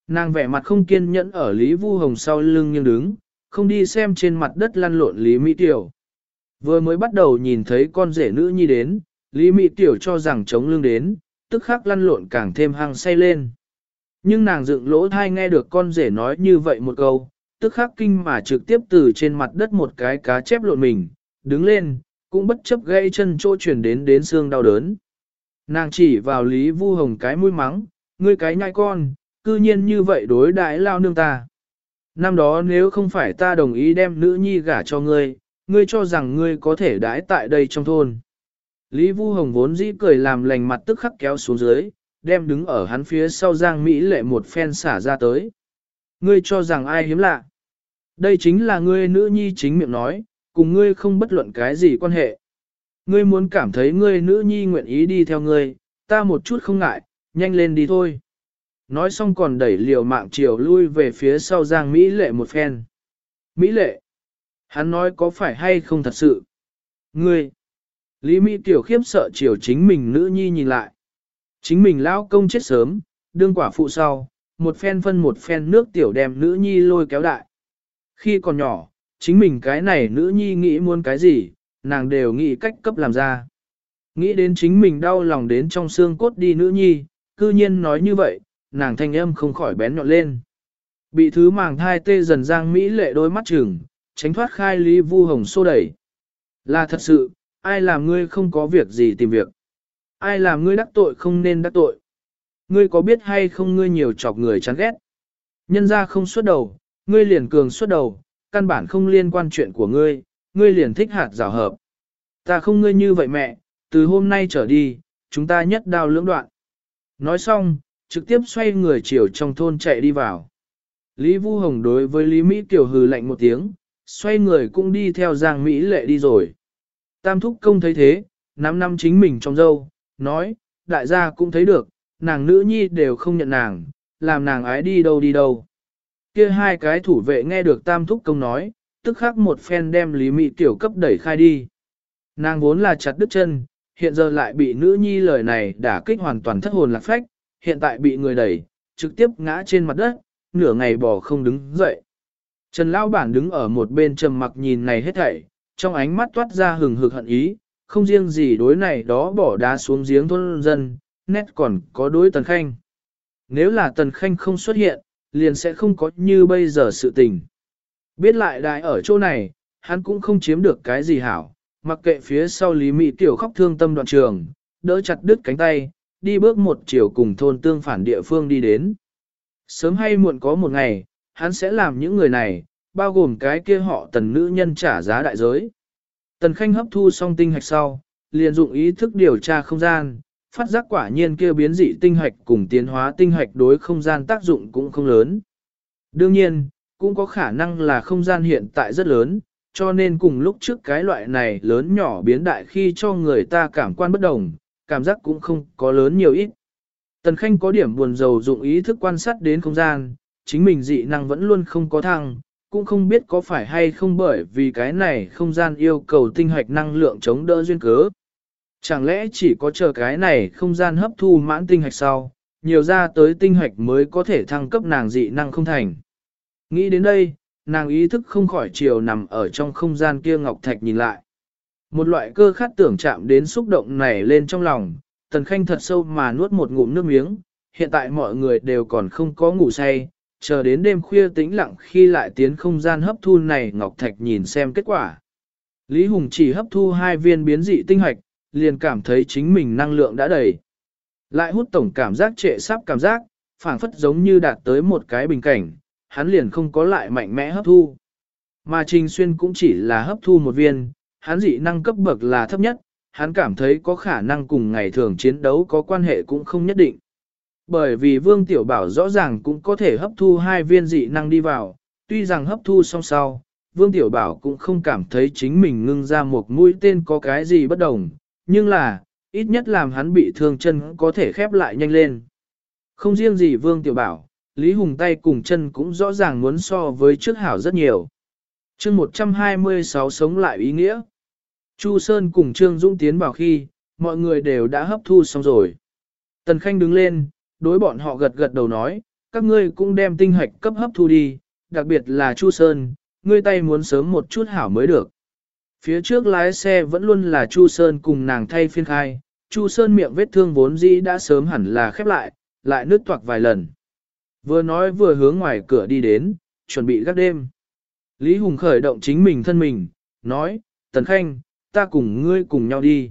Nàng vẻ mặt không kiên nhẫn ở Lý Vu Hồng sau lưng nhưng đứng, không đi xem trên mặt đất lăn lộn Lý Mỹ tiểu. Vừa mới bắt đầu nhìn thấy con rể nữ nhi đến, Lý Mỹ tiểu cho rằng chống lưng đến, tức khắc lăn lộn càng thêm hăng say lên. Nhưng nàng dựng lỗ thai nghe được con rể nói như vậy một câu, tức khắc kinh mà trực tiếp từ trên mặt đất một cái cá chép lộn mình, đứng lên, cũng bất chấp gây chân chỗ chuyển đến đến xương đau đớn. Nàng chỉ vào Lý Vu Hồng cái mũi mắng, ngươi cái nhai con, cư nhiên như vậy đối đại lao nương ta. Năm đó nếu không phải ta đồng ý đem nữ nhi gả cho ngươi, ngươi cho rằng ngươi có thể đãi tại đây trong thôn. Lý Vu Hồng vốn dĩ cười làm lành mặt tức khắc kéo xuống dưới, đem đứng ở hắn phía sau Giang Mỹ lệ một phen xả ra tới. Ngươi cho rằng ai hiếm lạ. Đây chính là ngươi nữ nhi chính miệng nói, cùng ngươi không bất luận cái gì quan hệ. Ngươi muốn cảm thấy ngươi nữ nhi nguyện ý đi theo ngươi, ta một chút không ngại, nhanh lên đi thôi. Nói xong còn đẩy liều mạng chiều lui về phía sau Giang Mỹ lệ một phen. Mỹ lệ, Hắn nói có phải hay không thật sự? Ngươi! Lý Mỹ Tiểu khiếp sợ chiều chính mình nữ nhi nhìn lại. Chính mình lão công chết sớm, đương quả phụ sau, một phen phân một phen nước tiểu đem nữ nhi lôi kéo đại. Khi còn nhỏ, chính mình cái này nữ nhi nghĩ muốn cái gì, nàng đều nghĩ cách cấp làm ra. Nghĩ đến chính mình đau lòng đến trong xương cốt đi nữ nhi, cư nhiên nói như vậy, nàng thanh âm không khỏi bén nhọn lên. Bị thứ màng thai tê dần giang Mỹ lệ đôi mắt chừng, tránh thoát khai lý vu hồng xô đẩy. Là thật sự, ai làm ngươi không có việc gì tìm việc. Ai làm ngươi đắc tội không nên đắc tội. Ngươi có biết hay không ngươi nhiều chọc người chán ghét. Nhân ra không xuất đầu, ngươi liền cường xuất đầu, căn bản không liên quan chuyện của ngươi, ngươi liền thích hạt rào hợp. Ta không ngươi như vậy mẹ, từ hôm nay trở đi, chúng ta nhất đao lưỡng đoạn. Nói xong, trực tiếp xoay người chiều trong thôn chạy đi vào. Lý Vu Hồng đối với Lý Mỹ Kiều hừ lạnh một tiếng, xoay người cũng đi theo Giang Mỹ lệ đi rồi. Tam thúc công thấy thế, năm năm chính mình trong dâu, nói, đại gia cũng thấy được, nàng nữ nhi đều không nhận nàng, làm nàng ái đi đâu đi đâu. Kia hai cái thủ vệ nghe được tam thúc công nói, tức khắc một phen đem Lý Mỹ Tiểu cấp đẩy khai đi. Nàng vốn là chặt đứt chân, hiện giờ lại bị nữ nhi lời này đả kích hoàn toàn thất hồn lạc phách, hiện tại bị người đẩy, trực tiếp ngã trên mặt đất, nửa ngày bò không đứng dậy. Trần Lão Bản đứng ở một bên trầm mặc nhìn này hết thảy, trong ánh mắt toát ra hừng hực hận ý, không riêng gì đối này đó bỏ đá xuống giếng thôn dân, nét còn có đối Tần Khanh. Nếu là Tần Khanh không xuất hiện, liền sẽ không có như bây giờ sự tình. Biết lại đại ở chỗ này, hắn cũng không chiếm được cái gì hảo, mặc kệ phía sau Lý Mỹ Tiểu khóc thương tâm đoạn trường, đỡ chặt đứt cánh tay, đi bước một chiều cùng thôn tương phản địa phương đi đến. Sớm hay muộn có một ngày, hắn sẽ làm những người này, bao gồm cái kia họ tần nữ nhân trả giá đại giới. Tần Khanh hấp thu xong tinh hạch sau, liền dụng ý thức điều tra không gian, phát giác quả nhiên kia biến dị tinh hạch cùng tiến hóa tinh hạch đối không gian tác dụng cũng không lớn. Đương nhiên, cũng có khả năng là không gian hiện tại rất lớn, cho nên cùng lúc trước cái loại này lớn nhỏ biến đại khi cho người ta cảm quan bất đồng, cảm giác cũng không có lớn nhiều ít. Tần Khanh có điểm buồn rầu dụng ý thức quan sát đến không gian, chính mình dị năng vẫn luôn không có thăng, cũng không biết có phải hay không bởi vì cái này không gian yêu cầu tinh hoạch năng lượng chống đỡ duyên cớ. Chẳng lẽ chỉ có chờ cái này không gian hấp thu mãn tinh hạch sau, nhiều ra tới tinh hạch mới có thể thăng cấp nàng dị năng không thành. Nghĩ đến đây, nàng ý thức không khỏi chiều nằm ở trong không gian kia ngọc thạch nhìn lại. Một loại cơ khát tưởng chạm đến xúc động này lên trong lòng, tần khanh thật sâu mà nuốt một ngụm nước miếng, hiện tại mọi người đều còn không có ngủ say, chờ đến đêm khuya tĩnh lặng khi lại tiến không gian hấp thu này ngọc thạch nhìn xem kết quả. Lý Hùng chỉ hấp thu hai viên biến dị tinh hạch, liền cảm thấy chính mình năng lượng đã đầy. Lại hút tổng cảm giác trệ sắp cảm giác, phảng phất giống như đạt tới một cái bình cảnh, hắn liền không có lại mạnh mẽ hấp thu. Mà Trình Xuyên cũng chỉ là hấp thu một viên, hắn dị năng cấp bậc là thấp nhất, hắn cảm thấy có khả năng cùng ngày thường chiến đấu có quan hệ cũng không nhất định. Bởi vì Vương Tiểu Bảo rõ ràng cũng có thể hấp thu hai viên dị năng đi vào, tuy rằng hấp thu xong sau, Vương Tiểu Bảo cũng không cảm thấy chính mình ngưng ra một mũi tên có cái gì bất đồng, nhưng là, ít nhất làm hắn bị thương chân có thể khép lại nhanh lên. Không riêng gì Vương Tiểu Bảo, Lý Hùng tay cùng chân cũng rõ ràng muốn so với trước hảo rất nhiều. chương 126 sống lại ý nghĩa. Chu Sơn cùng Trương Dũng tiến vào khi, mọi người đều đã hấp thu xong rồi. Tần Khanh đứng lên, đối bọn họ gật gật đầu nói, các ngươi cũng đem tinh hạch cấp hấp thu đi, đặc biệt là Chu Sơn, ngươi tay muốn sớm một chút hảo mới được. Phía trước lái xe vẫn luôn là Chu Sơn cùng nàng thay phiên khai, Chu Sơn miệng vết thương vốn dĩ đã sớm hẳn là khép lại, lại nứt toạc vài lần. Vừa nói vừa hướng ngoài cửa đi đến, chuẩn bị gác đêm. Lý Hùng khởi động chính mình thân mình, nói, Tần Khanh, ta cùng ngươi cùng nhau đi.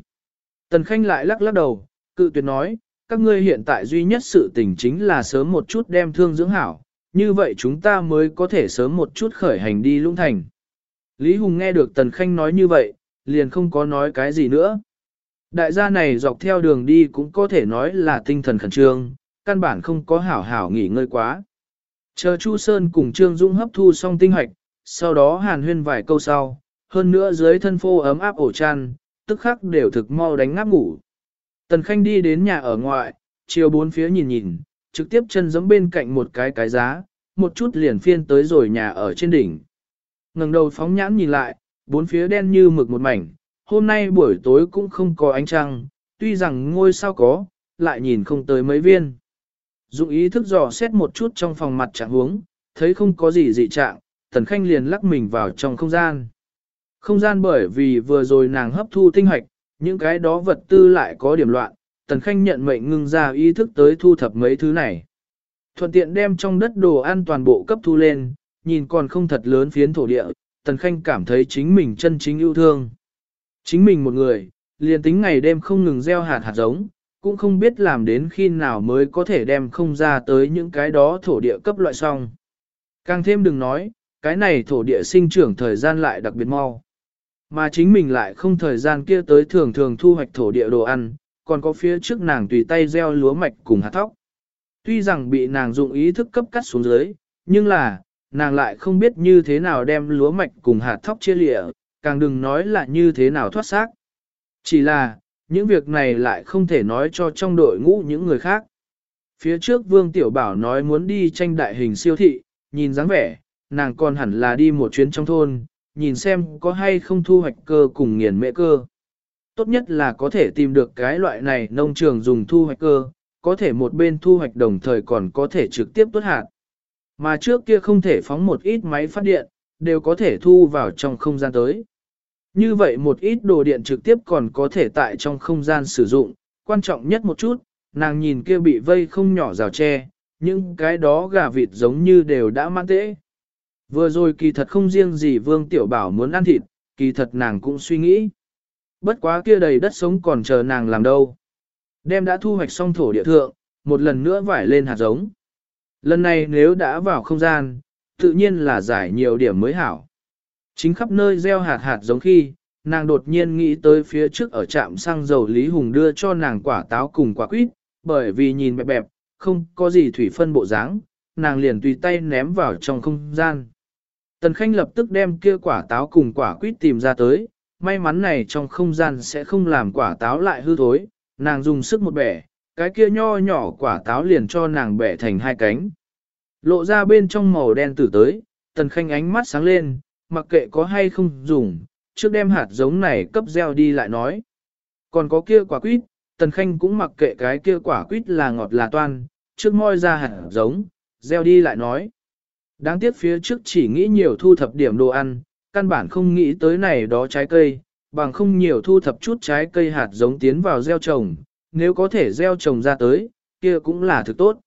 Tần Khanh lại lắc lắc đầu, cự tuyệt nói, các ngươi hiện tại duy nhất sự tình chính là sớm một chút đem thương dưỡng hảo, như vậy chúng ta mới có thể sớm một chút khởi hành đi lũng thành. Lý Hùng nghe được Tần Khanh nói như vậy, liền không có nói cái gì nữa. Đại gia này dọc theo đường đi cũng có thể nói là tinh thần khẩn trương, căn bản không có hảo hảo nghỉ ngơi quá. Chờ Chu Sơn cùng Trương Dung hấp thu xong tinh hoạch, sau đó hàn huyên vài câu sau, hơn nữa dưới thân phô ấm áp ổ chăn, tức khắc đều thực mau đánh ngáp ngủ. Tần Khanh đi đến nhà ở ngoại, chiều bốn phía nhìn nhìn, trực tiếp chân giẫm bên cạnh một cái cái giá, một chút liền phiên tới rồi nhà ở trên đỉnh ngẩng đầu phóng nhãn nhìn lại, bốn phía đen như mực một mảnh, hôm nay buổi tối cũng không có ánh trăng, tuy rằng ngôi sao có, lại nhìn không tới mấy viên. Dụng ý thức dò xét một chút trong phòng mặt trạng huống, thấy không có gì dị trạng, Tần Khanh liền lắc mình vào trong không gian. Không gian bởi vì vừa rồi nàng hấp thu tinh hoạch, những cái đó vật tư lại có điểm loạn, Tần Khanh nhận mệnh ngưng ra ý thức tới thu thập mấy thứ này. Thuận tiện đem trong đất đồ ăn toàn bộ cấp thu lên, nhìn còn không thật lớn phiến thổ địa, Tần Khanh cảm thấy chính mình chân chính yêu thương. Chính mình một người, liền tính ngày đêm không ngừng gieo hạt hạt giống, cũng không biết làm đến khi nào mới có thể đem không ra tới những cái đó thổ địa cấp loại xong. Càng thêm đừng nói, cái này thổ địa sinh trưởng thời gian lại đặc biệt mau. Mà chính mình lại không thời gian kia tới thường thường thu hoạch thổ địa đồ ăn, còn có phía trước nàng tùy tay gieo lúa mạch cùng hạt thóc. Tuy rằng bị nàng dụng ý thức cấp cắt xuống dưới, nhưng là, nàng lại không biết như thế nào đem lúa mạch cùng hạt thóc chia lịa, càng đừng nói là như thế nào thoát xác. Chỉ là, những việc này lại không thể nói cho trong đội ngũ những người khác. Phía trước Vương Tiểu Bảo nói muốn đi tranh đại hình siêu thị, nhìn dáng vẻ, nàng còn hẳn là đi một chuyến trong thôn, nhìn xem có hay không thu hoạch cơ cùng nghiền mẹ cơ. Tốt nhất là có thể tìm được cái loại này nông trường dùng thu hoạch cơ, có thể một bên thu hoạch đồng thời còn có thể trực tiếp tuốt hạt. Mà trước kia không thể phóng một ít máy phát điện, đều có thể thu vào trong không gian tới. Như vậy một ít đồ điện trực tiếp còn có thể tại trong không gian sử dụng, quan trọng nhất một chút, nàng nhìn kia bị vây không nhỏ rào tre, nhưng cái đó gà vịt giống như đều đã mãn tễ. Vừa rồi kỳ thật không riêng gì Vương Tiểu Bảo muốn ăn thịt, kỳ thật nàng cũng suy nghĩ. Bất quá kia đầy đất sống còn chờ nàng làm đâu. Đem đã thu hoạch xong thổ địa thượng, một lần nữa vải lên hạt giống. Lần này nếu đã vào không gian, tự nhiên là giải nhiều điểm mới hảo. Chính khắp nơi gieo hạt hạt giống khi, nàng đột nhiên nghĩ tới phía trước ở trạm xăng dầu Lý Hùng đưa cho nàng quả táo cùng quả quýt, bởi vì nhìn bẹp bẹp, không có gì thủy phân bộ dáng, nàng liền tùy tay ném vào trong không gian. Tần Khanh lập tức đem kia quả táo cùng quả quýt tìm ra tới, may mắn này trong không gian sẽ không làm quả táo lại hư thối, nàng dùng sức một bẻ, cái kia nho nhỏ quả táo liền cho nàng bẻ thành hai cánh. Lộ ra bên trong màu đen tử tới, Tần Khanh ánh mắt sáng lên, mặc kệ có hay không dùng, trước đem hạt giống này cấp gieo đi lại nói. Còn có kia quả quýt, Tần Khanh cũng mặc kệ cái kia quả quýt là ngọt là toan, trước moi ra hạt giống, gieo đi lại nói. Đáng tiếc phía trước chỉ nghĩ nhiều thu thập điểm đồ ăn, căn bản không nghĩ tới này đó trái cây, bằng không nhiều thu thập chút trái cây hạt giống tiến vào gieo trồng, nếu có thể gieo trồng ra tới, kia cũng là thực tốt.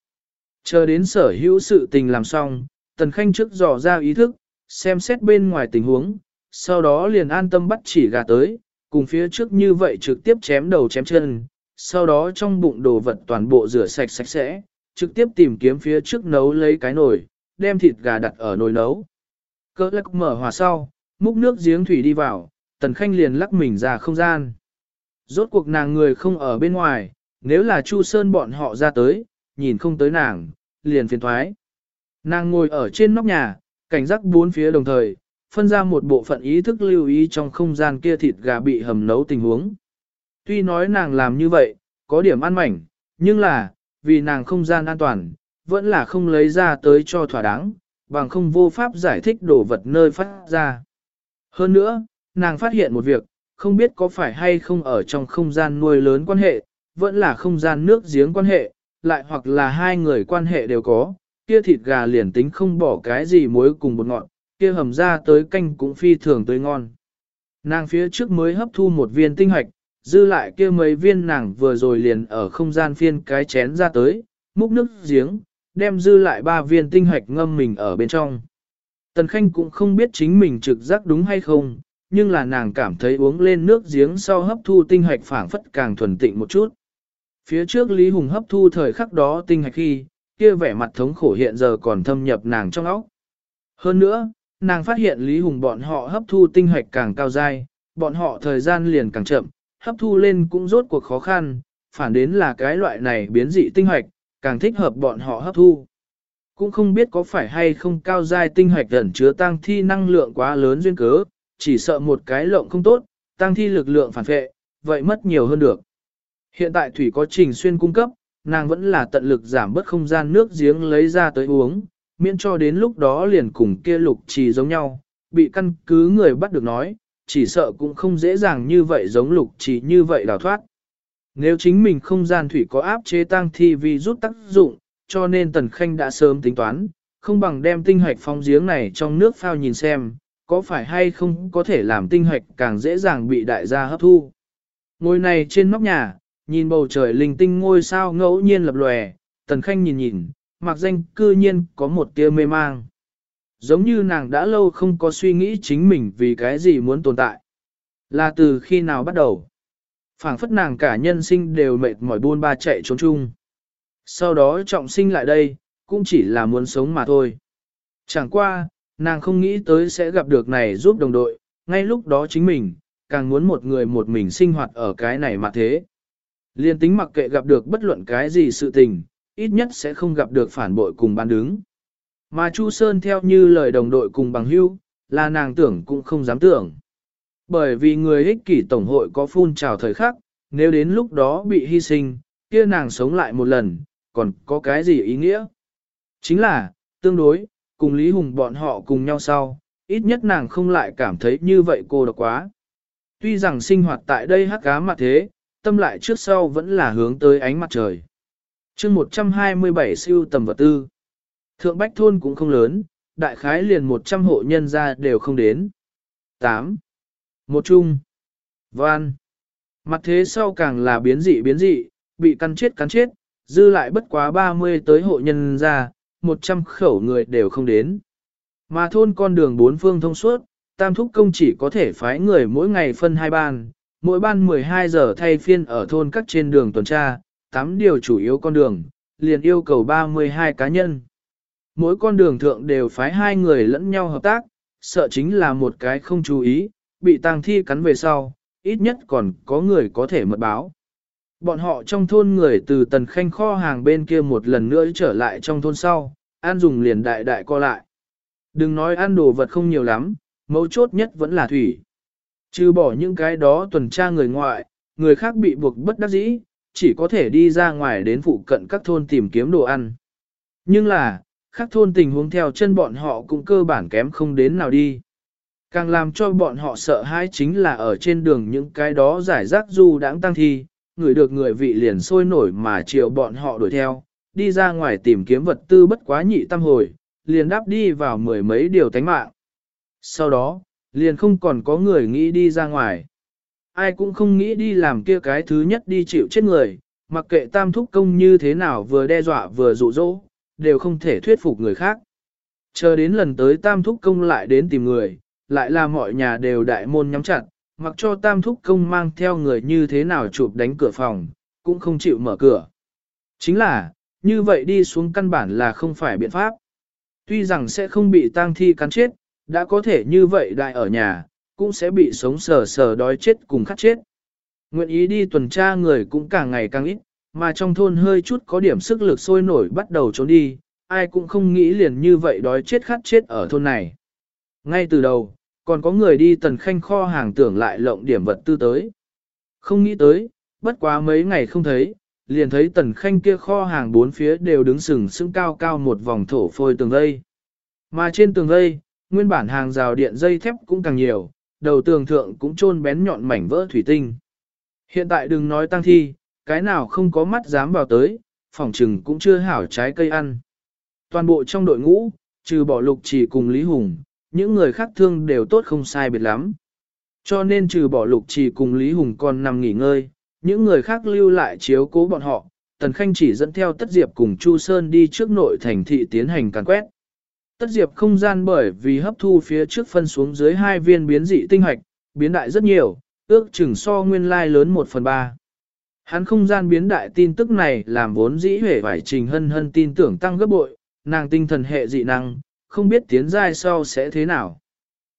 Chờ đến sở hữu sự tình làm xong, Tần Khanh trước dò ra ý thức, xem xét bên ngoài tình huống, sau đó liền an tâm bắt chỉ gà tới, cùng phía trước như vậy trực tiếp chém đầu chém chân, sau đó trong bụng đồ vật toàn bộ rửa sạch sạch sẽ, trực tiếp tìm kiếm phía trước nấu lấy cái nồi, đem thịt gà đặt ở nồi nấu. Cơ lắc mở hòa sau, múc nước giếng thủy đi vào, tần khanh liền lắc mình ra không gian. Rốt cuộc nàng người không ở bên ngoài, nếu là Chu Sơn bọn họ ra tới, nhìn không tới nàng, liền phiền thoái. Nàng ngồi ở trên nóc nhà, cảnh giác bốn phía đồng thời, phân ra một bộ phận ý thức lưu ý trong không gian kia thịt gà bị hầm nấu tình huống. Tuy nói nàng làm như vậy, có điểm ăn mảnh, nhưng là, vì nàng không gian an toàn, vẫn là không lấy ra tới cho thỏa đáng, bằng không vô pháp giải thích đồ vật nơi phát ra. Hơn nữa, nàng phát hiện một việc, không biết có phải hay không ở trong không gian nuôi lớn quan hệ, vẫn là không gian nước giếng quan hệ, lại hoặc là hai người quan hệ đều có, kia thịt gà liền tính không bỏ cái gì muối cùng bột ngọt, kia hầm ra tới canh cũng phi thường tươi ngon. Nàng phía trước mới hấp thu một viên tinh hoạch, dư lại kia mấy viên nàng vừa rồi liền ở không gian phiên cái chén ra tới, múc nước giếng, đem dư lại ba viên tinh hoạch ngâm mình ở bên trong. Tần Khanh cũng không biết chính mình trực giác đúng hay không, nhưng là nàng cảm thấy uống lên nước giếng sau hấp thu tinh hạch phảng phất càng thuần tịnh một chút. Phía trước Lý Hùng hấp thu thời khắc đó tinh hạch khi, kia vẻ mặt thống khổ hiện giờ còn thâm nhập nàng trong óc. Hơn nữa, nàng phát hiện Lý Hùng bọn họ hấp thu tinh hạch càng cao dai, bọn họ thời gian liền càng chậm, hấp thu lên cũng rốt cuộc khó khăn, phản đến là cái loại này biến dị tinh hạch càng thích hợp bọn họ hấp thu. Cũng không biết có phải hay không cao dai tinh hạch ẩn chứa tăng thi năng lượng quá lớn duyên cớ, chỉ sợ một cái lộng không tốt, tăng thi lực lượng phản vệ, vậy mất nhiều hơn được. Hiện tại thủy có trình xuyên cung cấp, nàng vẫn là tận lực giảm bớt không gian nước giếng lấy ra tới uống, miễn cho đến lúc đó liền cùng kia lục trì giống nhau, bị căn cứ người bắt được nói, chỉ sợ cũng không dễ dàng như vậy giống lục chỉ như vậy đào thoát. Nếu chính mình không gian thủy có áp chế tăng thi vì rút tác dụng, cho nên Tần Khanh đã sớm tính toán, không bằng đem tinh hoạch phong giếng này trong nước phao nhìn xem, có phải hay không có thể làm tinh hoạch càng dễ dàng bị đại gia hấp thu. Ngôi này trên nóc nhà, nhìn bầu trời linh tinh ngôi sao ngẫu nhiên lập lòe, Tần Khanh nhìn nhìn, mặc danh cư nhiên có một tia mê mang. Giống như nàng đã lâu không có suy nghĩ chính mình vì cái gì muốn tồn tại. Là từ khi nào bắt đầu. phảng phất nàng cả nhân sinh đều mệt mỏi buôn ba chạy trốn chung. Sau đó trọng sinh lại đây, cũng chỉ là muốn sống mà thôi. Chẳng qua, nàng không nghĩ tới sẽ gặp được này giúp đồng đội, ngay lúc đó chính mình, càng muốn một người một mình sinh hoạt ở cái này mà thế. Liên tính mặc kệ gặp được bất luận cái gì sự tình, ít nhất sẽ không gặp được phản bội cùng ban đứng. Mà Chu Sơn theo như lời đồng đội cùng bằng hưu, là nàng tưởng cũng không dám tưởng. Bởi vì người ích kỷ tổng hội có phun trào thời khắc, nếu đến lúc đó bị hy sinh, kia nàng sống lại một lần, còn có cái gì ý nghĩa? Chính là, tương đối, cùng Lý Hùng bọn họ cùng nhau sau, ít nhất nàng không lại cảm thấy như vậy cô độc quá. Tuy rằng sinh hoạt tại đây hắc cá mặt thế, tâm lại trước sau vẫn là hướng tới ánh mặt trời. chương 127 siêu tầm vật tư. Thượng Bách Thôn cũng không lớn, đại khái liền 100 hộ nhân ra đều không đến. 8. Một chung. Van. Mặt thế sau càng là biến dị biến dị, bị cắn chết cắn chết, dư lại bất quá 30 tới hộ nhân ra, 100 khẩu người đều không đến. Mà thôn con đường bốn phương thông suốt, tam thúc công chỉ có thể phái người mỗi ngày phân hai ban, mỗi ban 12 giờ thay phiên ở thôn các trên đường tuần tra, 8 điều chủ yếu con đường, liền yêu cầu 32 cá nhân. Mỗi con đường thượng đều phái hai người lẫn nhau hợp tác, sợ chính là một cái không chú ý, bị tang thi cắn về sau, ít nhất còn có người có thể mật báo. Bọn họ trong thôn người từ tần khanh kho hàng bên kia một lần nữa trở lại trong thôn sau, ăn dùng liền đại đại co lại. Đừng nói ăn đồ vật không nhiều lắm, mấu chốt nhất vẫn là thủy. Trừ bỏ những cái đó tuần tra người ngoại, người khác bị buộc bất đắc dĩ, chỉ có thể đi ra ngoài đến phụ cận các thôn tìm kiếm đồ ăn. Nhưng là, các thôn tình huống theo chân bọn họ cũng cơ bản kém không đến nào đi. Càng làm cho bọn họ sợ hãi chính là ở trên đường những cái đó giải rác du đãng tăng thi, người được người vị liền sôi nổi mà chiều bọn họ đuổi theo, đi ra ngoài tìm kiếm vật tư bất quá nhị tâm hồi, liền đáp đi vào mười mấy điều tánh mạng. Sau đó, liền không còn có người nghĩ đi ra ngoài. Ai cũng không nghĩ đi làm kia cái thứ nhất đi chịu chết người, mặc kệ tam thúc công như thế nào vừa đe dọa vừa dụ dỗ, đều không thể thuyết phục người khác. Chờ đến lần tới tam thúc công lại đến tìm người, lại là mọi nhà đều đại môn nhắm chặt, mặc cho tam thúc công mang theo người như thế nào chụp đánh cửa phòng, cũng không chịu mở cửa. Chính là, như vậy đi xuống căn bản là không phải biện pháp. Tuy rằng sẽ không bị tang thi cắn chết, đã có thể như vậy đại ở nhà, cũng sẽ bị sống sờ sờ đói chết cùng khát chết. Nguyện ý đi tuần tra người cũng càng ngày càng ít, mà trong thôn hơi chút có điểm sức lực sôi nổi bắt đầu trốn đi, ai cũng không nghĩ liền như vậy đói chết khát chết ở thôn này. Ngay từ đầu, còn có người đi tần khanh kho hàng tưởng lại lộng điểm vật tư tới. Không nghĩ tới, bất quá mấy ngày không thấy, liền thấy tần khanh kia kho hàng bốn phía đều đứng sừng sững cao cao một vòng thổ phôi tường dây Mà trên tường dây nguyên bản hàng rào điện dây thép cũng càng nhiều, đầu tường thượng cũng trôn bén nhọn mảnh vỡ thủy tinh. Hiện tại đừng nói tăng thi, cái nào không có mắt dám vào tới, phòng trừng cũng chưa hảo trái cây ăn. Toàn bộ trong đội ngũ, trừ bỏ lục chỉ cùng Lý Hùng, những người khác thương đều tốt không sai biệt lắm. Cho nên trừ bỏ lục chỉ cùng Lý Hùng còn nằm nghỉ ngơi, những người khác lưu lại chiếu cố bọn họ, Tần Khanh chỉ dẫn theo Tất Diệp cùng Chu Sơn đi trước nội thành thị tiến hành càn quét. Tất Diệp không gian bởi vì hấp thu phía trước phân xuống dưới hai viên biến dị tinh hoạch, biến đại rất nhiều, ước chừng so nguyên lai lớn 1 phần 3. Hắn không gian biến đại tin tức này làm vốn dĩ hề phải trình hân hân tin tưởng tăng gấp bội, nàng tinh thần hệ dị năng, không biết tiến giai sau sẽ thế nào.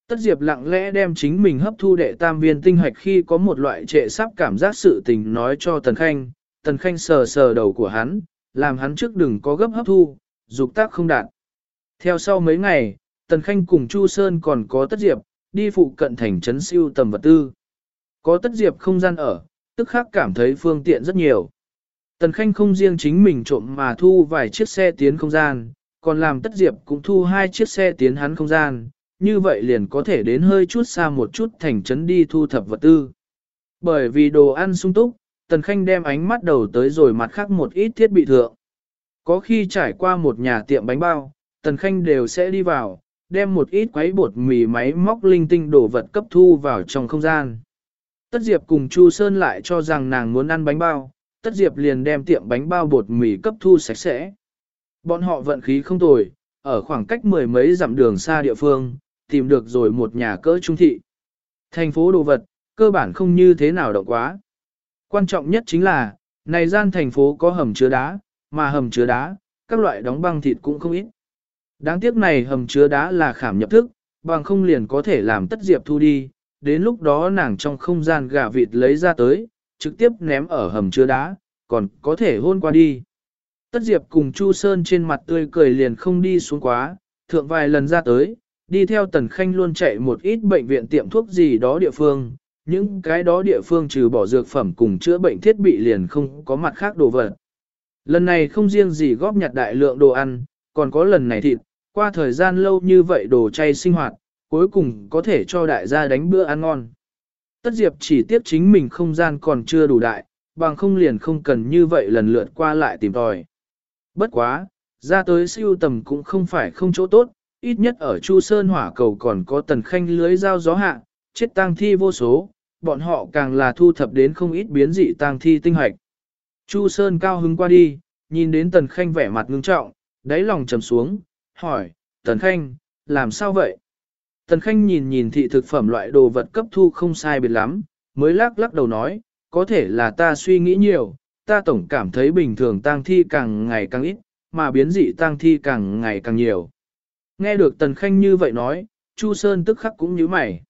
Tất Diệp lặng lẽ đem chính mình hấp thu đệ tam viên tinh hạch khi có một loại trệ sắp cảm giác sự tình nói cho Tần Khanh, Tần Khanh sờ sờ đầu của hắn, làm hắn trước đừng có gấp hấp thu, dục tác không đạt. Theo sau mấy ngày, Tần Khanh cùng Chu Sơn còn có Tất Diệp, đi phụ cận thành trấn siêu tầm vật tư. Có Tất Diệp không gian ở, tức khắc cảm thấy phương tiện rất nhiều. Tần Khanh không riêng chính mình trộm mà thu vài chiếc xe tiến không gian, còn làm Tất Diệp cũng thu hai chiếc xe tiến hắn không gian, như vậy liền có thể đến hơi chút xa một chút thành trấn đi thu thập vật tư. Bởi vì đồ ăn sung túc, Tần Khanh đem ánh mắt đầu tới rồi mặt khác một ít thiết bị thượng. Có khi trải qua một nhà tiệm bánh bao, Tần Khanh đều sẽ đi vào, đem một ít quấy bột mì máy móc linh tinh đồ vật cấp thu vào trong không gian. Tất Diệp cùng Chu Sơn lại cho rằng nàng muốn ăn bánh bao, Tất Diệp liền đem tiệm bánh bao bột mì cấp thu sạch sẽ. Bọn họ vận khí không tồi, ở khoảng cách mười mấy dặm đường xa địa phương, tìm được rồi một nhà cỡ trung thị. Thành phố đồ vật, cơ bản không như thế nào động quá. Quan trọng nhất chính là, này gian thành phố có hầm chứa đá, mà hầm chứa đá, các loại đóng băng thịt cũng không ít. Đáng tiếc này hầm chứa đá là khảm nhập thức, bằng không liền có thể làm tất diệp thu đi, đến lúc đó nàng trong không gian gà vịt lấy ra tới, trực tiếp ném ở hầm chứa đá, còn có thể hôn qua đi. Tất diệp cùng Chu Sơn trên mặt tươi cười liền không đi xuống quá, thượng vài lần ra tới, đi theo tần khanh luôn chạy một ít bệnh viện tiệm thuốc gì đó địa phương, những cái đó địa phương trừ bỏ dược phẩm cùng chữa bệnh thiết bị liền không có mặt khác đồ vật. Lần này không riêng gì góp nhặt đại lượng đồ ăn, còn có lần này thịt, qua thời gian lâu như vậy đồ chay sinh hoạt, cuối cùng có thể cho đại gia đánh bữa ăn ngon. Tất Diệp chỉ tiếc chính mình không gian còn chưa đủ đại, bằng không liền không cần như vậy lần lượt qua lại tìm tòi. Bất quá, ra tới siêu tầm cũng không phải không chỗ tốt, ít nhất ở Chu Sơn hỏa cầu còn có tần khanh lưới dao gió hạ, chết tang thi vô số, bọn họ càng là thu thập đến không ít biến dị tang thi tinh hoạch. Chu Sơn cao hứng qua đi, nhìn đến tần khanh vẻ mặt ngưng trọng, đáy lòng trầm xuống, hỏi, tần khanh, làm sao vậy? Tần khanh nhìn nhìn thị thực phẩm loại đồ vật cấp thu không sai biệt lắm, mới lắc lắc đầu nói, có thể là ta suy nghĩ nhiều, ta tổng cảm thấy bình thường tang thi càng ngày càng ít, mà biến dị tang thi càng ngày càng nhiều. Nghe được Tần Khanh như vậy nói, Chu Sơn tức khắc cũng nhíu mày.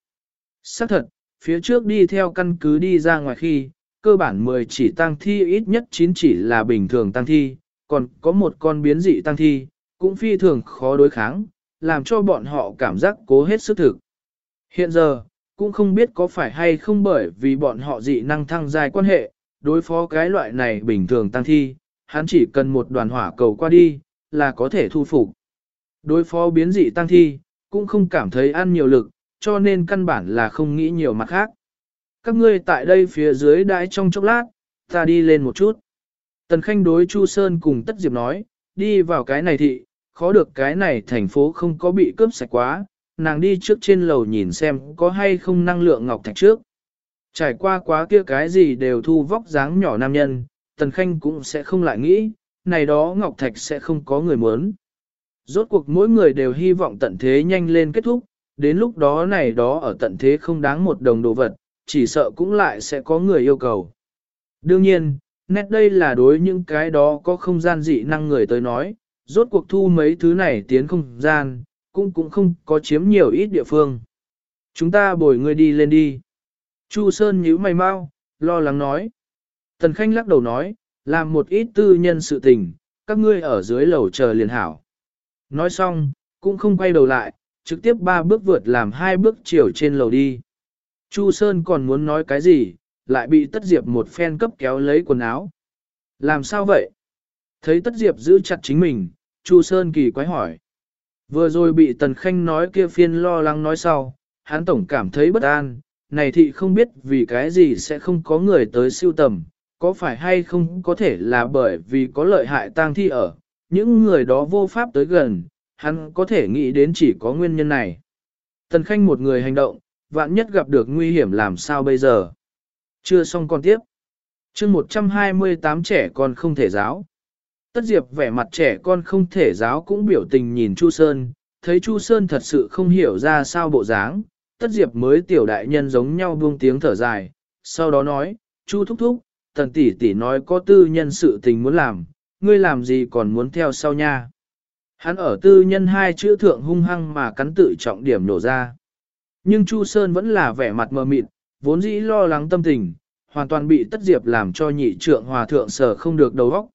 Xác thật, phía trước đi theo căn cứ đi ra ngoài khi, cơ bản 10 chỉ tăng thi ít nhất 9 chỉ là bình thường tăng thi, còn có một con biến dị tăng thi, cũng phi thường khó đối kháng, làm cho bọn họ cảm giác cố hết sức thực. Hiện giờ, cũng không biết có phải hay không bởi vì bọn họ dị năng thăng dài quan hệ, đối phó cái loại này bình thường tăng thi, hắn chỉ cần một đoàn hỏa cầu qua đi, là có thể thu phục. Đối phó biến dị tăng thi, cũng không cảm thấy ăn nhiều lực, cho nên căn bản là không nghĩ nhiều mặt khác. Các ngươi tại đây phía dưới đãi trong chốc lát, ta đi lên một chút. Tần Khanh đối Chu Sơn cùng Tất Diệp nói, đi vào cái này thị, khó được cái này thành phố không có bị cướp sạch quá, nàng đi trước trên lầu nhìn xem có hay không năng lượng ngọc thạch trước. Trải qua quá kia cái gì đều thu vóc dáng nhỏ nam nhân, Tần Khanh cũng sẽ không lại nghĩ, này đó ngọc thạch sẽ không có người muốn. Rốt cuộc mỗi người đều hy vọng tận thế nhanh lên kết thúc, đến lúc đó này đó ở tận thế không đáng một đồng đồ vật, chỉ sợ cũng lại sẽ có người yêu cầu. Đương nhiên, nét đây là đối những cái đó có không gian dị năng người tới nói, rốt cuộc thu mấy thứ này tiến không gian, cũng cũng không có chiếm nhiều ít địa phương. Chúng ta bồi người đi lên đi. Chu Sơn nhíu mày mau, lo lắng nói. Tần Khanh lắc đầu nói, làm một ít tư nhân sự tình, các ngươi ở dưới lầu chờ liền hảo. Nói xong, cũng không quay đầu lại, trực tiếp ba bước vượt làm hai bước chiều trên lầu đi. Chu Sơn còn muốn nói cái gì, lại bị Tất Diệp một phen cấp kéo lấy quần áo. Làm sao vậy? Thấy Tất Diệp giữ chặt chính mình, Chu Sơn kỳ quái hỏi. Vừa rồi bị Tần Khanh nói kia phiên lo lắng nói sau, hắn tổng cảm thấy bất an, này thị không biết vì cái gì sẽ không có người tới siêu tầm, có phải hay không có thể là bởi vì có lợi hại tang thi ở, những người đó vô pháp tới gần, hắn có thể nghĩ đến chỉ có nguyên nhân này. Tần Khanh một người hành động, vạn nhất gặp được nguy hiểm làm sao bây giờ. Chưa xong con tiếp. chương 128 trẻ con không thể giáo. Tất Diệp vẻ mặt trẻ con không thể giáo cũng biểu tình nhìn Chu Sơn, thấy Chu Sơn thật sự không hiểu ra sao bộ dáng. Tất Diệp mới tiểu đại nhân giống nhau buông tiếng thở dài, sau đó nói, Chu thúc thúc, tần tỷ tỷ nói có tư nhân sự tình muốn làm, ngươi làm gì còn muốn theo sau nha. Hắn ở tư nhân hai chữ thượng hung hăng mà cắn tự trọng điểm nổ ra. Nhưng Chu Sơn vẫn là vẻ mặt mờ mịt, vốn dĩ lo lắng tâm tình, hoàn toàn bị Tất Diệp làm cho nhị trượng hòa thượng sở không được đầu óc.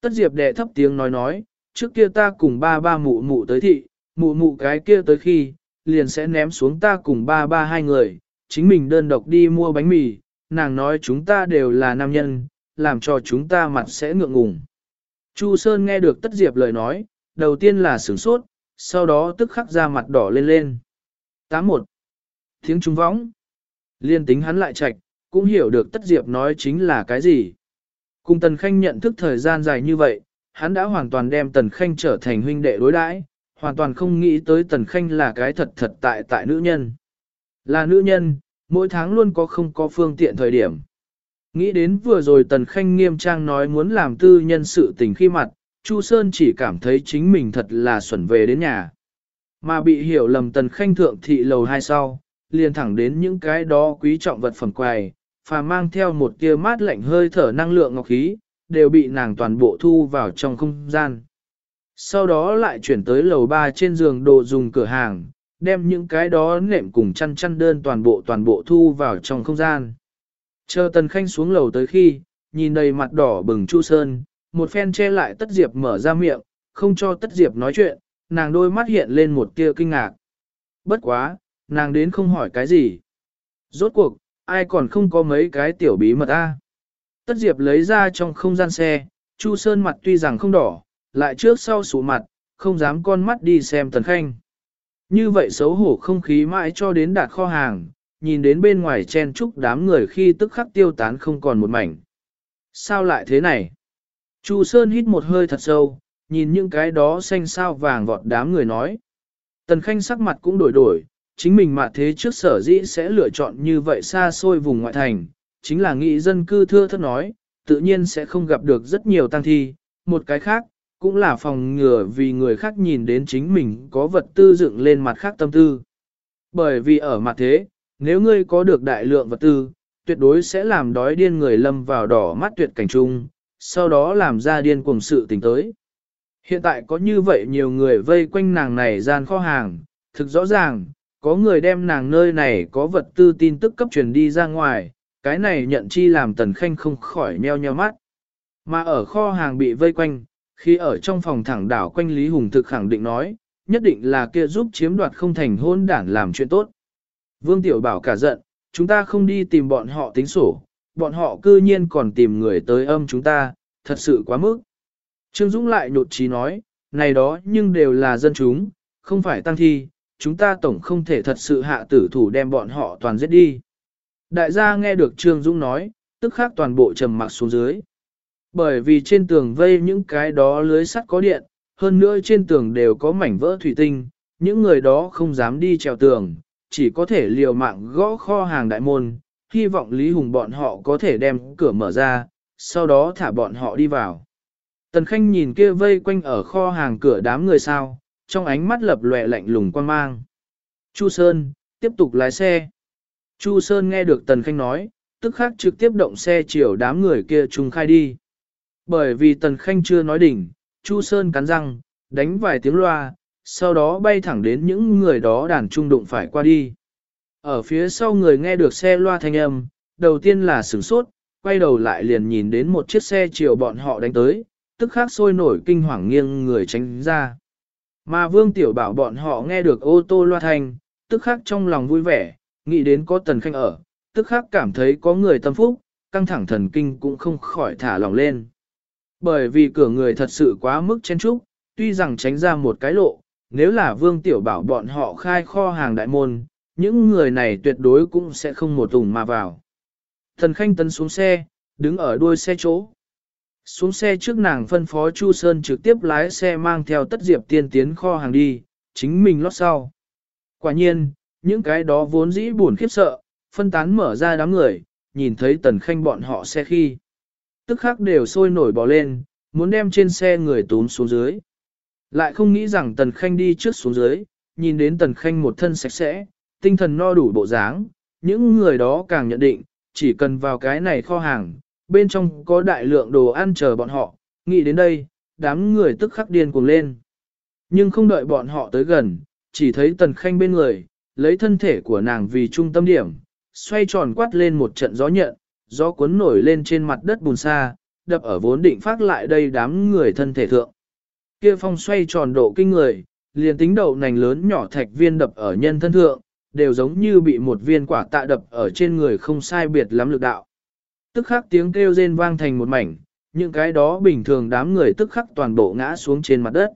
Tất Diệp đệ thấp tiếng nói nói, trước kia ta cùng ba ba mụ mụ tới thị, mụ mụ cái kia tới khi, liền sẽ ném xuống ta cùng ba ba hai người, chính mình đơn độc đi mua bánh mì, nàng nói chúng ta đều là nam nhân, làm cho chúng ta mặt sẽ ngượng ngùng. Chu Sơn nghe được Tất Diệp lời nói, đầu tiên là sửng sốt, sau đó tức khắc ra mặt đỏ lên lên. 81. Tiếng trung võng. Liên tính hắn lại chạch, cũng hiểu được Tất Diệp nói chính là cái gì. Cùng Tần Khanh nhận thức thời gian dài như vậy, hắn đã hoàn toàn đem Tần Khanh trở thành huynh đệ đối đãi, hoàn toàn không nghĩ tới Tần Khanh là cái thật thật tại tại nữ nhân. Là nữ nhân, mỗi tháng luôn có không có phương tiện thời điểm. Nghĩ đến vừa rồi Tần Khanh nghiêm trang nói muốn làm tư nhân sự tình khi mặt, Chu Sơn chỉ cảm thấy chính mình thật là xuẩn về đến nhà. Mà bị hiểu lầm Tần Khanh thượng thị lầu hai sau, liền thẳng đến những cái đó quý trọng vật phẩm quài, và mang theo một tia mát lạnh hơi thở năng lượng ngọc khí, đều bị nàng toàn bộ thu vào trong không gian. Sau đó lại chuyển tới lầu ba trên giường đồ dùng cửa hàng, đem những cái đó nệm cùng chăn chăn đơn toàn bộ toàn bộ thu vào trong không gian. Chờ Tần Khanh xuống lầu tới khi, nhìn đầy mặt đỏ bừng Chu Sơn, một phen che lại Tất Diệp mở ra miệng, không cho Tất Diệp nói chuyện, nàng đôi mắt hiện lên một tia kinh ngạc. Bất quá, nàng đến không hỏi cái gì. Rốt cuộc, ai còn không có mấy cái tiểu bí mật a? Tất Diệp lấy ra trong không gian xe, Chu Sơn mặt tuy rằng không đỏ, lại trước sau sụ mặt, không dám con mắt đi xem Tần Khanh. Như vậy xấu hổ không khí mãi cho đến đạt kho hàng, nhìn đến bên ngoài chen chúc đám người khi tức khắc tiêu tán không còn một mảnh. Sao lại thế này? Chu Sơn hít một hơi thật sâu, nhìn những cái đó xanh sao vàng vọt đám người nói. Tần Khanh sắc mặt cũng đổi đổi, chính mình mà thế trước sở dĩ sẽ lựa chọn như vậy xa xôi vùng ngoại thành, chính là nghị dân cư thưa thất nói, tự nhiên sẽ không gặp được rất nhiều tăng thi, một cái khác, cũng là phòng ngừa vì người khác nhìn đến chính mình có vật tư dựng lên mặt khác tâm tư. Bởi vì ở mặt thế, nếu ngươi có được đại lượng vật tư, tuyệt đối sẽ làm đói điên người lâm vào đỏ mắt tuyệt cảnh chung, sau đó làm ra điên cuồng sự tình tới. Hiện tại có như vậy nhiều người vây quanh nàng này gian kho hàng, thực rõ ràng, có người đem nàng nơi này có vật tư tin tức cấp truyền đi ra ngoài, cái này nhận chi làm tần khanh không khỏi nheo nheo mắt. Mà ở kho hàng bị vây quanh, khi ở trong phòng thẳng đảo quanh Lý Hùng thực khẳng định nói, nhất định là kia giúp chiếm đoạt không thành hôn đản làm chuyện tốt. Vương Tiểu Bảo cả giận, chúng ta không đi tìm bọn họ tính sổ, bọn họ cư nhiên còn tìm người tới âm chúng ta, thật sự quá mức. Trương Dũng lại nhột trí nói, này đó nhưng đều là dân chúng, không phải tăng thi, chúng ta tổng không thể thật sự hạ tử thủ đem bọn họ toàn giết đi. Đại gia nghe được Trương Dũng nói, tức khắc toàn bộ trầm mặc xuống dưới. Bởi vì trên tường vây những cái đó lưới sắt có điện, hơn nữa trên tường đều có mảnh vỡ thủy tinh, những người đó không dám đi trèo tường, chỉ có thể liều mạng gõ kho hàng đại môn, hy vọng Lý Hùng bọn họ có thể đem cửa mở ra, sau đó thả bọn họ đi vào. Tần Khanh nhìn kia vây quanh ở kho hàng cửa đám người sao, trong ánh mắt lập lòe lạnh lùng quan mang. Chu Sơn, tiếp tục lái xe. Chu Sơn nghe được Tần Khanh nói, tức khắc trực tiếp động xe chiều đám người kia trùng khai đi. Bởi vì Tần Khanh chưa nói đỉnh, Chu Sơn cắn răng, đánh vài tiếng loa, sau đó bay thẳng đến những người đó đàn trung đụng phải qua đi. Ở phía sau người nghe được xe loa thanh âm, đầu tiên là sửng sốt, quay đầu lại liền nhìn đến một chiếc xe chiều bọn họ đánh tới, tức khắc sôi nổi kinh hoàng nghiêng người tránh ra. Mà Vương Tiểu Bảo bọn họ nghe được ô tô loa thanh, tức khắc trong lòng vui vẻ, nghĩ đến có tần khanh ở, tức khắc cảm thấy có người tâm phúc, căng thẳng thần kinh cũng không khỏi thả lòng lên. Bởi vì cửa người thật sự quá mức chen trúc, tuy rằng tránh ra một cái lộ, nếu là Vương Tiểu Bảo bọn họ khai kho hàng đại môn, những người này tuyệt đối cũng sẽ không một tùng mà vào. Thần Khanh tấn xuống xe, đứng ở đuôi xe chỗ. Xuống xe trước nàng phân phó Chu Sơn trực tiếp lái xe mang theo tất diệp tiên tiến kho hàng đi, chính mình lót sau. Quả nhiên, những cái đó vốn dĩ buồn khiếp sợ, phân tán mở ra đám người, nhìn thấy tần khanh bọn họ xe khi. Tức khắc đều sôi nổi bò lên, muốn đem trên xe người túm xuống dưới. Lại không nghĩ rằng tần khanh đi trước xuống dưới, nhìn đến tần khanh một thân sạch sẽ, tinh thần no đủ bộ dáng, những người đó càng nhận định, chỉ cần vào cái này kho hàng, bên trong có đại lượng đồ ăn chờ bọn họ, nghĩ đến đây, đám người tức khắc điên cuồng lên. Nhưng không đợi bọn họ tới gần, chỉ thấy tần khanh bên người, lấy thân thể của nàng vì trung tâm điểm, xoay tròn quát lên một trận gió nhận, gió cuốn nổi lên trên mặt đất bùn xa, đập ở vốn định phát lại đây đám người thân thể thượng. Kia phong xoay tròn độ kinh người, liền tính đậu nành lớn nhỏ thạch viên đập ở nhân thân thượng, đều giống như bị một viên quả tạ đập ở trên người không sai biệt lắm lực đạo. Tức khắc tiếng kêu rên vang thành một mảnh, những cái đó bình thường đám người tức khắc toàn bộ ngã xuống trên mặt đất.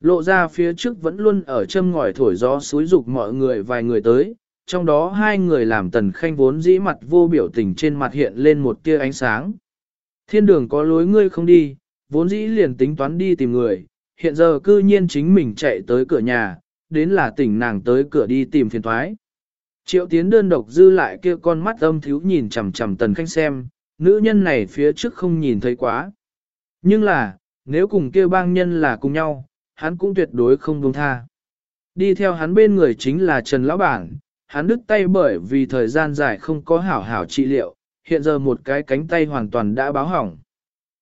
lộ ra phía trước vẫn luôn ở châm ngòi thổi gió xúi dục mọi người vài người tới, trong đó hai người làm tần khanh vốn dĩ mặt vô biểu tình trên mặt hiện lên một tia ánh sáng. Thiên đường có lối ngươi không đi, vốn dĩ liền tính toán đi tìm người, hiện giờ cư nhiên chính mình chạy tới cửa nhà, đến là tỉnh nàng tới cửa đi tìm phiền thoái. Triệu tiến đơn độc dư lại kia con mắt âm thiếu nhìn chằm chằm tần khanh xem, nữ nhân này phía trước không nhìn thấy quá. Nhưng là, nếu cùng kia bang nhân là cùng nhau, hắn cũng tuyệt đối không buông tha. Đi theo hắn bên người chính là Trần Lão Bản, hắn đứt tay bởi vì thời gian dài không có hảo hảo trị liệu, hiện giờ một cái cánh tay hoàn toàn đã báo hỏng.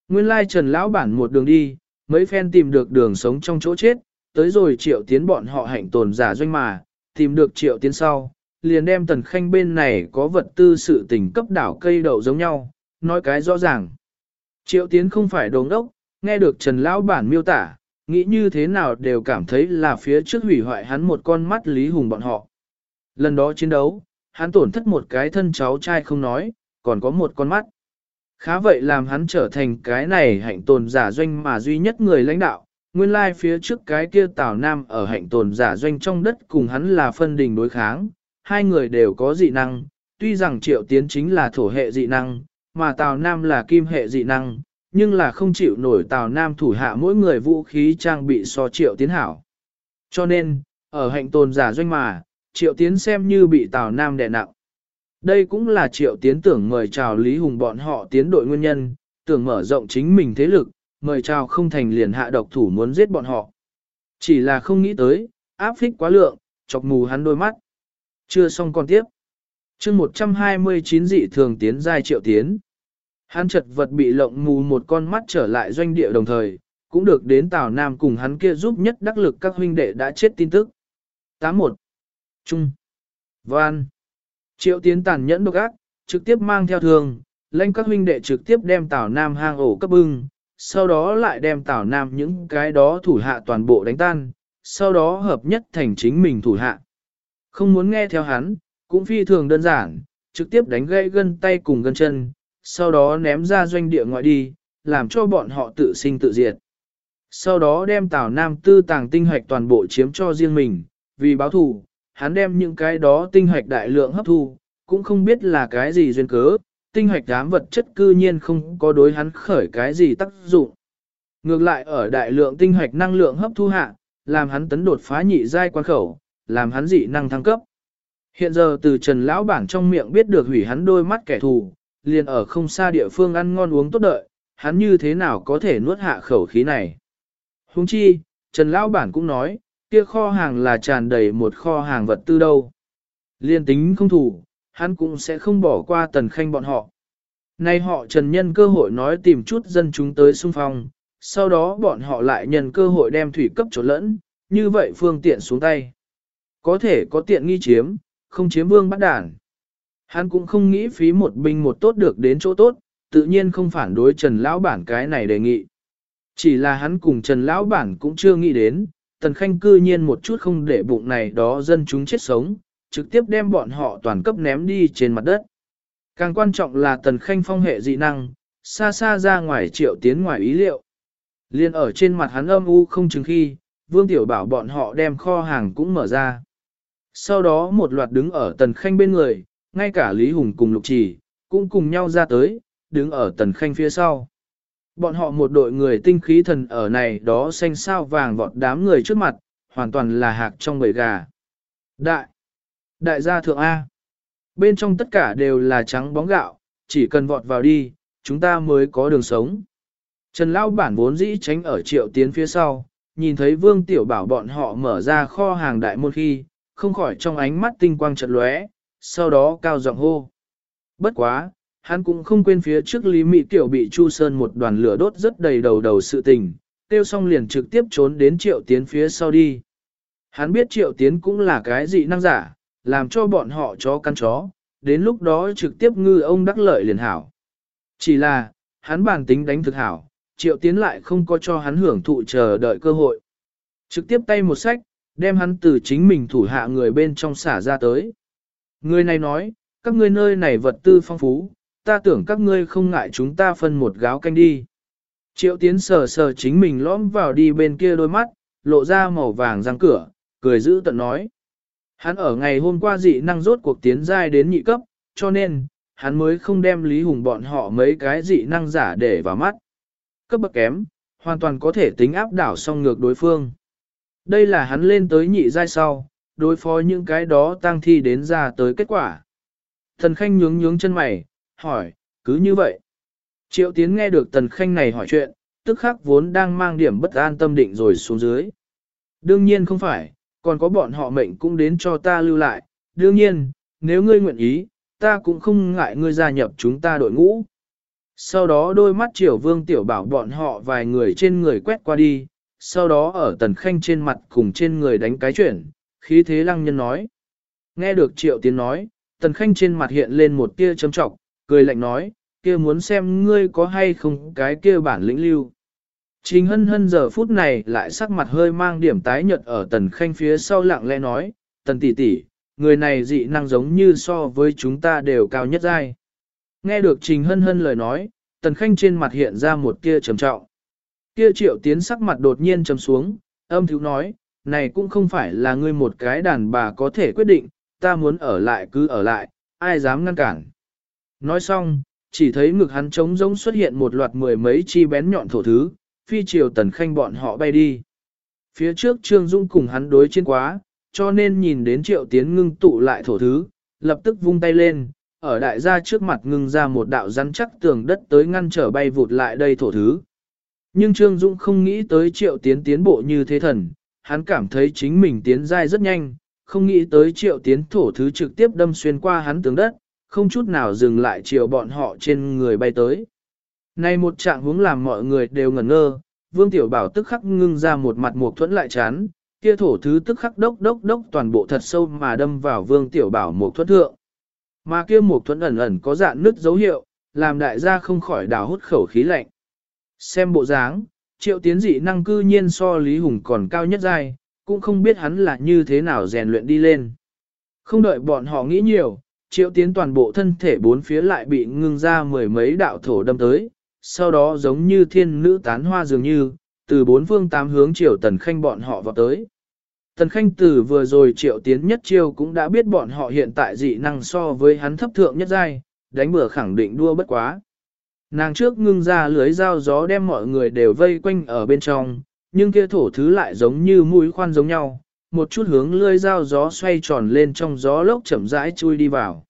Nguyên lai Trần Lão Bản một đường đi, mấy phen tìm được đường sống trong chỗ chết, tới rồi triệu tiến bọn họ hạnh tồn giả doanh mà, tìm được triệu tiến sau, liền đem tần khanh bên này có vật tư sự tình cấp đảo cây đậu giống nhau, nói cái rõ ràng. Triệu tiến không phải đồ đốc, nghe được Trần Lão Bản miêu tả, nghĩ như thế nào đều cảm thấy là phía trước hủy hoại hắn một con mắt Lý Hùng bọn họ. Lần đó chiến đấu, hắn tổn thất một cái thân cháu trai không nói, còn có một con mắt. Khá vậy làm hắn trở thành cái này hạnh tồn giả doanh mà duy nhất người lãnh đạo, nguyên lai phía trước cái kia Tào Nam ở hạnh tồn giả doanh trong đất cùng hắn là phân đình đối kháng, hai người đều có dị năng, tuy rằng triệu tiến chính là thổ hệ dị năng, mà Tào Nam là kim hệ dị năng, nhưng là không chịu nổi Tào Nam thủ hạ mỗi người vũ khí trang bị so triệu tiến hảo. Cho nên, ở hạnh tồn giả doanh mà, triệu tiến xem như bị Tào Nam đè nặng. Đây cũng là triệu tiến tưởng mời chào Lý Hùng bọn họ tiến đội nguyên nhân, tưởng mở rộng chính mình thế lực, mời chào không thành liền hạ độc thủ muốn giết bọn họ. Chỉ là không nghĩ tới, áp phích quá lượng, chọc mù hắn đôi mắt. Chưa xong còn tiếp. chương 129 dị thường tiến giai triệu tiến. Hắn chật vật bị lộng mù một con mắt trở lại doanh địa đồng thời, cũng được đến Tào Nam cùng hắn kia giúp nhất đắc lực các huynh đệ đã chết tin tức. 81. Trung. Văn. Triệu tiến tàn nhẫn độc ác, trực tiếp mang theo thường, lãnh các huynh đệ trực tiếp đem tảo Nam hang ổ cấp bưng, sau đó lại đem tảo Nam những cái đó thủ hạ toàn bộ đánh tan, sau đó hợp nhất thành chính mình thủ hạ. Không muốn nghe theo hắn, cũng phi thường đơn giản, trực tiếp đánh gãy gân tay cùng gân chân, sau đó ném ra doanh địa ngoại đi, làm cho bọn họ tự sinh tự diệt. Sau đó đem tảo Nam tư tàng tinh hoạch toàn bộ chiếm cho riêng mình, vì báo thù, hắn đem những cái đó tinh hoạch đại lượng hấp thu, cũng không biết là cái gì duyên cớ, tinh hoạch đám vật chất cư nhiên không có đối hắn khởi cái gì tác dụng. Ngược lại ở đại lượng tinh hoạch năng lượng hấp thu hạ, làm hắn tấn đột phá nhị giai quan khẩu, làm hắn dị năng thăng cấp. Hiện giờ từ Trần Lão Bản trong miệng biết được hủy hắn đôi mắt kẻ thù, liền ở không xa địa phương ăn ngon uống tốt đợi, hắn như thế nào có thể nuốt hạ khẩu khí này. Huống chi, Trần Lão Bản cũng nói, kia kho hàng là tràn đầy một kho hàng vật tư đâu. Liên tính không thủ, hắn cũng sẽ không bỏ qua tần khanh bọn họ. Nay họ trần nhân cơ hội nói tìm chút dân chúng tới xung phong, sau đó bọn họ lại nhân cơ hội đem thủy cấp chỗ lẫn, như vậy phương tiện xuống tay. Có thể có tiện nghi chiếm, không chiếm vương bắt đản. Hắn cũng không nghĩ phí một binh một tốt được đến chỗ tốt, tự nhiên không phản đối Trần Lão Bản cái này đề nghị. Chỉ là hắn cùng Trần Lão Bản cũng chưa nghĩ đến, Tần Khanh cư nhiên một chút không để bụng này đó dân chúng chết sống, trực tiếp đem bọn họ toàn cấp ném đi trên mặt đất. Càng quan trọng là Tần Khanh phong hệ dị năng, xa xa ra ngoài triệu tiến ngoài ý liệu. Liên ở trên mặt hắn âm u không chừng khi, Vương Tiểu bảo bọn họ đem kho hàng cũng mở ra. Sau đó một loạt đứng ở Tần Khanh bên người, ngay cả Lý Hùng cùng Lục Trì, cũng cùng nhau ra tới, đứng ở Tần Khanh phía sau. Bọn họ một đội người tinh khí thần ở này đó xanh sao vàng vọt đám người trước mặt, hoàn toàn là hạc trong bầy gà. Đại! Đại gia thượng A! Bên trong tất cả đều là trắng bóng gạo, chỉ cần vọt vào đi, chúng ta mới có đường sống. Trần lao bản vốn dĩ tránh ở triệu tiến phía sau, nhìn thấy Vương Tiểu Bảo bọn họ mở ra kho hàng đại môn khi, không khỏi trong ánh mắt tinh quang chợt lóe, sau đó cao giọng hô. Bất quá, hắn cũng không quên phía trước Lý Mị Tiểu bị Chu Sơn một đoàn lửa đốt rất đầy đầu đầu sự tình, tiêu xong liền trực tiếp trốn đến triệu tiến phía sau đi. Hắn biết triệu tiến cũng là cái dị năng giả, làm cho bọn họ chó căn chó, đến lúc đó trực tiếp ngư ông đắc lợi liền hảo. Chỉ là, hắn bản tính đánh thực hảo, triệu tiến lại không có cho hắn hưởng thụ chờ đợi cơ hội. Trực tiếp tay một sách, đem hắn từ chính mình thủ hạ người bên trong xả ra tới. Người này nói, các ngươi nơi này vật tư phong phú, ta tưởng các ngươi không ngại chúng ta phân một gáo canh đi. Triệu tiến sờ sờ chính mình lõm vào đi bên kia đôi mắt, lộ ra màu vàng răng cửa, cười giữ tận nói. Hắn ở ngày hôm qua dị năng rốt cuộc tiến giai đến nhị cấp, cho nên, hắn mới không đem Lý Hùng bọn họ mấy cái dị năng giả để vào mắt. Cấp bậc kém, hoàn toàn có thể tính áp đảo song ngược đối phương. Đây là hắn lên tới nhị giai sau, đối phó những cái đó tăng thi đến ra tới kết quả. Thần Khanh nhướng nhướng chân mày, hỏi, cứ như vậy. Triệu Tiến nghe được Tần Khanh này hỏi chuyện, tức khắc vốn đang mang điểm bất an tâm định rồi xuống dưới. Đương nhiên không phải, còn có bọn họ mệnh cũng đến cho ta lưu lại. Đương nhiên, nếu ngươi nguyện ý, ta cũng không ngại ngươi gia nhập chúng ta đội ngũ. Sau đó đôi mắt triều vương tiểu bảo bọn họ vài người trên người quét qua đi, sau đó ở tần khanh trên mặt cùng trên người đánh cái chuyển, khí thế lăng nhân nói. Nghe được triệu tiến nói, tần khanh trên mặt hiện lên một tia châm trọng, cười lạnh nói, kia muốn xem ngươi có hay không cái kia bản lĩnh lưu. Trình hân hân giờ phút này lại sắc mặt hơi mang điểm tái nhợt ở tần khanh phía sau lặng lẽ nói, tần tỷ tỷ, người này dị năng giống như so với chúng ta đều cao nhất giai. Nghe được trình hân hân lời nói, tần khanh trên mặt hiện ra một tia trầm trọng. Kia triệu tiến sắc mặt đột nhiên trầm xuống, âm thiếu nói, này cũng không phải là ngươi một cái đàn bà có thể quyết định, ta muốn ở lại cứ ở lại, ai dám ngăn cản. Nói xong, chỉ thấy ngực hắn trống rỗng xuất hiện một loạt mười mấy chi bén nhọn thổ thứ, phi chiều tần khanh bọn họ bay đi. Phía trước Trương Dung cùng hắn đối chiến quá, cho nên nhìn đến triệu tiến ngưng tụ lại thổ thứ, lập tức vung tay lên, ở đại gia trước mặt ngưng ra một đạo rắn chắc tường đất tới ngăn trở bay vụt lại đây thổ thứ. Nhưng Trương Dung không nghĩ tới triệu tiến tiến bộ như thế thần, hắn cảm thấy chính mình tiến dai rất nhanh, không nghĩ tới triệu tiến thổ thứ trực tiếp đâm xuyên qua hắn tường đất, không chút nào dừng lại chiều bọn họ trên người bay tới. Này một trạng hướng làm mọi người đều ngẩn ngơ, Vương Tiểu Bảo tức khắc ngưng ra một mặt mục thuẫn lại chán, kia thổ thứ tức khắc đốc đốc đốc toàn bộ thật sâu mà đâm vào Vương Tiểu Bảo mục thuẫn thượng. Mà kia mục thuẫn ẩn ẩn có dạng nứt dấu hiệu, làm đại gia không khỏi đào hút khẩu khí lạnh. Xem bộ dáng, triệu tiến dị năng cư nhiên so Lý Hùng còn cao nhất giai, cũng không biết hắn là như thế nào rèn luyện đi lên. Không đợi bọn họ nghĩ nhiều, triệu tiến toàn bộ thân thể bốn phía lại bị ngưng ra mười mấy đạo thổ đâm tới, sau đó giống như thiên nữ tán hoa dường như, từ bốn phương tám hướng triệu tần khanh bọn họ vào tới. Tần khanh từ vừa rồi triệu tiến nhất chiêu cũng đã biết bọn họ hiện tại dị năng so với hắn thấp thượng nhất giai, đánh bừa khẳng định đua bất quá. Nàng trước ngưng ra lưới dao gió đem mọi người đều vây quanh ở bên trong, nhưng kia thổ thứ lại giống như mũi khoan giống nhau, một chút hướng lưỡi dao gió xoay tròn lên trong gió lốc chậm rãi chui đi vào.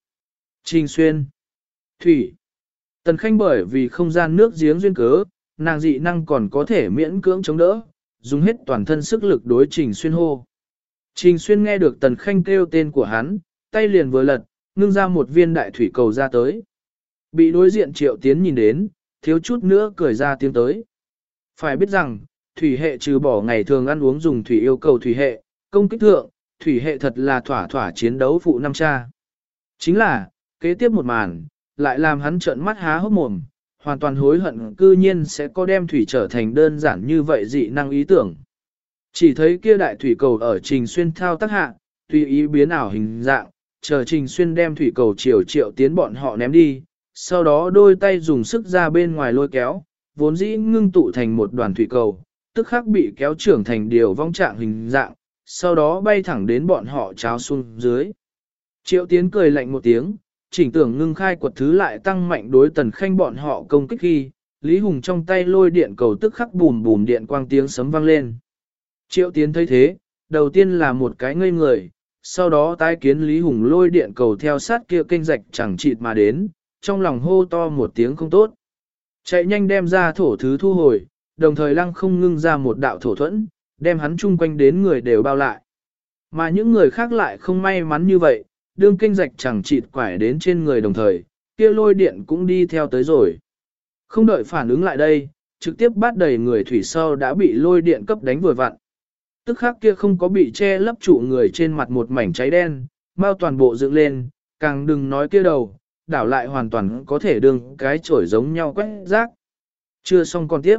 Trình xuyên. Thủy. Tần Khanh bởi vì không gian nước giếng duyên cớ, nàng dị năng còn có thể miễn cưỡng chống đỡ, dùng hết toàn thân sức lực đối Trình Xuyên hô. Trình Xuyên nghe được Tần Khanh kêu tên của hắn, tay liền vừa lật, ngưng ra một viên đại thủy cầu ra tới. Bị đối diện triệu tiến nhìn đến, thiếu chút nữa cười ra tiếng tới. Phải biết rằng, thủy hệ trừ bỏ ngày thường ăn uống dùng thủy yêu cầu thủy hệ, công kích thượng, thủy hệ thật là thỏa thỏa chiến đấu phụ năm cha. Chính là, kế tiếp một màn, lại làm hắn trợn mắt há hốc mồm, hoàn toàn hối hận cư nhiên sẽ có đem thủy trở thành đơn giản như vậy dị năng ý tưởng. Chỉ thấy kia đại thủy cầu ở trình xuyên thao tác hạ, tùy ý biến ảo hình dạng, chờ trình xuyên đem thủy cầu chiều triệu tiến bọn họ ném đi, sau đó đôi tay dùng sức ra bên ngoài lôi kéo, vốn dĩ ngưng tụ thành một đoàn thủy cầu, tức khắc bị kéo trưởng thành điều vong trạng hình dạng, sau đó bay thẳng đến bọn họ cháo xuống dưới. Triệu tiến cười lạnh một tiếng, chỉnh tưởng ngưng khai quật thứ lại tăng mạnh đối tần khanh bọn họ công kích khi, Lý Hùng trong tay lôi điện cầu tức khắc bùm bùm điện quang tiếng sấm vang lên. Triệu tiến thấy thế, đầu tiên là một cái ngây người, sau đó tái kiến Lý Hùng lôi điện cầu theo sát kia kênh rạch chẳng chịt mà đến, trong lòng hô to một tiếng không tốt. Chạy nhanh đem ra thổ thứ thu hồi, đồng thời lăng không ngưng ra một đạo thổ thuẫn, đem hắn chung quanh đến người đều bao lại. Mà những người khác lại không may mắn như vậy, đương kinh rạch chẳng chịt quải đến trên người đồng thời, kia lôi điện cũng đi theo tới rồi. Không đợi phản ứng lại đây, trực tiếp bắt đầy người thủy sâu đã bị lôi điện cấp đánh vừa vặn. Tức khắc kia không có bị che lấp trụ người trên mặt một mảnh cháy đen, bao toàn bộ dựng lên, càng đừng nói kia đầu, đảo lại hoàn toàn có thể đương cái chổi giống nhau quét rác. Chưa xong còn tiếp.